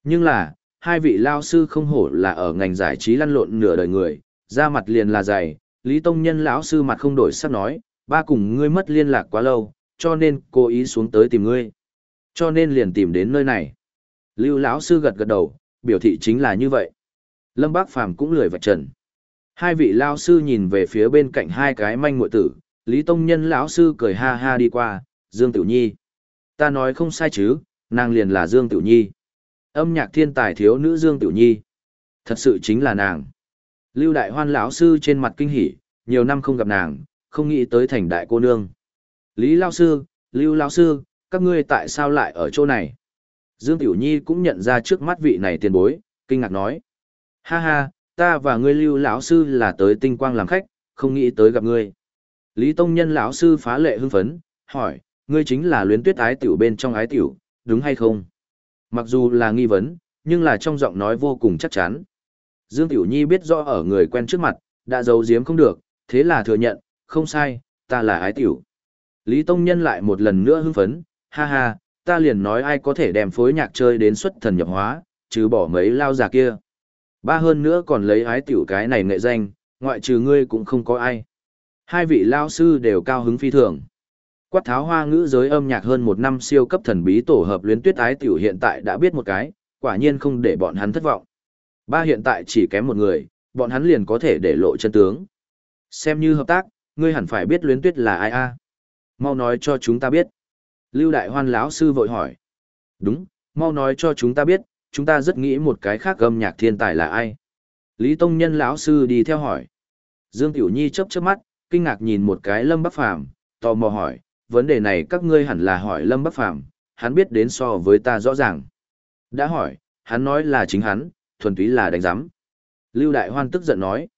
Nhưng là, hai vị lao sư không hổ là ở ngành giải trí lăn lộn nửa đời người, ra mặt liền là dày, Lý Tông Nhân lão sư mặt không đổi sắc nói, ba cùng ngươi mất liên lạc quá lâu, cho nên cố ý xuống tới tìm ngươi. Cho nên liền tìm đến nơi này. Lưu lão sư gật gật đầu, biểu thị chính là như vậy. Lâm Bác Phàm cũng lười vạch trần. Hai vị lão sư nhìn về phía bên cạnh hai cái manh muội tử, Lý Tông Nhân lão sư cười ha ha đi qua, Dương Tiểu Nhi. Ta nói không sai chứ, nàng liền là Dương Tiểu Nhi. Âm nhạc thiên tài thiếu nữ Dương Tiểu Nhi. Thật sự chính là nàng. Lưu Đại Hoan lão sư trên mặt kinh hỉ, nhiều năm không gặp nàng, không nghĩ tới thành đại cô nương. Lý lão sư, Lưu lão sư, các ngươi tại sao lại ở chỗ này? Dương Tiểu Nhi cũng nhận ra trước mắt vị này tiền bối, kinh ngạc nói. Ha ha, ta và ngươi lưu lão sư là tới tinh quang làm khách, không nghĩ tới gặp ngươi. Lý Tông Nhân lão sư phá lệ hưng phấn, hỏi, ngươi chính là luyến tuyết ái tiểu bên trong ái tiểu, đúng hay không? Mặc dù là nghi vấn, nhưng là trong giọng nói vô cùng chắc chắn. Dương Tiểu Nhi biết rõ ở người quen trước mặt, đã giấu giếm không được, thế là thừa nhận, không sai, ta là ái tiểu. Lý Tông Nhân lại một lần nữa hưng phấn, ha ha, ta liền nói ai có thể đem phối nhạc chơi đến xuất thần nhập hóa, chứ bỏ mấy lao già kia. Ba hơn nữa còn lấy ái tiểu cái này nghệ danh, ngoại trừ ngươi cũng không có ai. Hai vị lao sư đều cao hứng phi thường. Quát tháo hoa ngữ giới âm nhạc hơn một năm siêu cấp thần bí tổ hợp luyến tuyết ái tiểu hiện tại đã biết một cái, quả nhiên không để bọn hắn thất vọng. Ba hiện tại chỉ kém một người, bọn hắn liền có thể để lộ chân tướng. Xem như hợp tác, ngươi hẳn phải biết luyến tuyết là ai a Mau nói cho chúng ta biết. Lưu Đại Hoan lão sư vội hỏi. Đúng, mau nói cho chúng ta biết, chúng ta rất nghĩ một cái khác âm nhạc thiên tài là ai. Lý Tông Nhân lão sư đi theo hỏi. Dương Tiểu Nhi chớp chớp mắt, kinh ngạc nhìn một cái Lâm Bắc Phàm, tò mò hỏi, vấn đề này các ngươi hẳn là hỏi Lâm Bắc Phàm, hắn biết đến so với ta rõ ràng. Đã hỏi, hắn nói là chính hắn, thuần túy là đánh giám. Lưu Đại Hoan tức giận nói.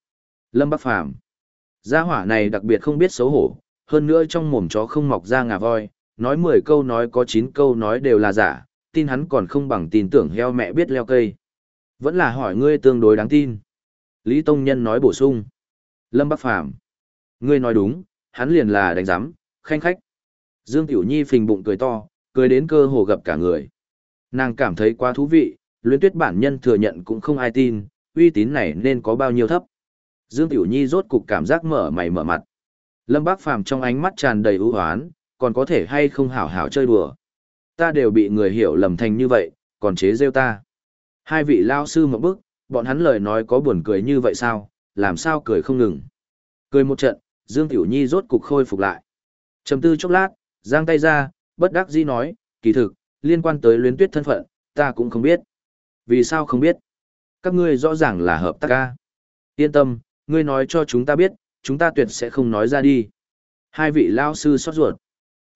Lâm Bắc Phàm Gia hỏa này đặc biệt không biết xấu hổ, hơn nữa trong mồm chó không mọc ra ngà voi, nói 10 câu nói có 9 câu nói đều là giả, tin hắn còn không bằng tin tưởng heo mẹ biết leo cây. Vẫn là hỏi ngươi tương đối đáng tin. Lý Tông Nhân nói bổ sung. Lâm Bắc Phàm Ngươi nói đúng, hắn liền là đánh giám, khanh khách. Dương Tiểu Nhi phình bụng cười to, cười đến cơ hồ gặp cả người. Nàng cảm thấy quá thú vị, luyến tuyết bản nhân thừa nhận cũng không ai tin, uy tín này nên có bao nhiêu thấp. Dương Tiểu Nhi rốt cục cảm giác mở mày mở mặt. Lâm Bác Phàm trong ánh mắt tràn đầy ưu hoán, còn có thể hay không hảo hảo chơi đùa. Ta đều bị người hiểu lầm thành như vậy, còn chế rêu ta. Hai vị lao sư một bức, bọn hắn lời nói có buồn cười như vậy sao, làm sao cười không ngừng. Cười một trận, Dương Tiểu Nhi rốt cục khôi phục lại. Trầm tư chốc lát, giang tay ra, bất đắc dĩ nói, kỳ thực, liên quan tới luyến tuyết thân phận, ta cũng không biết. Vì sao không biết? Các ngươi rõ ràng là hợp tác ca. Yên tâm, ngươi nói cho chúng ta biết, chúng ta tuyệt sẽ không nói ra đi. Hai vị lao sư xót ruột.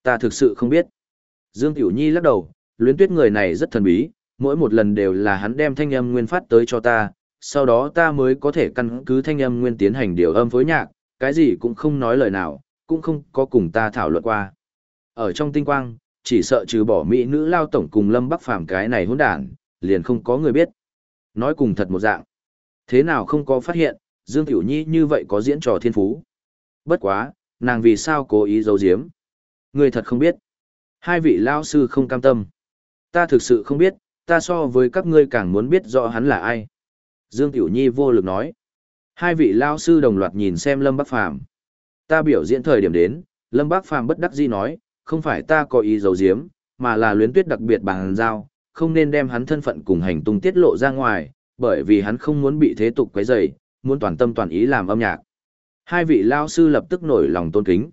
Ta thực sự không biết. Dương Tiểu Nhi lắc đầu, luyến tuyết người này rất thần bí, mỗi một lần đều là hắn đem thanh âm nguyên phát tới cho ta, sau đó ta mới có thể căn cứ thanh âm nguyên tiến hành điều âm phối nhạc, cái gì cũng không nói lời nào, cũng không có cùng ta thảo luận qua. Ở trong tinh quang, chỉ sợ trừ bỏ mỹ nữ lao tổng cùng lâm bắc phàm cái này hỗn đản, liền không có người biết. Nói cùng thật một dạng. Thế nào không có phát hiện, Dương Tiểu Nhi như vậy có diễn trò thiên phú. Bất quá, nàng vì sao cố ý giấu giếm. Người thật không biết. Hai vị lao sư không cam tâm. Ta thực sự không biết, ta so với các ngươi càng muốn biết rõ hắn là ai. Dương Tiểu Nhi vô lực nói. Hai vị lao sư đồng loạt nhìn xem Lâm Bắc Phàm Ta biểu diễn thời điểm đến, Lâm Bắc Phàm bất đắc dĩ nói, không phải ta có ý giấu giếm, mà là luyến tuyết đặc biệt bằng giao, không nên đem hắn thân phận cùng hành tung tiết lộ ra ngoài, bởi vì hắn không muốn bị thế tục quấy rầy, muốn toàn tâm toàn ý làm âm nhạc. Hai vị lao sư lập tức nổi lòng tôn kính.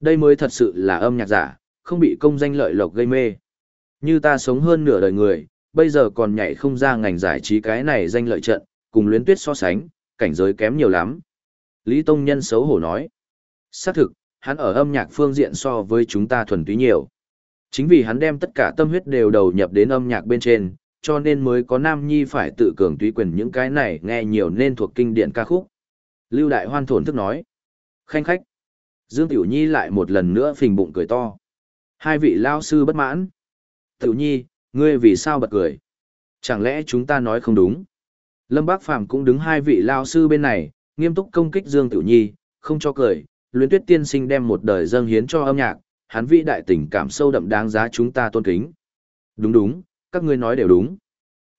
Đây mới thật sự là âm nhạc giả, không bị công danh lợi lộc gây mê. Như ta sống hơn nửa đời người, bây giờ còn nhảy không ra ngành giải trí cái này danh lợi trận, cùng luyến tuyết so sánh, cảnh giới kém nhiều lắm. Lý Tông Nhân xấu hổ nói. Xác thực, hắn ở âm nhạc phương diện so với chúng ta thuần túy nhiều. Chính vì hắn đem tất cả tâm huyết đều đầu nhập đến âm nhạc bên trên, cho nên mới có Nam Nhi phải tự cường túy quyền những cái này nghe nhiều nên thuộc kinh điển ca khúc. Lưu Đại Hoan thổn thức nói. Khanh khách. Dương Tiểu Nhi lại một lần nữa phình bụng cười to. Hai vị lao sư bất mãn. Tiểu Nhi, ngươi vì sao bật cười? Chẳng lẽ chúng ta nói không đúng? Lâm Bác Phàm cũng đứng hai vị lao sư bên này, nghiêm túc công kích Dương Tiểu Nhi, không cho cười. Luyến tuyết tiên sinh đem một đời dâng hiến cho âm nhạc, hắn vĩ đại tình cảm sâu đậm đáng giá chúng ta tôn kính. Đúng đúng, các ngươi nói đều đúng.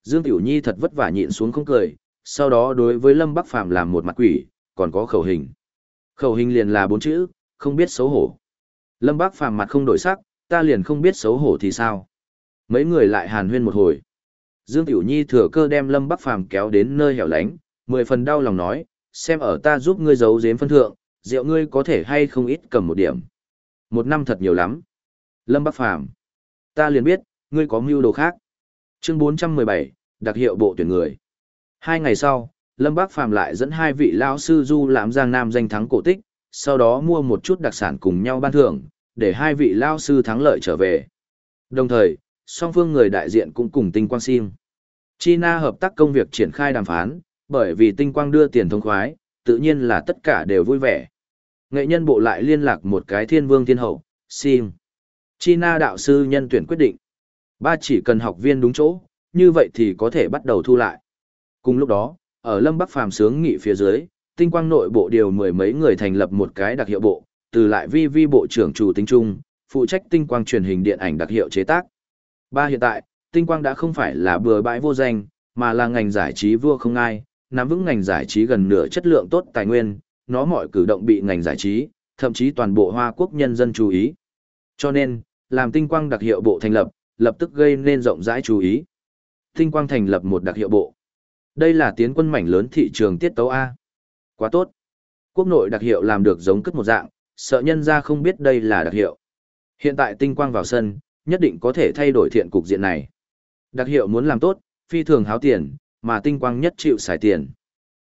Dương Tiểu Nhi thật vất vả nhịn xuống không cười, sau đó đối với Lâm Bắc Phàm làm một mặt quỷ, còn có khẩu hình. Khẩu hình liền là bốn chữ, không biết xấu hổ. Lâm Bắc Phàm mặt không đổi sắc, ta liền không biết xấu hổ thì sao. Mấy người lại hàn huyên một hồi. Dương Tiểu Nhi thừa cơ đem Lâm Bắc Phàm kéo đến nơi hẻo lánh, mười phần đau lòng nói, xem ở ta giúp ngươi giấu giếm phân thượng, rượu ngươi có thể hay không ít cầm một điểm. Một năm thật nhiều lắm. Lâm Bắc Phàm ta liền biết, ngươi có mưu đồ khác. Chương 417, đặc hiệu bộ tuyển người. Hai ngày sau, Lâm bắc Phàm lại dẫn hai vị lão sư du lãm Giang Nam danh thắng cổ tích, sau đó mua một chút đặc sản cùng nhau ban thưởng, để hai vị lão sư thắng lợi trở về. Đồng thời, song phương người đại diện cũng cùng Tinh Quang Sim. China hợp tác công việc triển khai đàm phán, bởi vì Tinh Quang đưa tiền thông khoái, tự nhiên là tất cả đều vui vẻ. Nghệ nhân bộ lại liên lạc một cái thiên vương thiên hậu, Sim. China đạo sư nhân tuyển quyết định. Ba chỉ cần học viên đúng chỗ, như vậy thì có thể bắt đầu thu lại. Cùng lúc đó, ở Lâm Bắc Phàm sướng nghị phía dưới, tinh quang nội bộ điều mười mấy người thành lập một cái đặc hiệu bộ, từ lại vi vi bộ trưởng chủ tính trung, phụ trách tinh quang truyền hình điện ảnh đặc hiệu chế tác. Ba hiện tại, tinh quang đã không phải là bừa bãi vô danh, mà là ngành giải trí vua không ai, nắm vững ngành giải trí gần nửa chất lượng tốt tài nguyên, nó mọi cử động bị ngành giải trí, thậm chí toàn bộ Hoa Quốc nhân dân chú ý. Cho nên, làm tinh quang đặc hiệu bộ thành lập, lập tức gây nên rộng rãi chú ý. Tinh quang thành lập một đặc hiệu bộ. Đây là tiến quân mảnh lớn thị trường tiết tấu A. Quá tốt. Quốc nội đặc hiệu làm được giống cất một dạng, sợ nhân ra không biết đây là đặc hiệu. Hiện tại tinh quang vào sân, nhất định có thể thay đổi thiện cục diện này. Đặc hiệu muốn làm tốt, phi thường háo tiền, mà tinh quang nhất chịu xài tiền.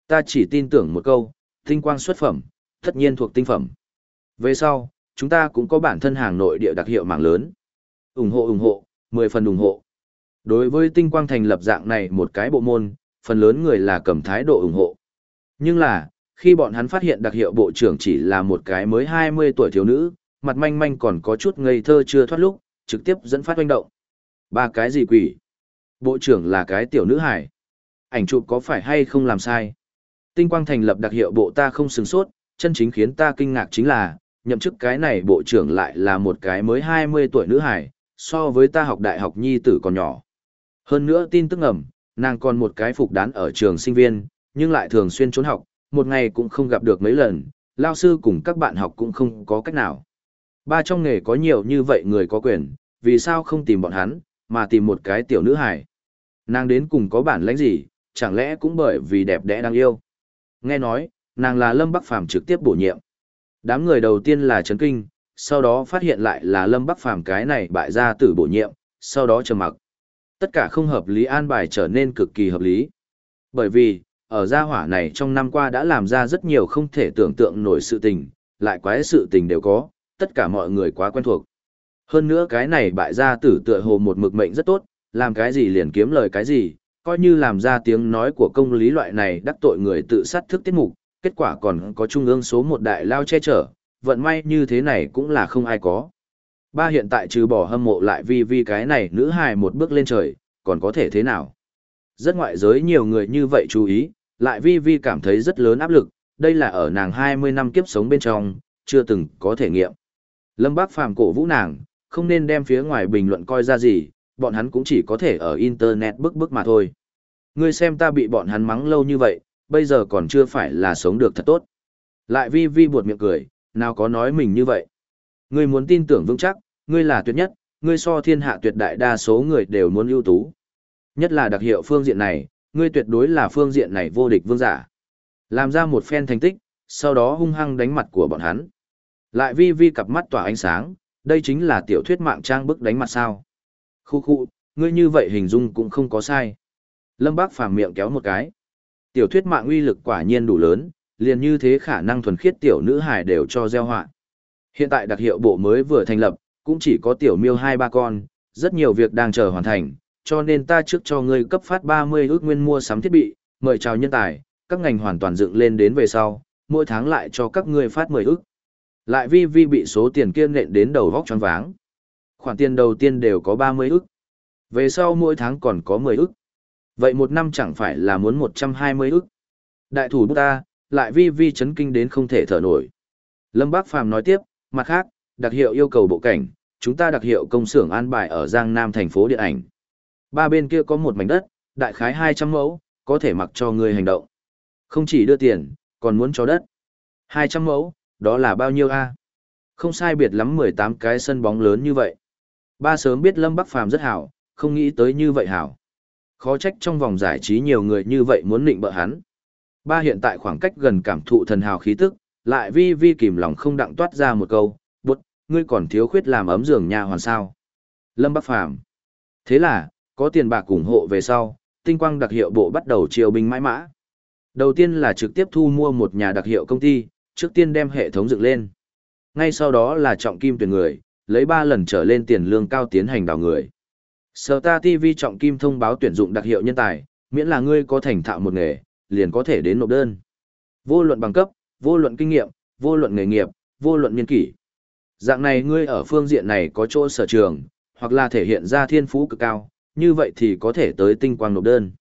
Ta chỉ tin tưởng một câu, tinh quang xuất phẩm, tất nhiên thuộc tinh phẩm. Về sau, chúng ta cũng có bản thân hàng nội địa đặc hiệu mạng lớn. ủng hộ ủng hộ, 10 phần ủng hộ. Đối với tinh quang thành lập dạng này một cái bộ môn, phần lớn người là cầm thái độ ủng hộ. Nhưng là, khi bọn hắn phát hiện đặc hiệu bộ trưởng chỉ là một cái mới 20 tuổi thiếu nữ, mặt manh manh còn có chút ngây thơ chưa thoát lúc, trực tiếp dẫn phát hoành động. Ba cái gì quỷ? Bộ trưởng là cái tiểu nữ hải. Ảnh chụp có phải hay không làm sai? Tinh quang thành lập đặc hiệu bộ ta không sừng sốt, chân chính khiến ta kinh ngạc chính là, nhậm chức cái này bộ trưởng lại là một cái mới 20 tuổi nữ hải, so với ta học đại học nhi tử còn nhỏ. Hơn nữa tin tức ẩm, nàng còn một cái phục đán ở trường sinh viên, nhưng lại thường xuyên trốn học, một ngày cũng không gặp được mấy lần, lao sư cùng các bạn học cũng không có cách nào. Ba trong nghề có nhiều như vậy người có quyền, vì sao không tìm bọn hắn, mà tìm một cái tiểu nữ hài. Nàng đến cùng có bản lãnh gì, chẳng lẽ cũng bởi vì đẹp đẽ đang yêu. Nghe nói, nàng là Lâm Bắc Phàm trực tiếp bổ nhiệm. Đám người đầu tiên là chấn kinh, sau đó phát hiện lại là Lâm Bắc Phàm cái này bại ra tử bổ nhiệm, sau đó trầm mặc. Tất cả không hợp lý an bài trở nên cực kỳ hợp lý. Bởi vì, ở gia hỏa này trong năm qua đã làm ra rất nhiều không thể tưởng tượng nổi sự tình, lại quái sự tình đều có, tất cả mọi người quá quen thuộc. Hơn nữa cái này bại gia tử tựa hồ một mực mệnh rất tốt, làm cái gì liền kiếm lời cái gì, coi như làm ra tiếng nói của công lý loại này đắc tội người tự sát thức tiết mục, kết quả còn có trung ương số một đại lao che chở, vận may như thế này cũng là không ai có. Ba hiện tại trừ bỏ hâm mộ lại vì vì cái này nữ hài một bước lên trời, còn có thể thế nào? Rất ngoại giới nhiều người như vậy chú ý, lại vi vi cảm thấy rất lớn áp lực, đây là ở nàng 20 năm kiếp sống bên trong, chưa từng có thể nghiệm. Lâm Bác Phàm cổ vũ nàng, không nên đem phía ngoài bình luận coi ra gì, bọn hắn cũng chỉ có thể ở internet bức bức mà thôi. Ngươi xem ta bị bọn hắn mắng lâu như vậy, bây giờ còn chưa phải là sống được thật tốt. Lại vi vi buột miệng cười, nào có nói mình như vậy. Ngươi muốn tin tưởng vững chắc, ngươi là tuyệt nhất, ngươi so thiên hạ tuyệt đại đa số người đều muốn ưu tú. Nhất là đặc hiệu phương diện này, ngươi tuyệt đối là phương diện này vô địch vương giả. Làm ra một phen thành tích, sau đó hung hăng đánh mặt của bọn hắn. Lại vi vi cặp mắt tỏa ánh sáng, đây chính là tiểu thuyết mạng trang bức đánh mặt sao. Khu khu, ngươi như vậy hình dung cũng không có sai. Lâm Bác phàm miệng kéo một cái. Tiểu thuyết mạng uy lực quả nhiên đủ lớn, liền như thế khả năng thuần khiết tiểu nữ hài đều cho gieo họa. Hiện tại đặc hiệu bộ mới vừa thành lập, cũng chỉ có tiểu miêu hai ba con, rất nhiều việc đang chờ hoàn thành, cho nên ta trước cho ngươi cấp phát 30 ước nguyên mua sắm thiết bị, mời chào nhân tài, các ngành hoàn toàn dựng lên đến về sau, mỗi tháng lại cho các ngươi phát 10 ước. Lại vi vi bị số tiền kia nện đến đầu vóc choáng váng. Khoản tiền đầu tiên đều có 30 ước. Về sau mỗi tháng còn có 10 ước. Vậy một năm chẳng phải là muốn 120 ước. Đại thủ bút ta, lại vi vi chấn kinh đến không thể thở nổi. Lâm Bác Phàm nói tiếp, mặt khác, đặc hiệu yêu cầu bộ cảnh, chúng ta đặc hiệu công xưởng an bài ở Giang Nam thành phố điện ảnh. Ba bên kia có một mảnh đất, đại khái 200 mẫu, có thể mặc cho người hành động. Không chỉ đưa tiền, còn muốn cho đất. 200 mẫu, đó là bao nhiêu a? Không sai biệt lắm 18 cái sân bóng lớn như vậy. Ba sớm biết Lâm Bắc Phàm rất hảo, không nghĩ tới như vậy hảo. Khó trách trong vòng giải trí nhiều người như vậy muốn định bợ hắn. Ba hiện tại khoảng cách gần cảm thụ thần hào khí tức, lại vi vi kìm lòng không đặng toát ra một câu, bút, ngươi còn thiếu khuyết làm ấm giường nhà hoàn sao. Lâm Bắc Phàm Thế là, có tiền bạc ủng hộ về sau, tinh quang đặc hiệu bộ bắt đầu chiêu binh mãi mã. Đầu tiên là trực tiếp thu mua một nhà đặc hiệu công ty, trước tiên đem hệ thống dựng lên. Ngay sau đó là trọng kim tuyển người, lấy 3 lần trở lên tiền lương cao tiến hành đào người. Sở ta TV trọng kim thông báo tuyển dụng đặc hiệu nhân tài, miễn là ngươi có thành thạo một nghề, liền có thể đến nộp đơn. Vô luận bằng cấp, vô luận kinh nghiệm, vô luận nghề nghiệp, vô luận niên kỷ. Dạng này ngươi ở phương diện này có chỗ sở trường, hoặc là thể hiện ra thiên phú cực cao, như vậy thì có thể tới tinh quang nộp đơn.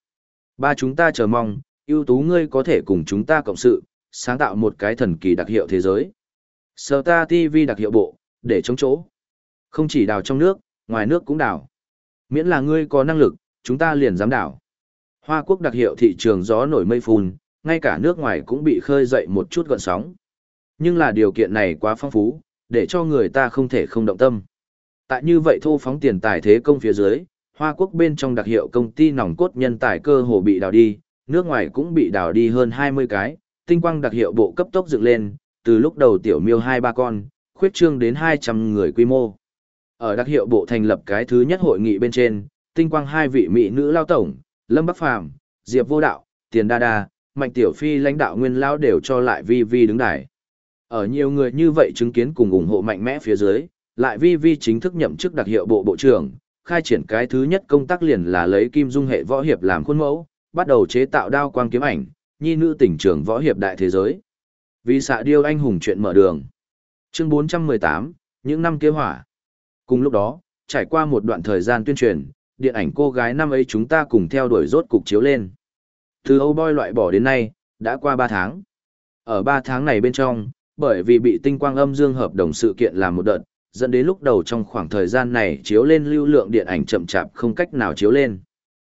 Ba chúng ta chờ mong, ưu tú ngươi có thể cùng chúng ta cộng sự, sáng tạo một cái thần kỳ đặc hiệu thế giới. Sở ta TV đặc hiệu bộ, để chống chỗ. Không chỉ đào trong nước, ngoài nước cũng đào. Miễn là ngươi có năng lực, chúng ta liền dám đào. Hoa quốc đặc hiệu thị trường gió nổi mây phun, ngay cả nước ngoài cũng bị khơi dậy một chút gọn sóng. Nhưng là điều kiện này quá phong phú, để cho người ta không thể không động tâm. Tại như vậy thô phóng tiền tài thế công phía dưới, Hoa Quốc bên trong đặc hiệu công ty nòng cốt nhân tài cơ hồ bị đào đi, nước ngoài cũng bị đào đi hơn 20 cái, tinh quang đặc hiệu bộ cấp tốc dựng lên, từ lúc đầu tiểu miêu hai ba con, khuyết trương đến 200 người quy mô. Ở đặc hiệu bộ thành lập cái thứ nhất hội nghị bên trên, tinh quang hai vị mỹ nữ lao tổng, Lâm Bắc Phàm, Diệp Vô Đạo, Tiền Đa Đa, Mạnh Tiểu Phi lãnh đạo nguyên lao đều cho lại vi vi đứng đài. Ở nhiều người như vậy chứng kiến cùng ủng hộ mạnh mẽ phía dưới, lại vi vi chính thức nhậm chức đặc hiệu bộ bộ trưởng, khai triển cái thứ nhất công tác liền là lấy kim dung hệ võ hiệp làm khuôn mẫu, bắt đầu chế tạo đao quang kiếm ảnh, nhi nữ tỉnh trường võ hiệp đại thế giới. Vì xạ điêu anh hùng chuyện mở đường. Chương 418, những năm kế hỏa. Cùng lúc đó, trải qua một đoạn thời gian tuyên truyền, điện ảnh cô gái năm ấy chúng ta cùng theo đuổi rốt cục chiếu lên. Từ Âu Boy loại bỏ đến nay, đã qua 3 tháng. Ở 3 tháng này bên trong, bởi vì bị tinh quang âm dương hợp đồng sự kiện làm một đợt, dẫn đến lúc đầu trong khoảng thời gian này chiếu lên lưu lượng điện ảnh chậm chạp không cách nào chiếu lên.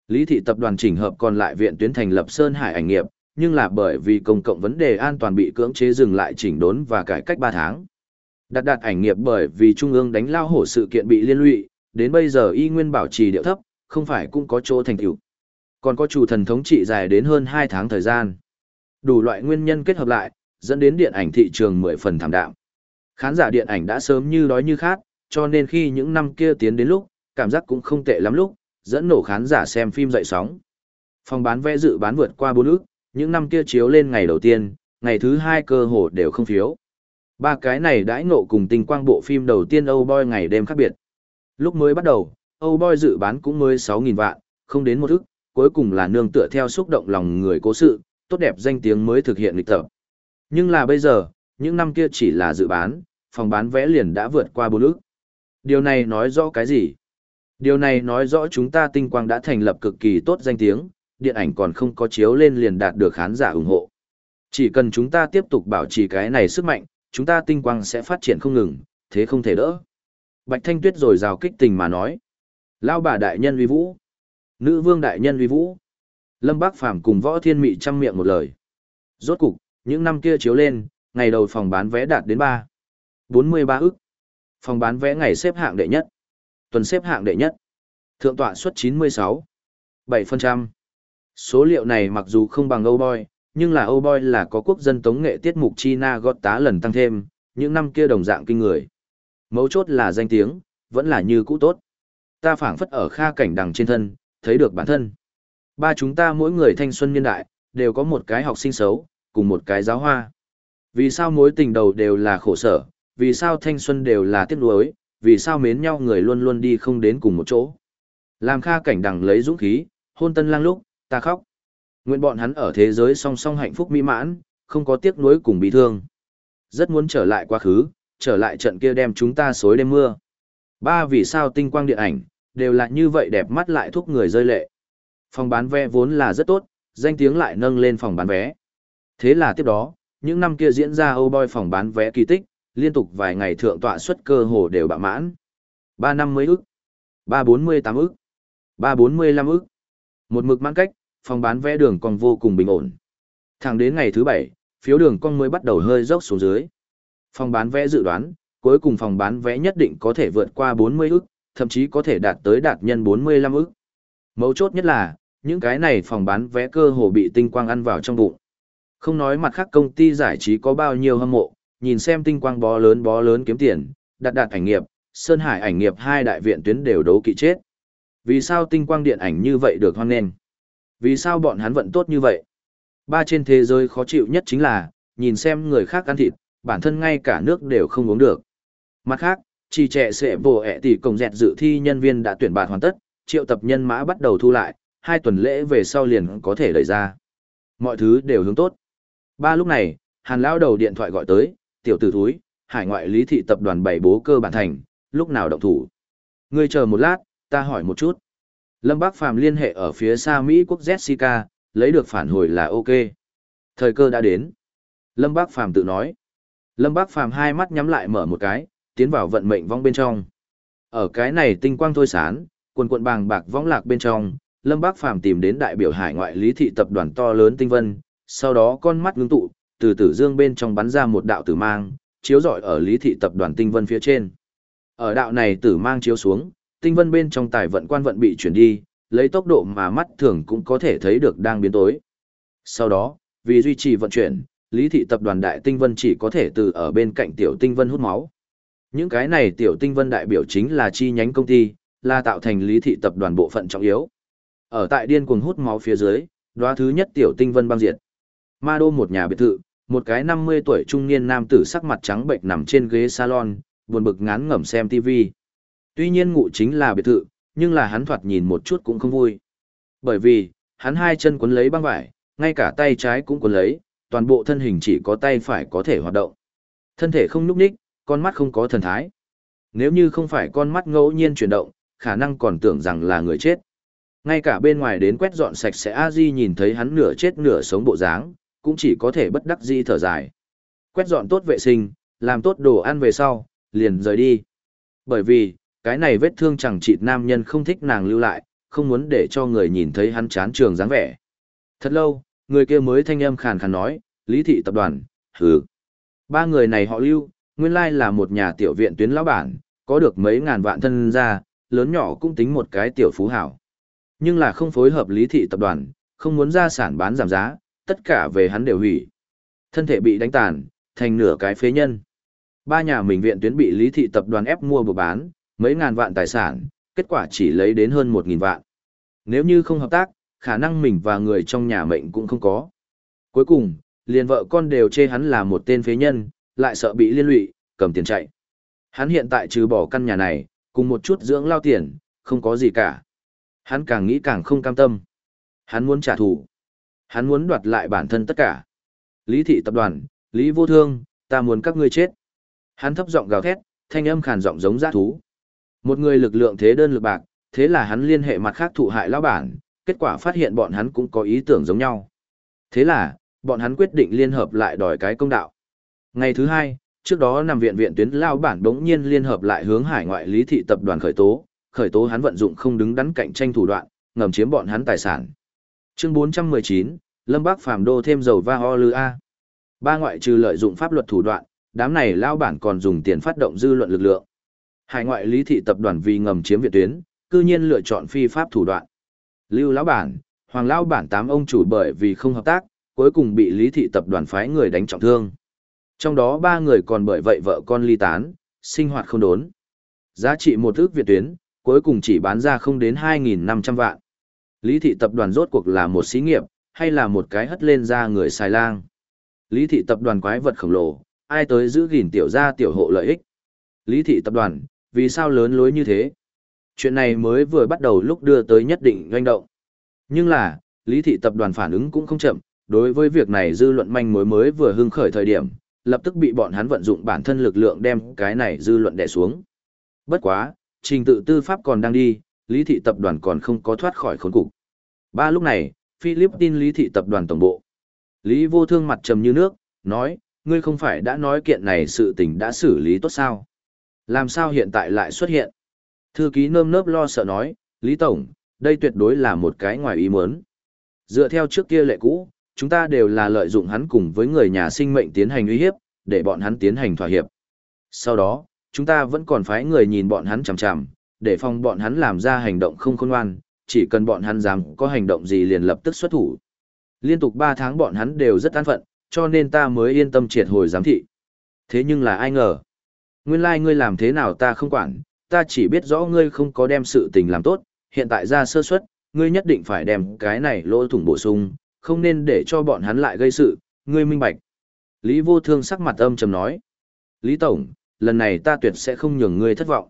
Lý thị tập đoàn chỉnh hợp còn lại viện tuyến thành lập Sơn Hải ảnh nghiệp, nhưng là bởi vì công cộng vấn đề an toàn bị cưỡng chế dừng lại chỉnh đốn và cải cách 3 tháng đạt đạt ảnh nghiệp bởi vì Trung ương đánh lao hổ sự kiện bị liên lụy, đến bây giờ y nguyên bảo trì điệu thấp, không phải cũng có chỗ thành tựu. Còn có chủ thần thống trị dài đến hơn 2 tháng thời gian. Đủ loại nguyên nhân kết hợp lại, dẫn đến điện ảnh thị trường 10 phần thảm đạm. Khán giả điện ảnh đã sớm như đói như khát, cho nên khi những năm kia tiến đến lúc, cảm giác cũng không tệ lắm lúc, dẫn nổ khán giả xem phim dậy sóng. Phòng bán vé dự bán vượt qua 4 ức, những năm kia chiếu lên ngày đầu tiên, ngày thứ hai cơ hồ đều không phiếu. Ba cái này đãi ngộ cùng tình quang bộ phim đầu tiên Âu Boy ngày đêm khác biệt. Lúc mới bắt đầu, Âu Boy dự bán cũng mới 6.000 vạn, không đến một ức, cuối cùng là nương tựa theo xúc động lòng người cố sự, tốt đẹp danh tiếng mới thực hiện lịch tập. Nhưng là bây giờ, những năm kia chỉ là dự bán, phòng bán vẽ liền đã vượt qua bốn ức. Điều này nói rõ cái gì? Điều này nói rõ chúng ta tinh quang đã thành lập cực kỳ tốt danh tiếng, điện ảnh còn không có chiếu lên liền đạt được khán giả ủng hộ. Chỉ cần chúng ta tiếp tục bảo trì cái này sức mạnh, chúng ta tinh quang sẽ phát triển không ngừng, thế không thể đỡ. Bạch Thanh Tuyết rồi rào kích tình mà nói. Lao bà đại nhân uy vũ. Nữ vương đại nhân uy vũ. Lâm Bác Phàm cùng võ thiên mị chăm miệng một lời. Rốt cục, những năm kia chiếu lên, Ngày đầu phòng bán vé đạt đến 3. 43 ức. Phòng bán vé ngày xếp hạng đệ nhất. Tuần xếp hạng đệ nhất. Thượng tọa suất 96. 7%. Số liệu này mặc dù không bằng Âu Boy, nhưng là Âu Boy là có quốc dân tống nghệ tiết mục China gót tá lần tăng thêm, những năm kia đồng dạng kinh người. Mấu chốt là danh tiếng, vẫn là như cũ tốt. Ta phảng phất ở kha cảnh đằng trên thân, thấy được bản thân. Ba chúng ta mỗi người thanh xuân niên đại, đều có một cái học sinh xấu, cùng một cái giáo hoa. Vì sao mối tình đầu đều là khổ sở, vì sao thanh xuân đều là tiếc nuối, vì sao mến nhau người luôn luôn đi không đến cùng một chỗ. Làm kha cảnh đằng lấy dũng khí, hôn tân lang lúc, ta khóc. Nguyện bọn hắn ở thế giới song song hạnh phúc mỹ mãn, không có tiếc nuối cùng bị thương. Rất muốn trở lại quá khứ, trở lại trận kia đem chúng ta xối đêm mưa. Ba vì sao tinh quang điện ảnh, đều là như vậy đẹp mắt lại thúc người rơi lệ. Phòng bán vé vốn là rất tốt, danh tiếng lại nâng lên phòng bán vé. Thế là tiếp đó, những năm kia diễn ra Âu Boy phòng bán vé kỳ tích, liên tục vài ngày thượng tọa xuất cơ hồ đều bạ mãn. ba năm mươi ức, ba bốn mươi tám ức, ba bốn mươi lăm ức. Một mực mãn cách, phòng bán vé đường cong vô cùng bình ổn. Thẳng đến ngày thứ bảy, phiếu đường cong mới bắt đầu hơi dốc xuống dưới. Phòng bán vé dự đoán, cuối cùng phòng bán vé nhất định có thể vượt qua 40 ức, thậm chí có thể đạt tới đạt nhân 45 ức. Mấu chốt nhất là, những cái này phòng bán vé cơ hồ bị tinh quang ăn vào trong bụng. Không nói mặt khác công ty giải trí có bao nhiêu hâm mộ, nhìn xem tinh quang bó lớn bó lớn kiếm tiền, đạt đạt ảnh nghiệp, Sơn Hải ảnh nghiệp hai đại viện tuyến đều đấu kỵ chết. Vì sao tinh quang điện ảnh như vậy được hoan nghênh? Vì sao bọn hắn vận tốt như vậy? Ba trên thế giới khó chịu nhất chính là, nhìn xem người khác ăn thịt, bản thân ngay cả nước đều không uống được. Mặt khác, chỉ trẻ sẽ bổ ẹ tỷ cổng dẹt dự thi nhân viên đã tuyển bạt hoàn tất, triệu tập nhân mã bắt đầu thu lại, hai tuần lễ về sau liền có thể đẩy ra. Mọi thứ đều hướng tốt. Ba lúc này, hàn lao đầu điện thoại gọi tới, tiểu tử thúi, hải ngoại lý thị tập đoàn bảy bố cơ bản thành, lúc nào động thủ. Ngươi chờ một lát, ta hỏi một chút. Lâm Bác Phàm liên hệ ở phía xa Mỹ quốc Jessica, lấy được phản hồi là ok. Thời cơ đã đến. Lâm Bác Phàm tự nói. Lâm Bác Phàm hai mắt nhắm lại mở một cái, tiến vào vận mệnh vong bên trong. Ở cái này tinh quang thôi sán, quần quận bàng bạc vong lạc bên trong, Lâm Bác Phàm tìm đến đại biểu hải ngoại lý thị tập đoàn to lớn tinh vân, sau đó con mắt ngưng tụ, từ tử dương bên trong bắn ra một đạo tử mang, chiếu rọi ở lý thị tập đoàn tinh vân phía trên. Ở đạo này tử mang chiếu xuống, tinh vân bên trong tài vận quan vận bị chuyển đi, lấy tốc độ mà mắt thường cũng có thể thấy được đang biến tối. Sau đó, vì duy trì vận chuyển, lý thị tập đoàn đại tinh vân chỉ có thể từ ở bên cạnh tiểu tinh vân hút máu. Những cái này tiểu tinh vân đại biểu chính là chi nhánh công ty, là tạo thành lý thị tập đoàn bộ phận trọng yếu. Ở tại điên cuồng hút máu phía dưới, đóa thứ nhất tiểu tinh vân băng diệt. Ma đô một nhà biệt thự, một cái 50 tuổi trung niên nam tử sắc mặt trắng bệnh nằm trên ghế salon, buồn bực ngán ngẩm xem TV. Tuy nhiên ngụ chính là biệt thự, nhưng là hắn thoạt nhìn một chút cũng không vui. Bởi vì, hắn hai chân quấn lấy băng vải, ngay cả tay trái cũng quấn lấy, toàn bộ thân hình chỉ có tay phải có thể hoạt động. Thân thể không nhúc nhích, con mắt không có thần thái. Nếu như không phải con mắt ngẫu nhiên chuyển động, khả năng còn tưởng rằng là người chết. Ngay cả bên ngoài đến quét dọn sạch sẽ a di nhìn thấy hắn nửa chết nửa sống bộ dáng, cũng chỉ có thể bất đắc di thở dài. Quét dọn tốt vệ sinh, làm tốt đồ ăn về sau, liền rời đi. Bởi vì, cái này vết thương chẳng chịt nam nhân không thích nàng lưu lại, không muốn để cho người nhìn thấy hắn chán trường dáng vẻ. Thật lâu, người kia mới thanh âm khàn khàn nói, Lý thị tập đoàn, hừ. Ba người này họ lưu, nguyên lai là một nhà tiểu viện tuyến lão bản, có được mấy ngàn vạn thân gia, lớn nhỏ cũng tính một cái tiểu phú hảo. Nhưng là không phối hợp lý thị tập đoàn, không muốn ra sản bán giảm giá, tất cả về hắn đều hủy. Thân thể bị đánh tàn, thành nửa cái phế nhân. Ba nhà mình viện tuyến bị lý thị tập đoàn ép mua buộc bán, mấy ngàn vạn tài sản, kết quả chỉ lấy đến hơn một nghìn vạn. Nếu như không hợp tác, khả năng mình và người trong nhà mệnh cũng không có. Cuối cùng, liền vợ con đều chê hắn là một tên phế nhân, lại sợ bị liên lụy, cầm tiền chạy. Hắn hiện tại trừ bỏ căn nhà này, cùng một chút dưỡng lao tiền, không có gì cả. Hắn càng nghĩ càng không cam tâm. Hắn muốn trả thù. Hắn muốn đoạt lại bản thân tất cả. Lý thị tập đoàn, Lý vô thương, ta muốn các ngươi chết. Hắn thấp giọng gào thét, thanh âm khàn giọng giống giã thú. Một người lực lượng thế đơn lực bạc, thế là hắn liên hệ mặt khác thụ hại lão bản, kết quả phát hiện bọn hắn cũng có ý tưởng giống nhau. Thế là, bọn hắn quyết định liên hợp lại đòi cái công đạo. Ngày thứ hai, trước đó nằm viện viện tuyến lao bản đống nhiên liên hợp lại hướng hải ngoại lý thị tập đoàn khởi tố, khởi tố hắn vận dụng không đứng đắn cạnh tranh thủ đoạn, ngầm chiếm bọn hắn tài sản. Chương 419, Lâm Bắc Phàm đô thêm dầu va ho lư a. Ba ngoại trừ lợi dụng pháp luật thủ đoạn, đám này lao bản còn dùng tiền phát động dư luận lực lượng. Hải ngoại lý thị tập đoàn vì ngầm chiếm viện tuyến, cư nhiên lựa chọn phi pháp thủ đoạn. Lưu lão bản, Hoàng lão bản tám ông chủ bởi vì không hợp tác, cuối cùng bị lý thị tập đoàn phái người đánh trọng thương. Trong đó ba người còn bởi vậy vợ con ly tán, sinh hoạt không đốn. Giá trị một ước viện tuyến, cuối cùng chỉ bán ra không đến 2.500 vạn. Lý thị tập đoàn rốt cuộc là một xí nghiệp, hay là một cái hất lên ra người xài lang. Lý thị tập đoàn quái vật khổng lồ, ai tới giữ gìn tiểu gia tiểu hộ lợi ích. Lý thị tập đoàn, vì sao lớn lối như thế? Chuyện này mới vừa bắt đầu lúc đưa tới nhất định doanh động. Nhưng là, Lý thị tập đoàn phản ứng cũng không chậm, đối với việc này dư luận manh mối mới vừa hưng khởi thời điểm, lập tức bị bọn hắn vận dụng bản thân lực lượng đem cái này dư luận đè xuống. Bất quá, trình tự tư pháp còn đang đi, Lý thị tập đoàn còn không có thoát khỏi khốn cục. Ba lúc này, Philippines Lý thị tập đoàn tổng bộ. Lý vô thương mặt trầm như nước, nói, ngươi không phải đã nói kiện này sự tình đã xử lý tốt sao? Làm sao hiện tại lại xuất hiện? Thư ký nơm nớp lo sợ nói, Lý Tổng, đây tuyệt đối là một cái ngoài ý muốn. Dựa theo trước kia lệ cũ, chúng ta đều là lợi dụng hắn cùng với người nhà sinh mệnh tiến hành uy hiếp, để bọn hắn tiến hành thỏa hiệp. Sau đó, chúng ta vẫn còn phái người nhìn bọn hắn chằm chằm, để phòng bọn hắn làm ra hành động không khôn ngoan, chỉ cần bọn hắn dám có hành động gì liền lập tức xuất thủ. Liên tục 3 tháng bọn hắn đều rất an phận, cho nên ta mới yên tâm triệt hồi giám thị. Thế nhưng là ai ngờ? Nguyên lai like ngươi làm thế nào ta không quản, ta chỉ biết rõ ngươi không có đem sự tình làm tốt, hiện tại ra sơ suất, ngươi nhất định phải đem cái này lỗ thủng bổ sung, không nên để cho bọn hắn lại gây sự, ngươi minh bạch. Lý vô thương sắc mặt âm trầm nói. Lý Tổng, lần này ta tuyệt sẽ không nhường ngươi thất vọng.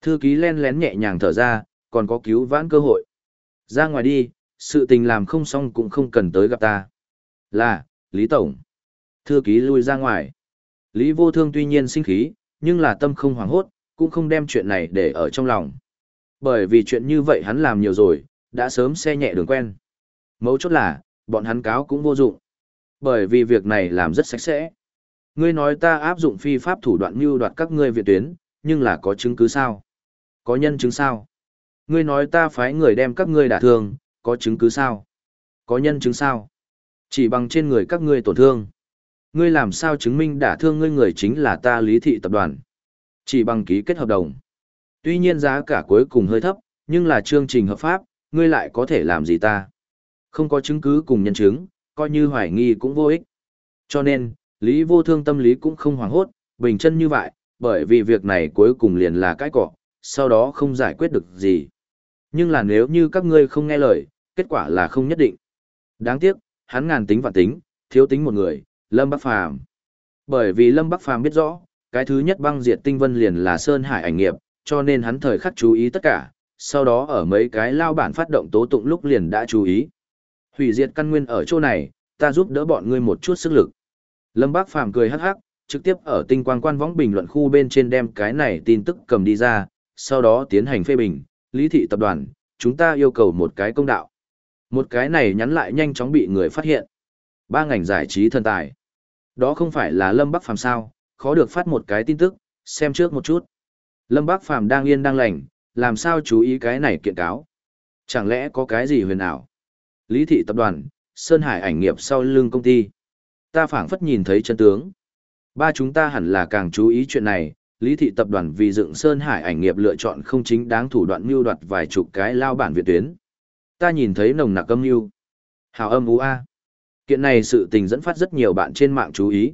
Thư ký len lén nhẹ nhàng thở ra, còn có cứu vãn cơ hội. Ra ngoài đi, sự tình làm không xong cũng không cần tới gặp ta. Là, Lý Tổng. Thư ký lui ra ngoài. Lý vô thương tuy nhiên sinh khí, nhưng là tâm không hoảng hốt, cũng không đem chuyện này để ở trong lòng. Bởi vì chuyện như vậy hắn làm nhiều rồi, đã sớm xe nhẹ đường quen. Mấu chốt là, bọn hắn cáo cũng vô dụng. Bởi vì việc này làm rất sạch sẽ. Ngươi nói ta áp dụng phi pháp thủ đoạn mưu đoạt các ngươi viện tuyến, nhưng là có chứng cứ sao? Có nhân chứng sao? Ngươi nói ta phái người đem các ngươi đả thương, có chứng cứ sao? Có nhân chứng sao? Chỉ bằng trên người các ngươi tổn thương. Ngươi làm sao chứng minh đả thương ngươi người chính là ta lý thị tập đoàn? Chỉ bằng ký kết hợp đồng. Tuy nhiên giá cả cuối cùng hơi thấp, nhưng là chương trình hợp pháp, ngươi lại có thể làm gì ta? Không có chứng cứ cùng nhân chứng, coi như hoài nghi cũng vô ích. Cho nên, Lý vô thương tâm lý cũng không hoảng hốt, bình chân như vậy, bởi vì việc này cuối cùng liền là cái cỏ, sau đó không giải quyết được gì. Nhưng là nếu như các ngươi không nghe lời, kết quả là không nhất định. Đáng tiếc, hắn ngàn tính vạn tính, thiếu tính một người, Lâm Bắc Phàm. Bởi vì Lâm Bắc Phàm biết rõ, cái thứ nhất băng diệt tinh vân liền là Sơn Hải ảnh nghiệp, cho nên hắn thời khắc chú ý tất cả, sau đó ở mấy cái lao bản phát động tố tụng lúc liền đã chú ý. Hủy diệt căn nguyên ở chỗ này, ta giúp đỡ bọn ngươi một chút sức lực. Lâm Bác Phàm cười hắc hắc, trực tiếp ở tinh quang quan võng bình luận khu bên trên đem cái này tin tức cầm đi ra, sau đó tiến hành phê bình, lý thị tập đoàn, chúng ta yêu cầu một cái công đạo. Một cái này nhắn lại nhanh chóng bị người phát hiện. Ba ngành giải trí thần tài. Đó không phải là Lâm Bắc Phàm sao, khó được phát một cái tin tức, xem trước một chút. Lâm Bắc Phàm đang yên đang lành, làm sao chú ý cái này kiện cáo? Chẳng lẽ có cái gì huyền ảo? Lý thị tập đoàn, Sơn Hải ảnh nghiệp sau lưng công ty. Ta phảng phất nhìn thấy chân tướng. Ba chúng ta hẳn là càng chú ý chuyện này, Lý thị tập đoàn vì dựng Sơn Hải ảnh nghiệp lựa chọn không chính đáng thủ đoạn mưu đoạt vài chục cái lao bản việt tuyến. Ta nhìn thấy nồng nặc âm mưu. Hào âm ú a. Kiện này sự tình dẫn phát rất nhiều bạn trên mạng chú ý.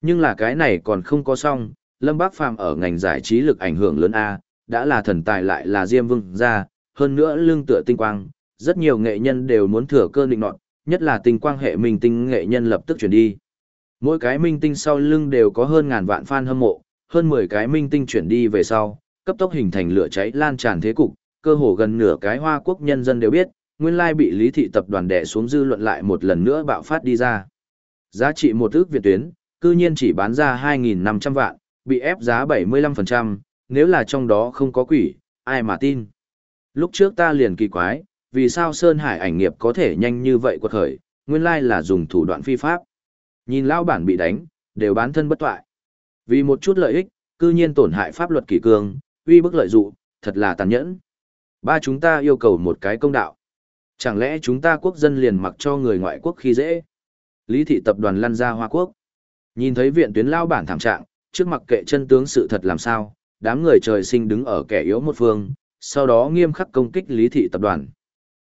Nhưng là cái này còn không có xong, Lâm Bác Phàm ở ngành giải trí lực ảnh hưởng lớn a, đã là thần tài lại là Diêm Vương gia, hơn nữa lương tựa tinh quang, rất nhiều nghệ nhân đều muốn thừa cơ định nọt, nhất là tinh quang hệ minh tinh nghệ nhân lập tức chuyển đi. Mỗi cái minh tinh sau lưng đều có hơn ngàn vạn fan hâm mộ, hơn 10 cái minh tinh chuyển đi về sau, cấp tốc hình thành lửa cháy lan tràn thế cục, cơ hồ gần nửa cái hoa quốc nhân dân đều biết, nguyên lai bị lý thị tập đoàn đè xuống dư luận lại một lần nữa bạo phát đi ra. Giá trị một ước việt tuyến, cư nhiên chỉ bán ra 2.500 vạn, bị ép giá 75%, nếu là trong đó không có quỷ, ai mà tin. Lúc trước ta liền kỳ quái, vì sao Sơn Hải ảnh nghiệp có thể nhanh như vậy quật khởi, nguyên lai là dùng thủ đoạn phi pháp. Nhìn lão bản bị đánh, đều bán thân bất toại. Vì một chút lợi ích, cư nhiên tổn hại pháp luật kỷ cương, uy bức lợi dụ, thật là tàn nhẫn. Ba chúng ta yêu cầu một cái công đạo. Chẳng lẽ chúng ta quốc dân liền mặc cho người ngoại quốc khi dễ? Lý thị tập đoàn lăn ra Hoa Quốc. Nhìn thấy viện tuyến lao bản thảm trạng, trước mặt kệ chân tướng sự thật làm sao, đám người trời sinh đứng ở kẻ yếu một phương, sau đó nghiêm khắc công kích lý thị tập đoàn.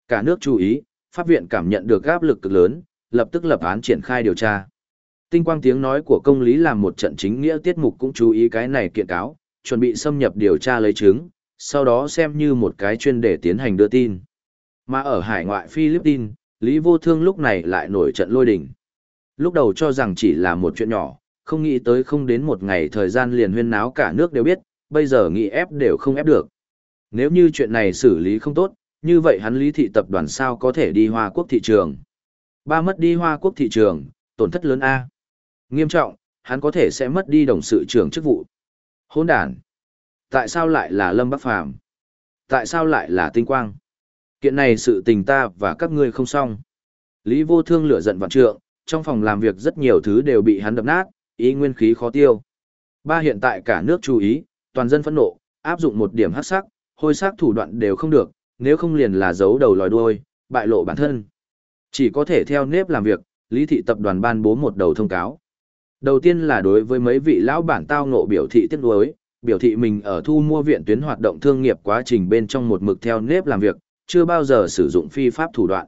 Cả nước chú ý, pháp viện cảm nhận được áp lực cực lớn, lập tức lập án triển khai điều tra. Tinh quang tiếng nói của công lý làm một trận chính nghĩa tiết mục cũng chú ý cái này kiện cáo, chuẩn bị xâm nhập điều tra lấy chứng, sau đó xem như một cái chuyên để tiến hành đưa tin. Mà ở hải ngoại Philippines, Lý Vô Thương lúc này lại nổi trận lôi đình. Lúc đầu cho rằng chỉ là một chuyện nhỏ, không nghĩ tới không đến một ngày thời gian liền huyên náo cả nước đều biết, bây giờ nghĩ ép đều không ép được. Nếu như chuyện này xử lý không tốt, như vậy hắn lý thị tập đoàn sao có thể đi Hoa Quốc thị trường. Ba mất đi Hoa Quốc thị trường, tổn thất lớn A. Nghiêm trọng, hắn có thể sẽ mất đi đồng sự trưởng chức vụ. Hôn đàn. Tại sao lại là Lâm Bắc Phàm Tại sao lại là Tinh Quang? Kiện này sự tình ta và các ngươi không xong. Lý vô thương lửa giận vạn trượng, trong phòng làm việc rất nhiều thứ đều bị hắn đập nát, ý nguyên khí khó tiêu. Ba hiện tại cả nước chú ý, toàn dân phẫn nộ, áp dụng một điểm hắc sắc, hôi sắc thủ đoạn đều không được, nếu không liền là giấu đầu lòi đuôi, bại lộ bản thân. Chỉ có thể theo nếp làm việc, Lý thị tập đoàn ban bố một đầu thông cáo. Đầu tiên là đối với mấy vị lão bản tao ngộ biểu thị tiếc nuối, biểu thị mình ở thu mua viện tuyến hoạt động thương nghiệp quá trình bên trong một mực theo nếp làm việc, chưa bao giờ sử dụng phi pháp thủ đoạn.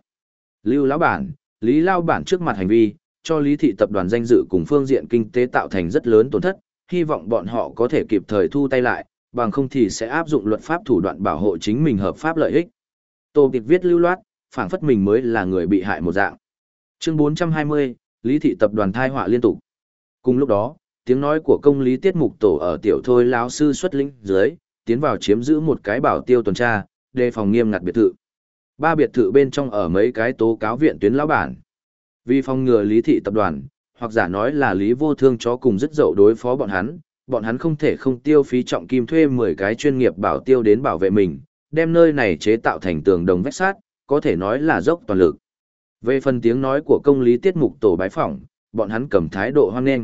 Lưu lão bản, Lý lão bản trước mặt hành vi, cho Lý thị tập đoàn danh dự cùng phương diện kinh tế tạo thành rất lớn tổn thất, hy vọng bọn họ có thể kịp thời thu tay lại, bằng không thì sẽ áp dụng luật pháp thủ đoạn bảo hộ chính mình hợp pháp lợi ích. Tô Tiệp viết lưu loát, phảng phất mình mới là người bị hại một dạng. Chương 420, Lý thị tập đoàn thai họa liên tục. Cùng lúc đó, tiếng nói của công lý tiết mục tổ ở tiểu thôi lão sư xuất lĩnh dưới, tiến vào chiếm giữ một cái bảo tiêu tuần tra, đề phòng nghiêm ngặt biệt thự. Ba biệt thự bên trong ở mấy cái tố cáo viện tuyến lão bản. Vì phòng ngừa lý thị tập đoàn, hoặc giả nói là lý vô thương chó cùng rất dậu đối phó bọn hắn, bọn hắn không thể không tiêu phí trọng kim thuê 10 cái chuyên nghiệp bảo tiêu đến bảo vệ mình, đem nơi này chế tạo thành tường đồng vách sát, có thể nói là dốc toàn lực. Về phần tiếng nói của công lý tiết mục tổ bái phỏng, bọn hắn cầm thái độ hoan nghênh.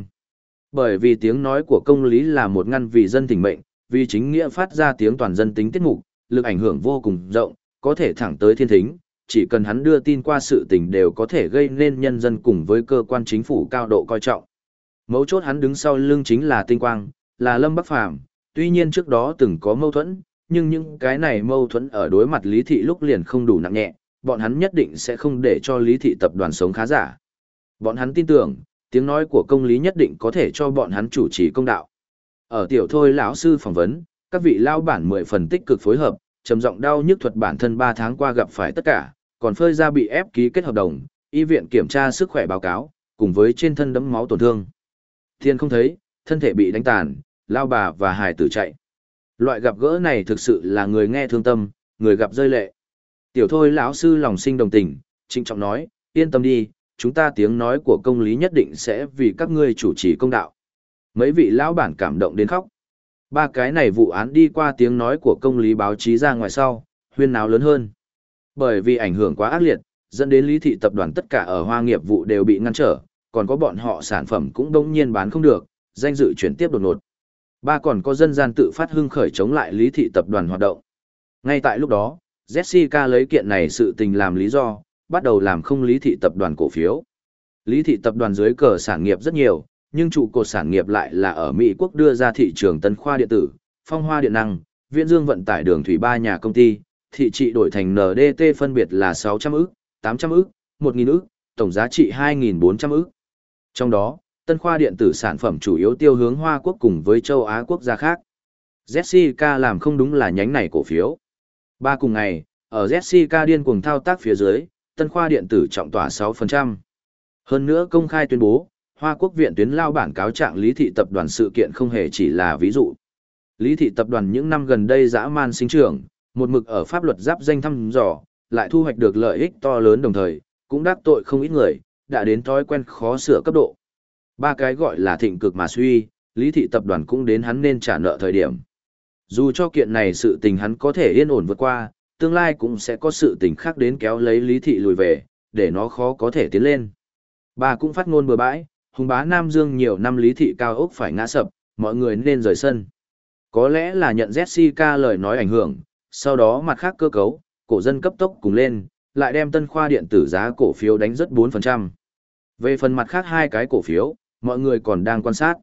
Bởi vì tiếng nói của công lý là một ngăn vì dân thỉnh mệnh, vì chính nghĩa phát ra tiếng toàn dân tính tiết mục, lực ảnh hưởng vô cùng rộng, có thể thẳng tới thiên thính, chỉ cần hắn đưa tin qua sự tình đều có thể gây nên nhân dân cùng với cơ quan chính phủ cao độ coi trọng. Mấu chốt hắn đứng sau lưng chính là tinh quang, là Lâm Bắc Phàm tuy nhiên trước đó từng có mâu thuẫn, nhưng những cái này mâu thuẫn ở đối mặt Lý Thị lúc liền không đủ nặng nhẹ, bọn hắn nhất định sẽ không để cho Lý Thị tập đoàn sống khá giả. Bọn hắn tin tưởng, tiếng nói của công lý nhất định có thể cho bọn hắn chủ trì công đạo. Ở tiểu thôi lão sư phỏng vấn, các vị lao bản mười phần tích cực phối hợp, trầm giọng đau nhức thuật bản thân 3 tháng qua gặp phải tất cả, còn phơi ra bị ép ký kết hợp đồng, y viện kiểm tra sức khỏe báo cáo, cùng với trên thân đấm máu tổn thương. Thiên không thấy, thân thể bị đánh tàn, lao bà và hài tử chạy. Loại gặp gỡ này thực sự là người nghe thương tâm, người gặp rơi lệ. Tiểu thôi lão sư lòng sinh đồng tình, trịnh trọng nói, yên tâm đi, chúng ta tiếng nói của công lý nhất định sẽ vì các ngươi chủ trì công đạo. Mấy vị lão bản cảm động đến khóc. Ba cái này vụ án đi qua tiếng nói của công lý báo chí ra ngoài sau, huyên náo lớn hơn. Bởi vì ảnh hưởng quá ác liệt, dẫn đến lý thị tập đoàn tất cả ở hoa nghiệp vụ đều bị ngăn trở, còn có bọn họ sản phẩm cũng đông nhiên bán không được, danh dự chuyển tiếp đột ngột. Ba còn có dân gian tự phát hưng khởi chống lại lý thị tập đoàn hoạt động. Ngay tại lúc đó, Jessica lấy kiện này sự tình làm lý do, bắt đầu làm không lý thị tập đoàn cổ phiếu. Lý thị tập đoàn dưới cờ sản nghiệp rất nhiều, nhưng trụ cột sản nghiệp lại là ở Mỹ quốc đưa ra thị trường tân khoa điện tử, phong hoa điện năng, viễn dương vận tải đường thủy ba nhà công ty, thị trị đổi thành NDT phân biệt là 600 ức, 800 ức, 1.000 ức, tổng giá trị 2.400 ức. Trong đó, tân khoa điện tử sản phẩm chủ yếu tiêu hướng Hoa Quốc cùng với châu Á quốc gia khác. Jessica làm không đúng là nhánh này cổ phiếu. Ba cùng ngày, ở Jessica điên cuồng thao tác phía dưới, tân khoa điện tử trọng tỏa 6%. Hơn nữa công khai tuyên bố, Hoa Quốc viện tuyến lao bản cáo trạng Lý Thị Tập đoàn sự kiện không hề chỉ là ví dụ. Lý Thị Tập đoàn những năm gần đây dã man sinh trưởng, một mực ở pháp luật giáp danh thăm dò, lại thu hoạch được lợi ích to lớn đồng thời, cũng đắc tội không ít người, đã đến thói quen khó sửa cấp độ. Ba cái gọi là thịnh cực mà suy, Lý Thị Tập đoàn cũng đến hắn nên trả nợ thời điểm. Dù cho kiện này sự tình hắn có thể yên ổn vượt qua, tương lai cũng sẽ có sự tình khác đến kéo lấy Lý Thị lùi về, để nó khó có thể tiến lên. Bà cũng phát ngôn bừa bãi, hùng bá Nam Dương nhiều năm Lý Thị cao ốc phải ngã sập, mọi người nên rời sân. Có lẽ là nhận Jessica lời nói ảnh hưởng, sau đó mặt khác cơ cấu, cổ dân cấp tốc cùng lên, lại đem tân khoa điện tử giá cổ phiếu đánh rất 4%. Về phần mặt khác hai cái cổ phiếu, mọi người còn đang quan sát.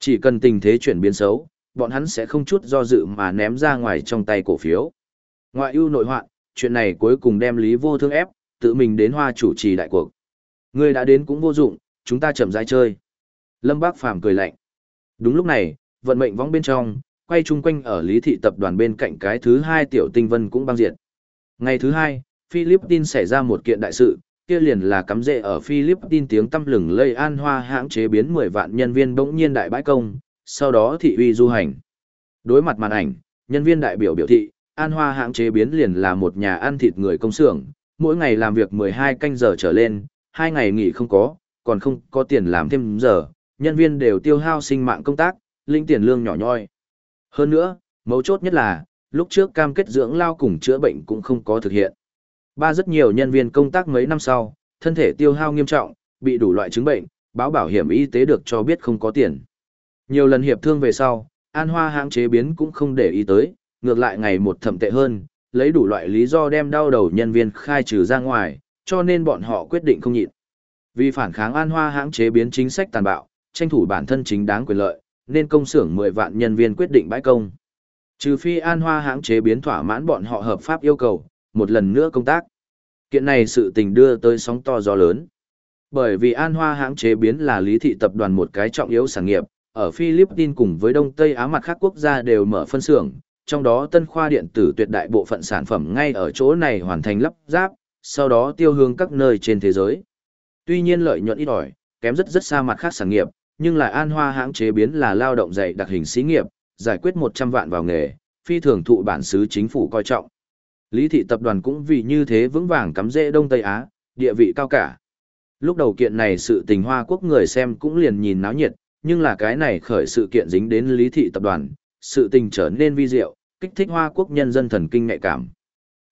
Chỉ cần tình thế chuyển biến xấu, bọn hắn sẽ không chút do dự mà ném ra ngoài trong tay cổ phiếu. Ngoại ưu nội hoạn, chuyện này cuối cùng đem Lý Vô Thương ép, tự mình đến hoa chủ trì đại cuộc. Người đã đến cũng vô dụng, chúng ta chậm rãi chơi. Lâm Bác Phàm cười lạnh. Đúng lúc này, vận mệnh vong bên trong, quay chung quanh ở lý thị tập đoàn bên cạnh cái thứ hai tiểu tinh vân cũng băng diệt. Ngày thứ hai, Philippines xảy ra một kiện đại sự, kia liền là cắm rễ ở Philippines tiếng tâm lừng lây an hoa hãng chế biến 10 vạn nhân viên bỗng nhiên đại bãi công, sau đó thị uy du hành. Đối mặt màn ảnh, nhân viên đại biểu biểu thị, an hoa hãng chế biến liền là một nhà ăn thịt người công xưởng, mỗi ngày làm việc 12 canh giờ trở lên, hai ngày nghỉ không có, còn không có tiền làm thêm giờ, nhân viên đều tiêu hao sinh mạng công tác, linh tiền lương nhỏ nhoi. Hơn nữa, mấu chốt nhất là, lúc trước cam kết dưỡng lao cùng chữa bệnh cũng không có thực hiện. Ba rất nhiều nhân viên công tác mấy năm sau, thân thể tiêu hao nghiêm trọng, bị đủ loại chứng bệnh, báo bảo hiểm y tế được cho biết không có tiền. Nhiều lần hiệp thương về sau, An Hoa hãng chế biến cũng không để ý tới, ngược lại ngày một thậm tệ hơn, lấy đủ loại lý do đem đau đầu nhân viên khai trừ ra ngoài, cho nên bọn họ quyết định không nhịn. Vì phản kháng An Hoa hãng chế biến chính sách tàn bạo, tranh thủ bản thân chính đáng quyền lợi, nên công xưởng 10 vạn nhân viên quyết định bãi công. Trừ phi An Hoa hãng chế biến thỏa mãn bọn họ hợp pháp yêu cầu, một lần nữa công tác. Kiện này sự tình đưa tới sóng to gió lớn. Bởi vì An Hoa hãng chế biến là lý thị tập đoàn một cái trọng yếu sản nghiệp, ở Philippines cùng với Đông Tây Á mặt khác quốc gia đều mở phân xưởng, trong đó tân khoa điện tử tuyệt đại bộ phận sản phẩm ngay ở chỗ này hoàn thành lắp ráp, sau đó tiêu hướng các nơi trên thế giới. Tuy nhiên lợi nhuận ít ỏi, kém rất rất xa mặt khác sản nghiệp, nhưng lại An Hoa hãng chế biến là lao động dạy đặc hình xí nghiệp, giải quyết 100 vạn vào nghề, phi thường thụ bản xứ chính phủ coi trọng. Lý thị tập đoàn cũng vì như thế vững vàng cắm rễ Đông Tây Á, địa vị cao cả. Lúc đầu kiện này sự tình Hoa quốc người xem cũng liền nhìn náo nhiệt, nhưng là cái này khởi sự kiện dính đến Lý thị tập đoàn, sự tình trở nên vi diệu, kích thích Hoa quốc nhân dân thần kinh nhạy cảm.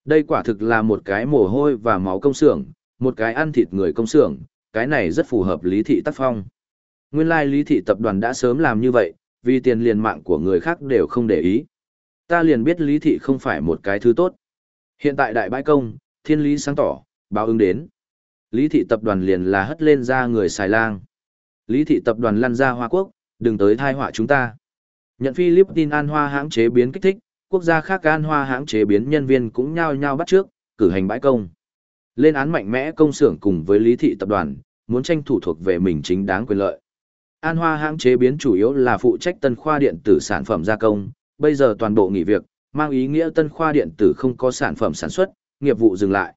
Đây quả thực là một cái mồ hôi và máu công xưởng, một cái ăn thịt người công xưởng, cái này rất phù hợp Lý thị tác phong. Nguyên lai Lý thị tập đoàn đã sớm làm như vậy, vì tiền liền mạng của người khác đều không để ý. Ta liền biết Lý thị không phải một cái thứ tốt. Hiện tại đại bãi công, thiên lý sáng tỏ, báo ứng đến. Lý thị tập đoàn liền là hất lên ra người xài lang. Lý thị tập đoàn lăn ra Hoa Quốc, đừng tới thai họa chúng ta. Nhận Philippines an hoa hãng chế biến kích thích, quốc gia khác an hoa hãng chế biến nhân viên cũng nhao nhao bắt trước, cử hành bãi công. Lên án mạnh mẽ công xưởng cùng với Lý thị tập đoàn, muốn tranh thủ thuộc về mình chính đáng quyền lợi. An Hoa hãng chế biến chủ yếu là phụ trách tân khoa điện tử sản phẩm gia công, bây giờ toàn bộ nghỉ việc, mang ý nghĩa tân khoa điện tử không có sản phẩm sản xuất, nghiệp vụ dừng lại.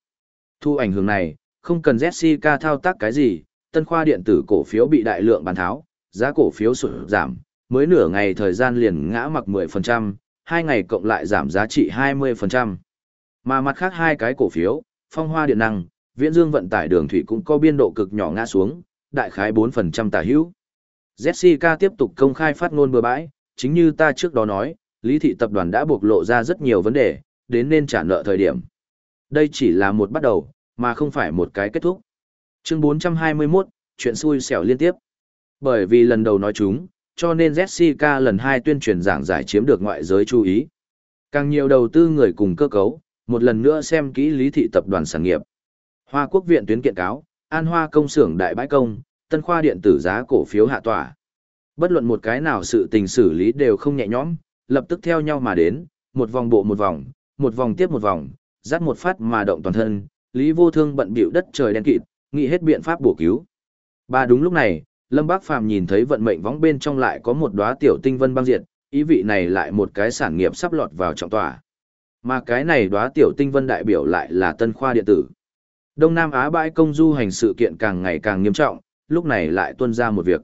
Thu ảnh hưởng này, không cần Jessica thao tác cái gì, tân khoa điện tử cổ phiếu bị đại lượng bán tháo, giá cổ phiếu sụt giảm, mới nửa ngày thời gian liền ngã mặc 10%, hai ngày cộng lại giảm giá trị 20%. Mà mặt khác hai cái cổ phiếu, phong hoa điện năng, viễn dương vận tải đường thủy cũng có biên độ cực nhỏ ngã xuống, đại khái 4% tả hữu. Jessica tiếp tục công khai phát ngôn bừa bãi, chính như ta trước đó nói, Lý thị tập đoàn đã bộc lộ ra rất nhiều vấn đề, đến nên trả nợ thời điểm. Đây chỉ là một bắt đầu, mà không phải một cái kết thúc. Chương 421, chuyện xui xẻo liên tiếp. Bởi vì lần đầu nói chúng, cho nên Jessica lần hai tuyên truyền giảng giải chiếm được ngoại giới chú ý. Càng nhiều đầu tư người cùng cơ cấu, một lần nữa xem kỹ lý thị tập đoàn sản nghiệp. Hoa Quốc viện tuyến kiện cáo, An Hoa công xưởng đại bãi công, tân khoa điện tử giá cổ phiếu hạ tỏa. Bất luận một cái nào sự tình xử lý đều không nhẹ nhõm, lập tức theo nhau mà đến, một vòng bộ một vòng, một vòng tiếp một vòng, dắt một phát mà động toàn thân, Lý Vô Thương bận bịu đất trời đen kịt, nghĩ hết biện pháp bổ cứu. Ba đúng lúc này, Lâm Bác Phàm nhìn thấy vận mệnh võng bên trong lại có một đóa tiểu tinh vân băng diệt, ý vị này lại một cái sản nghiệp sắp lọt vào trọng tòa. Mà cái này đóa tiểu tinh vân đại biểu lại là tân khoa điện tử. Đông Nam Á bãi công du hành sự kiện càng ngày càng nghiêm trọng, lúc này lại tuân ra một việc.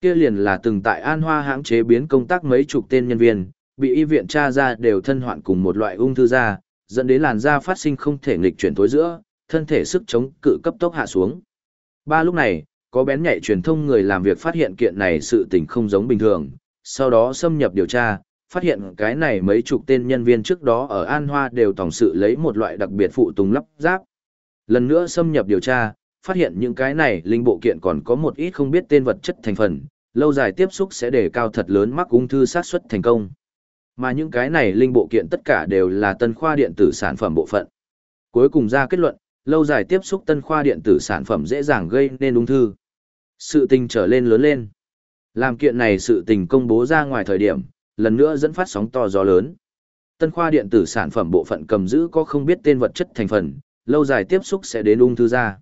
Kia liền là từng tại An Hoa hãng chế biến công tác mấy chục tên nhân viên, bị y viện tra ra đều thân hoạn cùng một loại ung thư da, dẫn đến làn da phát sinh không thể nghịch chuyển tối giữa, thân thể sức chống cự cấp tốc hạ xuống. Ba lúc này, có bén nhạy truyền thông người làm việc phát hiện kiện này sự tình không giống bình thường, sau đó xâm nhập điều tra, phát hiện cái này mấy chục tên nhân viên trước đó ở An Hoa đều tổng sự lấy một loại đặc biệt phụ tùng lắp ráp. Lần nữa xâm nhập điều tra, phát hiện những cái này linh bộ kiện còn có một ít không biết tên vật chất thành phần, lâu dài tiếp xúc sẽ đề cao thật lớn mắc ung thư sát xuất thành công. Mà những cái này linh bộ kiện tất cả đều là tân khoa điện tử sản phẩm bộ phận. Cuối cùng ra kết luận, lâu dài tiếp xúc tân khoa điện tử sản phẩm dễ dàng gây nên ung thư. Sự tình trở lên lớn lên. Làm kiện này sự tình công bố ra ngoài thời điểm, lần nữa dẫn phát sóng to gió lớn. Tân khoa điện tử sản phẩm bộ phận cầm giữ có không biết tên vật chất thành phần, lâu dài tiếp xúc sẽ đến ung thư da.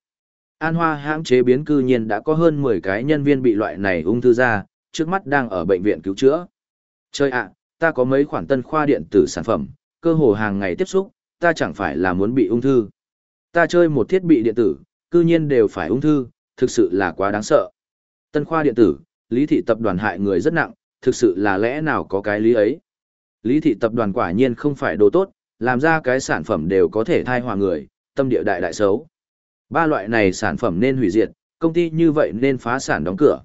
An Hoa hãng chế biến cư nhiên đã có hơn 10 cái nhân viên bị loại này ung thư da, trước mắt đang ở bệnh viện cứu chữa. Chơi ạ, ta có mấy khoản tân khoa điện tử sản phẩm, cơ hồ hàng ngày tiếp xúc, ta chẳng phải là muốn bị ung thư. Ta chơi một thiết bị điện tử, cư nhiên đều phải ung thư, thực sự là quá đáng sợ. Tân khoa điện tử, lý thị tập đoàn hại người rất nặng, thực sự là lẽ nào có cái lý ấy. Lý thị tập đoàn quả nhiên không phải đồ tốt, làm ra cái sản phẩm đều có thể thai hòa người, tâm địa đại đại xấu. Ba loại này sản phẩm nên hủy diệt, công ty như vậy nên phá sản đóng cửa.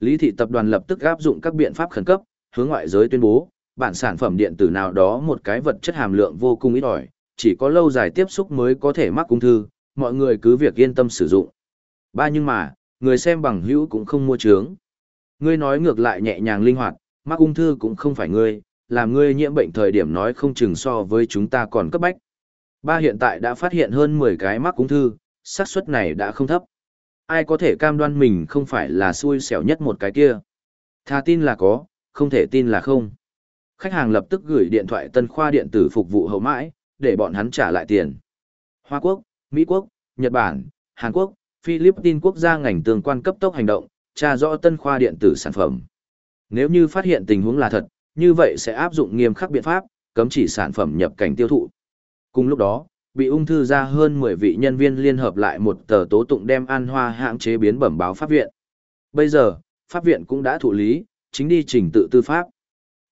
Lý thị tập đoàn lập tức áp dụng các biện pháp khẩn cấp, hướng ngoại giới tuyên bố, bản sản phẩm điện tử nào đó một cái vật chất hàm lượng vô cùng ít ỏi, chỉ có lâu dài tiếp xúc mới có thể mắc ung thư, mọi người cứ việc yên tâm sử dụng. Ba nhưng mà, người xem bằng hữu cũng không mua trướng. Ngươi nói ngược lại nhẹ nhàng linh hoạt, mắc ung thư cũng không phải ngươi, làm ngươi nhiễm bệnh thời điểm nói không chừng so với chúng ta còn cấp bách. Ba hiện tại đã phát hiện hơn 10 cái mắc ung thư, xác suất này đã không thấp. Ai có thể cam đoan mình không phải là xui xẻo nhất một cái kia. Tha tin là có, không thể tin là không. Khách hàng lập tức gửi điện thoại tân khoa điện tử phục vụ hậu mãi, để bọn hắn trả lại tiền. Hoa Quốc, Mỹ Quốc, Nhật Bản, Hàn Quốc, Philippines quốc gia ngành tương quan cấp tốc hành động, tra rõ tân khoa điện tử sản phẩm. Nếu như phát hiện tình huống là thật, như vậy sẽ áp dụng nghiêm khắc biện pháp, cấm chỉ sản phẩm nhập cảnh tiêu thụ. Cùng lúc đó, bị ung thư ra hơn 10 vị nhân viên liên hợp lại một tờ tố tụng đem An Hoa hãng chế biến bẩm báo pháp viện. Bây giờ, pháp viện cũng đã thụ lý, chính đi trình tự tư pháp.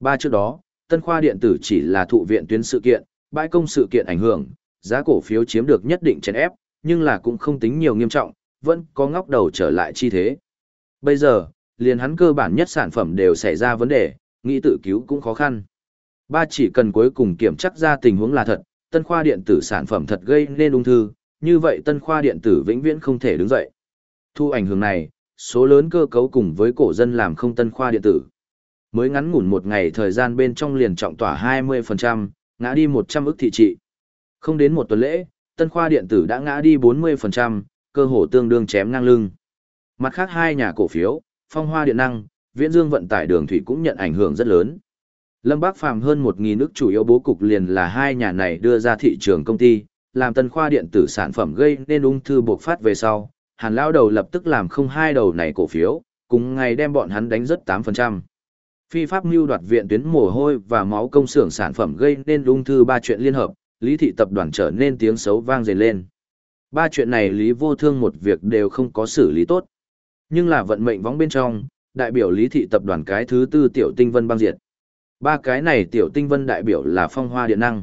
Ba trước đó, tân khoa điện tử chỉ là thụ viện tuyến sự kiện, bãi công sự kiện ảnh hưởng, giá cổ phiếu chiếm được nhất định chèn ép, nhưng là cũng không tính nhiều nghiêm trọng, vẫn có ngóc đầu trở lại chi thế. Bây giờ, liền hắn cơ bản nhất sản phẩm đều xảy ra vấn đề, nghĩ tự cứu cũng khó khăn. Ba chỉ cần cuối cùng kiểm chắc ra tình huống là thật, tân khoa điện tử sản phẩm thật gây nên ung thư, như vậy tân khoa điện tử vĩnh viễn không thể đứng dậy. Thu ảnh hưởng này, số lớn cơ cấu cùng với cổ dân làm không tân khoa điện tử. Mới ngắn ngủn một ngày thời gian bên trong liền trọng tỏa 20%, ngã đi 100 ức thị trị. Không đến một tuần lễ, tân khoa điện tử đã ngã đi 40%, cơ hồ tương đương chém ngang lưng. Mặt khác hai nhà cổ phiếu, phong hoa điện năng, viễn dương vận tải đường thủy cũng nhận ảnh hưởng rất lớn. Lâm Bác Phàm hơn 1.000 nước chủ yếu bố cục liền là hai nhà này đưa ra thị trường công ty, làm tân khoa điện tử sản phẩm gây nên ung thư bộc phát về sau. Hàn Lao đầu lập tức làm không hai đầu này cổ phiếu, cùng ngày đem bọn hắn đánh rất 8%. Phi pháp mưu đoạt viện tuyến mồ hôi và máu công xưởng sản phẩm gây nên ung thư ba chuyện liên hợp, lý thị tập đoàn trở nên tiếng xấu vang dày lên. Ba chuyện này lý vô thương một việc đều không có xử lý tốt. Nhưng là vận mệnh vóng bên trong, đại biểu lý thị tập đoàn cái thứ tư tiểu tinh vân băng diệt. Ba cái này tiểu tinh vân đại biểu là phong hoa điện năng.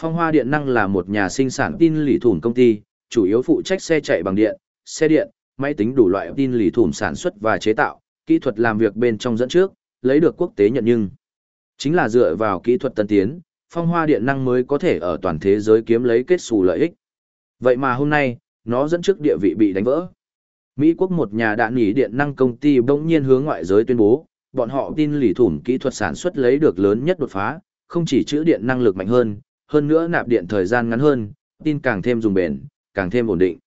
Phong hoa điện năng là một nhà sinh sản tin lì thủn công ty, chủ yếu phụ trách xe chạy bằng điện, xe điện, máy tính đủ loại tin lì thủn sản xuất và chế tạo, kỹ thuật làm việc bên trong dẫn trước, lấy được quốc tế nhận nhưng. Chính là dựa vào kỹ thuật tân tiến, phong hoa điện năng mới có thể ở toàn thế giới kiếm lấy kết xù lợi ích. Vậy mà hôm nay, nó dẫn trước địa vị bị đánh vỡ. Mỹ quốc một nhà đạn nghỉ điện năng công ty bỗng nhiên hướng ngoại giới tuyên bố, bọn họ tin lì thủm kỹ thuật sản xuất lấy được lớn nhất đột phá, không chỉ chữ điện năng lực mạnh hơn, hơn nữa nạp điện thời gian ngắn hơn, tin càng thêm dùng bền, càng thêm ổn định.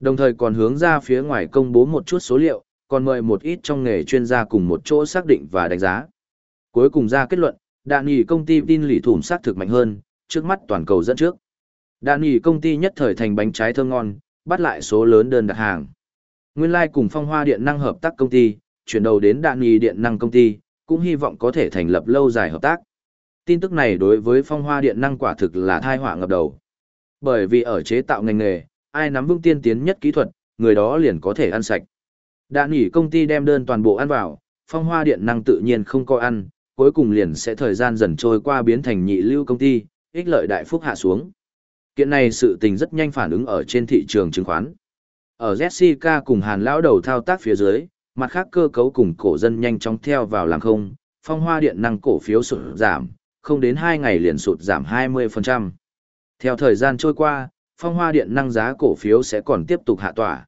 Đồng thời còn hướng ra phía ngoài công bố một chút số liệu, còn mời một ít trong nghề chuyên gia cùng một chỗ xác định và đánh giá. Cuối cùng ra kết luận, đạn nghỉ công ty tin lì thủm xác thực mạnh hơn, trước mắt toàn cầu dẫn trước. Đạn nghỉ công ty nhất thời thành bánh trái thơm ngon, bắt lại số lớn đơn đặt hàng. Nguyên lai like cùng phong hoa điện năng hợp tác công ty, chuyển đầu đến đạn nghi điện năng công ty, cũng hy vọng có thể thành lập lâu dài hợp tác. Tin tức này đối với phong hoa điện năng quả thực là thai họa ngập đầu. Bởi vì ở chế tạo ngành nghề, ai nắm vững tiên tiến nhất kỹ thuật, người đó liền có thể ăn sạch. Đạn nghỉ công ty đem đơn toàn bộ ăn vào, phong hoa điện năng tự nhiên không có ăn, cuối cùng liền sẽ thời gian dần trôi qua biến thành nhị lưu công ty, ích lợi đại phúc hạ xuống. Kiện này sự tình rất nhanh phản ứng ở trên thị trường chứng khoán. Ở Jessica cùng Hàn lão đầu thao tác phía dưới, mặt khác cơ cấu cùng cổ dân nhanh chóng theo vào làng không, phong hoa điện năng cổ phiếu sụt giảm, không đến 2 ngày liền sụt giảm 20%. Theo thời gian trôi qua, phong hoa điện năng giá cổ phiếu sẽ còn tiếp tục hạ tỏa.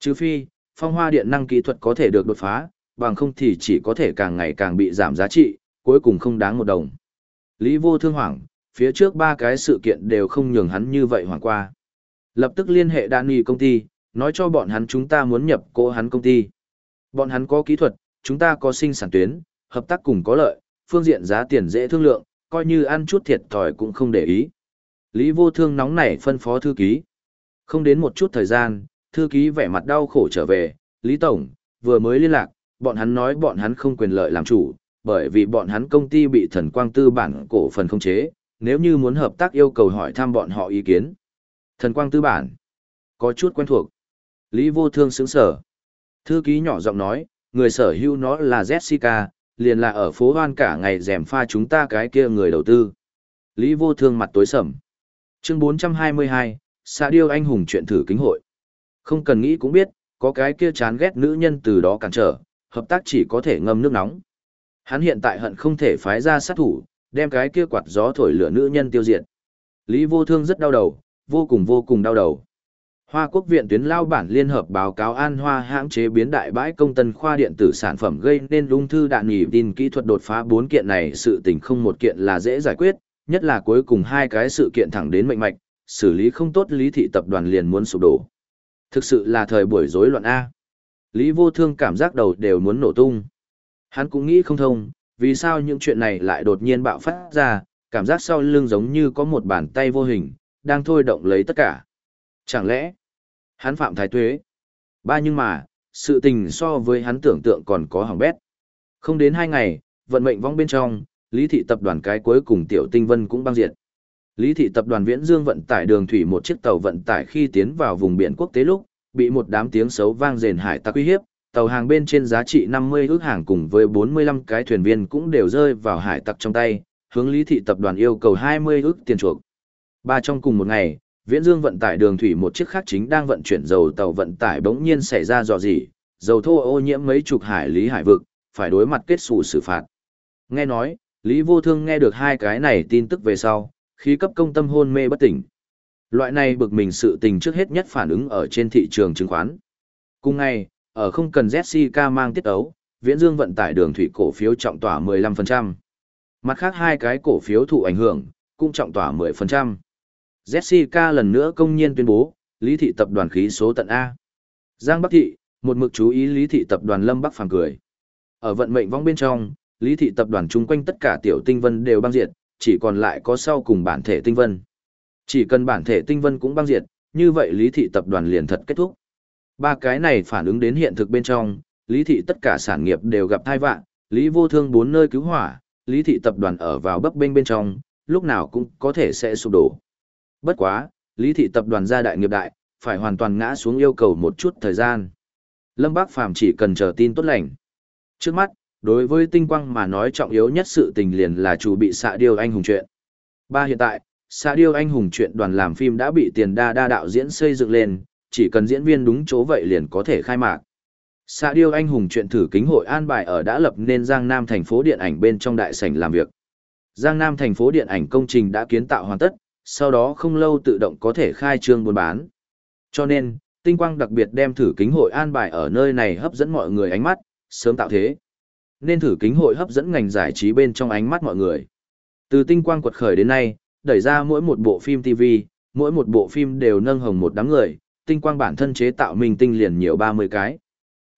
Trừ phi, phong hoa điện năng kỹ thuật có thể được đột phá, bằng không thì chỉ có thể càng ngày càng bị giảm giá trị, cuối cùng không đáng một đồng. Lý vô thương hoảng, phía trước ba cái sự kiện đều không nhường hắn như vậy hoảng qua. Lập tức liên hệ Danny công ty, nói cho bọn hắn chúng ta muốn nhập cố hắn công ty, Bọn hắn có kỹ thuật, chúng ta có sinh sản tuyến, hợp tác cùng có lợi, phương diện giá tiền dễ thương lượng, coi như ăn chút thiệt thòi cũng không để ý. Lý vô thương nóng nảy phân phó thư ký. Không đến một chút thời gian, thư ký vẻ mặt đau khổ trở về, Lý Tổng, vừa mới liên lạc, bọn hắn nói bọn hắn không quyền lợi làm chủ, bởi vì bọn hắn công ty bị thần quang tư bản cổ phần không chế, nếu như muốn hợp tác yêu cầu hỏi thăm bọn họ ý kiến. Thần quang tư bản, có chút quen thuộc. Lý vô thương sững sở. Thư ký nhỏ giọng nói, người sở hữu nó là Jessica, liền là ở phố hoan cả ngày rèm pha chúng ta cái kia người đầu tư. Lý vô thương mặt tối sầm. Chương 422, xã điêu anh hùng chuyện thử kính hội. Không cần nghĩ cũng biết, có cái kia chán ghét nữ nhân từ đó cản trở, hợp tác chỉ có thể ngâm nước nóng. Hắn hiện tại hận không thể phái ra sát thủ, đem cái kia quạt gió thổi lửa nữ nhân tiêu diệt. Lý vô thương rất đau đầu, vô cùng vô cùng đau đầu. Hoa Quốc viện tuyến lao bản liên hợp báo cáo An Hoa hãng chế biến đại bãi công tân khoa điện tử sản phẩm gây nên ung thư đạn nhì tin kỹ thuật đột phá bốn kiện này sự tình không một kiện là dễ giải quyết, nhất là cuối cùng hai cái sự kiện thẳng đến mệnh mạch, xử lý không tốt lý thị tập đoàn liền muốn sụp đổ. Thực sự là thời buổi rối loạn A. Lý vô thương cảm giác đầu đều muốn nổ tung. Hắn cũng nghĩ không thông, vì sao những chuyện này lại đột nhiên bạo phát ra, cảm giác sau lưng giống như có một bàn tay vô hình, đang thôi động lấy tất cả. Chẳng lẽ, hắn phạm thái tuế? Ba nhưng mà, sự tình so với hắn tưởng tượng còn có hỏng bét. Không đến hai ngày, vận mệnh vong bên trong, Lý thị tập đoàn cái cuối cùng Tiểu Tinh Vân cũng băng diệt. Lý thị tập đoàn Viễn Dương vận tải đường thủy một chiếc tàu vận tải khi tiến vào vùng biển quốc tế lúc, bị một đám tiếng xấu vang rền hải tặc uy hiếp, tàu hàng bên trên giá trị 50 ước hàng cùng với 45 cái thuyền viên cũng đều rơi vào hải tặc trong tay, hướng Lý thị tập đoàn yêu cầu 20 ước tiền chuộc. Ba trong cùng một ngày, Viễn Dương vận tải đường thủy một chiếc khác chính đang vận chuyển dầu tàu vận tải bỗng nhiên xảy ra dò dỉ, dầu thô ô nhiễm mấy chục hải lý hải vực, phải đối mặt kết xù xử phạt. Nghe nói, Lý Vô Thương nghe được hai cái này tin tức về sau, khí cấp công tâm hôn mê bất tỉnh. Loại này bực mình sự tình trước hết nhất phản ứng ở trên thị trường chứng khoán. Cùng ngày, ở không cần Jessica mang tiết ấu, Viễn Dương vận tải đường thủy cổ phiếu trọng tỏa 15%. Mặt khác hai cái cổ phiếu thụ ảnh hưởng, cũng trọng tỏa 10%. Jessica lần nữa công nhiên tuyên bố, Lý thị tập đoàn khí số tận A. Giang Bắc Thị, một mực chú ý Lý thị tập đoàn Lâm Bắc phàng cười. Ở vận mệnh vong bên trong, Lý thị tập đoàn chung quanh tất cả tiểu tinh vân đều băng diệt, chỉ còn lại có sau cùng bản thể tinh vân. Chỉ cần bản thể tinh vân cũng băng diệt, như vậy Lý thị tập đoàn liền thật kết thúc. Ba cái này phản ứng đến hiện thực bên trong, Lý thị tất cả sản nghiệp đều gặp thai vạn, Lý vô thương bốn nơi cứu hỏa, Lý thị tập đoàn ở vào bấp bênh bên trong, lúc nào cũng có thể sẽ sụp đổ. Bất quá, Lý thị tập đoàn gia đại nghiệp đại, phải hoàn toàn ngã xuống yêu cầu một chút thời gian. Lâm Bác Phàm chỉ cần chờ tin tốt lành. Trước mắt, đối với tinh quang mà nói trọng yếu nhất sự tình liền là chủ bị xạ điêu anh hùng chuyện. Ba hiện tại, xạ điêu anh hùng chuyện đoàn làm phim đã bị tiền đa đa đạo diễn xây dựng lên, chỉ cần diễn viên đúng chỗ vậy liền có thể khai mạc. Xạ điêu anh hùng chuyện thử kính hội an bài ở đã lập nên Giang Nam thành phố điện ảnh bên trong đại sảnh làm việc. Giang Nam thành phố điện ảnh công trình đã kiến tạo hoàn tất, sau đó không lâu tự động có thể khai trương buôn bán. Cho nên, tinh quang đặc biệt đem thử kính hội an bài ở nơi này hấp dẫn mọi người ánh mắt, sớm tạo thế. Nên thử kính hội hấp dẫn ngành giải trí bên trong ánh mắt mọi người. Từ tinh quang quật khởi đến nay, đẩy ra mỗi một bộ phim TV, mỗi một bộ phim đều nâng hồng một đám người, tinh quang bản thân chế tạo mình tinh liền nhiều 30 cái.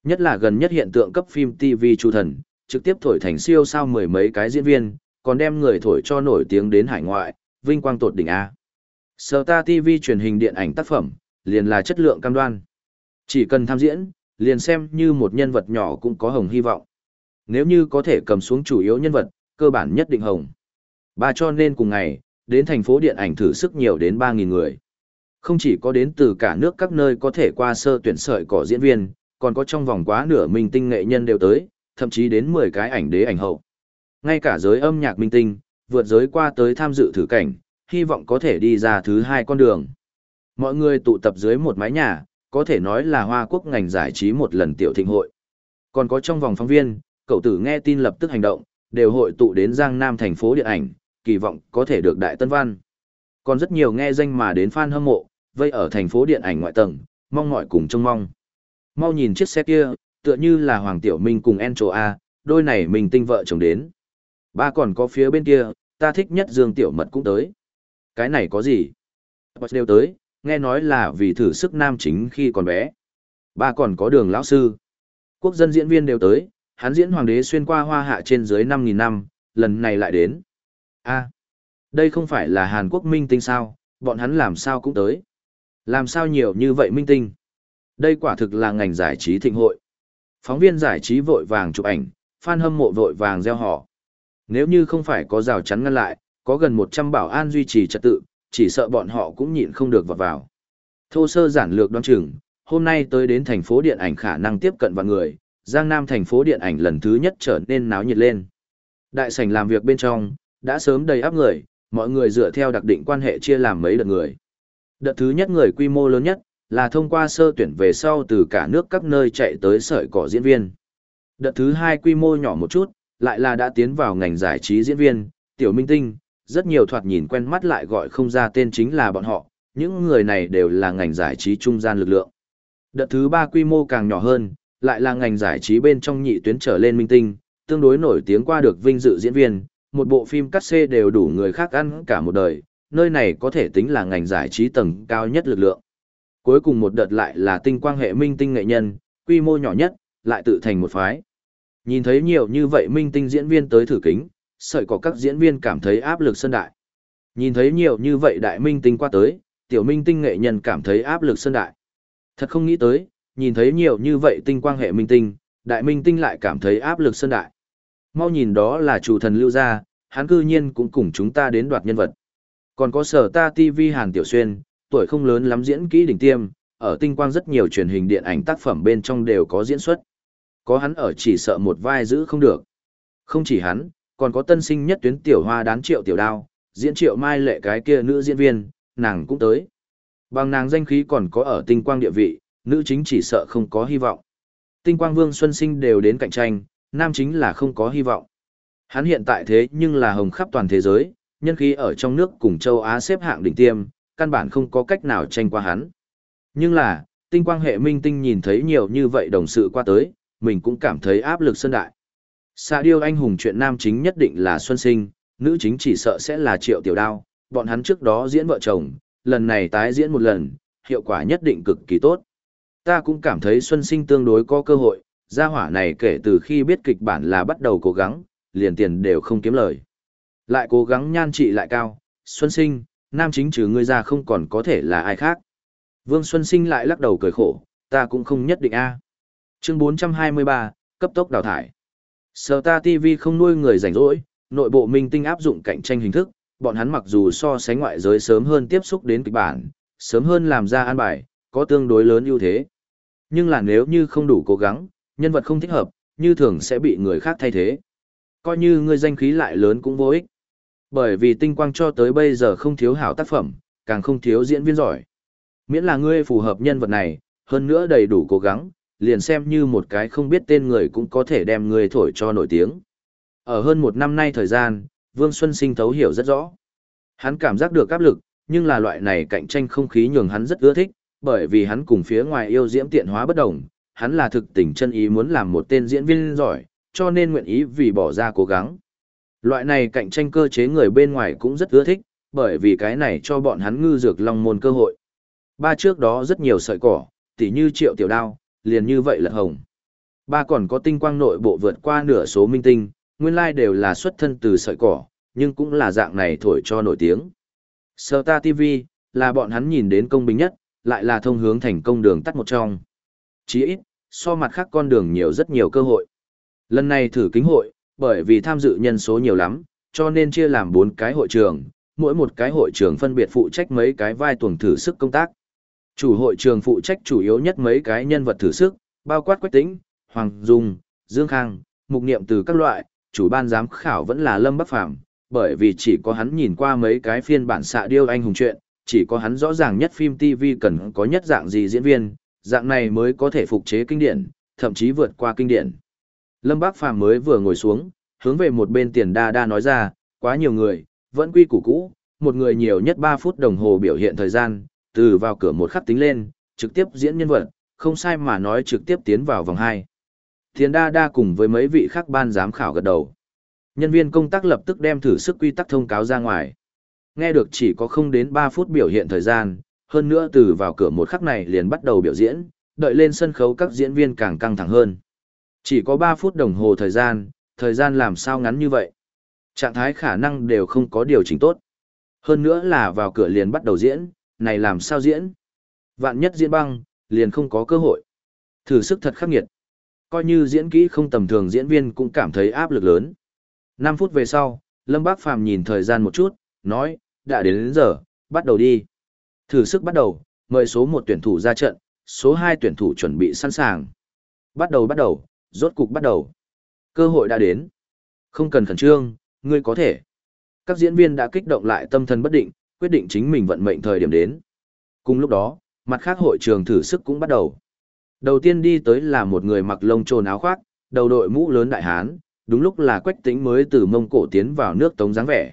Nhất là gần nhất hiện tượng cấp phim TV chu thần, trực tiếp thổi thành siêu sao mười mấy cái diễn viên, còn đem người thổi cho nổi tiếng đến hải ngoại, vinh quang tột đỉnh A. sở ta TV truyền hình điện ảnh tác phẩm, liền là chất lượng cam đoan. Chỉ cần tham diễn, liền xem như một nhân vật nhỏ cũng có hồng hy vọng. Nếu như có thể cầm xuống chủ yếu nhân vật, cơ bản nhất định hồng. Ba cho nên cùng ngày, đến thành phố điện ảnh thử sức nhiều đến 3.000 người. Không chỉ có đến từ cả nước các nơi có thể qua sơ tuyển sợi cỏ diễn viên, còn có trong vòng quá nửa minh tinh nghệ nhân đều tới, thậm chí đến 10 cái ảnh đế ảnh hậu. Ngay cả giới âm nhạc minh tinh, vượt giới qua tới tham dự thử cảnh, hy vọng có thể đi ra thứ hai con đường. Mọi người tụ tập dưới một mái nhà, có thể nói là Hoa Quốc ngành giải trí một lần tiểu thịnh hội. Còn có trong vòng phóng viên, cậu tử nghe tin lập tức hành động, đều hội tụ đến Giang Nam thành phố điện ảnh, kỳ vọng có thể được đại tân văn. Còn rất nhiều nghe danh mà đến fan hâm mộ, vây ở thành phố điện ảnh ngoại tầng, mong mọi cùng trông mong. Mau nhìn chiếc xe kia, tựa như là Hoàng Tiểu Minh cùng Encho A, đôi này mình tinh vợ chồng đến. Ba còn có phía bên kia, ta thích nhất Dương Tiểu Mật cũng tới. Cái này có gì? Boss đều tới, nghe nói là vì thử sức nam chính khi còn bé. Ba còn có đường lão sư. Quốc dân diễn viên đều tới, hắn diễn hoàng đế xuyên qua hoa hạ trên dưới 5.000 năm, lần này lại đến. a đây không phải là Hàn Quốc minh tinh sao, bọn hắn làm sao cũng tới. Làm sao nhiều như vậy minh tinh? Đây quả thực là ngành giải trí thịnh hội. Phóng viên giải trí vội vàng chụp ảnh, fan hâm mộ vội vàng gieo họ. Nếu như không phải có rào chắn ngăn lại, có gần 100 bảo an duy trì trật tự, chỉ sợ bọn họ cũng nhịn không được vào vào. Thô sơ giản lược đoán chừng, hôm nay tới đến thành phố điện ảnh khả năng tiếp cận vào người, Giang Nam thành phố điện ảnh lần thứ nhất trở nên náo nhiệt lên. Đại sảnh làm việc bên trong, đã sớm đầy áp người, mọi người dựa theo đặc định quan hệ chia làm mấy đợt người. Đợt thứ nhất người quy mô lớn nhất, là thông qua sơ tuyển về sau từ cả nước các nơi chạy tới sợi cỏ diễn viên. Đợt thứ hai quy mô nhỏ một chút, lại là đã tiến vào ngành giải trí diễn viên, tiểu minh tinh, rất nhiều thoạt nhìn quen mắt lại gọi không ra tên chính là bọn họ, những người này đều là ngành giải trí trung gian lực lượng. Đợt thứ ba quy mô càng nhỏ hơn, lại là ngành giải trí bên trong nhị tuyến trở lên minh tinh, tương đối nổi tiếng qua được vinh dự diễn viên, một bộ phim cắt xê đều đủ người khác ăn cả một đời, nơi này có thể tính là ngành giải trí tầng cao nhất lực lượng. Cuối cùng một đợt lại là tinh quang hệ minh tinh nghệ nhân, quy mô nhỏ nhất, lại tự thành một phái. Nhìn thấy nhiều như vậy minh tinh diễn viên tới thử kính, sợi có các diễn viên cảm thấy áp lực sân đại. Nhìn thấy nhiều như vậy đại minh tinh qua tới, tiểu minh tinh nghệ nhân cảm thấy áp lực sân đại. Thật không nghĩ tới, nhìn thấy nhiều như vậy tinh quang hệ minh tinh, đại minh tinh lại cảm thấy áp lực sân đại. Mau nhìn đó là chủ thần lưu gia, hắn cư nhiên cũng cùng chúng ta đến đoạt nhân vật. Còn có sở ta TV Hàn Tiểu Xuyên, tuổi không lớn lắm diễn kỹ đỉnh tiêm, ở tinh quang rất nhiều truyền hình điện ảnh tác phẩm bên trong đều có diễn xuất. Có hắn ở chỉ sợ một vai giữ không được. Không chỉ hắn, còn có tân sinh nhất tuyến tiểu hoa đán triệu tiểu đao, diễn triệu mai lệ cái kia nữ diễn viên, nàng cũng tới. Bằng nàng danh khí còn có ở tinh quang địa vị, nữ chính chỉ sợ không có hy vọng. Tinh quang vương xuân sinh đều đến cạnh tranh, nam chính là không có hy vọng. Hắn hiện tại thế nhưng là hồng khắp toàn thế giới, nhân khí ở trong nước cùng châu Á xếp hạng đỉnh tiêm, căn bản không có cách nào tranh qua hắn. Nhưng là, tinh quang hệ minh tinh nhìn thấy nhiều như vậy đồng sự qua tới, mình cũng cảm thấy áp lực sân đại. Xạ điêu anh hùng chuyện nam chính nhất định là Xuân Sinh, nữ chính chỉ sợ sẽ là Triệu Tiểu Đao, bọn hắn trước đó diễn vợ chồng, lần này tái diễn một lần, hiệu quả nhất định cực kỳ tốt. Ta cũng cảm thấy Xuân Sinh tương đối có cơ hội, gia hỏa này kể từ khi biết kịch bản là bắt đầu cố gắng, liền tiền đều không kiếm lời. Lại cố gắng nhan trị lại cao, Xuân Sinh, nam chính trừ ngươi ra không còn có thể là ai khác. Vương Xuân Sinh lại lắc đầu cười khổ, ta cũng không nhất định a. Chương 423, cấp tốc đào thải. Sở ta TV không nuôi người rảnh rỗi, nội bộ minh tinh áp dụng cạnh tranh hình thức, bọn hắn mặc dù so sánh ngoại giới sớm hơn tiếp xúc đến kịch bản, sớm hơn làm ra an bài, có tương đối lớn ưu thế. Nhưng là nếu như không đủ cố gắng, nhân vật không thích hợp, như thường sẽ bị người khác thay thế. Coi như người danh khí lại lớn cũng vô ích. Bởi vì tinh quang cho tới bây giờ không thiếu hảo tác phẩm, càng không thiếu diễn viên giỏi. Miễn là ngươi phù hợp nhân vật này, hơn nữa đầy đủ cố gắng, liền xem như một cái không biết tên người cũng có thể đem người thổi cho nổi tiếng. Ở hơn một năm nay thời gian, Vương Xuân Sinh thấu hiểu rất rõ. Hắn cảm giác được áp lực, nhưng là loại này cạnh tranh không khí nhường hắn rất ưa thích, bởi vì hắn cùng phía ngoài yêu diễm tiện hóa bất đồng, hắn là thực tình chân ý muốn làm một tên diễn viên giỏi, cho nên nguyện ý vì bỏ ra cố gắng. Loại này cạnh tranh cơ chế người bên ngoài cũng rất ưa thích, bởi vì cái này cho bọn hắn ngư dược long môn cơ hội. Ba trước đó rất nhiều sợi cỏ, tỉ như triệu tiểu đao, liền như vậy là hồng. Ba còn có tinh quang nội bộ vượt qua nửa số minh tinh, nguyên lai đều là xuất thân từ sợi cỏ, nhưng cũng là dạng này thổi cho nổi tiếng. Sở ta TV, là bọn hắn nhìn đến công bình nhất, lại là thông hướng thành công đường tắt một trong. Chỉ ít, so mặt khác con đường nhiều rất nhiều cơ hội. Lần này thử kính hội, bởi vì tham dự nhân số nhiều lắm, cho nên chia làm 4 cái hội trường, mỗi một cái hội trường phân biệt phụ trách mấy cái vai tuần thử sức công tác. Chủ hội trường phụ trách chủ yếu nhất mấy cái nhân vật thử sức, bao quát Quách Tĩnh, Hoàng Dung, Dương Khang, mục niệm từ các loại, chủ ban giám khảo vẫn là Lâm Bắc Phàm, bởi vì chỉ có hắn nhìn qua mấy cái phiên bản xạ điêu anh hùng chuyện, chỉ có hắn rõ ràng nhất phim TV cần có nhất dạng gì diễn viên, dạng này mới có thể phục chế kinh điển, thậm chí vượt qua kinh điển. Lâm Bác Phàm mới vừa ngồi xuống, hướng về một bên tiền đa đa nói ra, quá nhiều người, vẫn quy củ cũ, một người nhiều nhất 3 phút đồng hồ biểu hiện thời gian, từ vào cửa một khắc tính lên, trực tiếp diễn nhân vật, không sai mà nói trực tiếp tiến vào vòng 2. Thiên đa đa cùng với mấy vị khác ban giám khảo gật đầu. Nhân viên công tác lập tức đem thử sức quy tắc thông cáo ra ngoài. Nghe được chỉ có không đến 3 phút biểu hiện thời gian, hơn nữa từ vào cửa một khắc này liền bắt đầu biểu diễn, đợi lên sân khấu các diễn viên càng căng thẳng hơn. Chỉ có 3 phút đồng hồ thời gian, thời gian làm sao ngắn như vậy. Trạng thái khả năng đều không có điều chỉnh tốt. Hơn nữa là vào cửa liền bắt đầu diễn, này làm sao diễn. Vạn nhất diễn băng, liền không có cơ hội. Thử sức thật khắc nghiệt. Coi như diễn kỹ không tầm thường diễn viên cũng cảm thấy áp lực lớn. 5 phút về sau, Lâm Bác Phàm nhìn thời gian một chút, nói, đã đến, đến giờ, bắt đầu đi. Thử sức bắt đầu, mời số 1 tuyển thủ ra trận, số 2 tuyển thủ chuẩn bị sẵn sàng. Bắt đầu bắt đầu, rốt cục bắt đầu. Cơ hội đã đến. Không cần khẩn trương, ngươi có thể. Các diễn viên đã kích động lại tâm thần bất định, quyết định chính mình vận mệnh thời điểm đến. Cùng lúc đó, mặt khác hội trường thử sức cũng bắt đầu. Đầu tiên đi tới là một người mặc lông trồn áo khoác, đầu đội mũ lớn đại hán, đúng lúc là quách tính mới từ mông cổ tiến vào nước tống dáng vẻ.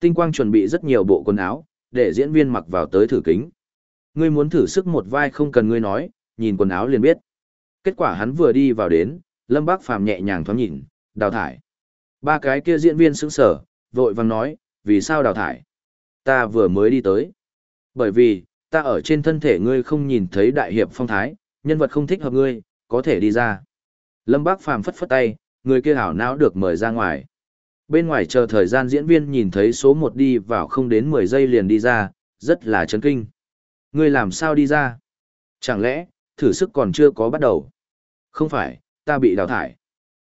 Tinh quang chuẩn bị rất nhiều bộ quần áo, để diễn viên mặc vào tới thử kính. Ngươi muốn thử sức một vai không cần ngươi nói, nhìn quần áo liền biết. Kết quả hắn vừa đi vào đến, Lâm Bác Phàm nhẹ nhàng thoáng nhìn, đào thải. Ba cái kia diễn viên sững sở, vội vàng nói, vì sao đào thải? Ta vừa mới đi tới. Bởi vì, ta ở trên thân thể ngươi không nhìn thấy đại hiệp phong thái, nhân vật không thích hợp ngươi, có thể đi ra. Lâm Bác Phàm phất phất tay, người kia hảo não được mời ra ngoài. Bên ngoài chờ thời gian diễn viên nhìn thấy số 1 đi vào không đến 10 giây liền đi ra, rất là chấn kinh. Ngươi làm sao đi ra? Chẳng lẽ, thử sức còn chưa có bắt đầu? Không phải, ta bị đào thải.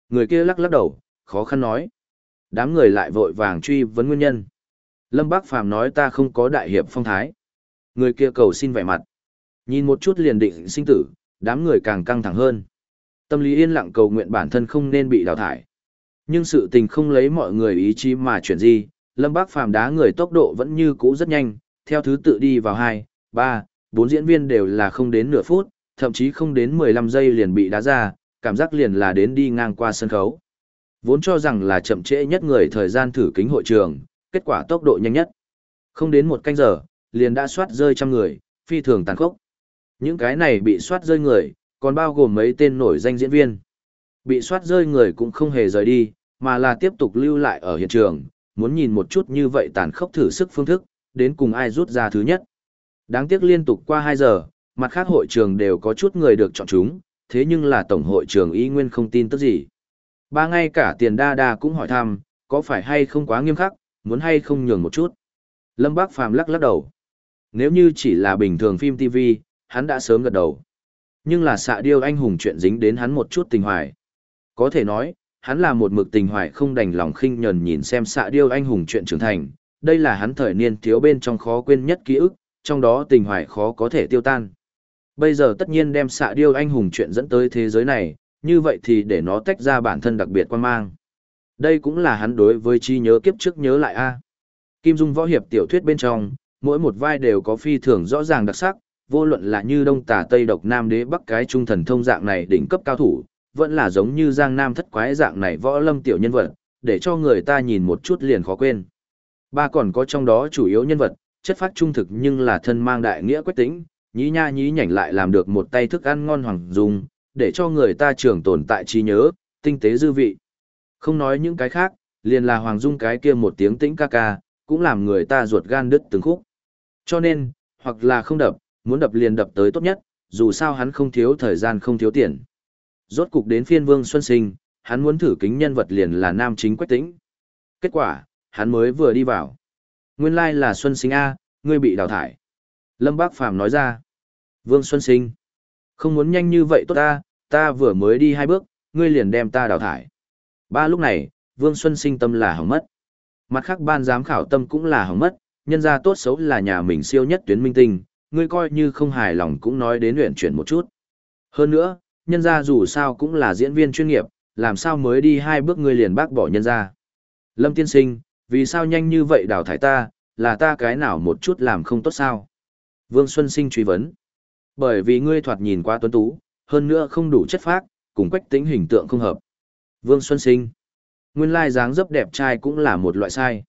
Người kia lắc lắc đầu, khó khăn nói. Đám người lại vội vàng truy vấn nguyên nhân. Lâm Bác Phàm nói ta không có đại hiệp phong thái. Người kia cầu xin vẻ mặt. Nhìn một chút liền định sinh tử, đám người càng căng thẳng hơn. Tâm lý yên lặng cầu nguyện bản thân không nên bị đào thải. Nhưng sự tình không lấy mọi người ý chí mà chuyển gì, Lâm Bác Phàm đá người tốc độ vẫn như cũ rất nhanh, theo thứ tự đi vào 2, 3, 4 diễn viên đều là không đến nửa phút, thậm chí không đến 15 giây liền bị đá ra, cảm giác liền là đến đi ngang qua sân khấu. Vốn cho rằng là chậm trễ nhất người thời gian thử kính hội trường, kết quả tốc độ nhanh nhất. Không đến một canh giờ, liền đã soát rơi trăm người, phi thường tàn khốc. Những cái này bị soát rơi người, còn bao gồm mấy tên nổi danh diễn viên. Bị soát rơi người cũng không hề rời đi, mà là tiếp tục lưu lại ở hiện trường, muốn nhìn một chút như vậy tàn khốc thử sức phương thức, đến cùng ai rút ra thứ nhất. Đáng tiếc liên tục qua 2 giờ, mặt khác hội trường đều có chút người được chọn chúng, thế nhưng là tổng hội trường y nguyên không tin tức gì. Ba ngay cả tiền đa đa cũng hỏi thăm, có phải hay không quá nghiêm khắc, muốn hay không nhường một chút. Lâm Bác Phàm lắc lắc đầu. Nếu như chỉ là bình thường phim TV, hắn đã sớm gật đầu. Nhưng là xạ điêu anh hùng chuyện dính đến hắn một chút tình hoài. Có thể nói, hắn là một mực tình hoài không đành lòng khinh nhẫn nhìn xem xạ điêu anh hùng chuyện trưởng thành. Đây là hắn thời niên thiếu bên trong khó quên nhất ký ức, trong đó tình hoài khó có thể tiêu tan. Bây giờ tất nhiên đem xạ điêu anh hùng chuyện dẫn tới thế giới này, như vậy thì để nó tách ra bản thân đặc biệt quan mang. Đây cũng là hắn đối với chi nhớ kiếp trước nhớ lại a. Kim Dung võ hiệp tiểu thuyết bên trong, mỗi một vai đều có phi thường rõ ràng đặc sắc, vô luận là như Đông Tà Tây Độc Nam Đế Bắc cái trung thần thông dạng này đỉnh cấp cao thủ, vẫn là giống như Giang Nam thất quái dạng này võ lâm tiểu nhân vật, để cho người ta nhìn một chút liền khó quên. Ba còn có trong đó chủ yếu nhân vật, chất phát trung thực nhưng là thân mang đại nghĩa quyết tính, nhí nha nhí nhảnh lại làm được một tay thức ăn ngon hoàng dung, để cho người ta trường tồn tại trí nhớ, tinh tế dư vị. Không nói những cái khác, liền là hoàng dung cái kia một tiếng tĩnh ca ca, cũng làm người ta ruột gan đứt từng khúc. Cho nên, hoặc là không đập, muốn đập liền đập tới tốt nhất, dù sao hắn không thiếu thời gian không thiếu tiền. Rốt cục đến phiên Vương Xuân Sinh, hắn muốn thử kính nhân vật liền là nam chính quách tĩnh. Kết quả, hắn mới vừa đi vào. Nguyên lai like là Xuân Sinh A, ngươi bị đào thải. Lâm Bác Phàm nói ra. Vương Xuân Sinh. Không muốn nhanh như vậy tốt ta, ta vừa mới đi hai bước, ngươi liền đem ta đào thải. Ba lúc này, Vương Xuân Sinh tâm là hỏng mất. Mặt khác ban giám khảo tâm cũng là hỏng mất, nhân ra tốt xấu là nhà mình siêu nhất tuyến minh tinh, ngươi coi như không hài lòng cũng nói đến luyện chuyển một chút. Hơn nữa, nhân ra dù sao cũng là diễn viên chuyên nghiệp, làm sao mới đi hai bước ngươi liền bác bỏ nhân ra. Lâm tiên sinh, vì sao nhanh như vậy đào thải ta, là ta cái nào một chút làm không tốt sao? Vương Xuân Sinh truy vấn. Bởi vì ngươi thoạt nhìn quá tuấn tú, hơn nữa không đủ chất phác, cùng quách tính hình tượng không hợp. Vương Xuân Sinh. Nguyên lai dáng dấp đẹp trai cũng là một loại sai.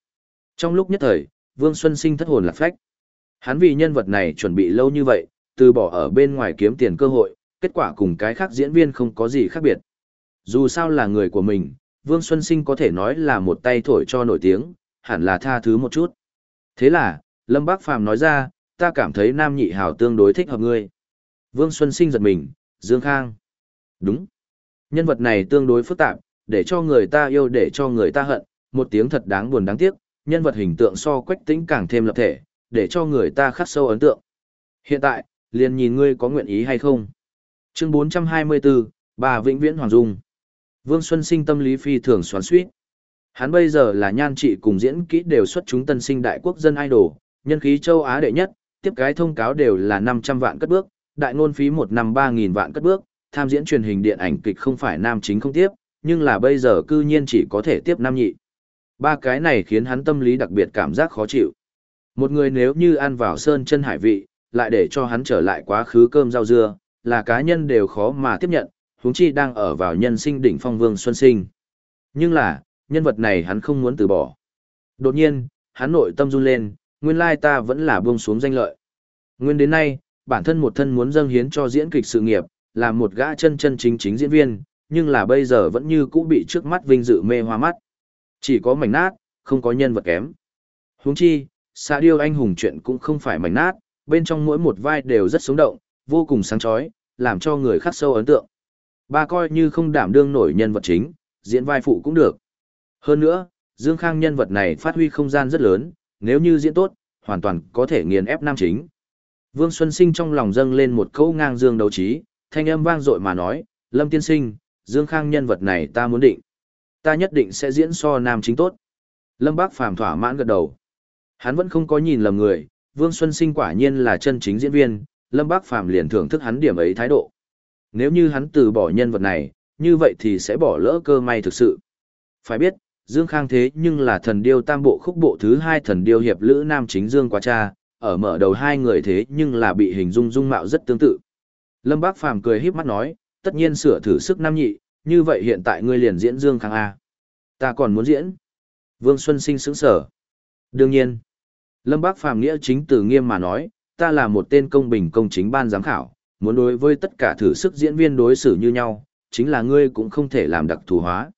Trong lúc nhất thời, Vương Xuân Sinh thất hồn lạc phách. Hắn vì nhân vật này chuẩn bị lâu như vậy, từ bỏ ở bên ngoài kiếm tiền cơ hội, kết quả cùng cái khác diễn viên không có gì khác biệt. Dù sao là người của mình, Vương Xuân Sinh có thể nói là một tay thổi cho nổi tiếng, hẳn là tha thứ một chút. Thế là, Lâm Bác Phàm nói ra, ta cảm thấy nam nhị hào tương đối thích hợp ngươi. Vương Xuân Sinh giật mình, Dương Khang. Đúng. Nhân vật này tương đối phức tạp, để cho người ta yêu để cho người ta hận, một tiếng thật đáng buồn đáng tiếc, nhân vật hình tượng so quách tính càng thêm lập thể, để cho người ta khắc sâu ấn tượng. Hiện tại, liền nhìn ngươi có nguyện ý hay không. Chương 424, bà Vĩnh Viễn Hoàng Dung. Vương Xuân Sinh tâm lý phi thường xoắn suýt. Hắn bây giờ là nhan trị cùng diễn kỹ đều xuất chúng tân sinh đại quốc dân idol, nhân khí châu Á đệ nhất, tiếp cái thông cáo đều là 500 vạn cất bước, đại ngôn phí một năm 3.000 vạn cất bước, tham diễn truyền hình điện ảnh kịch không phải nam chính không tiếp, nhưng là bây giờ cư nhiên chỉ có thể tiếp nam nhị. Ba cái này khiến hắn tâm lý đặc biệt cảm giác khó chịu. Một người nếu như ăn vào sơn chân hải vị, lại để cho hắn trở lại quá khứ cơm rau dưa, là cá nhân đều khó mà tiếp nhận, huống chi đang ở vào nhân sinh đỉnh phong vương xuân sinh. Nhưng là, nhân vật này hắn không muốn từ bỏ. Đột nhiên, hắn nội tâm run lên, nguyên lai ta vẫn là buông xuống danh lợi. Nguyên đến nay, bản thân một thân muốn dâng hiến cho diễn kịch sự nghiệp, là một gã chân chân chính chính diễn viên, nhưng là bây giờ vẫn như cũ bị trước mắt vinh dự mê hoa mắt. Chỉ có mảnh nát, không có nhân vật kém. Huống chi, xa điêu anh hùng chuyện cũng không phải mảnh nát, bên trong mỗi một vai đều rất sống động, vô cùng sáng chói, làm cho người khắc sâu ấn tượng. Ba coi như không đảm đương nổi nhân vật chính, diễn vai phụ cũng được. Hơn nữa, Dương Khang nhân vật này phát huy không gian rất lớn, nếu như diễn tốt, hoàn toàn có thể nghiền ép nam chính. Vương Xuân Sinh trong lòng dâng lên một câu ngang dương đấu trí, thanh âm vang dội mà nói, Lâm Tiên Sinh, Dương Khang nhân vật này ta muốn định. Ta nhất định sẽ diễn so nam chính tốt. Lâm Bác Phàm thỏa mãn gật đầu. Hắn vẫn không có nhìn lầm người, Vương Xuân Sinh quả nhiên là chân chính diễn viên, Lâm Bác Phàm liền thưởng thức hắn điểm ấy thái độ. Nếu như hắn từ bỏ nhân vật này, như vậy thì sẽ bỏ lỡ cơ may thực sự. Phải biết, Dương Khang thế nhưng là thần điêu tam bộ khúc bộ thứ hai thần điêu hiệp lữ nam chính Dương quá cha, ở mở đầu hai người thế nhưng là bị hình dung dung mạo rất tương tự. Lâm Bác Phàm cười híp mắt nói, tất nhiên sửa thử sức nam nhị, như vậy hiện tại ngươi liền diễn Dương Khang A. Ta còn muốn diễn. Vương Xuân Sinh sững sở. Đương nhiên. Lâm Bác Phàm nghĩa chính từ nghiêm mà nói, ta là một tên công bình công chính ban giám khảo, muốn đối với tất cả thử sức diễn viên đối xử như nhau, chính là ngươi cũng không thể làm đặc thù hóa.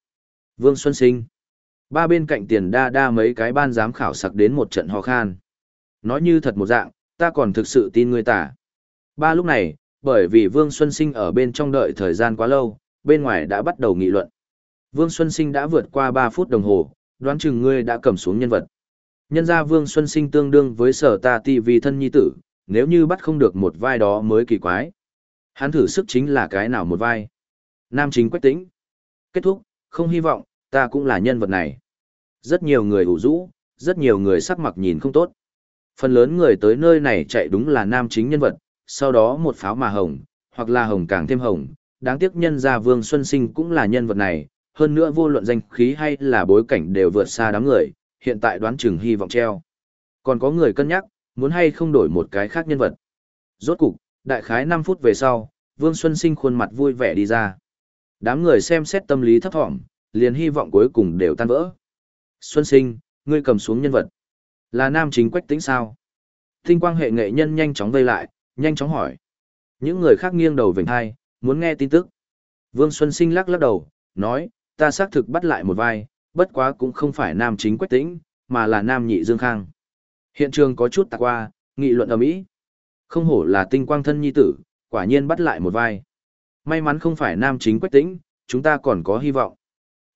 Vương Xuân Sinh. Ba bên cạnh tiền đa đa mấy cái ban giám khảo sặc đến một trận ho khan. Nói như thật một dạng, ta còn thực sự tin ngươi tả. Ba lúc này, bởi vì Vương Xuân Sinh ở bên trong đợi thời gian quá lâu, bên ngoài đã bắt đầu nghị luận. Vương Xuân Sinh đã vượt qua 3 phút đồng hồ, đoán chừng ngươi đã cầm xuống nhân vật. Nhân ra Vương Xuân Sinh tương đương với sở ta ti vì thân nhi tử, nếu như bắt không được một vai đó mới kỳ quái. Hắn thử sức chính là cái nào một vai. Nam chính quách tĩnh. Kết thúc, không hy vọng, ta cũng là nhân vật này. Rất nhiều người ủ rũ, rất nhiều người sắc mặt nhìn không tốt. Phần lớn người tới nơi này chạy đúng là nam chính nhân vật, sau đó một pháo mà hồng, hoặc là hồng càng thêm hồng. Đáng tiếc nhân gia Vương Xuân Sinh cũng là nhân vật này, hơn nữa vô luận danh khí hay là bối cảnh đều vượt xa đám người, hiện tại đoán chừng hy vọng treo. Còn có người cân nhắc, muốn hay không đổi một cái khác nhân vật. Rốt cục, đại khái 5 phút về sau, Vương Xuân Sinh khuôn mặt vui vẻ đi ra. Đám người xem xét tâm lý thấp thỏm, liền hy vọng cuối cùng đều tan vỡ. Xuân Sinh, ngươi cầm xuống nhân vật. Là nam chính quách tính sao? Tinh quang hệ nghệ nhân nhanh chóng vây lại, nhanh chóng hỏi. Những người khác nghiêng đầu vểnh hai, muốn nghe tin tức. Vương Xuân Sinh lắc lắc đầu, nói, ta xác thực bắt lại một vai, bất quá cũng không phải nam chính quách tĩnh, mà là nam nhị Dương Khang. Hiện trường có chút tạc qua, nghị luận ở mỹ. Không hổ là tinh quang thân nhi tử, quả nhiên bắt lại một vai. May mắn không phải nam chính quách tĩnh, chúng ta còn có hy vọng.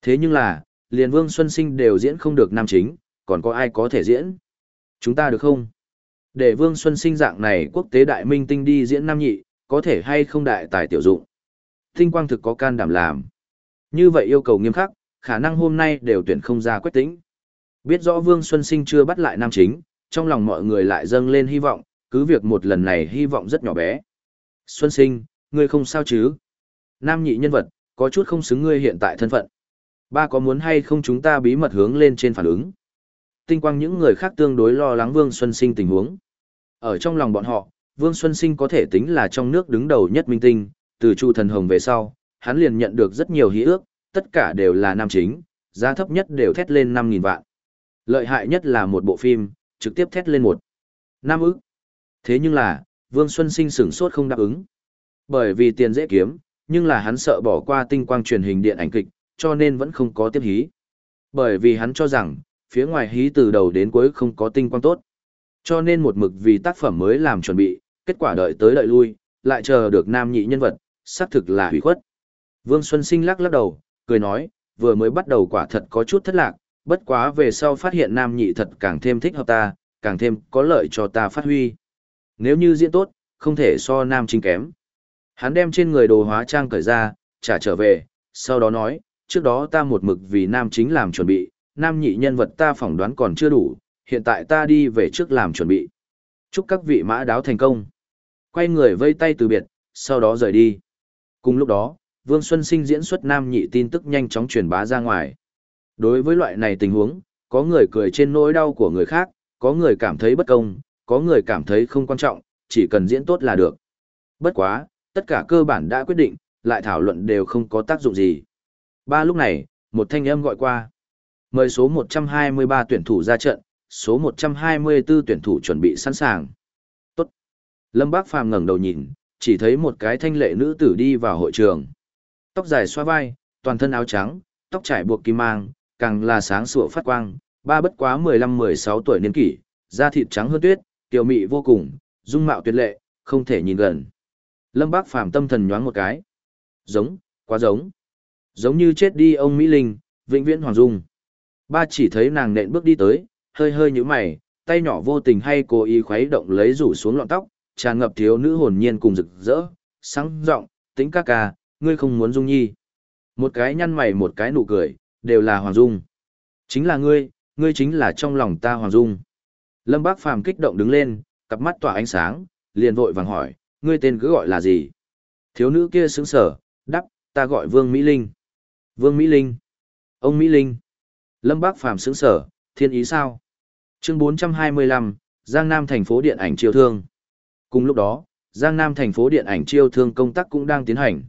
Thế nhưng là, liền Vương Xuân Sinh đều diễn không được nam chính, còn có ai có thể diễn? Chúng ta được không? Để Vương Xuân Sinh dạng này quốc tế đại minh tinh đi diễn nam nhị, có thể hay không đại tài tiểu dụng? Tinh quang thực có can đảm làm. Như vậy yêu cầu nghiêm khắc, khả năng hôm nay đều tuyển không ra quyết tĩnh. Biết rõ Vương Xuân Sinh chưa bắt lại nam chính, trong lòng mọi người lại dâng lên hy vọng, cứ việc một lần này hy vọng rất nhỏ bé. Xuân Sinh, ngươi không sao chứ? Nam nhị nhân vật, có chút không xứng ngươi hiện tại thân phận. Ba có muốn hay không chúng ta bí mật hướng lên trên phản ứng? Tinh quang những người khác tương đối lo lắng Vương Xuân Sinh tình huống. Ở trong lòng bọn họ, Vương Xuân Sinh có thể tính là trong nước đứng đầu nhất minh tinh, từ Chu Thần Hồng về sau, hắn liền nhận được rất nhiều hí ước, tất cả đều là nam chính, giá thấp nhất đều thét lên 5.000 vạn. Lợi hại nhất là một bộ phim, trực tiếp thét lên một. Nam ức. Thế nhưng là, Vương Xuân Sinh sửng sốt không đáp ứng. Bởi vì tiền dễ kiếm, nhưng là hắn sợ bỏ qua tinh quang truyền hình điện ảnh kịch, cho nên vẫn không có tiếp hí. Bởi vì hắn cho rằng, phía ngoài hí từ đầu đến cuối không có tinh quang tốt. Cho nên một mực vì tác phẩm mới làm chuẩn bị, kết quả đợi tới đợi lui, lại chờ được nam nhị nhân vật, xác thực là hủy khuất. Vương Xuân Sinh lắc lắc đầu, cười nói, vừa mới bắt đầu quả thật có chút thất lạc, bất quá về sau phát hiện nam nhị thật càng thêm thích hợp ta, càng thêm có lợi cho ta phát huy. Nếu như diễn tốt, không thể so nam chính kém. Hắn đem trên người đồ hóa trang cởi ra, trả trở về, sau đó nói, trước đó ta một mực vì nam chính làm chuẩn bị, nam nhị nhân vật ta phỏng đoán còn chưa đủ, hiện tại ta đi về trước làm chuẩn bị. Chúc các vị mã đáo thành công. Quay người vây tay từ biệt, sau đó rời đi. Cùng lúc đó, Vương Xuân Sinh diễn xuất nam nhị tin tức nhanh chóng truyền bá ra ngoài. Đối với loại này tình huống, có người cười trên nỗi đau của người khác, có người cảm thấy bất công, có người cảm thấy không quan trọng, chỉ cần diễn tốt là được. Bất quá, tất cả cơ bản đã quyết định, lại thảo luận đều không có tác dụng gì. Ba lúc này, một thanh âm gọi qua. Mời số 123 tuyển thủ ra trận, số 124 tuyển thủ chuẩn bị sẵn sàng. Tốt. Lâm Bác Phàm ngẩng đầu nhìn, chỉ thấy một cái thanh lệ nữ tử đi vào hội trường. Tóc dài xoa vai, toàn thân áo trắng, tóc trải buộc kim mang, càng là sáng sủa phát quang, ba bất quá 15-16 tuổi niên kỷ, da thịt trắng hơn tuyết, tiểu mị vô cùng, dung mạo tuyệt lệ, không thể nhìn gần. Lâm Bác Phàm tâm thần nhoáng một cái. Giống, quá giống. Giống như chết đi ông Mỹ Linh, vĩnh viễn Hoàng Dung. Ba chỉ thấy nàng nện bước đi tới, hơi hơi như mày, tay nhỏ vô tình hay cố ý khuấy động lấy rủ xuống lọn tóc, tràn ngập thiếu nữ hồn nhiên cùng rực rỡ, sáng giọng, tính ca ca, ngươi không muốn Dung Nhi. Một cái nhăn mày một cái nụ cười, đều là Hoàng Dung. Chính là ngươi, ngươi chính là trong lòng ta Hoàng Dung. Lâm Bác Phàm kích động đứng lên, cặp mắt tỏa ánh sáng, liền vội vàng hỏi, ngươi tên cứ gọi là gì? Thiếu nữ kia sững sở, đắp, ta gọi Vương Mỹ Linh. Vương Mỹ Linh. Ông Mỹ Linh. Lâm Bác Phàm sững sở, thiên ý sao? Chương 425, Giang Nam thành phố điện ảnh chiêu thương. Cùng lúc đó, Giang Nam thành phố điện ảnh chiêu thương công tác cũng đang tiến hành.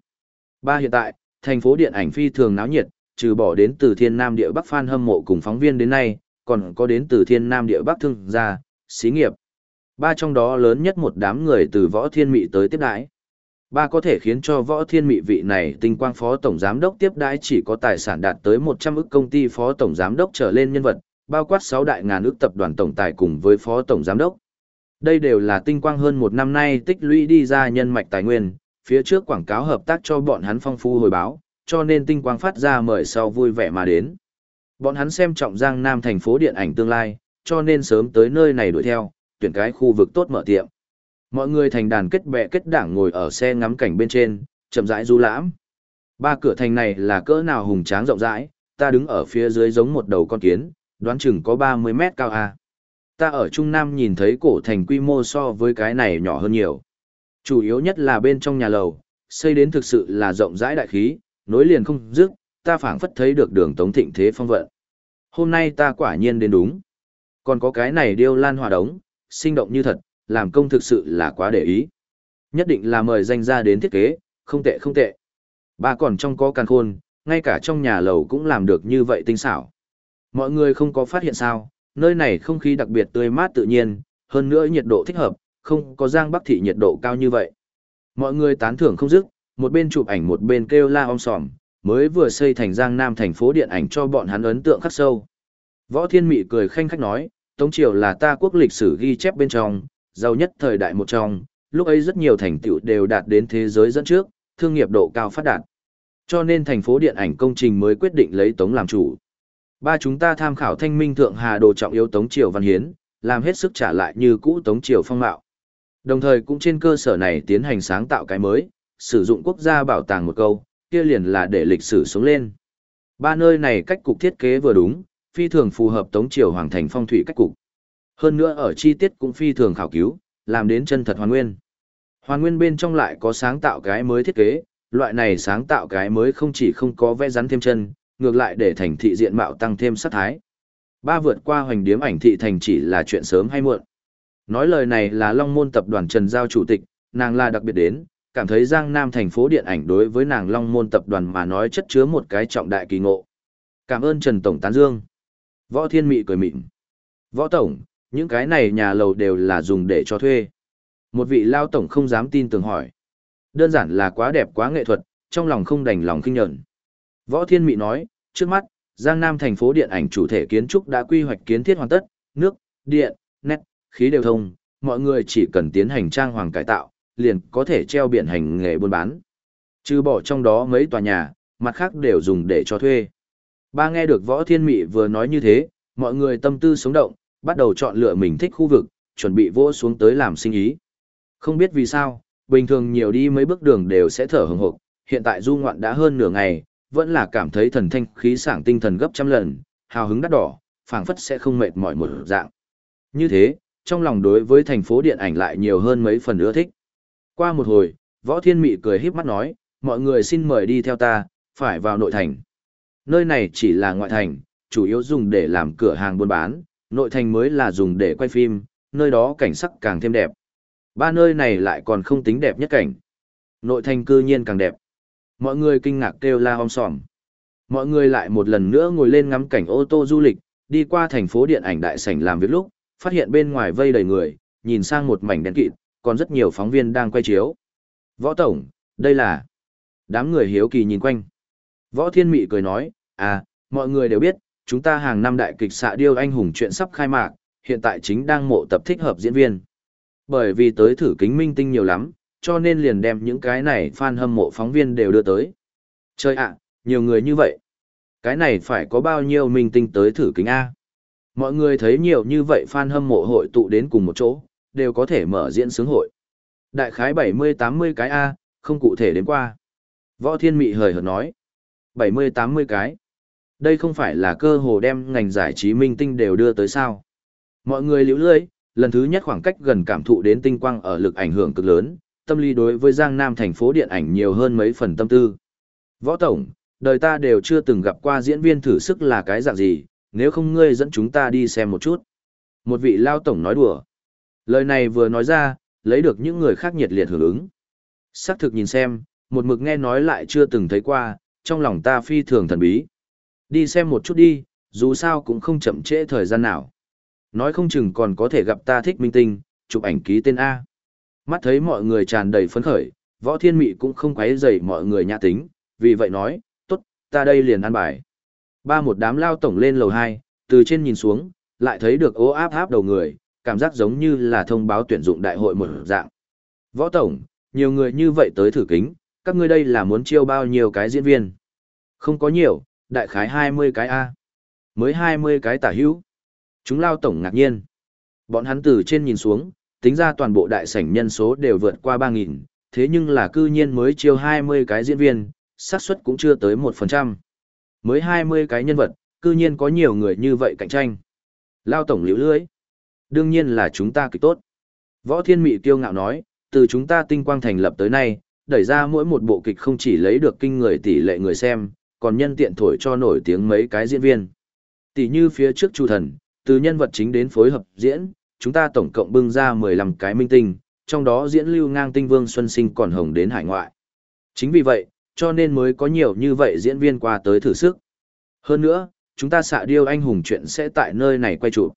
Ba hiện tại, thành phố điện ảnh phi thường náo nhiệt, trừ bỏ đến từ Thiên Nam địa Bắc fan hâm mộ cùng phóng viên đến nay, còn có đến từ Thiên Nam địa Bắc thương gia, xí nghiệp. Ba trong đó lớn nhất một đám người từ Võ Thiên Mị tới tiếp đãi. Ba có thể khiến cho Võ Thiên Mị vị này tinh quang phó tổng giám đốc tiếp đãi chỉ có tài sản đạt tới 100 ức công ty phó tổng giám đốc trở lên nhân vật, bao quát 6 đại ngàn ước tập đoàn tổng tài cùng với phó tổng giám đốc. Đây đều là tinh quang hơn một năm nay tích lũy đi ra nhân mạch tài nguyên, phía trước quảng cáo hợp tác cho bọn hắn phong phú hồi báo, cho nên tinh quang phát ra mời sau vui vẻ mà đến. Bọn hắn xem trọng Giang Nam thành phố điện ảnh tương lai, cho nên sớm tới nơi này đuổi theo, tuyển cái khu vực tốt mở tiệm. Mọi người thành đàn kết bè kết đảng ngồi ở xe ngắm cảnh bên trên, chậm rãi du lãm. Ba cửa thành này là cỡ nào hùng tráng rộng rãi, ta đứng ở phía dưới giống một đầu con kiến, đoán chừng có 30 mét cao a. Ta ở Trung Nam nhìn thấy cổ thành quy mô so với cái này nhỏ hơn nhiều. Chủ yếu nhất là bên trong nhà lầu, xây đến thực sự là rộng rãi đại khí, nối liền không dứt, ta phảng phất thấy được đường tống thịnh thế phong vận. Hôm nay ta quả nhiên đến đúng. Còn có cái này điêu lan hòa đống, sinh động như thật, làm công thực sự là quá để ý. Nhất định là mời danh ra đến thiết kế, không tệ không tệ. Ba còn trong có càng khôn, ngay cả trong nhà lầu cũng làm được như vậy tinh xảo. Mọi người không có phát hiện sao, nơi này không khí đặc biệt tươi mát tự nhiên, hơn nữa nhiệt độ thích hợp, không có giang bắc thị nhiệt độ cao như vậy. Mọi người tán thưởng không dứt, một bên chụp ảnh một bên kêu la om sòm, mới vừa xây thành giang nam thành phố điện ảnh cho bọn hắn ấn tượng khắc sâu. Võ Thiên Mị cười khanh khách nói, Tống Triều là ta quốc lịch sử ghi chép bên trong, giàu nhất thời đại một trong, lúc ấy rất nhiều thành tựu đều đạt đến thế giới dẫn trước, thương nghiệp độ cao phát đạt. Cho nên thành phố điện ảnh công trình mới quyết định lấy Tống làm chủ. Ba chúng ta tham khảo thanh minh thượng hà đồ trọng yếu Tống Triều Văn Hiến, làm hết sức trả lại như cũ Tống Triều phong mạo. Đồng thời cũng trên cơ sở này tiến hành sáng tạo cái mới, sử dụng quốc gia bảo tàng một câu, kia liền là để lịch sử sống lên. Ba nơi này cách cục thiết kế vừa đúng, phi thường phù hợp Tống Triều Hoàng thành phong thủy cách cục. Hơn nữa ở chi tiết cũng phi thường khảo cứu, làm đến chân thật hoàn nguyên. Hoàn nguyên bên trong lại có sáng tạo cái mới thiết kế, loại này sáng tạo cái mới không chỉ không có vẽ rắn thêm chân, ngược lại để thành thị diện mạo tăng thêm sát thái. Ba vượt qua hoành điếm ảnh thị thành chỉ là chuyện sớm hay muộn. Nói lời này là Long Môn tập đoàn Trần Giao chủ tịch, nàng là đặc biệt đến, cảm thấy Giang Nam thành phố điện ảnh đối với nàng Long Môn tập đoàn mà nói chất chứa một cái trọng đại kỳ ngộ. Cảm ơn Trần Tổng Tán Dương. Võ Thiên Mị cười mịn. Võ Tổng, những cái này nhà lầu đều là dùng để cho thuê. Một vị lao tổng không dám tin tưởng hỏi. Đơn giản là quá đẹp quá nghệ thuật, trong lòng không đành lòng kinh nhận. Võ Thiên Mị nói, trước mắt, Giang Nam thành phố điện ảnh chủ thể kiến trúc đã quy hoạch kiến thiết hoàn tất, nước, điện, nét, khí đều thông, mọi người chỉ cần tiến hành trang hoàng cải tạo, liền có thể treo biển hành nghề buôn bán. Trừ bỏ trong đó mấy tòa nhà, mặt khác đều dùng để cho thuê. Ba nghe được võ thiên mị vừa nói như thế, mọi người tâm tư sống động, bắt đầu chọn lựa mình thích khu vực, chuẩn bị vỗ xuống tới làm sinh ý. Không biết vì sao, bình thường nhiều đi mấy bước đường đều sẽ thở hừng hực, hiện tại du ngoạn đã hơn nửa ngày, vẫn là cảm thấy thần thanh khí sảng tinh thần gấp trăm lần, hào hứng đắt đỏ, phảng phất sẽ không mệt mỏi một dạng. Như thế, trong lòng đối với thành phố điện ảnh lại nhiều hơn mấy phần ưa thích. Qua một hồi, võ thiên mị cười híp mắt nói, mọi người xin mời đi theo ta, phải vào nội thành. Nơi này chỉ là ngoại thành, chủ yếu dùng để làm cửa hàng buôn bán, nội thành mới là dùng để quay phim, nơi đó cảnh sắc càng thêm đẹp. Ba nơi này lại còn không tính đẹp nhất cảnh. Nội thành cư nhiên càng đẹp. Mọi người kinh ngạc kêu la om sòm. Mọi người lại một lần nữa ngồi lên ngắm cảnh ô tô du lịch, đi qua thành phố điện ảnh đại sảnh làm việc lúc, phát hiện bên ngoài vây đầy người, nhìn sang một mảnh đen kịt, còn rất nhiều phóng viên đang quay chiếu. Võ Tổng, đây là... Đám người hiếu kỳ nhìn quanh. Võ Thiên Mị cười nói, à, mọi người đều biết, chúng ta hàng năm đại kịch xạ điêu anh hùng chuyện sắp khai mạc, hiện tại chính đang mộ tập thích hợp diễn viên. Bởi vì tới thử kính minh tinh nhiều lắm, cho nên liền đem những cái này fan hâm mộ phóng viên đều đưa tới. Chơi ạ, nhiều người như vậy. Cái này phải có bao nhiêu minh tinh tới thử kính A. Mọi người thấy nhiều như vậy fan hâm mộ hội tụ đến cùng một chỗ, đều có thể mở diễn sướng hội. Đại khái 70-80 cái A, không cụ thể đến qua. Võ Thiên Mị hời hợt nói. 70-80 cái. Đây không phải là cơ hồ đem ngành giải trí minh tinh đều đưa tới sao. Mọi người liễu lưới, lần thứ nhất khoảng cách gần cảm thụ đến tinh quang ở lực ảnh hưởng cực lớn, tâm lý đối với Giang Nam thành phố điện ảnh nhiều hơn mấy phần tâm tư. Võ Tổng, đời ta đều chưa từng gặp qua diễn viên thử sức là cái dạng gì, nếu không ngươi dẫn chúng ta đi xem một chút. Một vị lao tổng nói đùa. Lời này vừa nói ra, lấy được những người khác nhiệt liệt hưởng ứng. Sắc thực nhìn xem, một mực nghe nói lại chưa từng thấy qua, trong lòng ta phi thường thần bí. Đi xem một chút đi, dù sao cũng không chậm trễ thời gian nào. Nói không chừng còn có thể gặp ta thích minh tinh, chụp ảnh ký tên A. Mắt thấy mọi người tràn đầy phấn khởi, võ thiên mị cũng không quấy rầy mọi người nhã tính, vì vậy nói, tốt, ta đây liền ăn bài. Ba một đám lao tổng lên lầu 2, từ trên nhìn xuống, lại thấy được ố áp áp đầu người, cảm giác giống như là thông báo tuyển dụng đại hội một dạng. Võ tổng, nhiều người như vậy tới thử kính, các ngươi đây là muốn chiêu bao nhiêu cái diễn viên? Không có nhiều, đại khái 20 cái A. Mới 20 cái tả hữu. Chúng lao tổng ngạc nhiên. Bọn hắn từ trên nhìn xuống, tính ra toàn bộ đại sảnh nhân số đều vượt qua 3.000, thế nhưng là cư nhiên mới chiêu 20 cái diễn viên, xác suất cũng chưa tới 1%. Mới 20 cái nhân vật, cư nhiên có nhiều người như vậy cạnh tranh. Lao tổng liễu lưới. Đương nhiên là chúng ta kịch tốt. Võ Thiên Mị kiêu ngạo nói, từ chúng ta tinh quang thành lập tới nay, đẩy ra mỗi một bộ kịch không chỉ lấy được kinh người tỷ lệ người xem, còn nhân tiện thổi cho nổi tiếng mấy cái diễn viên. Tỷ như phía trước Chu Thần, từ nhân vật chính đến phối hợp diễn, chúng ta tổng cộng bưng ra 15 cái minh tinh, trong đó diễn lưu ngang tinh vương Xuân Sinh còn hồng đến hải ngoại. Chính vì vậy, cho nên mới có nhiều như vậy diễn viên qua tới thử sức. Hơn nữa, chúng ta xạ điêu anh hùng chuyện sẽ tại nơi này quay chụp.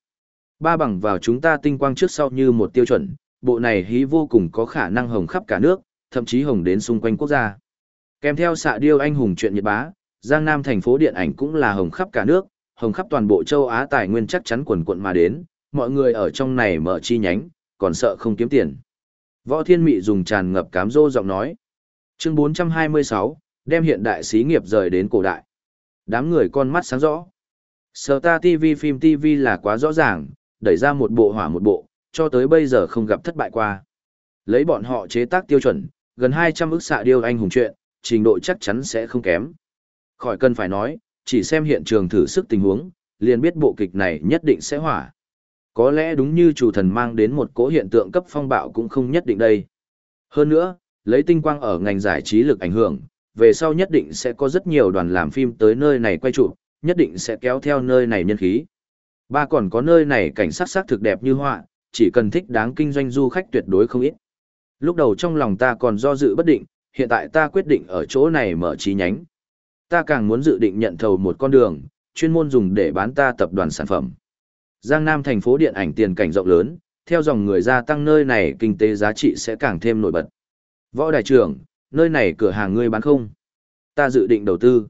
Ba bằng vào chúng ta tinh quang trước sau như một tiêu chuẩn, bộ này hí vô cùng có khả năng hồng khắp cả nước, thậm chí hồng đến xung quanh quốc gia. Kèm theo xạ điêu anh hùng chuyện nhiệt bá, Giang Nam thành phố điện ảnh cũng là hồng khắp cả nước, hồng khắp toàn bộ châu Á tài nguyên chắc chắn quần quận mà đến, mọi người ở trong này mở chi nhánh, còn sợ không kiếm tiền. Võ Thiên Mị dùng tràn ngập cám dỗ giọng nói. Chương 426, đem hiện đại xí nghiệp rời đến cổ đại. Đám người con mắt sáng rõ. Sở ta TV phim TV là quá rõ ràng, đẩy ra một bộ hỏa một bộ, cho tới bây giờ không gặp thất bại qua. Lấy bọn họ chế tác tiêu chuẩn, gần 200 ức xạ điêu anh hùng chuyện, trình độ chắc chắn sẽ không kém. Khỏi cần phải nói, chỉ xem hiện trường thử sức tình huống, liền biết bộ kịch này nhất định sẽ hỏa. Có lẽ đúng như chủ thần mang đến một cỗ hiện tượng cấp phong bạo cũng không nhất định đây. Hơn nữa, lấy tinh quang ở ngành giải trí lực ảnh hưởng, về sau nhất định sẽ có rất nhiều đoàn làm phim tới nơi này quay chụp, nhất định sẽ kéo theo nơi này nhân khí. Ba còn có nơi này cảnh sát sắc thực đẹp như họa, chỉ cần thích đáng kinh doanh du khách tuyệt đối không ít. Lúc đầu trong lòng ta còn do dự bất định, hiện tại ta quyết định ở chỗ này mở chi nhánh. Ta càng muốn dự định nhận thầu một con đường, chuyên môn dùng để bán ta tập đoàn sản phẩm. Giang Nam thành phố điện ảnh tiền cảnh rộng lớn, theo dòng người gia tăng nơi này kinh tế giá trị sẽ càng thêm nổi bật. Võ đại trưởng, nơi này cửa hàng ngươi bán không? Ta dự định đầu tư.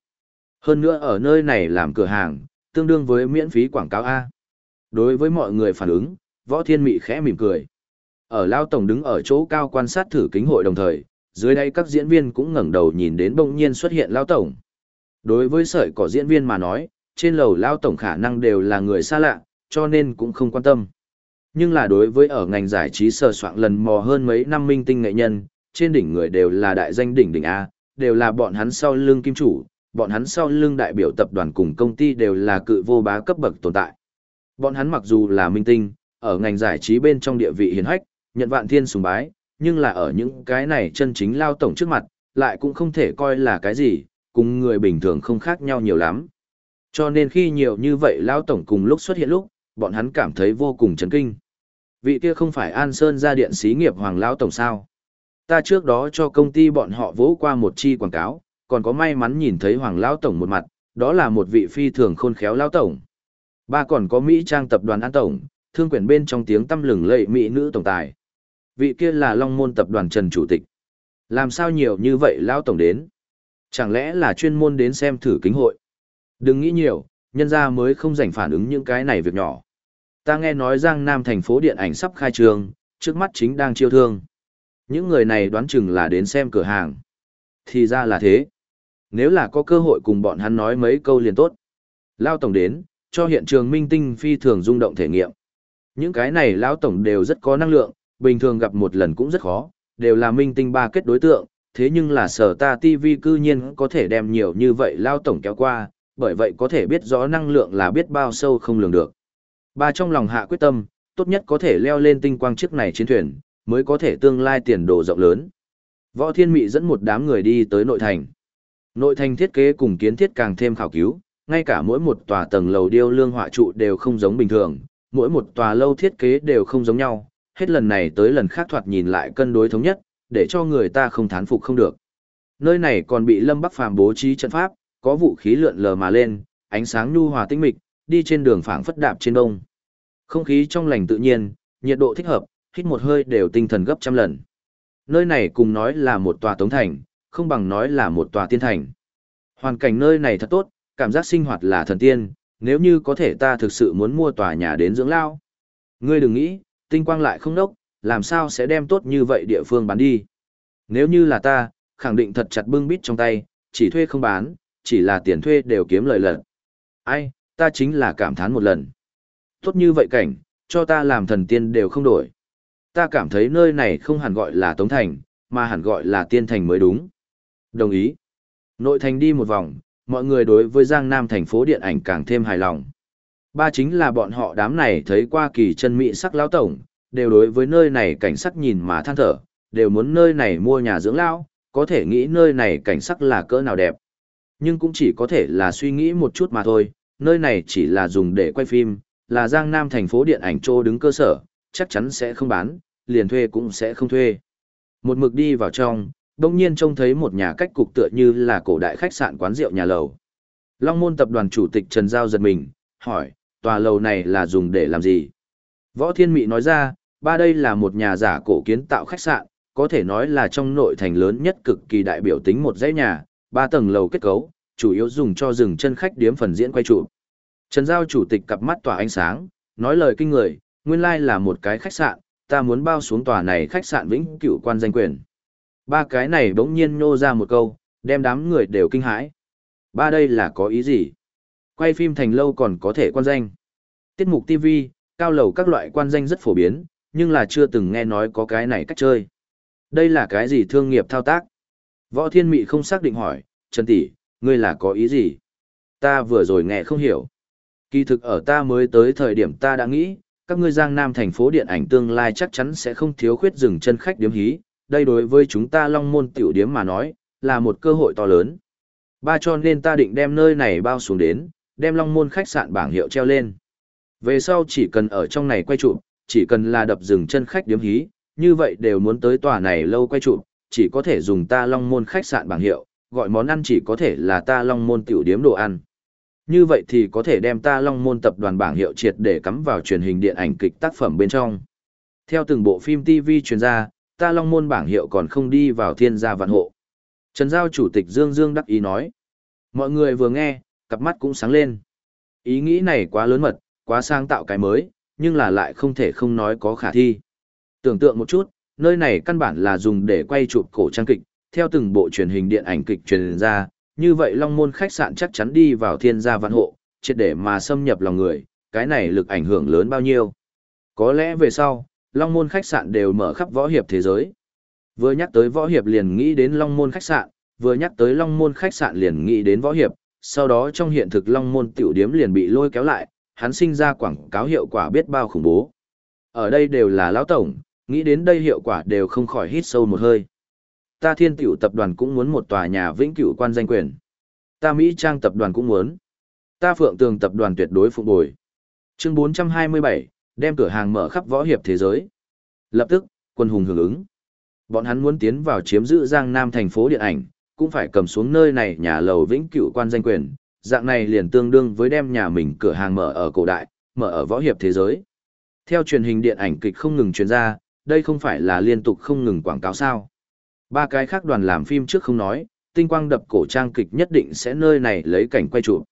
Hơn nữa ở nơi này làm cửa hàng, tương đương với miễn phí quảng cáo A. Đối với mọi người phản ứng, võ thiên mị khẽ mỉm cười. Ở Lao Tổng đứng ở chỗ cao quan sát thử kính hội đồng thời, dưới đây các diễn viên cũng ngẩng đầu nhìn đến bỗng nhiên xuất hiện Lao Tổng. Đối với sợi cỏ diễn viên mà nói, trên lầu Lao Tổng khả năng đều là người xa lạ, cho nên cũng không quan tâm. Nhưng là đối với ở ngành giải trí sờ soạn lần mò hơn mấy năm minh tinh nghệ nhân, trên đỉnh người đều là đại danh đỉnh đỉnh A, đều là bọn hắn sau lưng kim chủ, bọn hắn sau lưng đại biểu tập đoàn cùng công ty đều là cự vô bá cấp bậc tồn tại. Bọn hắn mặc dù là minh tinh, ở ngành giải trí bên trong địa vị hiền hách, nhận vạn thiên sùng bái, nhưng là ở những cái này chân chính lao tổng trước mặt, lại cũng không thể coi là cái gì, cùng người bình thường không khác nhau nhiều lắm. Cho nên khi nhiều như vậy lao tổng cùng lúc xuất hiện lúc, bọn hắn cảm thấy vô cùng chấn kinh. Vị kia không phải An Sơn ra điện xí nghiệp Hoàng Lão Tổng sao. Ta trước đó cho công ty bọn họ vỗ qua một chi quảng cáo, còn có may mắn nhìn thấy Hoàng Lão Tổng một mặt, đó là một vị phi thường khôn khéo Lão Tổng. Ba còn có Mỹ Trang tập đoàn An Tổng, thương quyển bên trong tiếng tâm lừng lẫy Mỹ nữ Tổng tài. Vị kia là Long Môn tập đoàn Trần Chủ tịch. Làm sao nhiều như vậy Lão Tổng đến? Chẳng lẽ là chuyên môn đến xem thử kính hội? Đừng nghĩ nhiều, nhân ra mới không dành phản ứng những cái này việc nhỏ. Ta nghe nói Giang Nam thành phố điện ảnh sắp khai trường, trước mắt chính đang chiêu thương. Những người này đoán chừng là đến xem cửa hàng. Thì ra là thế. Nếu là có cơ hội cùng bọn hắn nói mấy câu liền tốt. Lao Tổng đến, cho hiện trường minh tinh phi thường rung động thể nghiệm. Những cái này Lao Tổng đều rất có năng lượng, bình thường gặp một lần cũng rất khó, đều là minh tinh ba kết đối tượng, thế nhưng là sở ta TV cư nhiên có thể đem nhiều như vậy Lao Tổng kéo qua, bởi vậy có thể biết rõ năng lượng là biết bao sâu không lường được. Ba trong lòng hạ quyết tâm, tốt nhất có thể leo lên tinh quang chiếc này chiến thuyền, mới có thể tương lai tiền đồ rộng lớn. Võ Thiên Mị dẫn một đám người đi tới nội thành. Nội thành thiết kế cùng kiến thiết càng thêm khảo cứu, ngay cả mỗi một tòa tầng lầu điêu lương họa trụ đều không giống bình thường, mỗi một tòa lâu thiết kế đều không giống nhau, hết lần này tới lần khác thoạt nhìn lại cân đối thống nhất, để cho người ta không thán phục không được. Nơi này còn bị Lâm Bắc Phàm bố trí trận pháp, có vũ khí lượn lờ mà lên, ánh sáng nhu hòa tinh mịch, đi trên đường phảng phất đạp trên đông. Không khí trong lành tự nhiên, nhiệt độ thích hợp, hít một hơi đều tinh thần gấp trăm lần. Nơi này cùng nói là một tòa tống thành, không bằng nói là một tòa tiên thành. Hoàn cảnh nơi này thật tốt, cảm giác sinh hoạt là thần tiên, nếu như có thể ta thực sự muốn mua tòa nhà đến dưỡng lao. Ngươi đừng nghĩ, tinh quang lại không đốc, làm sao sẽ đem tốt như vậy địa phương bán đi. Nếu như là ta, khẳng định thật chặt bưng bít trong tay, chỉ thuê không bán, chỉ là tiền thuê đều kiếm lợi lận. Ai, ta chính là cảm thán một lần. Tốt như vậy cảnh, cho ta làm thần tiên đều không đổi. Ta cảm thấy nơi này không hẳn gọi là Tống Thành, mà hẳn gọi là Tiên Thành mới đúng. Đồng ý. Nội thành đi một vòng, mọi người đối với Giang Nam thành phố điện ảnh càng thêm hài lòng. Ba chính là bọn họ đám này thấy qua kỳ chân mỹ sắc lão tổng, đều đối với nơi này cảnh sắc nhìn mà than thở, đều muốn nơi này mua nhà dưỡng lão, có thể nghĩ nơi này cảnh sắc là cỡ nào đẹp. Nhưng cũng chỉ có thể là suy nghĩ một chút mà thôi, nơi này chỉ là dùng để quay phim, là Giang Nam thành phố điện ảnh trô đứng cơ sở, chắc chắn sẽ không bán, liền thuê cũng sẽ không thuê. Một mực đi vào trong, đông nhiên trông thấy một nhà cách cục tựa như là cổ đại khách sạn quán rượu nhà lầu. Long môn tập đoàn chủ tịch Trần Giao giật mình, hỏi, tòa lầu này là dùng để làm gì? Võ Thiên Mị nói ra, ba đây là một nhà giả cổ kiến tạo khách sạn, có thể nói là trong nội thành lớn nhất cực kỳ đại biểu tính một dãy nhà, ba tầng lầu kết cấu, chủ yếu dùng cho dừng chân khách điếm phần diễn quay trụ. Trần Giao chủ tịch cặp mắt tỏa ánh sáng, nói lời kinh người, nguyên lai là một cái khách sạn, ta muốn bao xuống tòa này khách sạn vĩnh cửu quan danh quyền. Ba cái này bỗng nhiên nhô ra một câu, đem đám người đều kinh hãi. Ba đây là có ý gì? Quay phim thành lâu còn có thể quan danh. Tiết mục TV, cao lầu các loại quan danh rất phổ biến, nhưng là chưa từng nghe nói có cái này cách chơi. Đây là cái gì thương nghiệp thao tác? Võ Thiên Mị không xác định hỏi, Trần Tỷ, ngươi là có ý gì? Ta vừa rồi nghe không hiểu. Kỳ thực ở ta mới tới thời điểm ta đã nghĩ, các ngươi giang nam thành phố điện ảnh tương lai chắc chắn sẽ không thiếu khuyết dừng chân khách điếm hí, đây đối với chúng ta long môn tiểu điếm mà nói, là một cơ hội to lớn. Ba cho nên ta định đem nơi này bao xuống đến, đem long môn khách sạn bảng hiệu treo lên. Về sau chỉ cần ở trong này quay trụ, chỉ cần là đập dừng chân khách điếm hí, như vậy đều muốn tới tòa này lâu quay trụ, chỉ có thể dùng ta long môn khách sạn bảng hiệu, gọi món ăn chỉ có thể là ta long môn tiểu điếm đồ ăn. Như vậy thì có thể đem ta long môn tập đoàn bảng hiệu triệt để cắm vào truyền hình điện ảnh kịch tác phẩm bên trong. Theo từng bộ phim TV truyền ra, ta long môn bảng hiệu còn không đi vào thiên gia vạn hộ. Trần Giao Chủ tịch Dương Dương đắc ý nói. Mọi người vừa nghe, cặp mắt cũng sáng lên. Ý nghĩ này quá lớn mật, quá sáng tạo cái mới, nhưng là lại không thể không nói có khả thi. Tưởng tượng một chút, Nơi này căn bản là dùng để quay chụp cổ trang kịch, theo từng bộ truyền hình điện ảnh kịch truyền ra, như vậy Long Môn khách sạn chắc chắn đi vào thiên gia văn hộ, triệt để mà xâm nhập lòng người, cái này lực ảnh hưởng lớn bao nhiêu. Có lẽ về sau, Long Môn khách sạn đều mở khắp võ hiệp thế giới. Vừa nhắc tới võ hiệp liền nghĩ đến Long Môn khách sạn, vừa nhắc tới Long Môn khách sạn liền nghĩ đến võ hiệp, sau đó trong hiện thực Long Môn tiểu điếm liền bị lôi kéo lại, hắn sinh ra quảng cáo hiệu quả biết bao khủng bố. Ở đây đều là lão tổng, nghĩ đến đây hiệu quả đều không khỏi hít sâu một hơi. Ta thiên tiểu tập đoàn cũng muốn một tòa nhà vĩnh cửu quan danh quyền. Ta Mỹ Trang tập đoàn cũng muốn. Ta Phượng Tường tập đoàn tuyệt đối phục bồi. Chương 427, đem cửa hàng mở khắp võ hiệp thế giới. Lập tức, quân hùng hưởng ứng. Bọn hắn muốn tiến vào chiếm giữ Giang Nam thành phố điện ảnh, cũng phải cầm xuống nơi này nhà lầu vĩnh cửu quan danh quyền, dạng này liền tương đương với đem nhà mình cửa hàng mở ở cổ đại, mở ở võ hiệp thế giới. Theo truyền hình điện ảnh kịch không ngừng truyền ra, đây không phải là liên tục không ngừng quảng cáo sao. Ba cái khác đoàn làm phim trước không nói, tinh quang đập cổ trang kịch nhất định sẽ nơi này lấy cảnh quay chụp.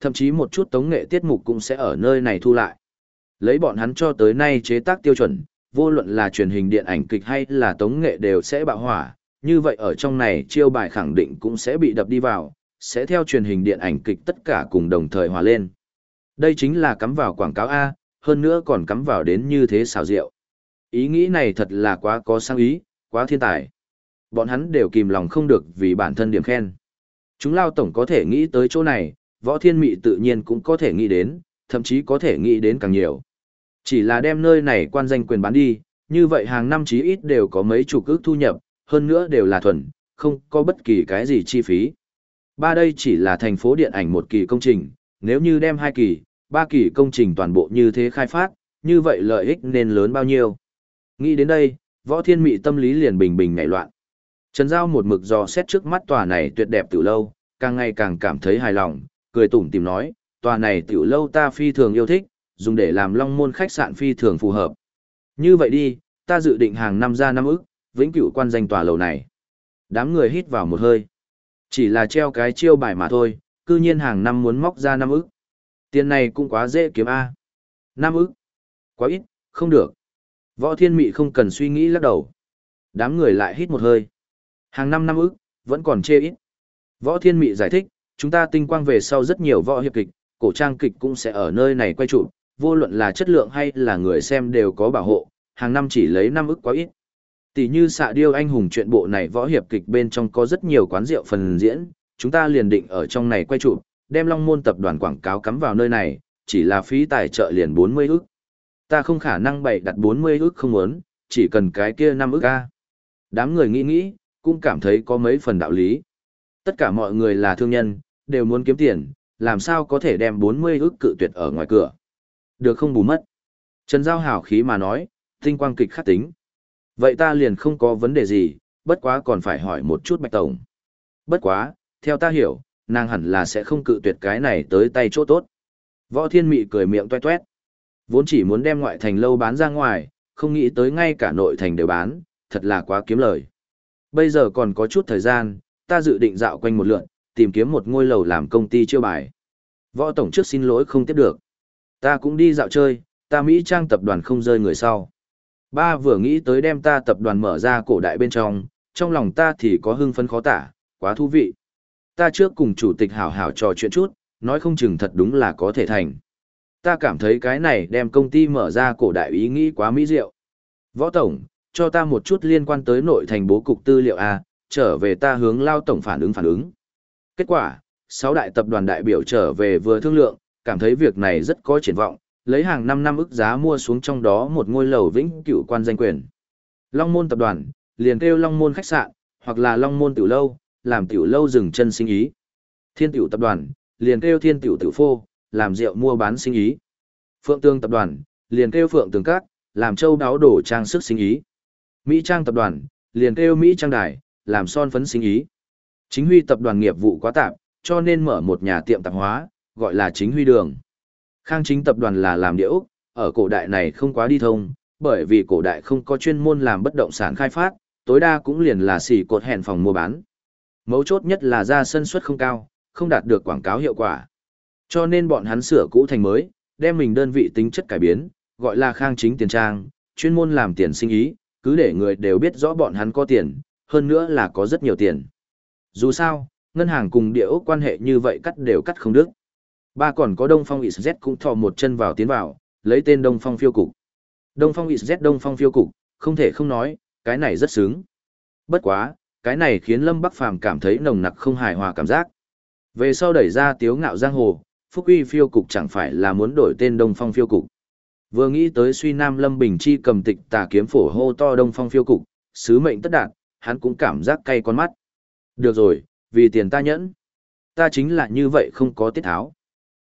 Thậm chí một chút tống nghệ tiết mục cũng sẽ ở nơi này thu lại. Lấy bọn hắn cho tới nay chế tác tiêu chuẩn, vô luận là truyền hình điện ảnh kịch hay là tống nghệ đều sẽ bạo hỏa, như vậy ở trong này chiêu bài khẳng định cũng sẽ bị đập đi vào, sẽ theo truyền hình điện ảnh kịch tất cả cùng đồng thời hòa lên. Đây chính là cắm vào quảng cáo A, hơn nữa còn cắm vào đến như thế xào rượu. Ý nghĩ này thật là quá có sáng ý, quá thiên tài. Bọn hắn đều kìm lòng không được vì bản thân điểm khen. Chúng lao tổng có thể nghĩ tới chỗ này, võ thiên mị tự nhiên cũng có thể nghĩ đến, thậm chí có thể nghĩ đến càng nhiều. Chỉ là đem nơi này quan danh quyền bán đi, như vậy hàng năm chí ít đều có mấy chục ước thu nhập, hơn nữa đều là thuần, không có bất kỳ cái gì chi phí. Ba đây chỉ là thành phố điện ảnh một kỳ công trình, nếu như đem hai kỳ, ba kỳ công trình toàn bộ như thế khai phát, như vậy lợi ích nên lớn bao nhiêu. Nghĩ đến đây, võ thiên mị tâm lý liền bình bình ngảy loạn. Trần Giao một mực dò xét trước mắt tòa này tuyệt đẹp từ lâu, càng ngày càng cảm thấy hài lòng, cười tủm tìm nói, tòa này tiểu lâu ta phi thường yêu thích, dùng để làm long môn khách sạn phi thường phù hợp. Như vậy đi, ta dự định hàng năm ra năm ức, vĩnh cửu quan danh tòa lầu này. Đám người hít vào một hơi. Chỉ là treo cái chiêu bài mà thôi, cư nhiên hàng năm muốn móc ra năm ức. Tiền này cũng quá dễ kiếm A. Năm ức. Quá ít, không được. Võ thiên mị không cần suy nghĩ lắc đầu. Đám người lại hít một hơi. Hàng năm năm ức, vẫn còn chê ít. Võ thiên mị giải thích, chúng ta tinh quang về sau rất nhiều võ hiệp kịch, cổ trang kịch cũng sẽ ở nơi này quay trụ, vô luận là chất lượng hay là người xem đều có bảo hộ, hàng năm chỉ lấy năm ức quá ít. Tỷ như xạ điêu anh hùng chuyện bộ này võ hiệp kịch bên trong có rất nhiều quán rượu phần diễn, chúng ta liền định ở trong này quay trụ, đem long môn tập đoàn quảng cáo cắm vào nơi này, chỉ là phí tài trợ liền 40 ức. Ta không khả năng bày đặt 40 ức không muốn, chỉ cần cái kia 5 ức a. Đám người nghĩ nghĩ, cũng cảm thấy có mấy phần đạo lý. Tất cả mọi người là thương nhân, đều muốn kiếm tiền, làm sao có thể đem 40 ức cự tuyệt ở ngoài cửa. Được không bù mất. Trần Giao hào khí mà nói, tinh quang kịch khắc tính. Vậy ta liền không có vấn đề gì, bất quá còn phải hỏi một chút Bạch Tổng. Bất quá, theo ta hiểu, nàng hẳn là sẽ không cự tuyệt cái này tới tay chỗ tốt. Võ Thiên Mị cười miệng toe toét. Vốn chỉ muốn đem ngoại thành lâu bán ra ngoài, không nghĩ tới ngay cả nội thành đều bán, thật là quá kiếm lời. Bây giờ còn có chút thời gian, ta dự định dạo quanh một lượn, tìm kiếm một ngôi lầu làm công ty chiêu bài. Võ Tổng trước xin lỗi không tiếp được. Ta cũng đi dạo chơi, ta Mỹ Trang tập đoàn không rơi người sau. Ba vừa nghĩ tới đem ta tập đoàn mở ra cổ đại bên trong, trong lòng ta thì có hưng phấn khó tả, quá thú vị. Ta trước cùng chủ tịch hảo hảo trò chuyện chút, nói không chừng thật đúng là có thể thành. Ta cảm thấy cái này đem công ty mở ra cổ đại ý nghĩ quá mỹ diệu. Võ Tổng, cho ta một chút liên quan tới nội thành bố cục tư liệu A, trở về ta hướng lao tổng phản ứng phản ứng. Kết quả, sáu đại tập đoàn đại biểu trở về vừa thương lượng, cảm thấy việc này rất có triển vọng, lấy hàng năm năm ức giá mua xuống trong đó một ngôi lầu vĩnh cửu quan danh quyền. Long Môn tập đoàn, liền kêu Long Môn khách sạn, hoặc là Long Môn tiểu lâu, làm tiểu lâu dừng chân sinh ý. Thiên tiểu tập đoàn, liền kêu Thiên tiểu tiểu phô, làm rượu mua bán sinh ý. Phượng Tương tập đoàn, liền kêu Phượng Tương Các, làm châu đáo đổ trang sức sinh ý. Mỹ Trang tập đoàn, liền kêu Mỹ Trang Đài, làm son phấn sinh ý. Chính huy tập đoàn nghiệp vụ quá tạp, cho nên mở một nhà tiệm tạp hóa, gọi là chính huy đường. Khang chính tập đoàn là làm địa ở cổ đại này không quá đi thông, bởi vì cổ đại không có chuyên môn làm bất động sản khai phát, tối đa cũng liền là xỉ cột hẹn phòng mua bán. Mấu chốt nhất là ra sân suất không cao, không đạt được quảng cáo hiệu quả. Cho nên bọn hắn sửa cũ thành mới, đem mình đơn vị tính chất cải biến, gọi là khang chính tiền trang, chuyên môn làm tiền sinh ý, cứ để người đều biết rõ bọn hắn có tiền, hơn nữa là có rất nhiều tiền. Dù sao, ngân hàng cùng địa ốc quan hệ như vậy cắt đều cắt không được. Ba còn có Đông Phong XZ cũng thò một chân vào tiến vào, lấy tên Đông Phong phiêu cục. Đông Phong XZ Đông Phong phiêu cục, không thể không nói, cái này rất sướng. Bất quá, cái này khiến Lâm Bắc Phàm cảm thấy nồng nặc không hài hòa cảm giác. Về sau đẩy ra tiếu ngạo giang hồ, Phúc Uy phiêu cục chẳng phải là muốn đổi tên Đông Phong phiêu cục. Vừa nghĩ tới suy nam Lâm Bình Chi cầm tịch tà kiếm phổ hô to Đông Phong phiêu cục, sứ mệnh tất đạt, hắn cũng cảm giác cay con mắt. Được rồi, vì tiền ta nhẫn. Ta chính là như vậy không có tiết tháo.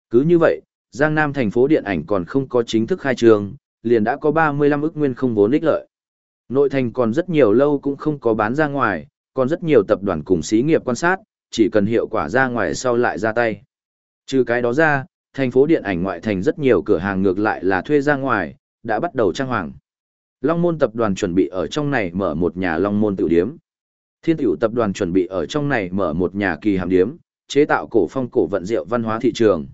Cứ như vậy, Giang Nam thành phố điện ảnh còn không có chính thức khai trường, liền đã có 35 ức nguyên không vốn ích lợi. Nội thành còn rất nhiều lâu cũng không có bán ra ngoài, còn rất nhiều tập đoàn cùng xí nghiệp quan sát, chỉ cần hiệu quả ra ngoài sau lại ra tay. Trừ cái đó ra, thành phố điện ảnh ngoại thành rất nhiều cửa hàng ngược lại là thuê ra ngoài, đã bắt đầu trang hoàng. Long Môn tập đoàn chuẩn bị ở trong này mở một nhà Long Môn tiểu điếm. Thiên tiểu tập đoàn chuẩn bị ở trong này mở một nhà kỳ hàm điếm, chế tạo cổ phong cổ vận rượu văn hóa thị trường.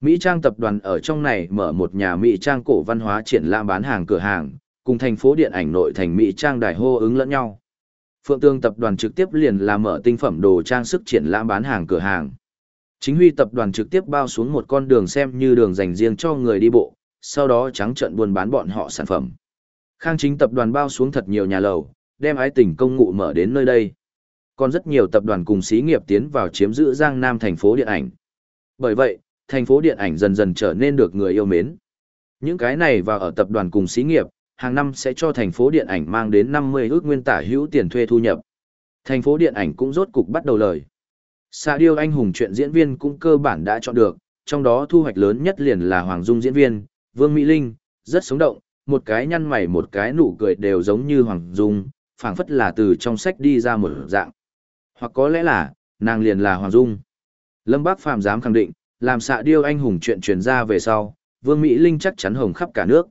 Mỹ Trang tập đoàn ở trong này mở một nhà Mỹ Trang cổ văn hóa triển lãm bán hàng cửa hàng, cùng thành phố điện ảnh nội thành Mỹ Trang đài hô ứng lẫn nhau. Phượng Tương tập đoàn trực tiếp liền là mở tinh phẩm đồ trang sức triển lãm bán hàng cửa hàng. Chính huy tập đoàn trực tiếp bao xuống một con đường xem như đường dành riêng cho người đi bộ, sau đó trắng trận buôn bán bọn họ sản phẩm. Khang chính tập đoàn bao xuống thật nhiều nhà lầu, đem ái tình công ngụ mở đến nơi đây. Còn rất nhiều tập đoàn cùng xí nghiệp tiến vào chiếm giữ Giang Nam thành phố điện ảnh. Bởi vậy, thành phố điện ảnh dần dần trở nên được người yêu mến. Những cái này vào ở tập đoàn cùng xí nghiệp, hàng năm sẽ cho thành phố điện ảnh mang đến 50 ước nguyên tả hữu tiền thuê thu nhập. Thành phố điện ảnh cũng rốt cục bắt đầu lời. Sa điêu anh hùng chuyện diễn viên cũng cơ bản đã chọn được, trong đó thu hoạch lớn nhất liền là Hoàng Dung diễn viên, Vương Mỹ Linh, rất sống động, một cái nhăn mày một cái nụ cười đều giống như Hoàng Dung, phảng phất là từ trong sách đi ra một dạng. Hoặc có lẽ là, nàng liền là Hoàng Dung. Lâm Bác Phàm dám khẳng định, làm xạ điêu anh hùng chuyện truyền ra về sau, Vương Mỹ Linh chắc chắn hồng khắp cả nước.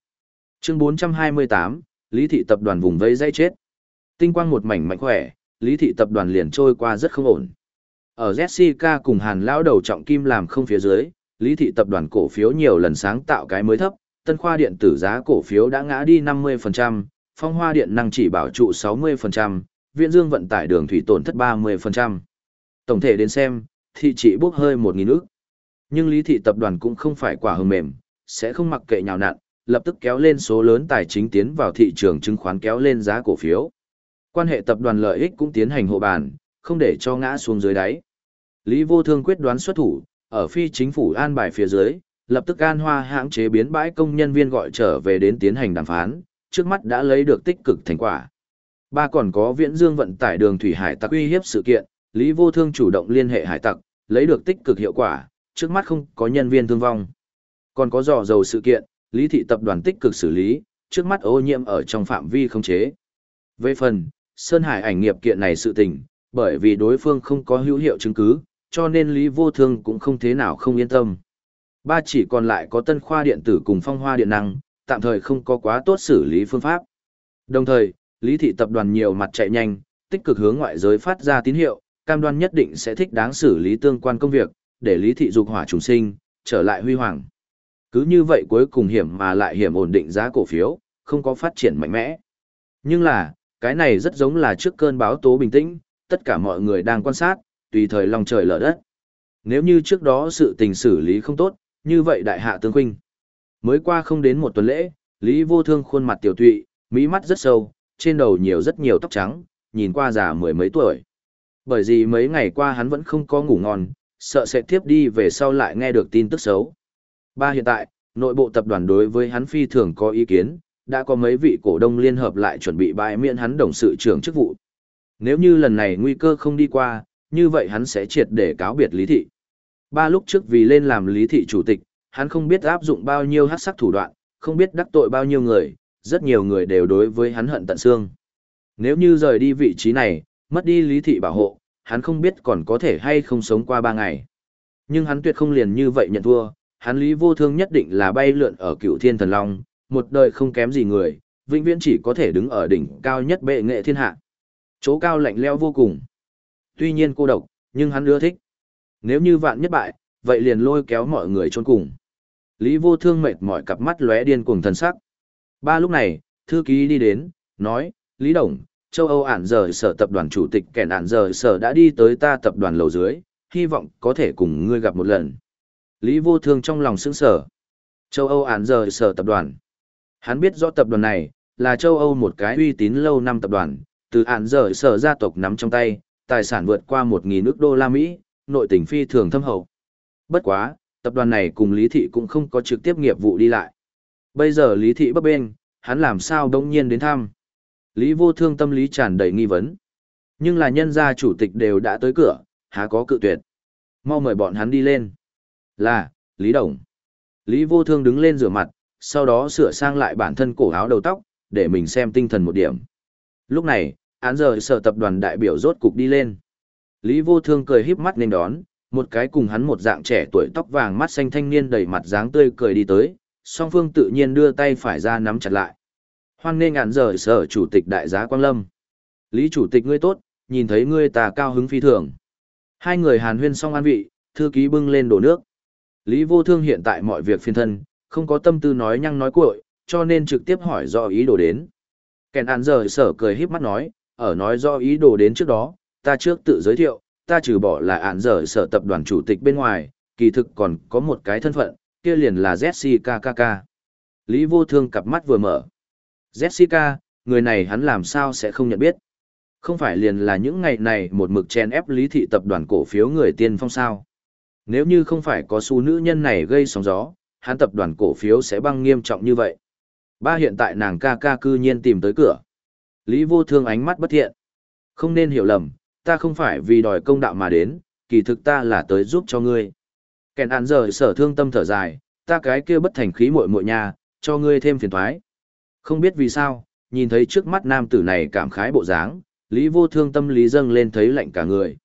Chương 428, Lý thị tập đoàn vùng vây dây chết. Tinh quang một mảnh mạnh khỏe, Lý thị tập đoàn liền trôi qua rất không ổn. Ở Jessica cùng Hàn lão đầu trọng kim làm không phía dưới, Lý thị tập đoàn cổ phiếu nhiều lần sáng tạo cái mới thấp, Tân Khoa điện tử giá cổ phiếu đã ngã đi 50%, Phong Hoa điện năng chỉ bảo trụ 60%, Viễn Dương vận tải đường thủy tổn thất 30%. Tổng thể đến xem, thị trị bốc hơi 1.000. Nhưng Lý thị tập đoàn cũng không phải quả hờ mềm, sẽ không mặc kệ nhào nặn, lập tức kéo lên số lớn tài chính tiến vào thị trường chứng khoán kéo lên giá cổ phiếu. Quan hệ tập đoàn lợi ích cũng tiến hành hộ bàn, không để cho ngã xuống dưới đáy. Lý Vô Thương quyết đoán xuất thủ, ở phi chính phủ an bài phía dưới, lập tức an hoa hãng chế biến bãi công nhân viên gọi trở về đến tiến hành đàm phán, trước mắt đã lấy được tích cực thành quả. Ba còn có viễn dương vận tải đường thủy hải tặc uy hiếp sự kiện, Lý Vô Thương chủ động liên hệ hải tặc, lấy được tích cực hiệu quả, trước mắt không có nhân viên thương vong. Còn có dò dầu sự kiện, Lý thị tập đoàn tích cực xử lý, trước mắt ô nhiễm ở trong phạm vi khống chế. Về phần, Sơn Hải ảnh nghiệp kiện này sự tình, bởi vì đối phương không có hữu hiệu chứng cứ, cho nên Lý Vô Thương cũng không thế nào không yên tâm. Ba chỉ còn lại có tân khoa điện tử cùng phong hoa điện năng, tạm thời không có quá tốt xử lý phương pháp. Đồng thời, Lý thị tập đoàn nhiều mặt chạy nhanh, tích cực hướng ngoại giới phát ra tín hiệu, cam đoan nhất định sẽ thích đáng xử lý tương quan công việc, để Lý thị dục hỏa trùng sinh, trở lại huy hoàng. Cứ như vậy cuối cùng hiểm mà lại hiểm ổn định giá cổ phiếu, không có phát triển mạnh mẽ. Nhưng là, cái này rất giống là trước cơn báo tố bình tĩnh, tất cả mọi người đang quan sát, tùy thời lòng trời lở đất. Nếu như trước đó sự tình xử lý không tốt, như vậy đại hạ tương huynh. Mới qua không đến một tuần lễ, Lý Vô Thương khuôn mặt tiểu tụy, mỹ mắt rất sâu, trên đầu nhiều rất nhiều tóc trắng, nhìn qua già mười mấy tuổi. Bởi vì mấy ngày qua hắn vẫn không có ngủ ngon, sợ sẽ tiếp đi về sau lại nghe được tin tức xấu. Ba hiện tại, nội bộ tập đoàn đối với hắn phi thường có ý kiến, đã có mấy vị cổ đông liên hợp lại chuẩn bị bãi miễn hắn đồng sự trưởng chức vụ. Nếu như lần này nguy cơ không đi qua, như vậy hắn sẽ triệt để cáo biệt Lý Thị. Ba lúc trước vì lên làm Lý Thị chủ tịch, hắn không biết áp dụng bao nhiêu hát sắc thủ đoạn, không biết đắc tội bao nhiêu người, rất nhiều người đều đối với hắn hận tận xương. Nếu như rời đi vị trí này, mất đi Lý Thị bảo hộ, hắn không biết còn có thể hay không sống qua ba ngày. Nhưng hắn tuyệt không liền như vậy nhận thua, hắn Lý Vô Thương nhất định là bay lượn ở cựu thiên thần long, một đời không kém gì người, vĩnh viễn chỉ có thể đứng ở đỉnh cao nhất bệ nghệ thiên hạ. Chỗ cao lạnh leo vô cùng. Tuy nhiên cô độc, nhưng hắn ưa thích. Nếu như vạn nhất bại, vậy liền lôi kéo mọi người trốn cùng. Lý vô thương mệt mỏi cặp mắt lóe điên cuồng thần sắc. Ba lúc này, thư ký đi đến, nói, Lý Đồng, châu Âu ản giờ sở tập đoàn chủ tịch kẻ ản giờ sở đã đi tới ta tập đoàn lầu dưới, hy vọng có thể cùng ngươi gặp một lần. Lý vô thương trong lòng sững sở. Châu Âu ản giờ sở tập đoàn. Hắn biết rõ tập đoàn này, là châu Âu một cái uy tín lâu năm tập đoàn, từ ạn dở sở gia tộc nắm trong tay, tài sản vượt qua 1.000 nước đô la Mỹ, nội tình phi thường thâm hậu. Bất quá, tập đoàn này cùng Lý Thị cũng không có trực tiếp nghiệp vụ đi lại. Bây giờ Lý Thị bấp bên, hắn làm sao đông nhiên đến thăm. Lý vô thương tâm lý tràn đầy nghi vấn. Nhưng là nhân gia chủ tịch đều đã tới cửa, há có cự tuyệt. Mau mời bọn hắn đi lên. Là, Lý Đồng. Lý vô thương đứng lên rửa mặt, sau đó sửa sang lại bản thân cổ áo đầu tóc, để mình xem tinh thần một điểm. Lúc này, án giờ sở tập đoàn đại biểu rốt cục đi lên. Lý vô thương cười híp mắt nên đón, một cái cùng hắn một dạng trẻ tuổi tóc vàng mắt xanh thanh niên đầy mặt dáng tươi cười đi tới, song phương tự nhiên đưa tay phải ra nắm chặt lại. Hoan nên án giờ sở chủ tịch đại giá Quang Lâm. Lý chủ tịch ngươi tốt, nhìn thấy ngươi ta cao hứng phi thường. Hai người hàn huyên xong an vị, thư ký bưng lên đổ nước. Lý vô thương hiện tại mọi việc phiên thân, không có tâm tư nói nhăng nói cuội, cho nên trực tiếp hỏi rõ ý đồ đến. Kèn án giờ sở cười híp mắt nói, ở nói do ý đồ đến trước đó, ta trước tự giới thiệu, ta trừ bỏ là án dở sở tập đoàn chủ tịch bên ngoài, kỳ thực còn có một cái thân phận, kia liền là Jessica Lý vô thương cặp mắt vừa mở. Jessica, người này hắn làm sao sẽ không nhận biết. Không phải liền là những ngày này một mực chen ép lý thị tập đoàn cổ phiếu người tiên phong sao. Nếu như không phải có xu nữ nhân này gây sóng gió, hắn tập đoàn cổ phiếu sẽ băng nghiêm trọng như vậy. Ba hiện tại nàng ca ca cư nhiên tìm tới cửa. Lý vô thương ánh mắt bất thiện. Không nên hiểu lầm, ta không phải vì đòi công đạo mà đến, kỳ thực ta là tới giúp cho ngươi. Kèn án giờ sở thương tâm thở dài, ta cái kia bất thành khí muội muội nhà, cho ngươi thêm phiền thoái. Không biết vì sao, nhìn thấy trước mắt nam tử này cảm khái bộ dáng, Lý vô thương tâm lý dâng lên thấy lạnh cả người.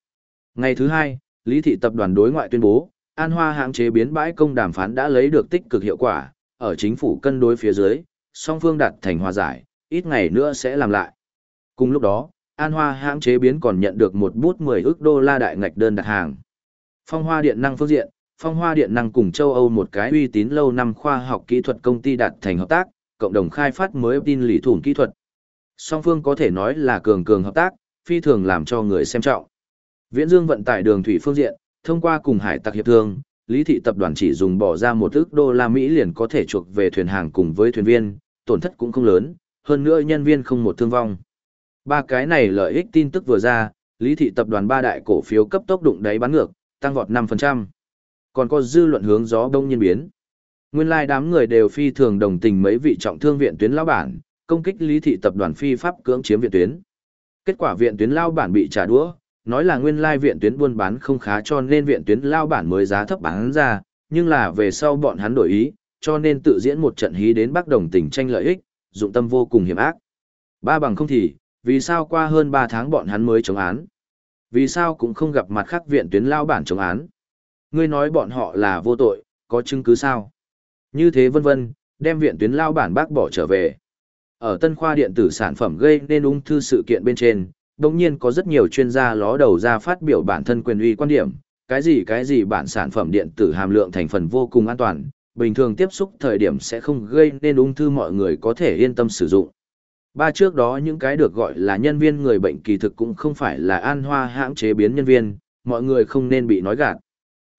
Ngày thứ hai, Lý thị tập đoàn đối ngoại tuyên bố, An Hoa hãng chế biến bãi công đàm phán đã lấy được tích cực hiệu quả, ở chính phủ cân đối phía dưới, song phương đạt thành hòa giải, ít ngày nữa sẽ làm lại. Cùng lúc đó, An Hoa hãng chế biến còn nhận được một bút 10 ức đô la đại ngạch đơn đặt hàng. Phong Hoa Điện năng phương diện, Phong Hoa Điện năng cùng châu Âu một cái uy tín lâu năm khoa học kỹ thuật công ty đạt thành hợp tác, cộng đồng khai phát mới tin lý thủng kỹ thuật. Song phương có thể nói là cường cường hợp tác, phi thường làm cho người xem trọng. Viễn Dương vận tải đường thủy phương diện, thông qua cùng hải tặc hiệp thương, Lý thị tập đoàn chỉ dùng bỏ ra một ức đô la Mỹ liền có thể chuộc về thuyền hàng cùng với thuyền viên, tổn thất cũng không lớn, hơn nữa nhân viên không một thương vong. Ba cái này lợi ích tin tức vừa ra, Lý thị tập đoàn ba đại cổ phiếu cấp tốc đụng đáy bán ngược, tăng vọt 5%. Còn có dư luận hướng gió đông nhiên biến. Nguyên lai like đám người đều phi thường đồng tình mấy vị trọng thương viện tuyến lão bản, công kích Lý thị tập đoàn phi pháp cưỡng chiếm viện tuyến. Kết quả viện tuyến lao bản bị trả đũa, nói là nguyên lai viện tuyến buôn bán không khá cho nên viện tuyến lao bản mới giá thấp bán ra, nhưng là về sau bọn hắn đổi ý, cho nên tự diễn một trận hí đến Bắc Đồng tỉnh tranh lợi ích, dụng tâm vô cùng hiểm ác. Ba bằng không thì, vì sao qua hơn 3 tháng bọn hắn mới chống án? Vì sao cũng không gặp mặt khác viện tuyến lao bản chống án? Ngươi nói bọn họ là vô tội, có chứng cứ sao? Như thế vân vân, đem viện tuyến lao bản bác bỏ trở về. Ở tân khoa điện tử sản phẩm gây nên ung thư sự kiện bên trên, đồng nhiên có rất nhiều chuyên gia ló đầu ra phát biểu bản thân quyền uy quan điểm, cái gì cái gì bản sản phẩm điện tử hàm lượng thành phần vô cùng an toàn, bình thường tiếp xúc thời điểm sẽ không gây nên ung thư mọi người có thể yên tâm sử dụng. Ba trước đó những cái được gọi là nhân viên người bệnh kỳ thực cũng không phải là an hoa hãng chế biến nhân viên, mọi người không nên bị nói gạt.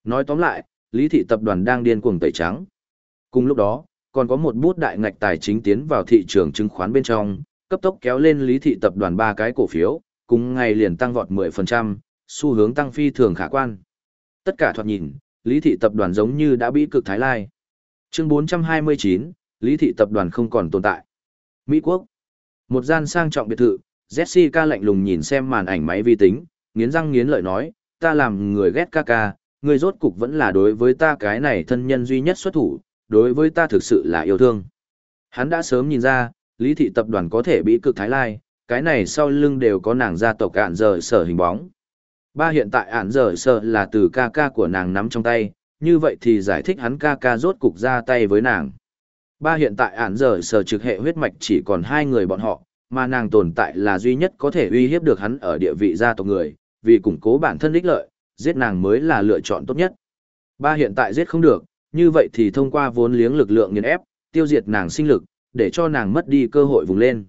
Nói tóm lại, Lý thị tập đoàn đang điên cuồng tẩy trắng. Cùng lúc đó, còn có một bút đại ngạch tài chính tiến vào thị trường chứng khoán bên trong, cấp tốc kéo lên Lý thị tập đoàn ba cái cổ phiếu, cùng ngày liền tăng vọt 10%, xu hướng tăng phi thường khả quan. Tất cả thoạt nhìn, Lý thị tập đoàn giống như đã bị cực thái lai. Chương 429, Lý thị tập đoàn không còn tồn tại. Mỹ Quốc. Một gian sang trọng biệt thự, Jessica lạnh lùng nhìn xem màn ảnh máy vi tính, nghiến răng nghiến lợi nói, ta làm người ghét ca ca, người rốt cục vẫn là đối với ta cái này thân nhân duy nhất xuất thủ, đối với ta thực sự là yêu thương. Hắn đã sớm nhìn ra, Lý thị tập đoàn có thể bị cực thái lai, cái này sau lưng đều có nàng gia tộc ạn giờ sở hình bóng. Ba hiện tại ạn giờ sở là từ ca ca của nàng nắm trong tay, như vậy thì giải thích hắn ca ca rốt cục ra tay với nàng. Ba hiện tại án giờ sở trực hệ huyết mạch chỉ còn hai người bọn họ, mà nàng tồn tại là duy nhất có thể uy hiếp được hắn ở địa vị gia tộc người, vì củng cố bản thân ích lợi, giết nàng mới là lựa chọn tốt nhất. Ba hiện tại giết không được, như vậy thì thông qua vốn liếng lực lượng nghiền ép, tiêu diệt nàng sinh lực, để cho nàng mất đi cơ hội vùng lên.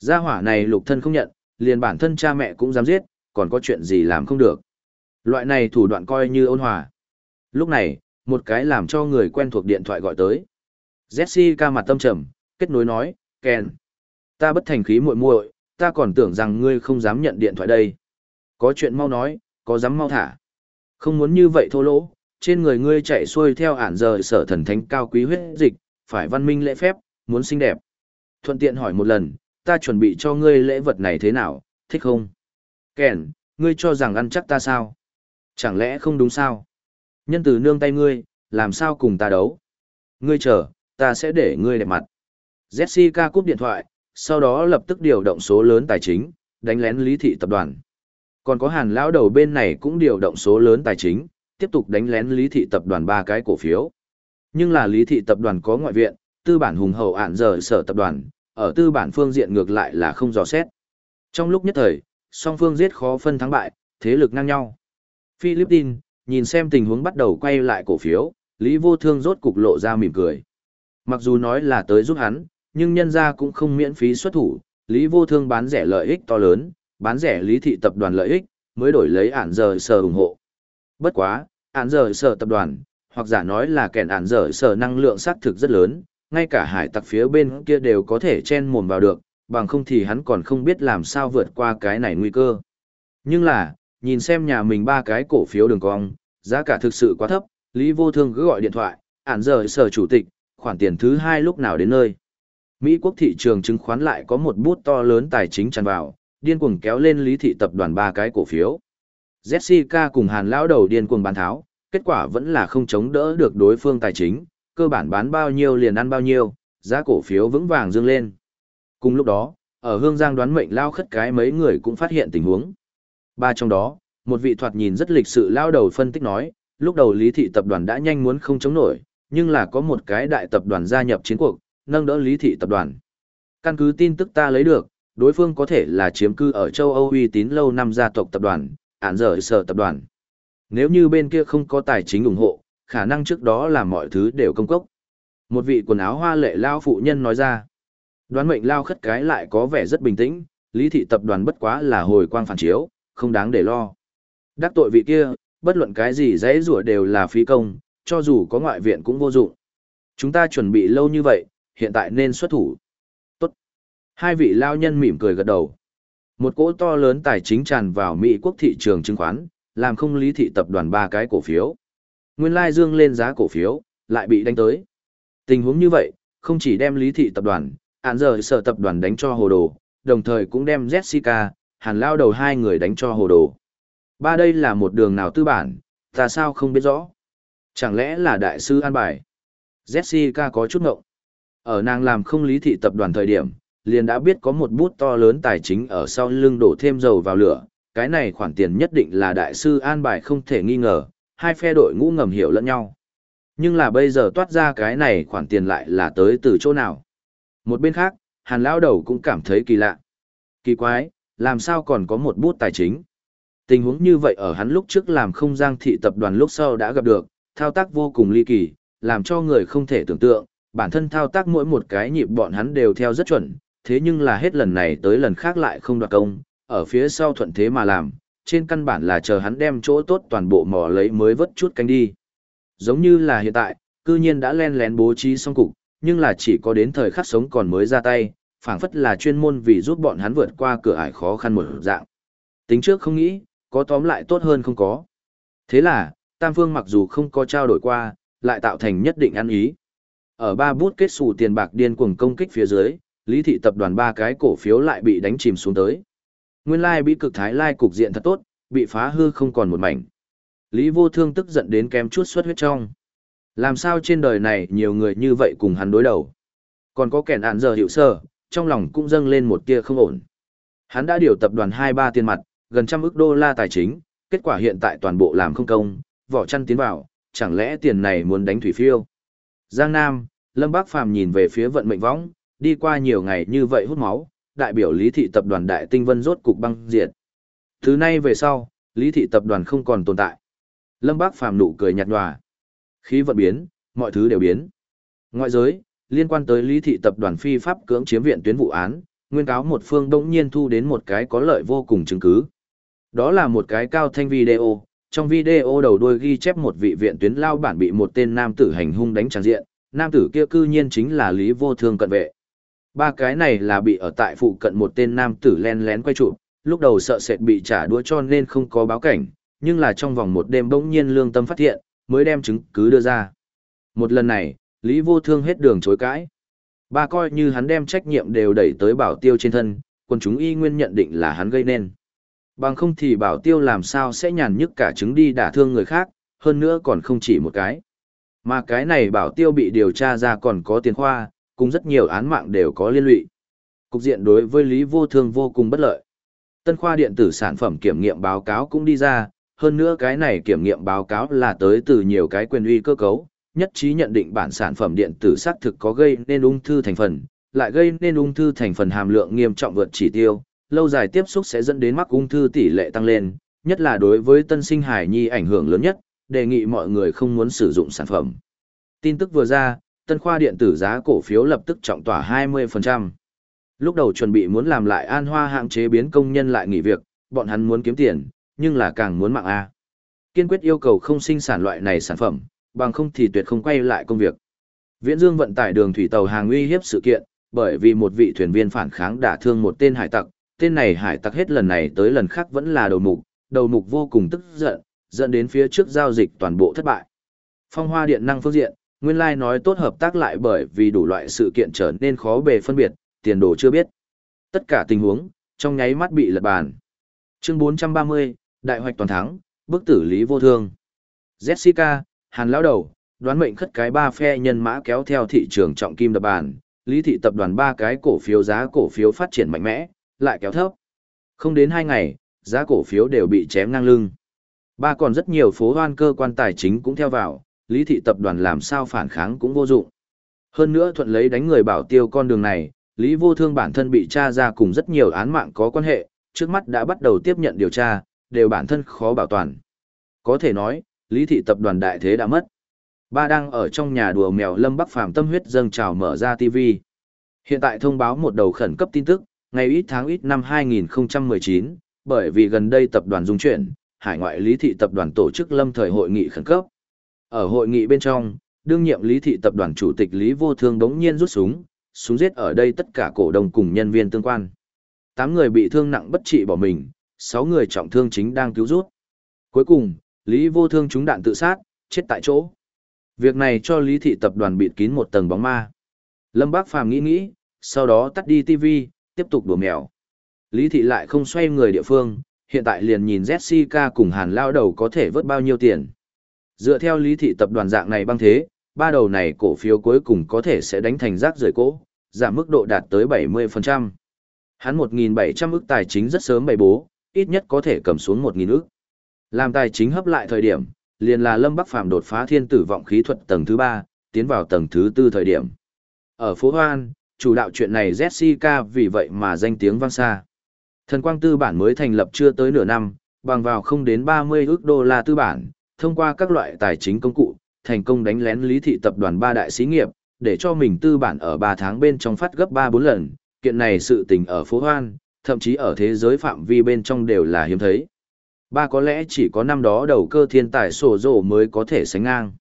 Gia hỏa này lục thân không nhận, liền bản thân cha mẹ cũng dám giết, còn có chuyện gì làm không được. Loại này thủ đoạn coi như ôn hòa. Lúc này, một cái làm cho người quen thuộc điện thoại gọi tới. Jessica mặt tâm trầm, kết nối nói, Ken. Ta bất thành khí muội muội, ta còn tưởng rằng ngươi không dám nhận điện thoại đây. Có chuyện mau nói, có dám mau thả. Không muốn như vậy thô lỗ, trên người ngươi chạy xuôi theo ản giờ sở thần thánh cao quý huyết dịch, phải văn minh lễ phép, muốn xinh đẹp. Thuận tiện hỏi một lần, ta chuẩn bị cho ngươi lễ vật này thế nào, thích không? Kèn, ngươi cho rằng ăn chắc ta sao? Chẳng lẽ không đúng sao? Nhân từ nương tay ngươi, làm sao cùng ta đấu? Ngươi chờ, ta sẽ để ngươi đẹp mặt. Jessica cúp điện thoại, sau đó lập tức điều động số lớn tài chính, đánh lén lý thị tập đoàn. Còn có hàn lão đầu bên này cũng điều động số lớn tài chính, tiếp tục đánh lén lý thị tập đoàn ba cái cổ phiếu. Nhưng là lý thị tập đoàn có ngoại viện, tư bản hùng hậu ạn giờ sở tập đoàn, ở tư bản phương diện ngược lại là không dò xét. Trong lúc nhất thời, song phương giết khó phân thắng bại, thế lực ngang nhau. Philippines, nhìn xem tình huống bắt đầu quay lại cổ phiếu, Lý Vô Thương rốt cục lộ ra mỉm cười. Mặc dù nói là tới giúp hắn, nhưng nhân ra cũng không miễn phí xuất thủ, Lý Vô Thương bán rẻ lợi ích to lớn, bán rẻ Lý Thị tập đoàn lợi ích, mới đổi lấy ản giờ sở ủng hộ. Bất quá, ản giờ sở tập đoàn, hoặc giả nói là kẻn ản giờ sở năng lượng xác thực rất lớn, ngay cả hải tặc phía bên kia đều có thể chen mồm vào được, bằng không thì hắn còn không biết làm sao vượt qua cái này nguy cơ. Nhưng là, nhìn xem nhà mình ba cái cổ phiếu đường cong, giá cả thực sự quá thấp, Lý Vô Thương cứ gọi điện thoại, ản giờ sở chủ tịch, khoản tiền thứ hai lúc nào đến nơi. Mỹ quốc thị trường chứng khoán lại có một bút to lớn tài chính tràn vào, điên cuồng kéo lên lý thị tập đoàn ba cái cổ phiếu. Jessica cùng Hàn lão đầu điên cuồng bán tháo, kết quả vẫn là không chống đỡ được đối phương tài chính, cơ bản bán bao nhiêu liền ăn bao nhiêu, giá cổ phiếu vững vàng dương lên. Cùng lúc đó, ở Hương Giang đoán mệnh lao khất cái mấy người cũng phát hiện tình huống. Ba trong đó, một vị thoạt nhìn rất lịch sự lao đầu phân tích nói, lúc đầu lý thị tập đoàn đã nhanh muốn không chống nổi, nhưng là có một cái đại tập đoàn gia nhập chiến cuộc, nâng đỡ lý thị tập đoàn. Căn cứ tin tức ta lấy được, đối phương có thể là chiếm cư ở châu Âu uy tín lâu năm gia tộc tập đoàn, án dở sở tập đoàn. Nếu như bên kia không có tài chính ủng hộ, khả năng trước đó là mọi thứ đều công cốc. Một vị quần áo hoa lệ lao phụ nhân nói ra. Đoán mệnh lao khất cái lại có vẻ rất bình tĩnh, lý thị tập đoàn bất quá là hồi quang phản chiếu, không đáng để lo. Đắc tội vị kia, bất luận cái gì dễ rủa đều là phí công, cho dù có ngoại viện cũng vô dụng. Chúng ta chuẩn bị lâu như vậy, hiện tại nên xuất thủ. Tốt. Hai vị lao nhân mỉm cười gật đầu. Một cỗ to lớn tài chính tràn vào Mỹ quốc thị trường chứng khoán, làm không lý thị tập đoàn ba cái cổ phiếu. Nguyên lai dương lên giá cổ phiếu, lại bị đánh tới. Tình huống như vậy, không chỉ đem lý thị tập đoàn, án giờ sở tập đoàn đánh cho hồ đồ, đồng thời cũng đem Jessica, hàn lao đầu hai người đánh cho hồ đồ. Ba đây là một đường nào tư bản, ta sao không biết rõ. Chẳng lẽ là đại sư an bài? Jessica có chút ngộng. Ở nàng làm không lý thị tập đoàn thời điểm, liền đã biết có một bút to lớn tài chính ở sau lưng đổ thêm dầu vào lửa, cái này khoản tiền nhất định là đại sư an bài không thể nghi ngờ, hai phe đội ngũ ngầm hiểu lẫn nhau. Nhưng là bây giờ toát ra cái này khoản tiền lại là tới từ chỗ nào. Một bên khác, hàn lão đầu cũng cảm thấy kỳ lạ. Kỳ quái, làm sao còn có một bút tài chính. Tình huống như vậy ở hắn lúc trước làm không giang thị tập đoàn lúc sau đã gặp được, thao tác vô cùng ly kỳ, làm cho người không thể tưởng tượng, bản thân thao tác mỗi một cái nhịp bọn hắn đều theo rất chuẩn, thế nhưng là hết lần này tới lần khác lại không đoạt công, ở phía sau thuận thế mà làm, trên căn bản là chờ hắn đem chỗ tốt toàn bộ mò lấy mới vớt chút canh đi. Giống như là hiện tại, cư nhiên đã len lén bố trí xong cục, nhưng là chỉ có đến thời khắc sống còn mới ra tay, phảng phất là chuyên môn vì giúp bọn hắn vượt qua cửa ải khó khăn một dạng. Tính trước không nghĩ, có tóm lại tốt hơn không có. Thế là, Tam Phương mặc dù không có trao đổi qua, lại tạo thành nhất định ăn ý. Ở ba bút kết xù tiền bạc điên cuồng công kích phía dưới, Lý thị tập đoàn ba cái cổ phiếu lại bị đánh chìm xuống tới. Nguyên lai bị cực thái lai cục diện thật tốt, bị phá hư không còn một mảnh. Lý vô thương tức giận đến kém chút xuất huyết trong. Làm sao trên đời này nhiều người như vậy cùng hắn đối đầu. Còn có kẻ nạn giờ hiệu sơ, trong lòng cũng dâng lên một tia không ổn. Hắn đã điều tập đoàn 2-3 tiền mặt, gần trăm ức đô la tài chính, kết quả hiện tại toàn bộ làm không công, vỏ chăn tiến vào, chẳng lẽ tiền này muốn đánh thủy phiêu. Giang Nam, Lâm Bác Phàm nhìn về phía vận mệnh võng, đi qua nhiều ngày như vậy hút máu, đại biểu Lý Thị Tập đoàn Đại Tinh Vân rốt cục băng diệt. Thứ nay về sau, Lý Thị Tập đoàn không còn tồn tại. Lâm Bác Phàm nụ cười nhạt nhòa. Khí vận biến, mọi thứ đều biến. Ngoại giới, liên quan tới Lý Thị Tập đoàn phi pháp cưỡng chiếm viện tuyến vụ án, nguyên cáo một phương đông nhiên thu đến một cái có lợi vô cùng chứng cứ. Đó là một cái cao thanh video, trong video đầu đuôi ghi chép một vị viện tuyến lao bản bị một tên nam tử hành hung đánh tràn diện, nam tử kia cư nhiên chính là Lý Vô Thương cận vệ. Ba cái này là bị ở tại phụ cận một tên nam tử len lén quay trụ, lúc đầu sợ sệt bị trả đũa cho nên không có báo cảnh, nhưng là trong vòng một đêm bỗng nhiên lương tâm phát hiện, mới đem chứng cứ đưa ra. Một lần này, Lý Vô Thương hết đường chối cãi. Ba coi như hắn đem trách nhiệm đều đẩy tới bảo tiêu trên thân, quân chúng y nguyên nhận định là hắn gây nên. Bằng không thì bảo tiêu làm sao sẽ nhàn nhức cả chứng đi đả thương người khác, hơn nữa còn không chỉ một cái. Mà cái này bảo tiêu bị điều tra ra còn có tiền khoa, cùng rất nhiều án mạng đều có liên lụy. Cục diện đối với Lý Vô Thương vô cùng bất lợi. Tân khoa điện tử sản phẩm kiểm nghiệm báo cáo cũng đi ra, hơn nữa cái này kiểm nghiệm báo cáo là tới từ nhiều cái quyền uy cơ cấu, nhất trí nhận định bản sản phẩm điện tử xác thực có gây nên ung thư thành phần, lại gây nên ung thư thành phần hàm lượng nghiêm trọng vượt chỉ tiêu, lâu dài tiếp xúc sẽ dẫn đến mắc ung thư tỷ lệ tăng lên, nhất là đối với tân sinh hải nhi ảnh hưởng lớn nhất, đề nghị mọi người không muốn sử dụng sản phẩm. Tin tức vừa ra, tân khoa điện tử giá cổ phiếu lập tức trọng tỏa 20%. Lúc đầu chuẩn bị muốn làm lại an hoa hạng chế biến công nhân lại nghỉ việc, bọn hắn muốn kiếm tiền, nhưng là càng muốn mạng A. Kiên quyết yêu cầu không sinh sản loại này sản phẩm, bằng không thì tuyệt không quay lại công việc. Viễn Dương vận tải đường thủy tàu hàng uy hiếp sự kiện, bởi vì một vị thuyền viên phản kháng đả thương một tên hải tặc, tên này hải tặc hết lần này tới lần khác vẫn là đầu mục, đầu mục vô cùng tức giận, dẫn đến phía trước giao dịch toàn bộ thất bại. Phong hoa điện năng phương diện, nguyên lai nói tốt hợp tác lại bởi vì đủ loại sự kiện trở nên khó bề phân biệt, tiền đồ chưa biết. Tất cả tình huống, trong nháy mắt bị lật bàn. Chương 430, Đại hoạch toàn thắng, bức tử lý vô thương. Jessica, Hàn lão đầu, đoán mệnh khất cái ba phe nhân mã kéo theo thị trường trọng kim đập bàn, lý thị tập đoàn ba cái cổ phiếu giá cổ phiếu phát triển mạnh mẽ, lại kéo thấp. Không đến hai ngày, giá cổ phiếu đều bị chém ngang lưng. Ba còn rất nhiều phố hoan cơ quan tài chính cũng theo vào, lý thị tập đoàn làm sao phản kháng cũng vô dụng. Hơn nữa thuận lấy đánh người bảo tiêu con đường này, Lý Vô Thương bản thân bị tra ra cùng rất nhiều án mạng có quan hệ, trước mắt đã bắt đầu tiếp nhận điều tra, đều bản thân khó bảo toàn. Có thể nói, Lý thị tập đoàn đại thế đã mất. Ba đang ở trong nhà đùa mèo Lâm Bắc Phàm tâm huyết dâng trào mở ra TV. Hiện tại thông báo một đầu khẩn cấp tin tức, ngày ít tháng ít năm 2019, bởi vì gần đây tập đoàn dung chuyển, hải ngoại Lý thị tập đoàn tổ chức lâm thời hội nghị khẩn cấp. Ở hội nghị bên trong, đương nhiệm Lý thị tập đoàn chủ tịch Lý Vô Thương đống nhiên rút súng, súng giết ở đây tất cả cổ đông cùng nhân viên tương quan. Tám người bị thương nặng bất trị bỏ mình, sáu người trọng thương chính đang cứu rút. Cuối cùng, Lý Vô Thương trúng đạn tự sát, chết tại chỗ. Việc này cho Lý Thị tập đoàn bịt kín một tầng bóng ma. Lâm Bác Phàm nghĩ nghĩ, sau đó tắt đi TV, tiếp tục đùa mèo. Lý Thị lại không xoay người địa phương, hiện tại liền nhìn Jessica cùng Hàn lao đầu có thể vớt bao nhiêu tiền. Dựa theo Lý Thị tập đoàn dạng này băng thế, ba đầu này cổ phiếu cuối cùng có thể sẽ đánh thành rác rời cỗ, giảm mức độ đạt tới 70%. Hắn 1.700 ức tài chính rất sớm bày bố, ít nhất có thể cầm xuống 1.000 ức. Làm tài chính hấp lại thời điểm, liền là Lâm Bắc Phàm đột phá thiên tử vọng khí thuật tầng thứ 3, tiến vào tầng thứ 4 thời điểm. Ở phố Hoan, chủ đạo chuyện này Jessica vì vậy mà danh tiếng vang xa. Thần quang tư bản mới thành lập chưa tới nửa năm, bằng vào không đến 30 ước đô la tư bản, thông qua các loại tài chính công cụ, thành công đánh lén lý thị tập đoàn ba đại xí nghiệp, để cho mình tư bản ở 3 tháng bên trong phát gấp 3-4 lần, kiện này sự tình ở phố Hoan, thậm chí ở thế giới phạm vi bên trong đều là hiếm thấy. Ba có lẽ chỉ có năm đó đầu cơ thiên tài sổ rổ mới có thể sánh ngang.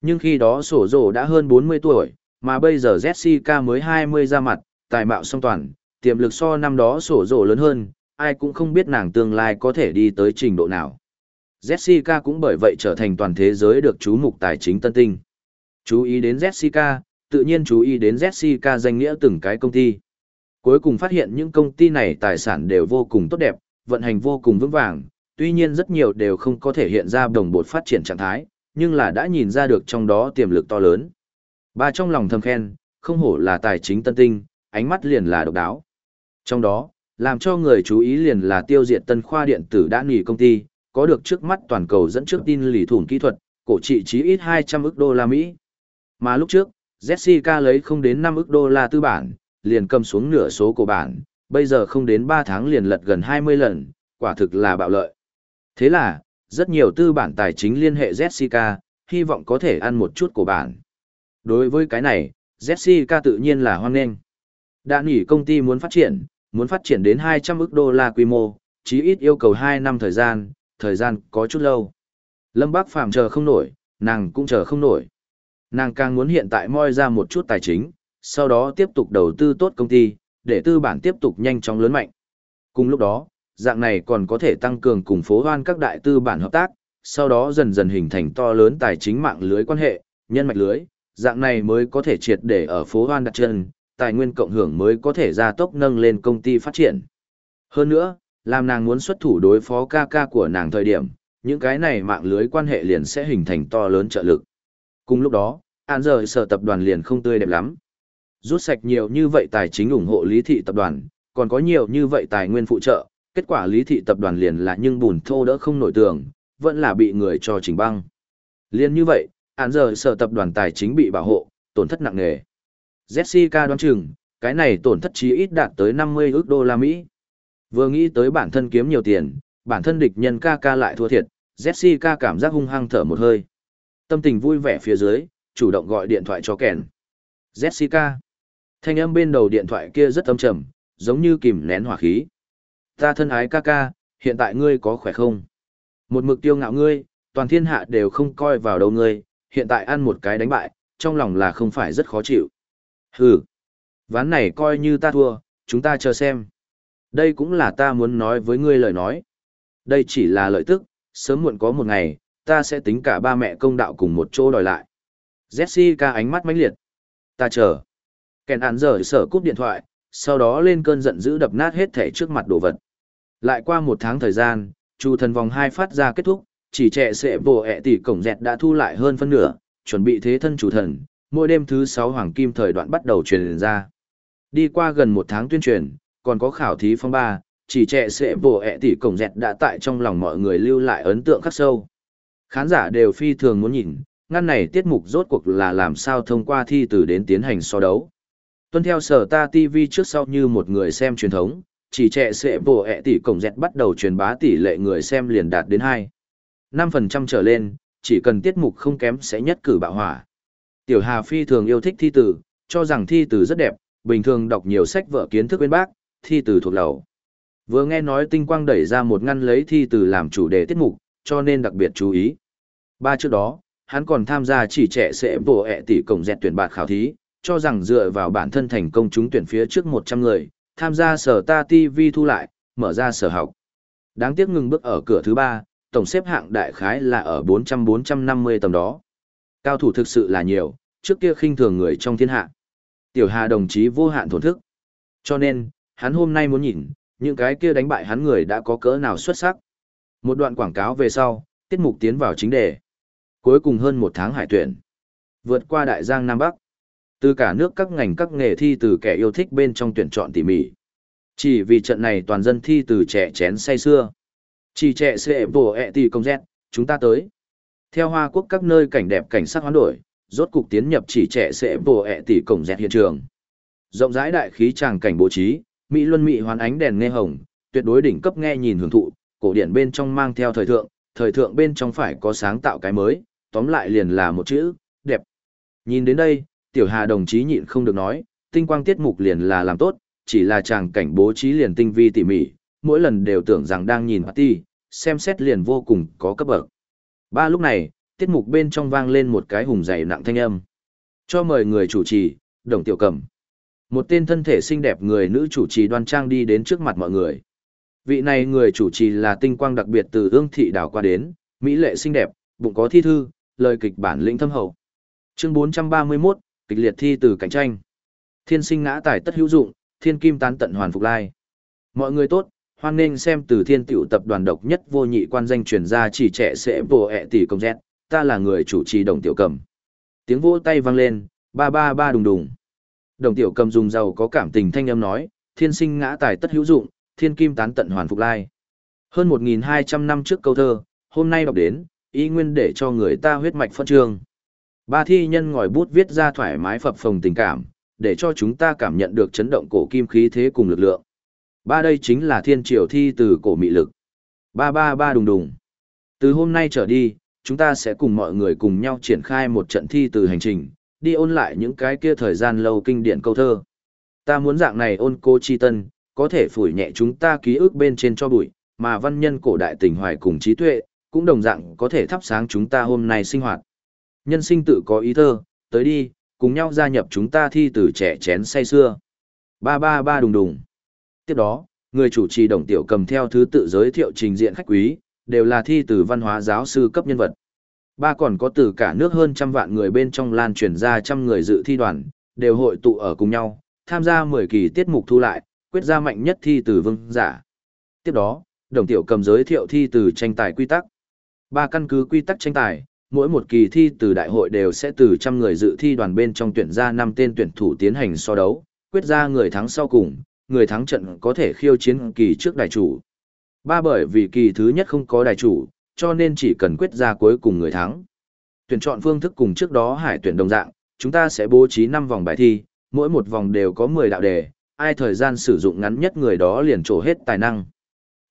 Nhưng khi đó sổ rổ đã hơn 40 tuổi, mà bây giờ Jessica mới 20 ra mặt, tài mạo song toàn, tiềm lực so năm đó sổ rổ lớn hơn, ai cũng không biết nàng tương lai có thể đi tới trình độ nào. Jessica cũng bởi vậy trở thành toàn thế giới được chú mục tài chính tân tinh. Chú ý đến Jessica, tự nhiên chú ý đến Jessica danh nghĩa từng cái công ty. Cuối cùng phát hiện những công ty này tài sản đều vô cùng tốt đẹp, vận hành vô cùng vững vàng, tuy nhiên rất nhiều đều không có thể hiện ra đồng bột phát triển trạng thái, nhưng là đã nhìn ra được trong đó tiềm lực to lớn. Ba trong lòng thầm khen, không hổ là tài chính tân tinh, ánh mắt liền là độc đáo. Trong đó, làm cho người chú ý liền là tiêu diệt tân khoa điện tử đã nghỉ công ty, có được trước mắt toàn cầu dẫn trước tin lì thủn kỹ thuật, cổ trị chí ít 200 ức đô la Mỹ. Mà lúc trước, Jessica lấy không đến 5 ức đô la tư bản, liền cầm xuống nửa số cổ bản, bây giờ không đến 3 tháng liền lật gần 20 lần, quả thực là bạo lợi. Thế là, rất nhiều tư bản tài chính liên hệ Jessica, hy vọng có thể ăn một chút của bản. Đối với cái này, Jessica tự nhiên là hoan nghênh. Đã nghỉ công ty muốn phát triển, muốn phát triển đến 200 ức đô la quy mô, chí ít yêu cầu 2 năm thời gian, thời gian có chút lâu. Lâm Bác Phàm chờ không nổi, nàng cũng chờ không nổi. Nàng càng muốn hiện tại moi ra một chút tài chính, sau đó tiếp tục đầu tư tốt công ty, để tư bản tiếp tục nhanh chóng lớn mạnh. Cùng lúc đó, dạng này còn có thể tăng cường cùng phố hoan các đại tư bản hợp tác, sau đó dần dần hình thành to lớn tài chính mạng lưới quan hệ, nhân mạch lưới, dạng này mới có thể triệt để ở phố hoan đặt chân, tài nguyên cộng hưởng mới có thể gia tốc nâng lên công ty phát triển. Hơn nữa, làm nàng muốn xuất thủ đối phó ca ca của nàng thời điểm, những cái này mạng lưới quan hệ liền sẽ hình thành to lớn trợ lực. Cùng lúc đó, an giờ sở tập đoàn liền không tươi đẹp lắm. Rút sạch nhiều như vậy tài chính ủng hộ lý thị tập đoàn, còn có nhiều như vậy tài nguyên phụ trợ, kết quả lý thị tập đoàn liền là nhưng bùn thô đỡ không nổi tường, vẫn là bị người cho chỉnh băng. Liên như vậy, án giờ sở tập đoàn tài chính bị bảo hộ, tổn thất nặng nề. Jessica đoán chừng, cái này tổn thất chí ít đạt tới 50 ức đô la Mỹ. Vừa nghĩ tới bản thân kiếm nhiều tiền, bản thân địch nhân ca ca lại thua thiệt, Jessica cảm giác hung hăng thở một hơi. Tâm tình vui vẻ phía dưới, chủ động gọi điện thoại cho kèn. Jessica. Thanh âm bên đầu điện thoại kia rất âm trầm, giống như kìm nén hỏa khí. Ta thân ái ca ca, hiện tại ngươi có khỏe không? Một mực tiêu ngạo ngươi, toàn thiên hạ đều không coi vào đâu ngươi, hiện tại ăn một cái đánh bại, trong lòng là không phải rất khó chịu. Hừ, ván này coi như ta thua, chúng ta chờ xem. Đây cũng là ta muốn nói với ngươi lời nói. Đây chỉ là lợi tức, sớm muộn có một ngày, ta sẽ tính cả ba mẹ công đạo cùng một chỗ đòi lại. Jessica ánh mắt mãnh liệt. Ta chờ. Kèn án giờ sở cúp điện thoại, sau đó lên cơn giận dữ đập nát hết thể trước mặt đồ vật. Lại qua một tháng thời gian, chu thần vòng hai phát ra kết thúc, chỉ trẻ sẽ bổ ẹ tỷ cổng dẹt đã thu lại hơn phân nửa, chuẩn bị thế thân chủ thần, mỗi đêm thứ sáu hoàng kim thời đoạn bắt đầu truyền ra. Đi qua gần một tháng tuyên truyền, còn có khảo thí phong ba, chỉ trẻ sẽ bổ ẹ tỷ cổng dẹt đã tại trong lòng mọi người lưu lại ấn tượng khắc sâu. Khán giả đều phi thường muốn nhìn, ngăn này tiết mục rốt cuộc là làm sao thông qua thi từ đến tiến hành so đấu. Tuân theo sở ta TV trước sau như một người xem truyền thống, chỉ trẻ sẽ bổ ẹ tỷ cổng dẹt bắt đầu truyền bá tỷ lệ người xem liền đạt đến 2. 5% trở lên, chỉ cần tiết mục không kém sẽ nhất cử bạo hỏa. Tiểu Hà phi thường yêu thích thi tử, cho rằng thi tử rất đẹp, bình thường đọc nhiều sách vở kiến thức bên bác, thi tử thuộc lầu. Vừa nghe nói tinh quang đẩy ra một ngăn lấy thi tử làm chủ đề tiết mục, cho nên đặc biệt chú ý. Ba trước đó, hắn còn tham gia chỉ trẻ sẽ bổ ẹ tỷ cổng dẹt tuyển bạt khảo thí, cho rằng dựa vào bản thân thành công chúng tuyển phía trước 100 người, tham gia sở ta TV thu lại, mở ra sở học. Đáng tiếc ngừng bước ở cửa thứ ba, tổng xếp hạng đại khái là ở 400-450 tầm đó. Cao thủ thực sự là nhiều, trước kia khinh thường người trong thiên hạ. Tiểu Hà đồng chí vô hạn thổn thức. Cho nên, hắn hôm nay muốn nhìn, những cái kia đánh bại hắn người đã có cỡ nào xuất sắc. Một đoạn quảng cáo về sau, tiết mục tiến vào chính đề. Cuối cùng hơn một tháng hải tuyển. Vượt qua đại giang Nam Bắc. Từ cả nước các ngành các nghề thi từ kẻ yêu thích bên trong tuyển chọn tỉ mỉ. Chỉ vì trận này toàn dân thi từ trẻ chén say xưa. Chỉ trẻ sẽ bổ ẹ tỷ công dẹt, chúng ta tới. Theo Hoa Quốc các nơi cảnh đẹp cảnh sắc hoán đổi, rốt cục tiến nhập chỉ trẻ sẽ bổ ẹ tỷ cổng dẹt hiện trường. Rộng rãi đại khí tràng cảnh bố trí, Mỹ luân Mỹ hoàn ánh đèn nghe hồng, tuyệt đối đỉnh cấp nghe nhìn hưởng thụ, cổ điển bên trong mang theo thời thượng, thời thượng bên trong phải có sáng tạo cái mới, tóm lại liền là một chữ, đẹp. Nhìn đến đây, tiểu hà đồng chí nhịn không được nói, tinh quang tiết mục liền là làm tốt, chỉ là chàng cảnh bố trí liền tinh vi tỉ mỉ, mỗi lần đều tưởng rằng đang nhìn party, xem xét liền vô cùng có cấp bậc. Ba lúc này, tiết mục bên trong vang lên một cái hùng dày nặng thanh âm. Cho mời người chủ trì, đồng tiểu cẩm. Một tên thân thể xinh đẹp người nữ chủ trì đoan trang đi đến trước mặt mọi người. Vị này người chủ trì là tinh quang đặc biệt từ ương thị đảo qua đến, mỹ lệ xinh đẹp, bụng có thi thư, lời kịch bản lĩnh thâm hậu. Chương 431, kịch liệt thi từ cạnh tranh. Thiên sinh ngã tài tất hữu dụng, thiên kim tán tận hoàn phục lai. Mọi người tốt, hoan nghênh xem từ thiên tiểu tập đoàn độc nhất vô nhị quan danh truyền ra chỉ trẻ sẽ vô ẹ tỷ công dẹt, ta là người chủ trì đồng tiểu cầm. Tiếng vỗ tay vang lên, ba ba ba đùng đùng. Đồng tiểu cầm dùng giàu có cảm tình thanh âm nói, thiên sinh ngã tài tất hữu dụng, thiên kim tán tận hoàn phục lai. Hơn 1.200 năm trước câu thơ, hôm nay đọc đến, ý nguyên để cho người ta huyết mạch phân trường. Ba thi nhân ngòi bút viết ra thoải mái phập phồng tình cảm, để cho chúng ta cảm nhận được chấn động cổ kim khí thế cùng lực lượng. Ba đây chính là thiên triều thi từ cổ mị lực. Ba ba ba đùng đùng. Từ hôm nay trở đi, chúng ta sẽ cùng mọi người cùng nhau triển khai một trận thi từ hành trình, đi ôn lại những cái kia thời gian lâu kinh điển câu thơ. Ta muốn dạng này ôn cô chi tân, có thể phủi nhẹ chúng ta ký ức bên trên cho bụi, mà văn nhân cổ đại tình hoài cùng trí tuệ, cũng đồng dạng có thể thắp sáng chúng ta hôm nay sinh hoạt. Nhân sinh tự có ý thơ, tới đi, cùng nhau gia nhập chúng ta thi từ trẻ chén say xưa. Ba ba ba đùng đùng. Tiếp đó, người chủ trì đồng tiểu cầm theo thứ tự giới thiệu trình diện khách quý, đều là thi từ văn hóa giáo sư cấp nhân vật. Ba còn có từ cả nước hơn trăm vạn người bên trong lan truyền ra trăm người dự thi đoàn, đều hội tụ ở cùng nhau, tham gia 10 kỳ tiết mục thu lại, quyết ra mạnh nhất thi từ vương giả. Tiếp đó, đồng tiểu cầm giới thiệu thi từ tranh tài quy tắc. Ba căn cứ quy tắc tranh tài, mỗi một kỳ thi từ đại hội đều sẽ từ trăm người dự thi đoàn bên trong tuyển ra năm tên tuyển thủ tiến hành so đấu, quyết ra người thắng sau cùng, người thắng trận có thể khiêu chiến kỳ trước đại chủ. Ba bởi vì kỳ thứ nhất không có đại chủ, cho nên chỉ cần quyết ra cuối cùng người thắng. Tuyển chọn phương thức cùng trước đó hải tuyển đồng dạng, chúng ta sẽ bố trí 5 vòng bài thi, mỗi một vòng đều có 10 đạo đề, ai thời gian sử dụng ngắn nhất người đó liền trổ hết tài năng.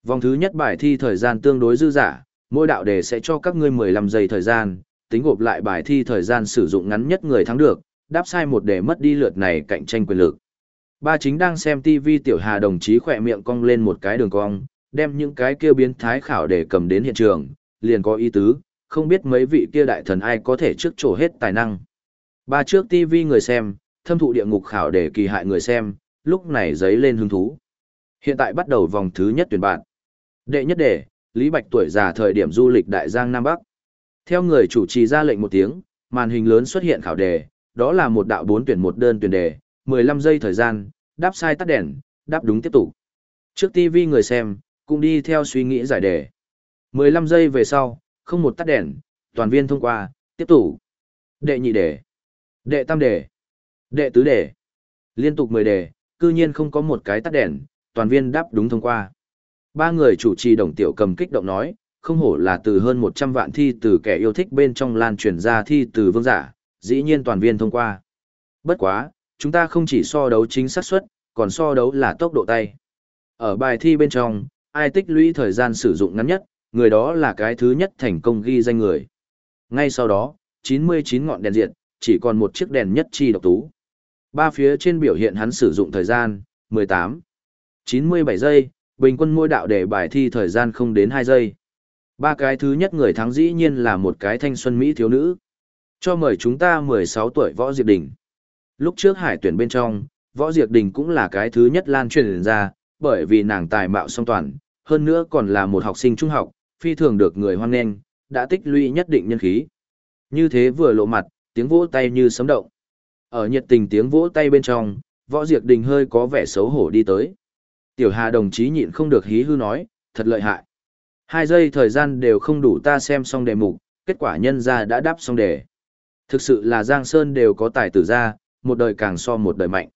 Vòng thứ nhất bài thi thời gian tương đối dư giả, mỗi đạo đề sẽ cho các ngươi 15 giây thời gian, tính gộp lại bài thi thời gian sử dụng ngắn nhất người thắng được, đáp sai một đề mất đi lượt này cạnh tranh quyền lực. Ba chính đang xem TV tiểu hà đồng chí khỏe miệng cong lên một cái đường cong, đem những cái kia biến thái khảo để cầm đến hiện trường, liền có ý tứ, không biết mấy vị kia đại thần ai có thể trước chỗ hết tài năng. Ba trước TV người xem, thâm thụ địa ngục khảo để kỳ hại người xem, lúc này giấy lên hứng thú. Hiện tại bắt đầu vòng thứ nhất tuyển bạn. Đệ nhất đề, Lý Bạch tuổi già thời điểm du lịch Đại Giang Nam Bắc. Theo người chủ trì ra lệnh một tiếng, màn hình lớn xuất hiện khảo đề, đó là một đạo bốn tuyển một đơn tuyển đề, 15 giây thời gian, đáp sai tắt đèn, đáp đúng tiếp tục. Trước TV người xem, cũng đi theo suy nghĩ giải đề. 15 giây về sau, không một tắt đèn, toàn viên thông qua, tiếp tục. Đệ nhị đề, đệ tam đề, đệ tứ đề. Liên tục 10 đề, cư nhiên không có một cái tắt đèn, toàn viên đáp đúng thông qua. Ba người chủ trì đồng tiểu cầm kích động nói, không hổ là từ hơn 100 vạn thi từ kẻ yêu thích bên trong lan truyền ra thi từ vương giả, dĩ nhiên toàn viên thông qua. Bất quá, chúng ta không chỉ so đấu chính xác suất, còn so đấu là tốc độ tay. Ở bài thi bên trong, ai tích lũy thời gian sử dụng ngắn nhất, người đó là cái thứ nhất thành công ghi danh người. Ngay sau đó, 99 ngọn đèn diện, chỉ còn một chiếc đèn nhất chi độc tú. Ba phía trên biểu hiện hắn sử dụng thời gian, 18, 97 giây, bình quân mỗi đạo để bài thi thời gian không đến 2 giây. Ba cái thứ nhất người thắng dĩ nhiên là một cái thanh xuân Mỹ thiếu nữ. Cho mời chúng ta 16 tuổi Võ Diệp Đình. Lúc trước hải tuyển bên trong, Võ Diệp Đình cũng là cái thứ nhất lan truyền ra, bởi vì nàng tài mạo song toàn, hơn nữa còn là một học sinh trung học, phi thường được người hoan nghênh, đã tích lũy nhất định nhân khí. Như thế vừa lộ mặt, tiếng vỗ tay như sấm động. Ở nhiệt tình tiếng vỗ tay bên trong, Võ Diệp Đình hơi có vẻ xấu hổ đi tới. Tiểu Hà đồng chí nhịn không được hí hư nói, thật lợi hại. Hai giây thời gian đều không đủ ta xem xong đề mục, kết quả nhân ra đã đáp xong đề. Thực sự là Giang Sơn đều có tài tử ra, một đời càng so một đời mạnh.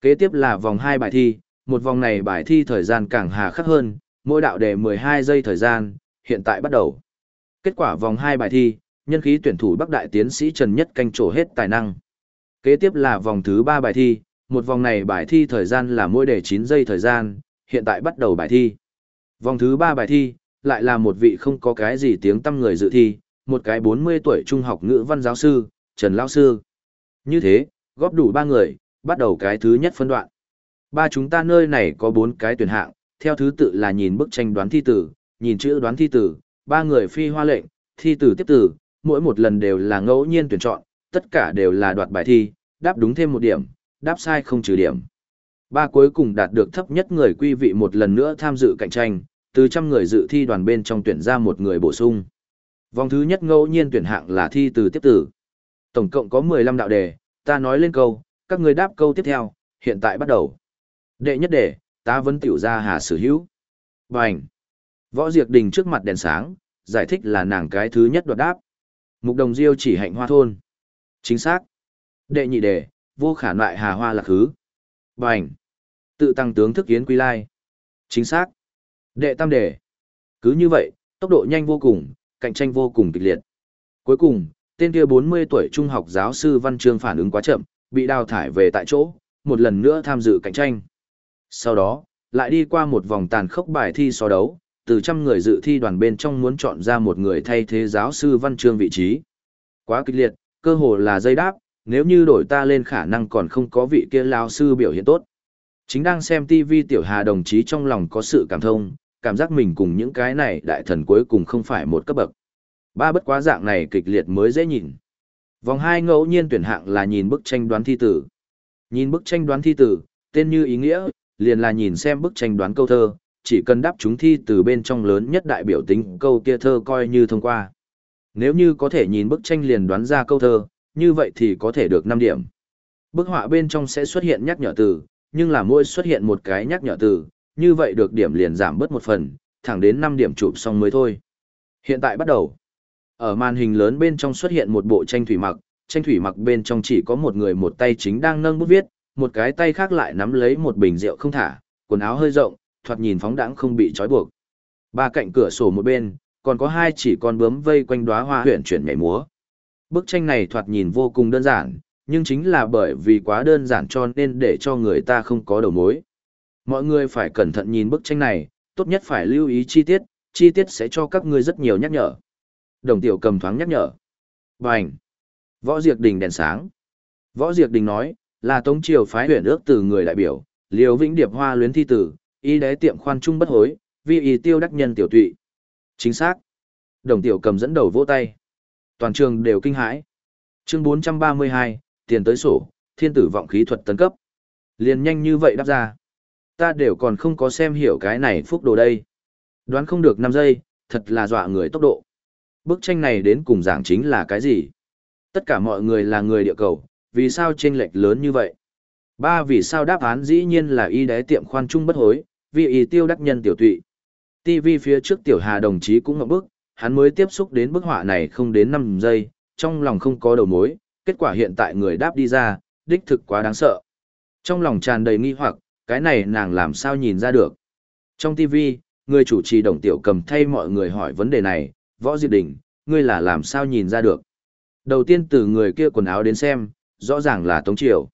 Kế tiếp là vòng hai bài thi, một vòng này bài thi thời gian càng hà khắc hơn, mỗi đạo đề 12 giây thời gian, hiện tại bắt đầu. Kết quả vòng hai bài thi, nhân khí tuyển thủ Bắc Đại tiến sĩ Trần Nhất canh trổ hết tài năng. Kế tiếp là vòng thứ ba bài thi, một vòng này bài thi thời gian là mỗi đề 9 giây thời gian, hiện tại bắt đầu bài thi. Vòng thứ ba bài thi, lại là một vị không có cái gì tiếng tăm người dự thi, một cái 40 tuổi trung học ngữ văn giáo sư, Trần Lão Sư. Như thế, góp đủ ba người, bắt đầu cái thứ nhất phân đoạn. Ba chúng ta nơi này có bốn cái tuyển hạng, theo thứ tự là nhìn bức tranh đoán thi tử, nhìn chữ đoán thi tử, ba người phi hoa lệnh, thi tử tiếp tử, mỗi một lần đều là ngẫu nhiên tuyển chọn, tất cả đều là đoạt bài thi, đáp đúng thêm một điểm, đáp sai không trừ điểm. Ba cuối cùng đạt được thấp nhất người quy vị một lần nữa tham dự cạnh tranh, từ trăm người dự thi đoàn bên trong tuyển ra một người bổ sung. Vòng thứ nhất ngẫu nhiên tuyển hạng là thi từ tiếp tử. Tổng cộng có 15 đạo đề, ta nói lên câu, các người đáp câu tiếp theo, hiện tại bắt đầu. Đệ nhất đề, ta vẫn tiểu ra hà sử hữu. Bành. Võ Diệp Đình trước mặt đèn sáng, giải thích là nàng cái thứ nhất đoạt đáp. Mục đồng diêu chỉ hạnh hoa thôn. Chính xác. Đệ nhị đề, vô khả loại hà hoa lạc hứ. Bành. Tự tăng tướng thức yến quy lai. Chính xác. Đệ tam đề. Cứ như vậy, tốc độ nhanh vô cùng, cạnh tranh vô cùng kịch liệt. Cuối cùng, tên kia 40 tuổi trung học giáo sư Văn Trương phản ứng quá chậm, bị đào thải về tại chỗ, một lần nữa tham dự cạnh tranh. Sau đó, lại đi qua một vòng tàn khốc bài thi so đấu, từ trăm người dự thi đoàn bên trong muốn chọn ra một người thay thế giáo sư Văn Trương vị trí. Quá kịch liệt, cơ hồ là dây đáp, nếu như đổi ta lên khả năng còn không có vị kia lao sư biểu hiện tốt. Chính đang xem TV tiểu hà đồng chí trong lòng có sự cảm thông, cảm giác mình cùng những cái này đại thần cuối cùng không phải một cấp bậc. Ba bất quá dạng này kịch liệt mới dễ nhìn. Vòng hai ngẫu nhiên tuyển hạng là nhìn bức tranh đoán thi tử. Nhìn bức tranh đoán thi tử, tên như ý nghĩa, liền là nhìn xem bức tranh đoán câu thơ, chỉ cần đáp chúng thi từ bên trong lớn nhất đại biểu tính câu kia thơ coi như thông qua. Nếu như có thể nhìn bức tranh liền đoán ra câu thơ, như vậy thì có thể được 5 điểm. Bức họa bên trong sẽ xuất hiện nhắc nhở từ, nhưng là mỗi xuất hiện một cái nhắc nhở từ, như vậy được điểm liền giảm bớt một phần, thẳng đến 5 điểm chụp xong mới thôi. Hiện tại bắt đầu. Ở màn hình lớn bên trong xuất hiện một bộ tranh thủy mặc, tranh thủy mặc bên trong chỉ có một người một tay chính đang nâng bút viết, một cái tay khác lại nắm lấy một bình rượu không thả, quần áo hơi rộng, thoạt nhìn phóng đãng không bị trói buộc. Ba cạnh cửa sổ một bên, còn có hai chỉ con bướm vây quanh đóa hoa huyền chuyển nhảy múa. Bức tranh này thoạt nhìn vô cùng đơn giản, nhưng chính là bởi vì quá đơn giản cho nên để cho người ta không có đầu mối. Mọi người phải cẩn thận nhìn bức tranh này, tốt nhất phải lưu ý chi tiết, chi tiết sẽ cho các ngươi rất nhiều nhắc nhở. Đồng tiểu cầm thoáng nhắc nhở. Bành! Võ Diệp Đình đèn sáng. Võ Diệp Đình nói, là Tống Triều phái huyện ước từ người đại biểu, liều Vĩnh Điệp Hoa luyến thi tử, y đế tiệm khoan trung bất hối, vì y tiêu đắc nhân tiểu tụy. Chính xác. Đồng tiểu cầm dẫn đầu vỗ tay. Toàn trường đều kinh hãi. Chương 432, tiền tới sổ, thiên tử vọng khí thuật tấn cấp. Liền nhanh như vậy đáp ra. Ta đều còn không có xem hiểu cái này phúc đồ đây. Đoán không được 5 giây, thật là dọa người tốc độ. Bức tranh này đến cùng giảng chính là cái gì? Tất cả mọi người là người địa cầu, vì sao chênh lệch lớn như vậy? Ba vì sao đáp án dĩ nhiên là y đế tiệm khoan trung bất hối, vì y tiêu đắc nhân tiểu tụy. TV phía trước tiểu hà đồng chí cũng ngậm bức, hắn mới tiếp xúc đến bức họa này không đến 5 giây, trong lòng không có đầu mối, kết quả hiện tại người đáp đi ra, đích thực quá đáng sợ. Trong lòng tràn đầy nghi hoặc, cái này nàng làm sao nhìn ra được. Trong TV, người chủ trì đồng tiểu cầm thay mọi người hỏi vấn đề này, võ diệp đình, ngươi là làm sao nhìn ra được. Đầu tiên từ người kia quần áo đến xem, rõ ràng là Tống Triều.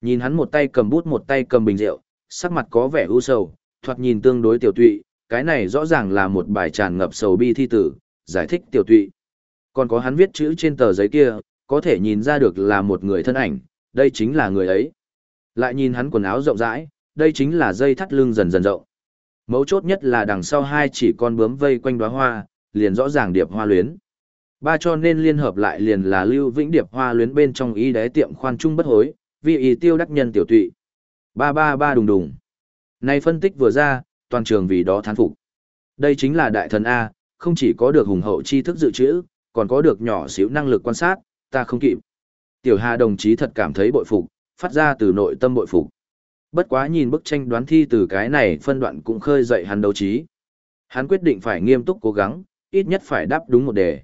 Nhìn hắn một tay cầm bút một tay cầm bình rượu, sắc mặt có vẻ u sầu, thoạt nhìn tương đối tiểu tụy, cái này rõ ràng là một bài tràn ngập sầu bi thi tử, giải thích tiểu tụy. Còn có hắn viết chữ trên tờ giấy kia, có thể nhìn ra được là một người thân ảnh, đây chính là người ấy. Lại nhìn hắn quần áo rộng rãi, đây chính là dây thắt lưng dần dần rộng. Mấu chốt nhất là đằng sau hai chỉ con bướm vây quanh đóa hoa, liền rõ ràng điệp hoa luyến. Ba cho nên liên hợp lại liền là lưu vĩnh điệp hoa luyến bên trong ý đế tiệm khoan trung bất hối, vì ý tiêu đắc nhân tiểu tụy. Ba ba ba đùng đùng. Này phân tích vừa ra, toàn trường vì đó thán phục. Đây chính là đại thần A, không chỉ có được hùng hậu tri thức dự trữ, còn có được nhỏ xíu năng lực quan sát, ta không kịp. Tiểu Hà đồng chí thật cảm thấy bội phục, phát ra từ nội tâm bội phục. Bất quá nhìn bức tranh đoán thi từ cái này phân đoạn cũng khơi dậy hắn đấu trí. Hắn quyết định phải nghiêm túc cố gắng, ít nhất phải đáp đúng một đề.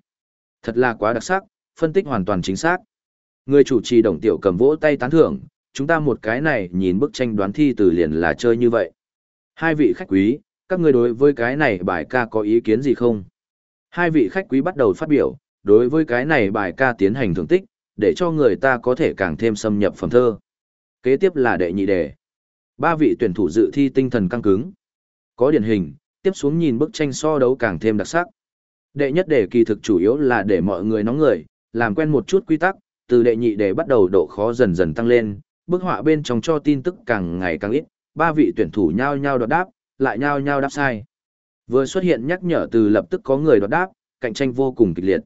Thật là quá đặc sắc, phân tích hoàn toàn chính xác. Người chủ trì đồng tiểu cầm vỗ tay tán thưởng, chúng ta một cái này nhìn bức tranh đoán thi từ liền là chơi như vậy. Hai vị khách quý, các người đối với cái này bài ca có ý kiến gì không? Hai vị khách quý bắt đầu phát biểu, đối với cái này bài ca tiến hành thưởng tích, để cho người ta có thể càng thêm xâm nhập phẩm thơ. Kế tiếp là đệ nhị đề. Ba vị tuyển thủ dự thi tinh thần căng cứng. Có điển hình, tiếp xuống nhìn bức tranh so đấu càng thêm đặc sắc. Đệ nhất đề kỳ thực chủ yếu là để mọi người nóng người, làm quen một chút quy tắc, từ đệ nhị đề bắt đầu độ khó dần dần tăng lên, bức họa bên trong cho tin tức càng ngày càng ít, ba vị tuyển thủ nhao nhao đoạt đáp, lại nhao nhao đáp sai. Vừa xuất hiện nhắc nhở từ lập tức có người đoạt đáp, cạnh tranh vô cùng kịch liệt.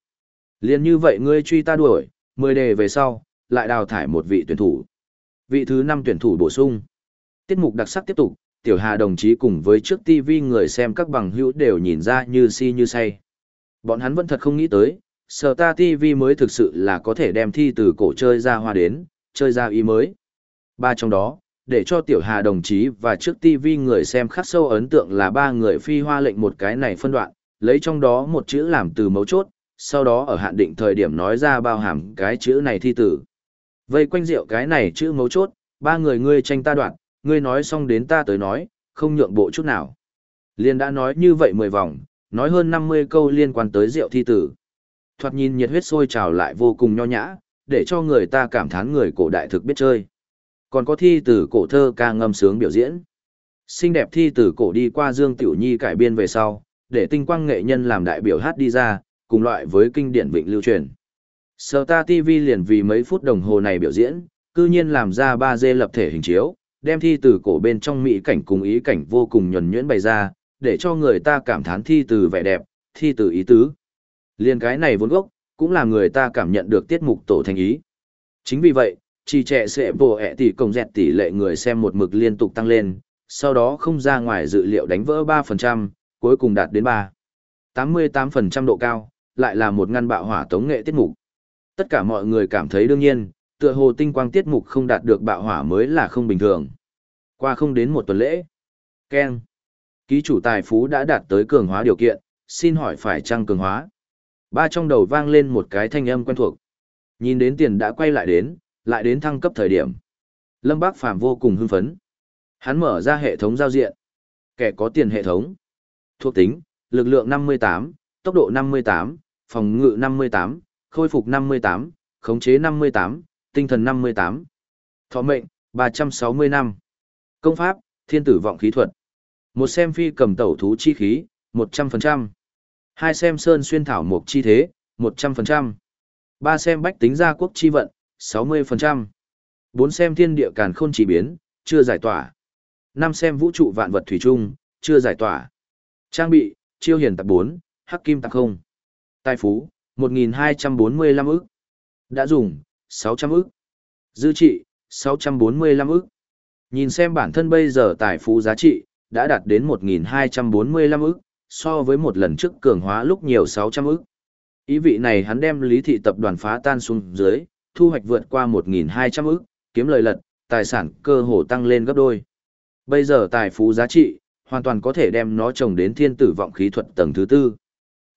Liên như vậy ngươi truy ta đuổi, 10 đề về sau, lại đào thải một vị tuyển thủ. Vị thứ 5 tuyển thủ bổ sung. Tiết mục đặc sắc tiếp tục, Tiểu Hà đồng chí cùng với trước TV người xem các bằng hữu đều nhìn ra như si như say. Bọn hắn vẫn thật không nghĩ tới, Sở Ta TV mới thực sự là có thể đem thi từ cổ chơi ra hoa đến, chơi ra ý mới. Ba trong đó, để cho Tiểu Hà đồng chí và trước TV người xem khắc sâu ấn tượng là ba người phi hoa lệnh một cái này phân đoạn, lấy trong đó một chữ làm từ mấu chốt, sau đó ở hạn định thời điểm nói ra bao hàm cái chữ này thi tử. Vây quanh rượu cái này chữ mấu chốt, ba người ngươi tranh ta đoạn, ngươi nói xong đến ta tới nói, không nhượng bộ chút nào. Liên đã nói như vậy mười vòng, nói hơn 50 câu liên quan tới rượu thi tử. Thoạt nhìn nhiệt huyết sôi trào lại vô cùng nho nhã, để cho người ta cảm thán người cổ đại thực biết chơi. Còn có thi tử cổ thơ ca ngâm sướng biểu diễn. Xinh đẹp thi tử cổ đi qua Dương Tiểu Nhi cải biên về sau, để tinh quang nghệ nhân làm đại biểu hát đi ra, cùng loại với kinh điển vịnh lưu truyền. Sở ta TV liền vì mấy phút đồng hồ này biểu diễn, cư nhiên làm ra 3D lập thể hình chiếu, đem thi từ cổ bên trong mỹ cảnh cùng ý cảnh vô cùng nhuần nhuyễn bày ra, để cho người ta cảm thán thi từ vẻ đẹp, thi từ ý tứ. Liên cái này vốn gốc, cũng là người ta cảm nhận được tiết mục tổ thành ý. Chính vì vậy, chỉ trẻ sẽ bổ ẹ tỷ công dẹt tỷ lệ người xem một mực liên tục tăng lên, sau đó không ra ngoài dự liệu đánh vỡ 3%, cuối cùng đạt đến 3. 88% độ cao, lại là một ngăn bạo hỏa tống nghệ tiết mục. Tất cả mọi người cảm thấy đương nhiên, tựa hồ tinh quang tiết mục không đạt được bạo hỏa mới là không bình thường. Qua không đến một tuần lễ. Ken. Ký chủ tài phú đã đạt tới cường hóa điều kiện, xin hỏi phải chăng cường hóa? Ba trong đầu vang lên một cái thanh âm quen thuộc. Nhìn đến tiền đã quay lại đến, lại đến thăng cấp thời điểm. Lâm Bác Phàm vô cùng hưng phấn. Hắn mở ra hệ thống giao diện. Kẻ có tiền hệ thống. Thuộc tính, lực lượng 58, tốc độ 58, phòng ngự 58, khôi phục 58, khống chế 58, tinh thần 58. Thọ mệnh, 360 năm. Công pháp, thiên tử vọng khí thuật. Một xem phi cầm tẩu thú chi khí, 100%. Hai xem sơn xuyên thảo mộc chi thế, 100%. Ba xem bách tính gia quốc chi vận, 60%. Bốn xem thiên địa càn khôn chỉ biến, chưa giải tỏa. Năm xem vũ trụ vạn vật thủy chung, chưa giải tỏa. Trang bị, chiêu hiển tập 4, hắc kim tập không. Tài phú, 1.245 ức. Đã dùng, 600 ức. Dư trị, 645 ức. Nhìn xem bản thân bây giờ tài phú giá trị, đã đạt đến 1.245 ức, so với một lần trước cường hóa lúc nhiều 600 ức. Ý vị này hắn đem lý thị tập đoàn phá tan xuống dưới, thu hoạch vượt qua 1.200 ức, kiếm lời lật, tài sản cơ hồ tăng lên gấp đôi. Bây giờ tài phú giá trị, hoàn toàn có thể đem nó trồng đến thiên tử vọng khí thuật tầng thứ tư.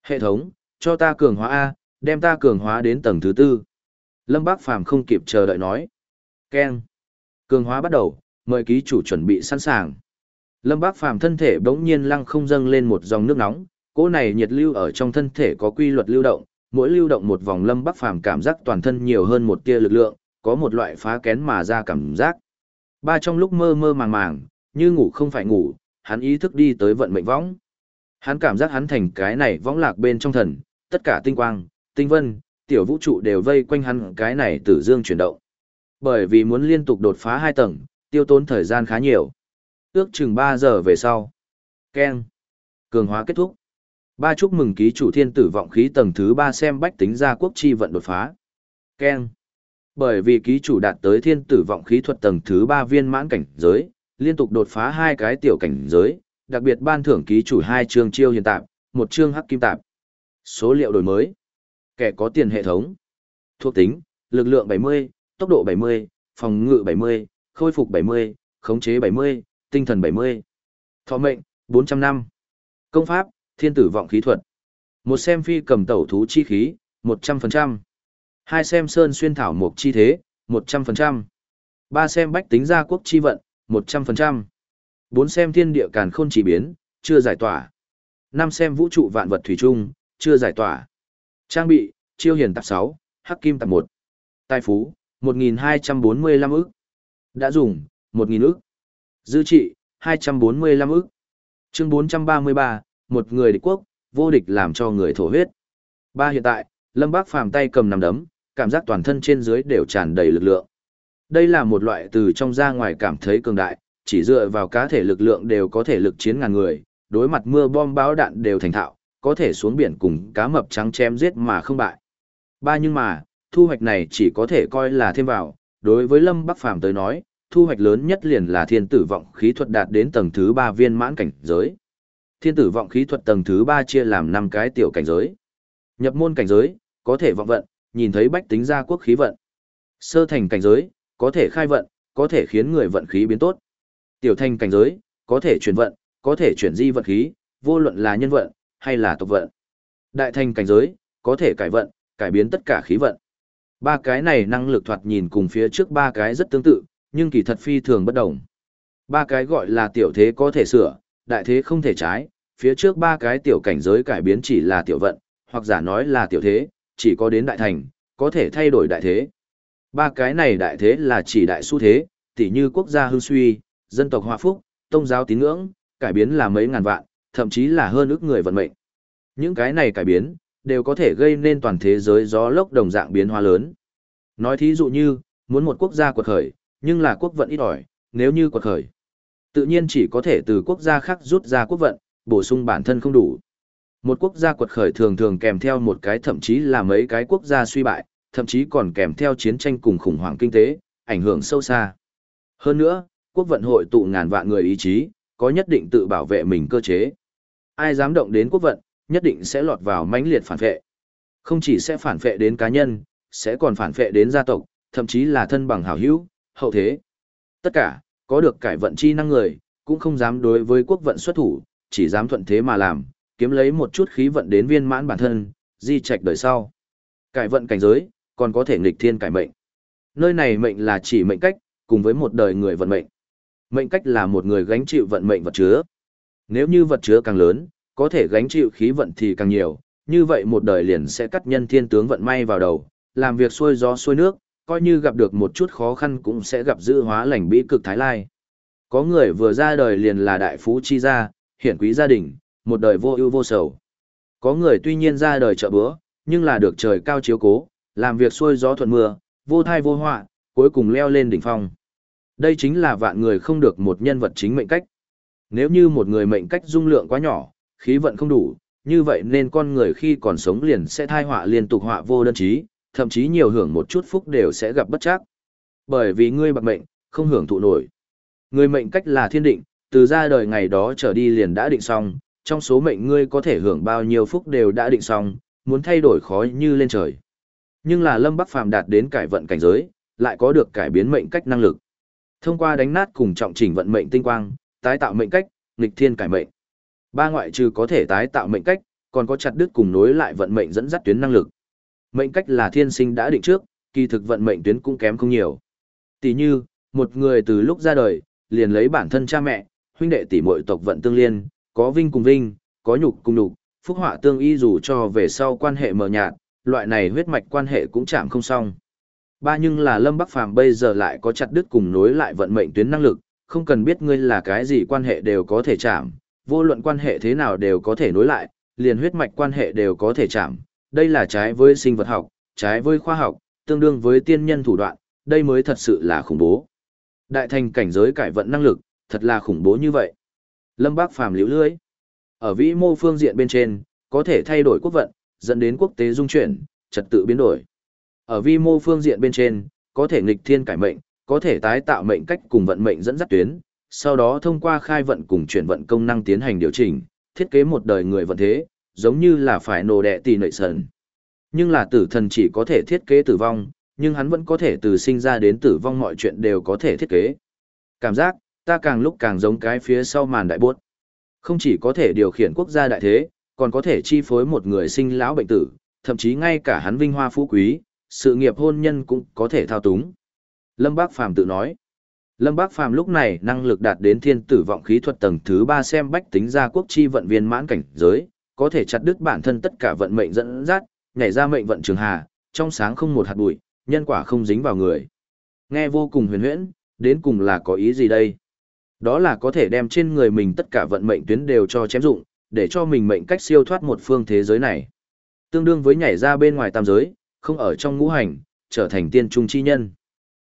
Hệ thống, cho ta cường hóa A, đem ta cường hóa đến tầng thứ tư. Lâm Bác Phàm không kịp chờ đợi nói. Ken. Cường hóa bắt đầu, mời ký chủ chuẩn bị sẵn sàng. Lâm Bác Phàm thân thể bỗng nhiên lăng không dâng lên một dòng nước nóng, cỗ này nhiệt lưu ở trong thân thể có quy luật lưu động, mỗi lưu động một vòng Lâm bắc Phàm cảm giác toàn thân nhiều hơn một tia lực lượng, có một loại phá kén mà ra cảm giác. Ba trong lúc mơ mơ màng màng, như ngủ không phải ngủ, hắn ý thức đi tới vận mệnh võng. Hắn cảm giác hắn thành cái này võng lạc bên trong thần, tất cả tinh quang, tinh vân, tiểu vũ trụ đều vây quanh hắn cái này tử dương chuyển động. Bởi vì muốn liên tục đột phá hai tầng, tiêu tốn thời gian khá nhiều. Ước chừng 3 giờ về sau. Ken. Cường hóa kết thúc. Ba chúc mừng ký chủ thiên tử vọng khí tầng thứ ba xem bách tính ra quốc chi vận đột phá. Ken. Bởi vì ký chủ đạt tới thiên tử vọng khí thuật tầng thứ ba viên mãn cảnh giới, liên tục đột phá hai cái tiểu cảnh giới, đặc biệt ban thưởng ký chủ hai chương chiêu hiện tạp, một chương hắc kim tạp. Số liệu đổi mới. Kẻ có tiền hệ thống. Thuộc tính, lực lượng 70, tốc độ 70, phòng ngự 70, khôi phục 70, khống chế 70, tinh thần 70. Thọ mệnh, 400 năm. Công pháp, thiên tử vọng khí thuật. Một xem phi cầm tẩu thú chi khí, 100%. Hai xem sơn xuyên thảo mục chi thế, 100%. Ba xem bách tính gia quốc chi vận, 100%. Bốn xem thiên địa càn khôn chỉ biến, chưa giải tỏa. Năm xem vũ trụ vạn vật thủy chung, chưa giải tỏa. Trang bị, chiêu hiền tạp 6, hắc kim tạp 1. Tài phú, 1.245 ức. Đã dùng, 1.000 ức. Dư trị, 245 ức. Chương 433, một người địch quốc, vô địch làm cho người thổ huyết. Ba hiện tại, Lâm Bác phàm tay cầm nằm đấm, cảm giác toàn thân trên dưới đều tràn đầy lực lượng. Đây là một loại từ trong ra ngoài cảm thấy cường đại, chỉ dựa vào cá thể lực lượng đều có thể lực chiến ngàn người, đối mặt mưa bom báo đạn đều thành thạo, có thể xuống biển cùng cá mập trắng chém giết mà không bại. Ba nhưng mà, thu hoạch này chỉ có thể coi là thêm vào, đối với Lâm Bắc Phàm tới nói, thu hoạch lớn nhất liền là thiên tử vọng khí thuật đạt đến tầng thứ 3 viên mãn cảnh giới. Thiên tử vọng khí thuật tầng thứ 3 chia làm 5 cái tiểu cảnh giới. Nhập môn cảnh giới, có thể vọng vận, nhìn thấy bách tính ra quốc khí vận. Sơ thành cảnh giới, có thể khai vận, có thể khiến người vận khí biến tốt. Tiểu thành cảnh giới, có thể chuyển vận, có thể chuyển di vận khí, vô luận là nhân vận, hay là tộc vận. Đại thành cảnh giới, có thể cải vận, cải biến tất cả khí vận. Ba cái này năng lực thoạt nhìn cùng phía trước ba cái rất tương tự, nhưng kỳ thật phi thường bất đồng. Ba cái gọi là tiểu thế có thể sửa, đại thế không thể trái, phía trước ba cái tiểu cảnh giới cải biến chỉ là tiểu vận, hoặc giả nói là tiểu thế, chỉ có đến đại thành, có thể thay đổi đại thế. Ba cái này đại thế là chỉ đại xu thế, tỉ như quốc gia hưng suy, dân tộc hòa phúc, tôn giáo tín ngưỡng, cải biến là mấy ngàn vạn, thậm chí là hơn ước người vận mệnh. Những cái này cải biến, đều có thể gây nên toàn thế giới gió lốc đồng dạng biến hóa lớn. Nói thí dụ như, muốn một quốc gia quật khởi, nhưng là quốc vận ít ỏi, nếu như quật khởi, tự nhiên chỉ có thể từ quốc gia khác rút ra quốc vận, bổ sung bản thân không đủ. Một quốc gia quật khởi thường thường kèm theo một cái thậm chí là mấy cái quốc gia suy bại, thậm chí còn kèm theo chiến tranh cùng khủng hoảng kinh tế, ảnh hưởng sâu xa. Hơn nữa, quốc vận hội tụ ngàn vạn người ý chí, có nhất định tự bảo vệ mình cơ chế. Ai dám động đến quốc vận, nhất định sẽ lọt vào mãnh liệt phản vệ. Không chỉ sẽ phản vệ đến cá nhân, sẽ còn phản vệ đến gia tộc, thậm chí là thân bằng hảo hữu, hậu thế. Tất cả, có được cải vận chi năng người, cũng không dám đối với quốc vận xuất thủ, chỉ dám thuận thế mà làm, kiếm lấy một chút khí vận đến viên mãn bản thân, di trạch đời sau. Cải vận cảnh giới, còn có thể nghịch thiên cải mệnh. Nơi này mệnh là chỉ mệnh cách, cùng với một đời người vận mệnh. Mệnh cách là một người gánh chịu vận mệnh vật chứa. Nếu như vật chứa càng lớn, có thể gánh chịu khí vận thì càng nhiều, như vậy một đời liền sẽ cắt nhân thiên tướng vận may vào đầu, làm việc xuôi gió xuôi nước, coi như gặp được một chút khó khăn cũng sẽ gặp dự hóa lành bí cực thái lai. Có người vừa ra đời liền là đại phú chi gia, hiển quý gia đình, một đời vô ưu vô sầu. Có người tuy nhiên ra đời chợ bữa, nhưng là được trời cao chiếu cố, làm việc xuôi gió thuận mưa, vô thai vô họa, cuối cùng leo lên đỉnh phong. Đây chính là vạn người không được một nhân vật chính mệnh cách. Nếu như một người mệnh cách dung lượng quá nhỏ, khí vận không đủ, như vậy nên con người khi còn sống liền sẽ thai họa liên tục họa vô đơn chí, thậm chí nhiều hưởng một chút phúc đều sẽ gặp bất chắc. Bởi vì ngươi bạc mệnh, không hưởng thụ nổi. Ngươi mệnh cách là thiên định, từ ra đời ngày đó trở đi liền đã định xong, trong số mệnh ngươi có thể hưởng bao nhiêu phúc đều đã định xong, muốn thay đổi khó như lên trời. Nhưng là Lâm Bắc Phàm đạt đến cải vận cảnh giới, lại có được cải biến mệnh cách năng lực. Thông qua đánh nát cùng trọng chỉnh vận mệnh tinh quang, tái tạo mệnh cách, nghịch thiên cải mệnh. Ba ngoại trừ có thể tái tạo mệnh cách, còn có chặt đứt cùng nối lại vận mệnh dẫn dắt tuyến năng lực. Mệnh cách là thiên sinh đã định trước, kỳ thực vận mệnh tuyến cũng kém không nhiều. Tỷ như, một người từ lúc ra đời, liền lấy bản thân cha mẹ, huynh đệ tỷ muội tộc vận tương liên, có vinh cùng vinh, có nhục cùng nhục, phúc họa tương y dù cho về sau quan hệ mờ nhạt, loại này huyết mạch quan hệ cũng chạm không xong. Ba nhưng là Lâm Bắc Phàm bây giờ lại có chặt đứt cùng nối lại vận mệnh tuyến năng lực, không cần biết ngươi là cái gì quan hệ đều có thể chạm, vô luận quan hệ thế nào đều có thể nối lại, liền huyết mạch quan hệ đều có thể chạm. Đây là trái với sinh vật học, trái với khoa học, tương đương với tiên nhân thủ đoạn, đây mới thật sự là khủng bố. Đại thành cảnh giới cải vận năng lực, thật là khủng bố như vậy. Lâm Bác Phàm liễu lưới. Ở vĩ mô phương diện bên trên, có thể thay đổi quốc vận, dẫn đến quốc tế dung chuyển, trật tự biến đổi. Ở vi mô phương diện bên trên, có thể nghịch thiên cải mệnh, có thể tái tạo mệnh cách cùng vận mệnh dẫn dắt tuyến, sau đó thông qua khai vận cùng chuyển vận công năng tiến hành điều chỉnh, thiết kế một đời người vận thế, giống như là phải nổ đẻ tỷ nội sần. Nhưng là tử thần chỉ có thể thiết kế tử vong, nhưng hắn vẫn có thể từ sinh ra đến tử vong mọi chuyện đều có thể thiết kế. Cảm giác, ta càng lúc càng giống cái phía sau màn đại bốt. Không chỉ có thể điều khiển quốc gia đại thế, còn có thể chi phối một người sinh lão bệnh tử, thậm chí ngay cả hắn vinh hoa phú quý, sự nghiệp hôn nhân cũng có thể thao túng. Lâm Bác Phàm tự nói. Lâm Bác Phàm lúc này năng lực đạt đến thiên tử vọng khí thuật tầng thứ 3 xem bách tính ra quốc chi vận viên mãn cảnh giới, có thể chặt đứt bản thân tất cả vận mệnh dẫn dắt, nhảy ra mệnh vận trường hà, trong sáng không một hạt bụi, nhân quả không dính vào người. Nghe vô cùng huyền huyễn, đến cùng là có ý gì đây? Đó là có thể đem trên người mình tất cả vận mệnh tuyến đều cho chém dụng, để cho mình mệnh cách siêu thoát một phương thế giới này. Tương đương với nhảy ra bên ngoài tam giới, không ở trong ngũ hành, trở thành tiên trung chi nhân.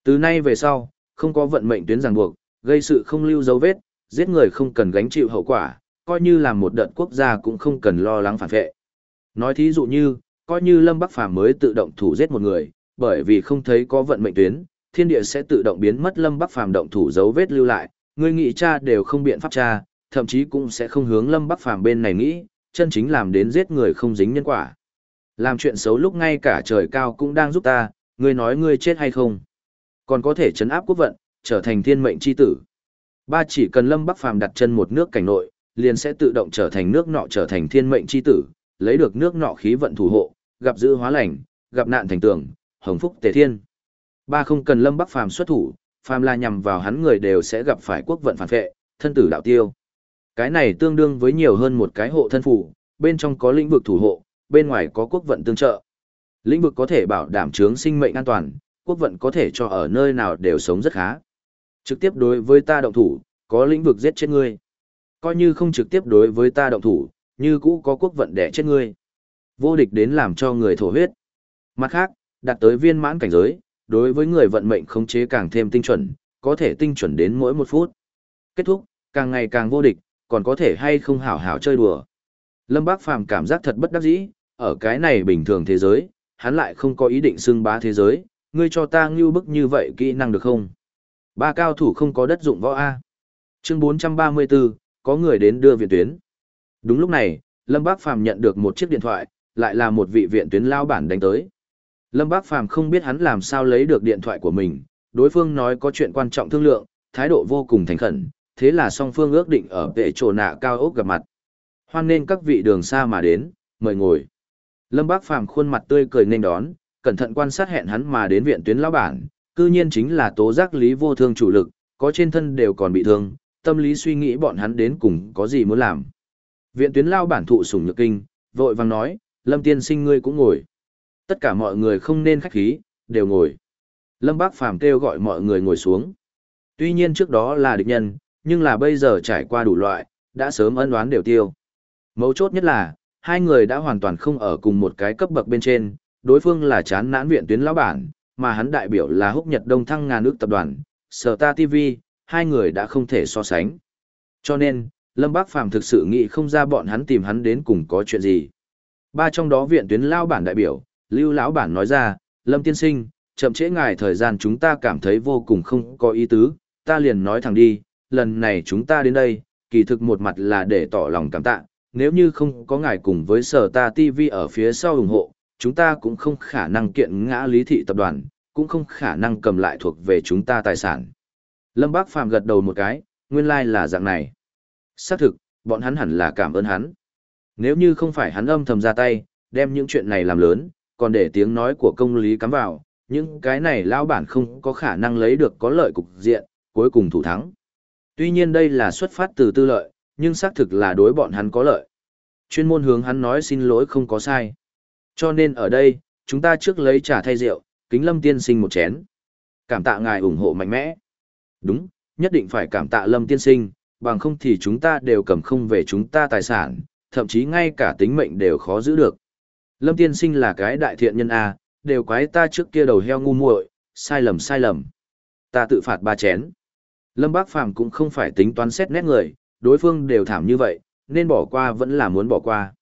Từ nay về sau, không có vận mệnh tuyến ràng buộc, gây sự không lưu dấu vết, giết người không cần gánh chịu hậu quả, coi như là một đợt quốc gia cũng không cần lo lắng phản vệ. Nói thí dụ như, coi như Lâm Bắc Phàm mới tự động thủ giết một người, bởi vì không thấy có vận mệnh tuyến, thiên địa sẽ tự động biến mất Lâm Bắc Phàm động thủ dấu vết lưu lại, người nghĩ cha đều không biện pháp cha, thậm chí cũng sẽ không hướng Lâm Bắc Phàm bên này nghĩ, chân chính làm đến giết người không dính nhân quả. Làm chuyện xấu lúc ngay cả trời cao cũng đang giúp ta, ngươi nói ngươi chết hay không? Còn có thể chấn áp quốc vận, trở thành thiên mệnh chi tử. Ba chỉ cần Lâm Bắc Phàm đặt chân một nước cảnh nội, liền sẽ tự động trở thành nước nọ trở thành thiên mệnh chi tử, lấy được nước nọ khí vận thủ hộ, gặp dữ hóa lành, gặp nạn thành tường, hồng phúc tề thiên. Ba không cần Lâm Bắc Phàm xuất thủ, phàm là nhằm vào hắn người đều sẽ gặp phải quốc vận phản vệ, thân tử đạo tiêu. Cái này tương đương với nhiều hơn một cái hộ thân phủ, bên trong có lĩnh vực thủ hộ, bên ngoài có quốc vận tương trợ. Lĩnh vực có thể bảo đảm chướng sinh mệnh an toàn, quốc vận có thể cho ở nơi nào đều sống rất khá. Trực tiếp đối với ta động thủ, có lĩnh vực giết chết ngươi. Coi như không trực tiếp đối với ta động thủ, như cũ có quốc vận đẻ chết ngươi. Vô địch đến làm cho người thổ huyết. Mặt khác, đạt tới viên mãn cảnh giới, đối với người vận mệnh khống chế càng thêm tinh chuẩn, có thể tinh chuẩn đến mỗi một phút. Kết thúc, càng ngày càng vô địch, còn có thể hay không hảo hảo chơi đùa. Lâm Bác Phàm cảm giác thật bất đắc dĩ, ở cái này bình thường thế giới, hắn lại không có ý định xưng bá thế giới, ngươi cho ta ngưu bức như vậy kỹ năng được không? Ba cao thủ không có đất dụng võ A. Chương 434, có người đến đưa viện tuyến. Đúng lúc này, Lâm Bác Phàm nhận được một chiếc điện thoại, lại là một vị viện tuyến lao bản đánh tới. Lâm Bác Phàm không biết hắn làm sao lấy được điện thoại của mình, đối phương nói có chuyện quan trọng thương lượng, thái độ vô cùng thành khẩn, thế là song phương ước định ở vệ trồ nạ cao ốc gặp mặt. Hoan nên các vị đường xa mà đến, mời ngồi. Lâm Bác Phàm khuôn mặt tươi cười nên đón, cẩn thận quan sát hẹn hắn mà đến viện tuyến lão bản, cư nhiên chính là tố giác lý vô thương chủ lực, có trên thân đều còn bị thương, tâm lý suy nghĩ bọn hắn đến cùng có gì muốn làm. Viện tuyến lao bản thụ sủng nhược kinh, vội vàng nói, Lâm tiên sinh ngươi cũng ngồi. Tất cả mọi người không nên khách khí, đều ngồi. Lâm Bác Phàm kêu gọi mọi người ngồi xuống. Tuy nhiên trước đó là địch nhân, nhưng là bây giờ trải qua đủ loại, đã sớm ân đoán đều tiêu. Mấu chốt nhất là, hai người đã hoàn toàn không ở cùng một cái cấp bậc bên trên, đối phương là chán nản viện tuyến lão bản, mà hắn đại biểu là húc nhật đông thăng ngàn nước tập đoàn, sở ta TV, hai người đã không thể so sánh. Cho nên, Lâm Bác Phàm thực sự nghĩ không ra bọn hắn tìm hắn đến cùng có chuyện gì. Ba trong đó viện tuyến lao bản đại biểu, Lưu lão bản nói ra, Lâm tiên sinh, chậm trễ ngài thời gian chúng ta cảm thấy vô cùng không có ý tứ, ta liền nói thẳng đi, lần này chúng ta đến đây, kỳ thực một mặt là để tỏ lòng cảm tạ, nếu như không có ngài cùng với sở ta TV ở phía sau ủng hộ, chúng ta cũng không khả năng kiện ngã lý thị tập đoàn, cũng không khả năng cầm lại thuộc về chúng ta tài sản. Lâm Bác Phàm gật đầu một cái, nguyên lai like là dạng này. Xác thực, bọn hắn hẳn là cảm ơn hắn. Nếu như không phải hắn âm thầm ra tay, đem những chuyện này làm lớn, còn để tiếng nói của công lý cắm vào, những cái này lao bản không có khả năng lấy được có lợi cục diện, cuối cùng thủ thắng. Tuy nhiên đây là xuất phát từ tư lợi, nhưng xác thực là đối bọn hắn có lợi. Chuyên môn hướng hắn nói xin lỗi không có sai. Cho nên ở đây, chúng ta trước lấy trà thay rượu, kính lâm tiên sinh một chén. Cảm tạ ngài ủng hộ mạnh mẽ. Đúng, nhất định phải cảm tạ lâm tiên sinh, bằng không thì chúng ta đều cầm không về chúng ta tài sản, thậm chí ngay cả tính mệnh đều khó giữ được. Lâm tiên sinh là cái đại thiện nhân A, đều quái ta trước kia đầu heo ngu muội, sai lầm sai lầm. Ta tự phạt ba chén. Lâm Bác Phàm cũng không phải tính toán xét nét người, đối phương đều thảm như vậy, nên bỏ qua vẫn là muốn bỏ qua.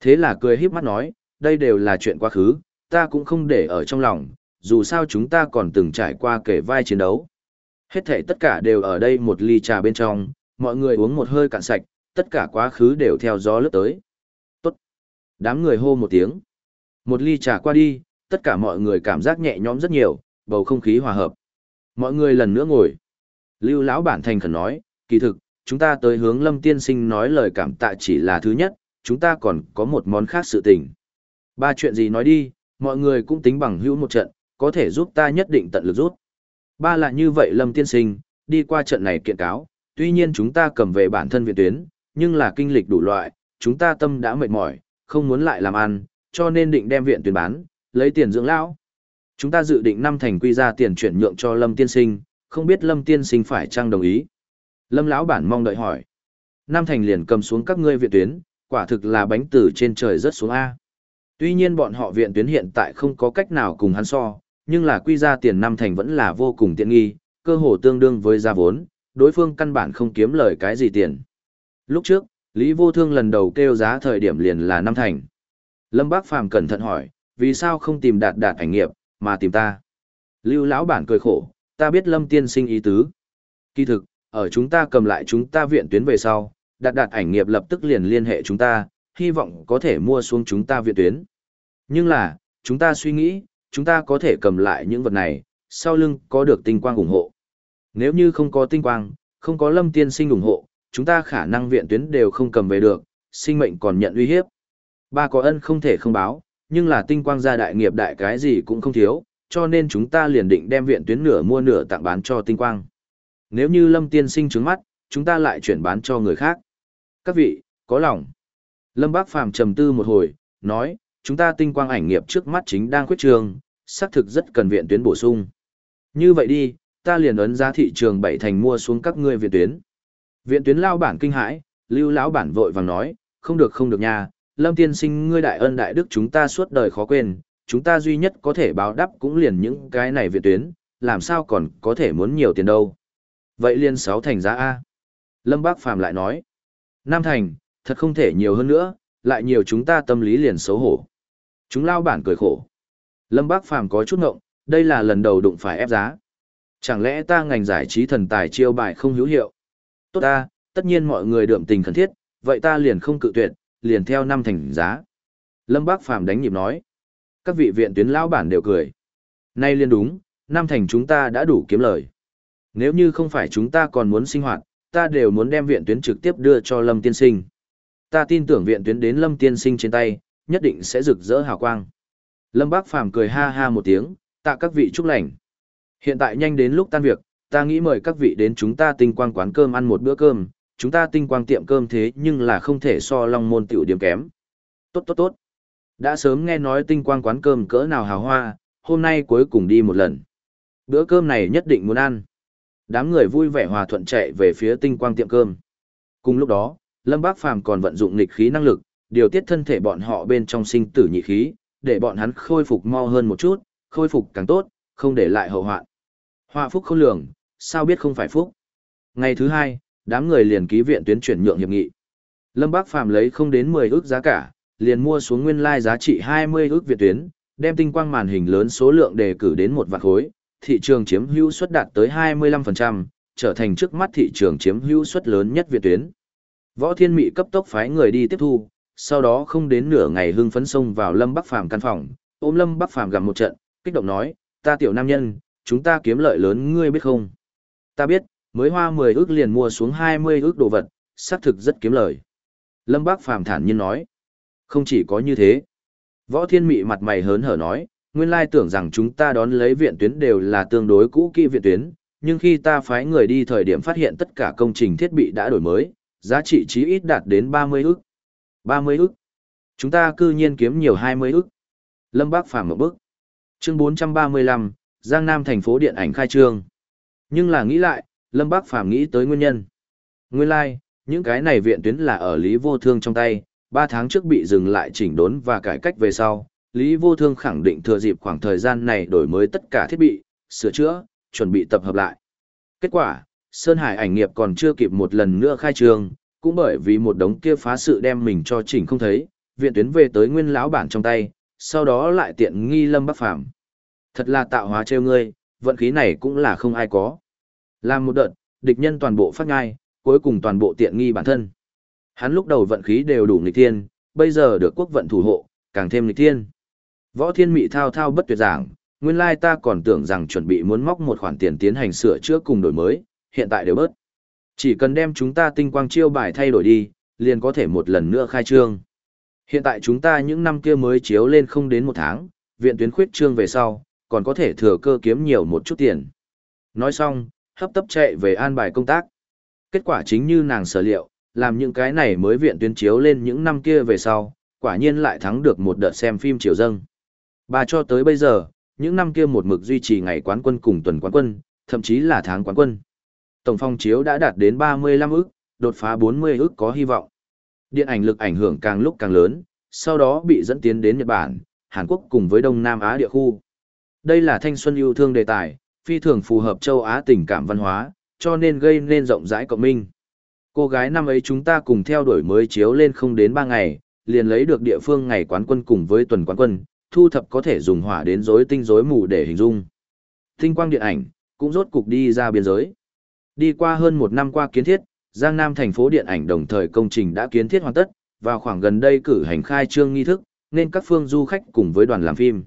Thế là cười híp mắt nói, đây đều là chuyện quá khứ, ta cũng không để ở trong lòng, dù sao chúng ta còn từng trải qua kể vai chiến đấu. Hết thể tất cả đều ở đây một ly trà bên trong, mọi người uống một hơi cạn sạch, tất cả quá khứ đều theo gió lướt tới. Tốt. Đám người hô một tiếng. Một ly trà qua đi, tất cả mọi người cảm giác nhẹ nhõm rất nhiều, bầu không khí hòa hợp. Mọi người lần nữa ngồi. Lưu lão bản thành khẩn nói, kỳ thực, chúng ta tới hướng Lâm tiên sinh nói lời cảm tạ chỉ là thứ nhất, chúng ta còn có một món khác sự tình. Ba chuyện gì nói đi, mọi người cũng tính bằng hữu một trận, có thể giúp ta nhất định tận lực rút. Ba là như vậy Lâm tiên sinh, đi qua trận này kiện cáo, tuy nhiên chúng ta cầm về bản thân viện tuyến, nhưng là kinh lịch đủ loại, chúng ta tâm đã mệt mỏi, không muốn lại làm ăn, cho nên định đem viện tuyến bán, lấy tiền dưỡng lão. Chúng ta dự định năm thành quy ra tiền chuyển nhượng cho Lâm tiên sinh, không biết Lâm tiên sinh phải chăng đồng ý. Lâm lão bản mong đợi hỏi. Nam thành liền cầm xuống các ngươi viện tuyến, quả thực là bánh từ trên trời rất xuống A. Tuy nhiên bọn họ viện tuyến hiện tại không có cách nào cùng hắn so, nhưng là quy ra tiền năm thành vẫn là vô cùng tiện nghi, cơ hồ tương đương với giá vốn, đối phương căn bản không kiếm lời cái gì tiền. Lúc trước, Lý Vô Thương lần đầu kêu giá thời điểm liền là năm thành. Lâm Bác Phàm cẩn thận hỏi, vì sao không tìm đạt đạt ảnh nghiệp, mà tìm ta? Lưu lão bản cười khổ, ta biết Lâm tiên sinh ý tứ. Kỳ thực, ở chúng ta cầm lại chúng ta viện tuyến về sau, đạt đạt ảnh nghiệp lập tức liền liên hệ chúng ta, hy vọng có thể mua xuống chúng ta viện tuyến. Nhưng là, chúng ta suy nghĩ, chúng ta có thể cầm lại những vật này, sau lưng có được tinh quang ủng hộ. Nếu như không có tinh quang, không có lâm tiên sinh ủng hộ, chúng ta khả năng viện tuyến đều không cầm về được, sinh mệnh còn nhận uy hiếp. Ba có ân không thể không báo, nhưng là tinh quang gia đại nghiệp đại cái gì cũng không thiếu, cho nên chúng ta liền định đem viện tuyến nửa mua nửa tặng bán cho tinh quang. Nếu như lâm tiên sinh trứng mắt, chúng ta lại chuyển bán cho người khác. Các vị, có lòng. Lâm Bác Phàm trầm tư một hồi, nói, chúng ta tinh quang ảnh nghiệp trước mắt chính đang khuyết trường, xác thực rất cần viện tuyến bổ sung. Như vậy đi, ta liền ấn giá thị trường bảy thành mua xuống các ngươi viện tuyến. Viện tuyến lao bản kinh hãi, lưu lão bản vội vàng nói, không được không được nha, lâm tiên sinh ngươi đại ân đại đức chúng ta suốt đời khó quên, chúng ta duy nhất có thể báo đáp cũng liền những cái này viện tuyến, làm sao còn có thể muốn nhiều tiền đâu. Vậy liền sáu thành giá A. Lâm Bác Phàm lại nói. Nam thành, thật không thể nhiều hơn nữa, lại nhiều chúng ta tâm lý liền xấu hổ. Chúng lao bản cười khổ. Lâm Bác Phàm có chút ngộng, đây là lần đầu đụng phải ép giá. Chẳng lẽ ta ngành giải trí thần tài chiêu bài không hữu hiệu? Tốt ta, tất nhiên mọi người đượm tình khẩn thiết, vậy ta liền không cự tuyệt, liền theo năm thành giá. Lâm Bác Phàm đánh nhịp nói. Các vị viện tuyến lão bản đều cười. Nay liền đúng, năm thành chúng ta đã đủ kiếm lời. Nếu như không phải chúng ta còn muốn sinh hoạt, ta đều muốn đem viện tuyến trực tiếp đưa cho Lâm Tiên Sinh. Ta tin tưởng viện tuyến đến Lâm Tiên Sinh trên tay, nhất định sẽ rực rỡ hào quang. Lâm Bác Phàm cười ha ha một tiếng, tạ các vị chúc lành. Hiện tại nhanh đến lúc tan việc, ta nghĩ mời các vị đến chúng ta tinh quang quán cơm ăn một bữa cơm, chúng ta tinh quang tiệm cơm thế nhưng là không thể so long môn tiểu điểm kém. Tốt tốt tốt. Đã sớm nghe nói tinh quang quán cơm cỡ nào hào hoa, hôm nay cuối cùng đi một lần. Bữa cơm này nhất định muốn ăn. Đám người vui vẻ hòa thuận chạy về phía tinh quang tiệm cơm. Cùng lúc đó, Lâm Bác Phàm còn vận dụng nghịch khí năng lực, điều tiết thân thể bọn họ bên trong sinh tử nhị khí, để bọn hắn khôi phục mau hơn một chút, khôi phục càng tốt, không để lại hậu hoạn. Họa phúc không lường, sao biết không phải phúc. Ngày thứ hai, đám người liền ký viện tuyến chuyển nhượng hiệp nghị. Lâm Bác Phàm lấy không đến 10 ước giá cả, liền mua xuống nguyên lai giá trị 20 ước việt tuyến, đem tinh quang màn hình lớn số lượng đề cử đến một vạn khối, thị trường chiếm hữu suất đạt tới 25%, trở thành trước mắt thị trường chiếm hữu suất lớn nhất việt tuyến. Võ Thiên Mị cấp tốc phái người đi tiếp thu, sau đó không đến nửa ngày hưng phấn xông vào Lâm Bắc Phàm căn phòng, ôm Lâm Bắc Phàm gặp một trận, kích động nói, ta tiểu nam nhân, chúng ta kiếm lợi lớn ngươi biết không? Ta biết, mới hoa 10 ước liền mua xuống 20 ước đồ vật, xác thực rất kiếm lời. Lâm Bắc Phàm thản nhiên nói, không chỉ có như thế. Võ Thiên Mị mặt mày hớn hở nói, nguyên lai tưởng rằng chúng ta đón lấy viện tuyến đều là tương đối cũ kỹ viện tuyến, nhưng khi ta phái người đi thời điểm phát hiện tất cả công trình thiết bị đã đổi mới, giá trị chí ít đạt đến 30 ức. 30 ức. Chúng ta cư nhiên kiếm nhiều 20 ức. Lâm Bác Phàm một bước, Chương 435, Giang Nam thành phố điện ảnh khai trương. Nhưng là nghĩ lại, Lâm Bác Phàm nghĩ tới nguyên nhân. Nguyên lai, like, những cái này viện tuyến là ở Lý Vô Thương trong tay, 3 tháng trước bị dừng lại chỉnh đốn và cải cách về sau, Lý Vô Thương khẳng định thừa dịp khoảng thời gian này đổi mới tất cả thiết bị, sửa chữa, chuẩn bị tập hợp lại. Kết quả, Sơn Hải ảnh nghiệp còn chưa kịp một lần nữa khai trương, cũng bởi vì một đống kia phá sự đem mình cho chỉnh không thấy, viện tuyến về tới nguyên lão bản trong tay, sau đó lại tiện nghi Lâm Bắc Phàm. Thật là tạo hóa trêu ngươi, vận khí này cũng là không ai có. Làm một đợt, địch nhân toàn bộ phát ngai, cuối cùng toàn bộ tiện nghi bản thân. Hắn lúc đầu vận khí đều đủ nghịch thiên, bây giờ được quốc vận thủ hộ, càng thêm nghịch thiên. Võ Thiên Mị thao thao bất tuyệt giảng, nguyên lai ta còn tưởng rằng chuẩn bị muốn móc một khoản tiền tiến hành sửa chữa cùng đổi mới, hiện tại đều bớt. Chỉ cần đem chúng ta tinh quang chiêu bài thay đổi đi, liền có thể một lần nữa khai trương. Hiện tại chúng ta những năm kia mới chiếu lên không đến một tháng, viện tuyến khuyết trương về sau, còn có thể thừa cơ kiếm nhiều một chút tiền. Nói xong, hấp tấp chạy về an bài công tác. Kết quả chính như nàng sở liệu, làm những cái này mới viện tuyến chiếu lên những năm kia về sau, quả nhiên lại thắng được một đợt xem phim chiều dâng. Bà cho tới bây giờ, những năm kia một mực duy trì ngày quán quân cùng tuần quán quân, thậm chí là tháng quán quân. Tổng phong chiếu đã đạt đến 35 ức, đột phá 40 ức có hy vọng. Điện ảnh lực ảnh hưởng càng lúc càng lớn, sau đó bị dẫn tiến đến Nhật Bản, Hàn Quốc cùng với Đông Nam Á địa khu. Đây là thanh xuân yêu thương đề tài, phi thường phù hợp châu Á tình cảm văn hóa, cho nên gây nên rộng rãi cộng minh. Cô gái năm ấy chúng ta cùng theo đuổi mới chiếu lên không đến 3 ngày, liền lấy được địa phương ngày quán quân cùng với tuần quán quân, thu thập có thể dùng hỏa đến rối tinh rối mù để hình dung. Tinh quang điện ảnh, cũng rốt cục đi ra biên giới. Đi qua hơn một năm qua kiến thiết, Giang Nam thành phố điện ảnh đồng thời công trình đã kiến thiết hoàn tất, vào khoảng gần đây cử hành khai trương nghi thức, nên các phương du khách cùng với đoàn làm phim.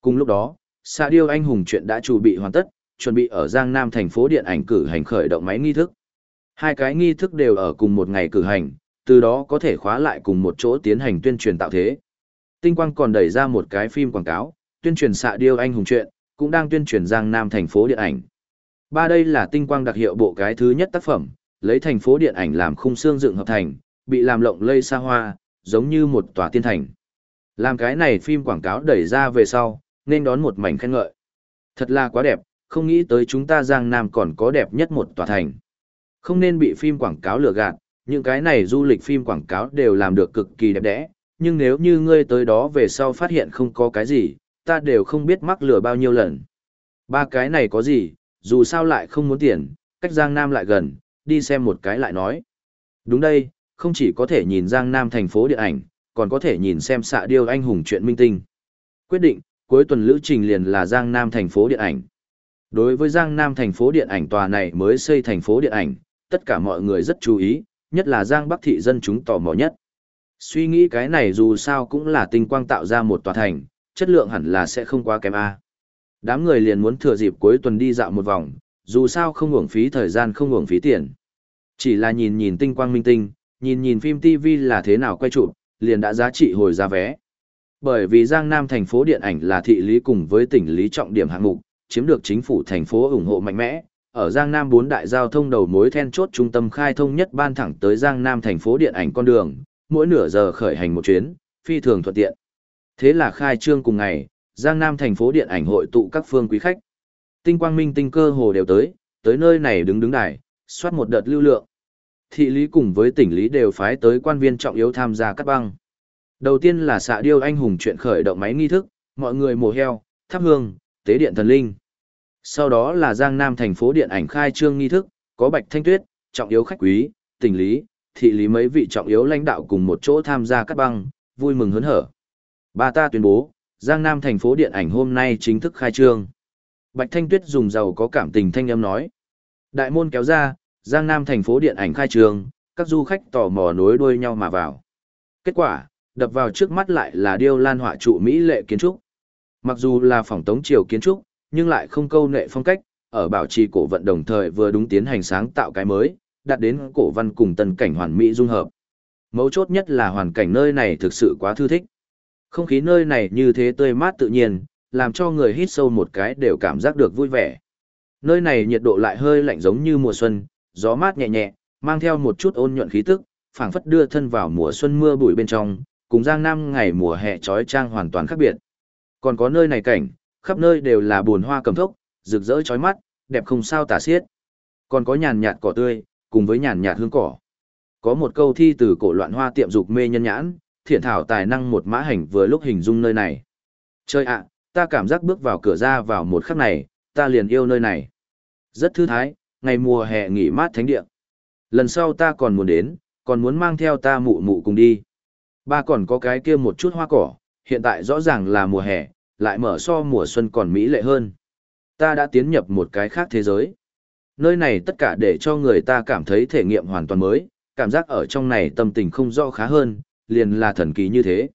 Cùng lúc đó, Sa Điêu Anh Hùng chuyện đã chuẩn bị hoàn tất, chuẩn bị ở Giang Nam thành phố điện ảnh cử hành khởi động máy nghi thức. Hai cái nghi thức đều ở cùng một ngày cử hành, từ đó có thể khóa lại cùng một chỗ tiến hành tuyên truyền tạo thế. Tinh Quang còn đẩy ra một cái phim quảng cáo, tuyên truyền xạ điêu anh hùng chuyện, cũng đang tuyên truyền Giang Nam thành phố điện ảnh. Ba đây là Tinh Quang đặc hiệu bộ cái thứ nhất tác phẩm, lấy thành phố điện ảnh làm khung xương dựng hợp thành, bị làm lộng lây xa hoa, giống như một tòa tiên thành. Làm cái này phim quảng cáo đẩy ra về sau, nên đón một mảnh khen ngợi. Thật là quá đẹp, không nghĩ tới chúng ta Giang Nam còn có đẹp nhất một tòa thành. Không nên bị phim quảng cáo lừa gạt, những cái này du lịch phim quảng cáo đều làm được cực kỳ đẹp đẽ, nhưng nếu như ngươi tới đó về sau phát hiện không có cái gì, ta đều không biết mắc lừa bao nhiêu lần. Ba cái này có gì, dù sao lại không muốn tiền, cách Giang Nam lại gần, đi xem một cái lại nói. Đúng đây, không chỉ có thể nhìn Giang Nam thành phố điện ảnh, còn có thể nhìn xem xạ điêu anh hùng chuyện minh tinh. Quyết định, cuối tuần lữ trình liền là Giang Nam thành phố điện ảnh. Đối với Giang Nam thành phố điện ảnh tòa này mới xây thành phố điện ảnh, tất cả mọi người rất chú ý, nhất là Giang Bắc thị dân chúng tò mò nhất. Suy nghĩ cái này dù sao cũng là tinh quang tạo ra một tòa thành, chất lượng hẳn là sẽ không quá kém A. Đám người liền muốn thừa dịp cuối tuần đi dạo một vòng, dù sao không uổng phí thời gian không uổng phí tiền. Chỉ là nhìn nhìn tinh quang minh tinh, nhìn nhìn phim TV là thế nào quay chụp, liền đã giá trị hồi giá vé. Bởi vì Giang Nam thành phố điện ảnh là thị lý cùng với tỉnh lý trọng điểm hạng mục, chiếm được chính phủ thành phố ủng hộ mạnh mẽ. Ở Giang Nam bốn đại giao thông đầu mối then chốt trung tâm khai thông nhất ban thẳng tới Giang Nam thành phố điện ảnh con đường, mỗi nửa giờ khởi hành một chuyến, phi thường thuận tiện. Thế là khai trương cùng ngày, Giang Nam thành phố điện ảnh hội tụ các phương quý khách. Tinh quang minh tinh cơ hồ đều tới, tới nơi này đứng đứng đài, soát một đợt lưu lượng. Thị lý cùng với tỉnh lý đều phái tới quan viên trọng yếu tham gia cắt băng. Đầu tiên là xạ điêu anh hùng chuyện khởi động máy nghi thức, mọi người mổ heo, thắp hương, tế điện thần linh. Sau đó là Giang Nam thành phố điện ảnh khai trương nghi thức, có Bạch Thanh Tuyết, trọng yếu khách quý, tỉnh lý, thị lý mấy vị trọng yếu lãnh đạo cùng một chỗ tham gia cắt băng, vui mừng hớn hở. Bà ta tuyên bố, Giang Nam thành phố điện ảnh hôm nay chính thức khai trương. Bạch Thanh Tuyết dùng giàu có cảm tình thanh âm nói. Đại môn kéo ra, Giang Nam thành phố điện ảnh khai trương, các du khách tò mò nối đuôi nhau mà vào. Kết quả, đập vào trước mắt lại là điêu lan họa trụ Mỹ lệ kiến trúc. Mặc dù là phòng tống triều kiến trúc, nhưng lại không câu nệ phong cách, ở bảo trì cổ vận đồng thời vừa đúng tiến hành sáng tạo cái mới, đạt đến cổ văn cùng tần cảnh hoàn mỹ dung hợp. Mấu chốt nhất là hoàn cảnh nơi này thực sự quá thư thích. Không khí nơi này như thế tươi mát tự nhiên, làm cho người hít sâu một cái đều cảm giác được vui vẻ. Nơi này nhiệt độ lại hơi lạnh giống như mùa xuân, gió mát nhẹ nhẹ, mang theo một chút ôn nhuận khí tức, phảng phất đưa thân vào mùa xuân mưa bụi bên trong, cùng Giang Nam ngày mùa hè trói trang hoàn toàn khác biệt. Còn có nơi này cảnh, khắp nơi đều là buồn hoa cầm thốc, rực rỡ chói mắt, đẹp không sao tả xiết. Còn có nhàn nhạt cỏ tươi, cùng với nhàn nhạt hương cỏ. Có một câu thi từ cổ loạn hoa tiệm dục mê nhân nhãn, thiện thảo tài năng một mã hành vừa lúc hình dung nơi này. Chơi ạ, ta cảm giác bước vào cửa ra vào một khắc này, ta liền yêu nơi này. Rất thư thái, ngày mùa hè nghỉ mát thánh địa. Lần sau ta còn muốn đến, còn muốn mang theo ta mụ mụ cùng đi. Ba còn có cái kia một chút hoa cỏ, hiện tại rõ ràng là mùa hè, lại mở so mùa xuân còn mỹ lệ hơn. Ta đã tiến nhập một cái khác thế giới. Nơi này tất cả để cho người ta cảm thấy thể nghiệm hoàn toàn mới, cảm giác ở trong này tâm tình không rõ khá hơn, liền là thần kỳ như thế.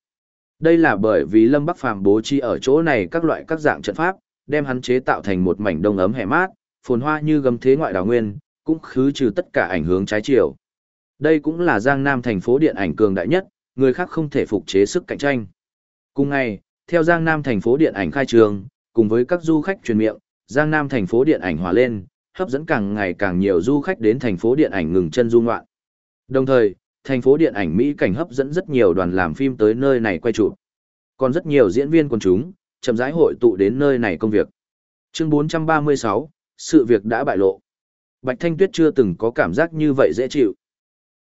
Đây là bởi vì Lâm Bắc Phàm bố trí ở chỗ này các loại các dạng trận pháp, đem hắn chế tạo thành một mảnh đông ấm hè mát, phồn hoa như gấm thế ngoại đảo nguyên, cũng khứ trừ tất cả ảnh hướng trái chiều. Đây cũng là Giang Nam thành phố điện ảnh cường đại nhất, người khác không thể phục chế sức cạnh tranh. Cùng ngày, theo Giang Nam thành phố điện ảnh khai trường, cùng với các du khách truyền miệng, Giang Nam thành phố điện ảnh hòa lên, hấp dẫn càng ngày càng nhiều du khách đến thành phố điện ảnh ngừng chân du ngoạn. Đồng thời, thành phố điện ảnh Mỹ cảnh hấp dẫn rất nhiều đoàn làm phim tới nơi này quay chụp. Còn rất nhiều diễn viên quần chúng, chậm rãi hội tụ đến nơi này công việc. Chương 436, sự việc đã bại lộ. Bạch Thanh Tuyết chưa từng có cảm giác như vậy dễ chịu.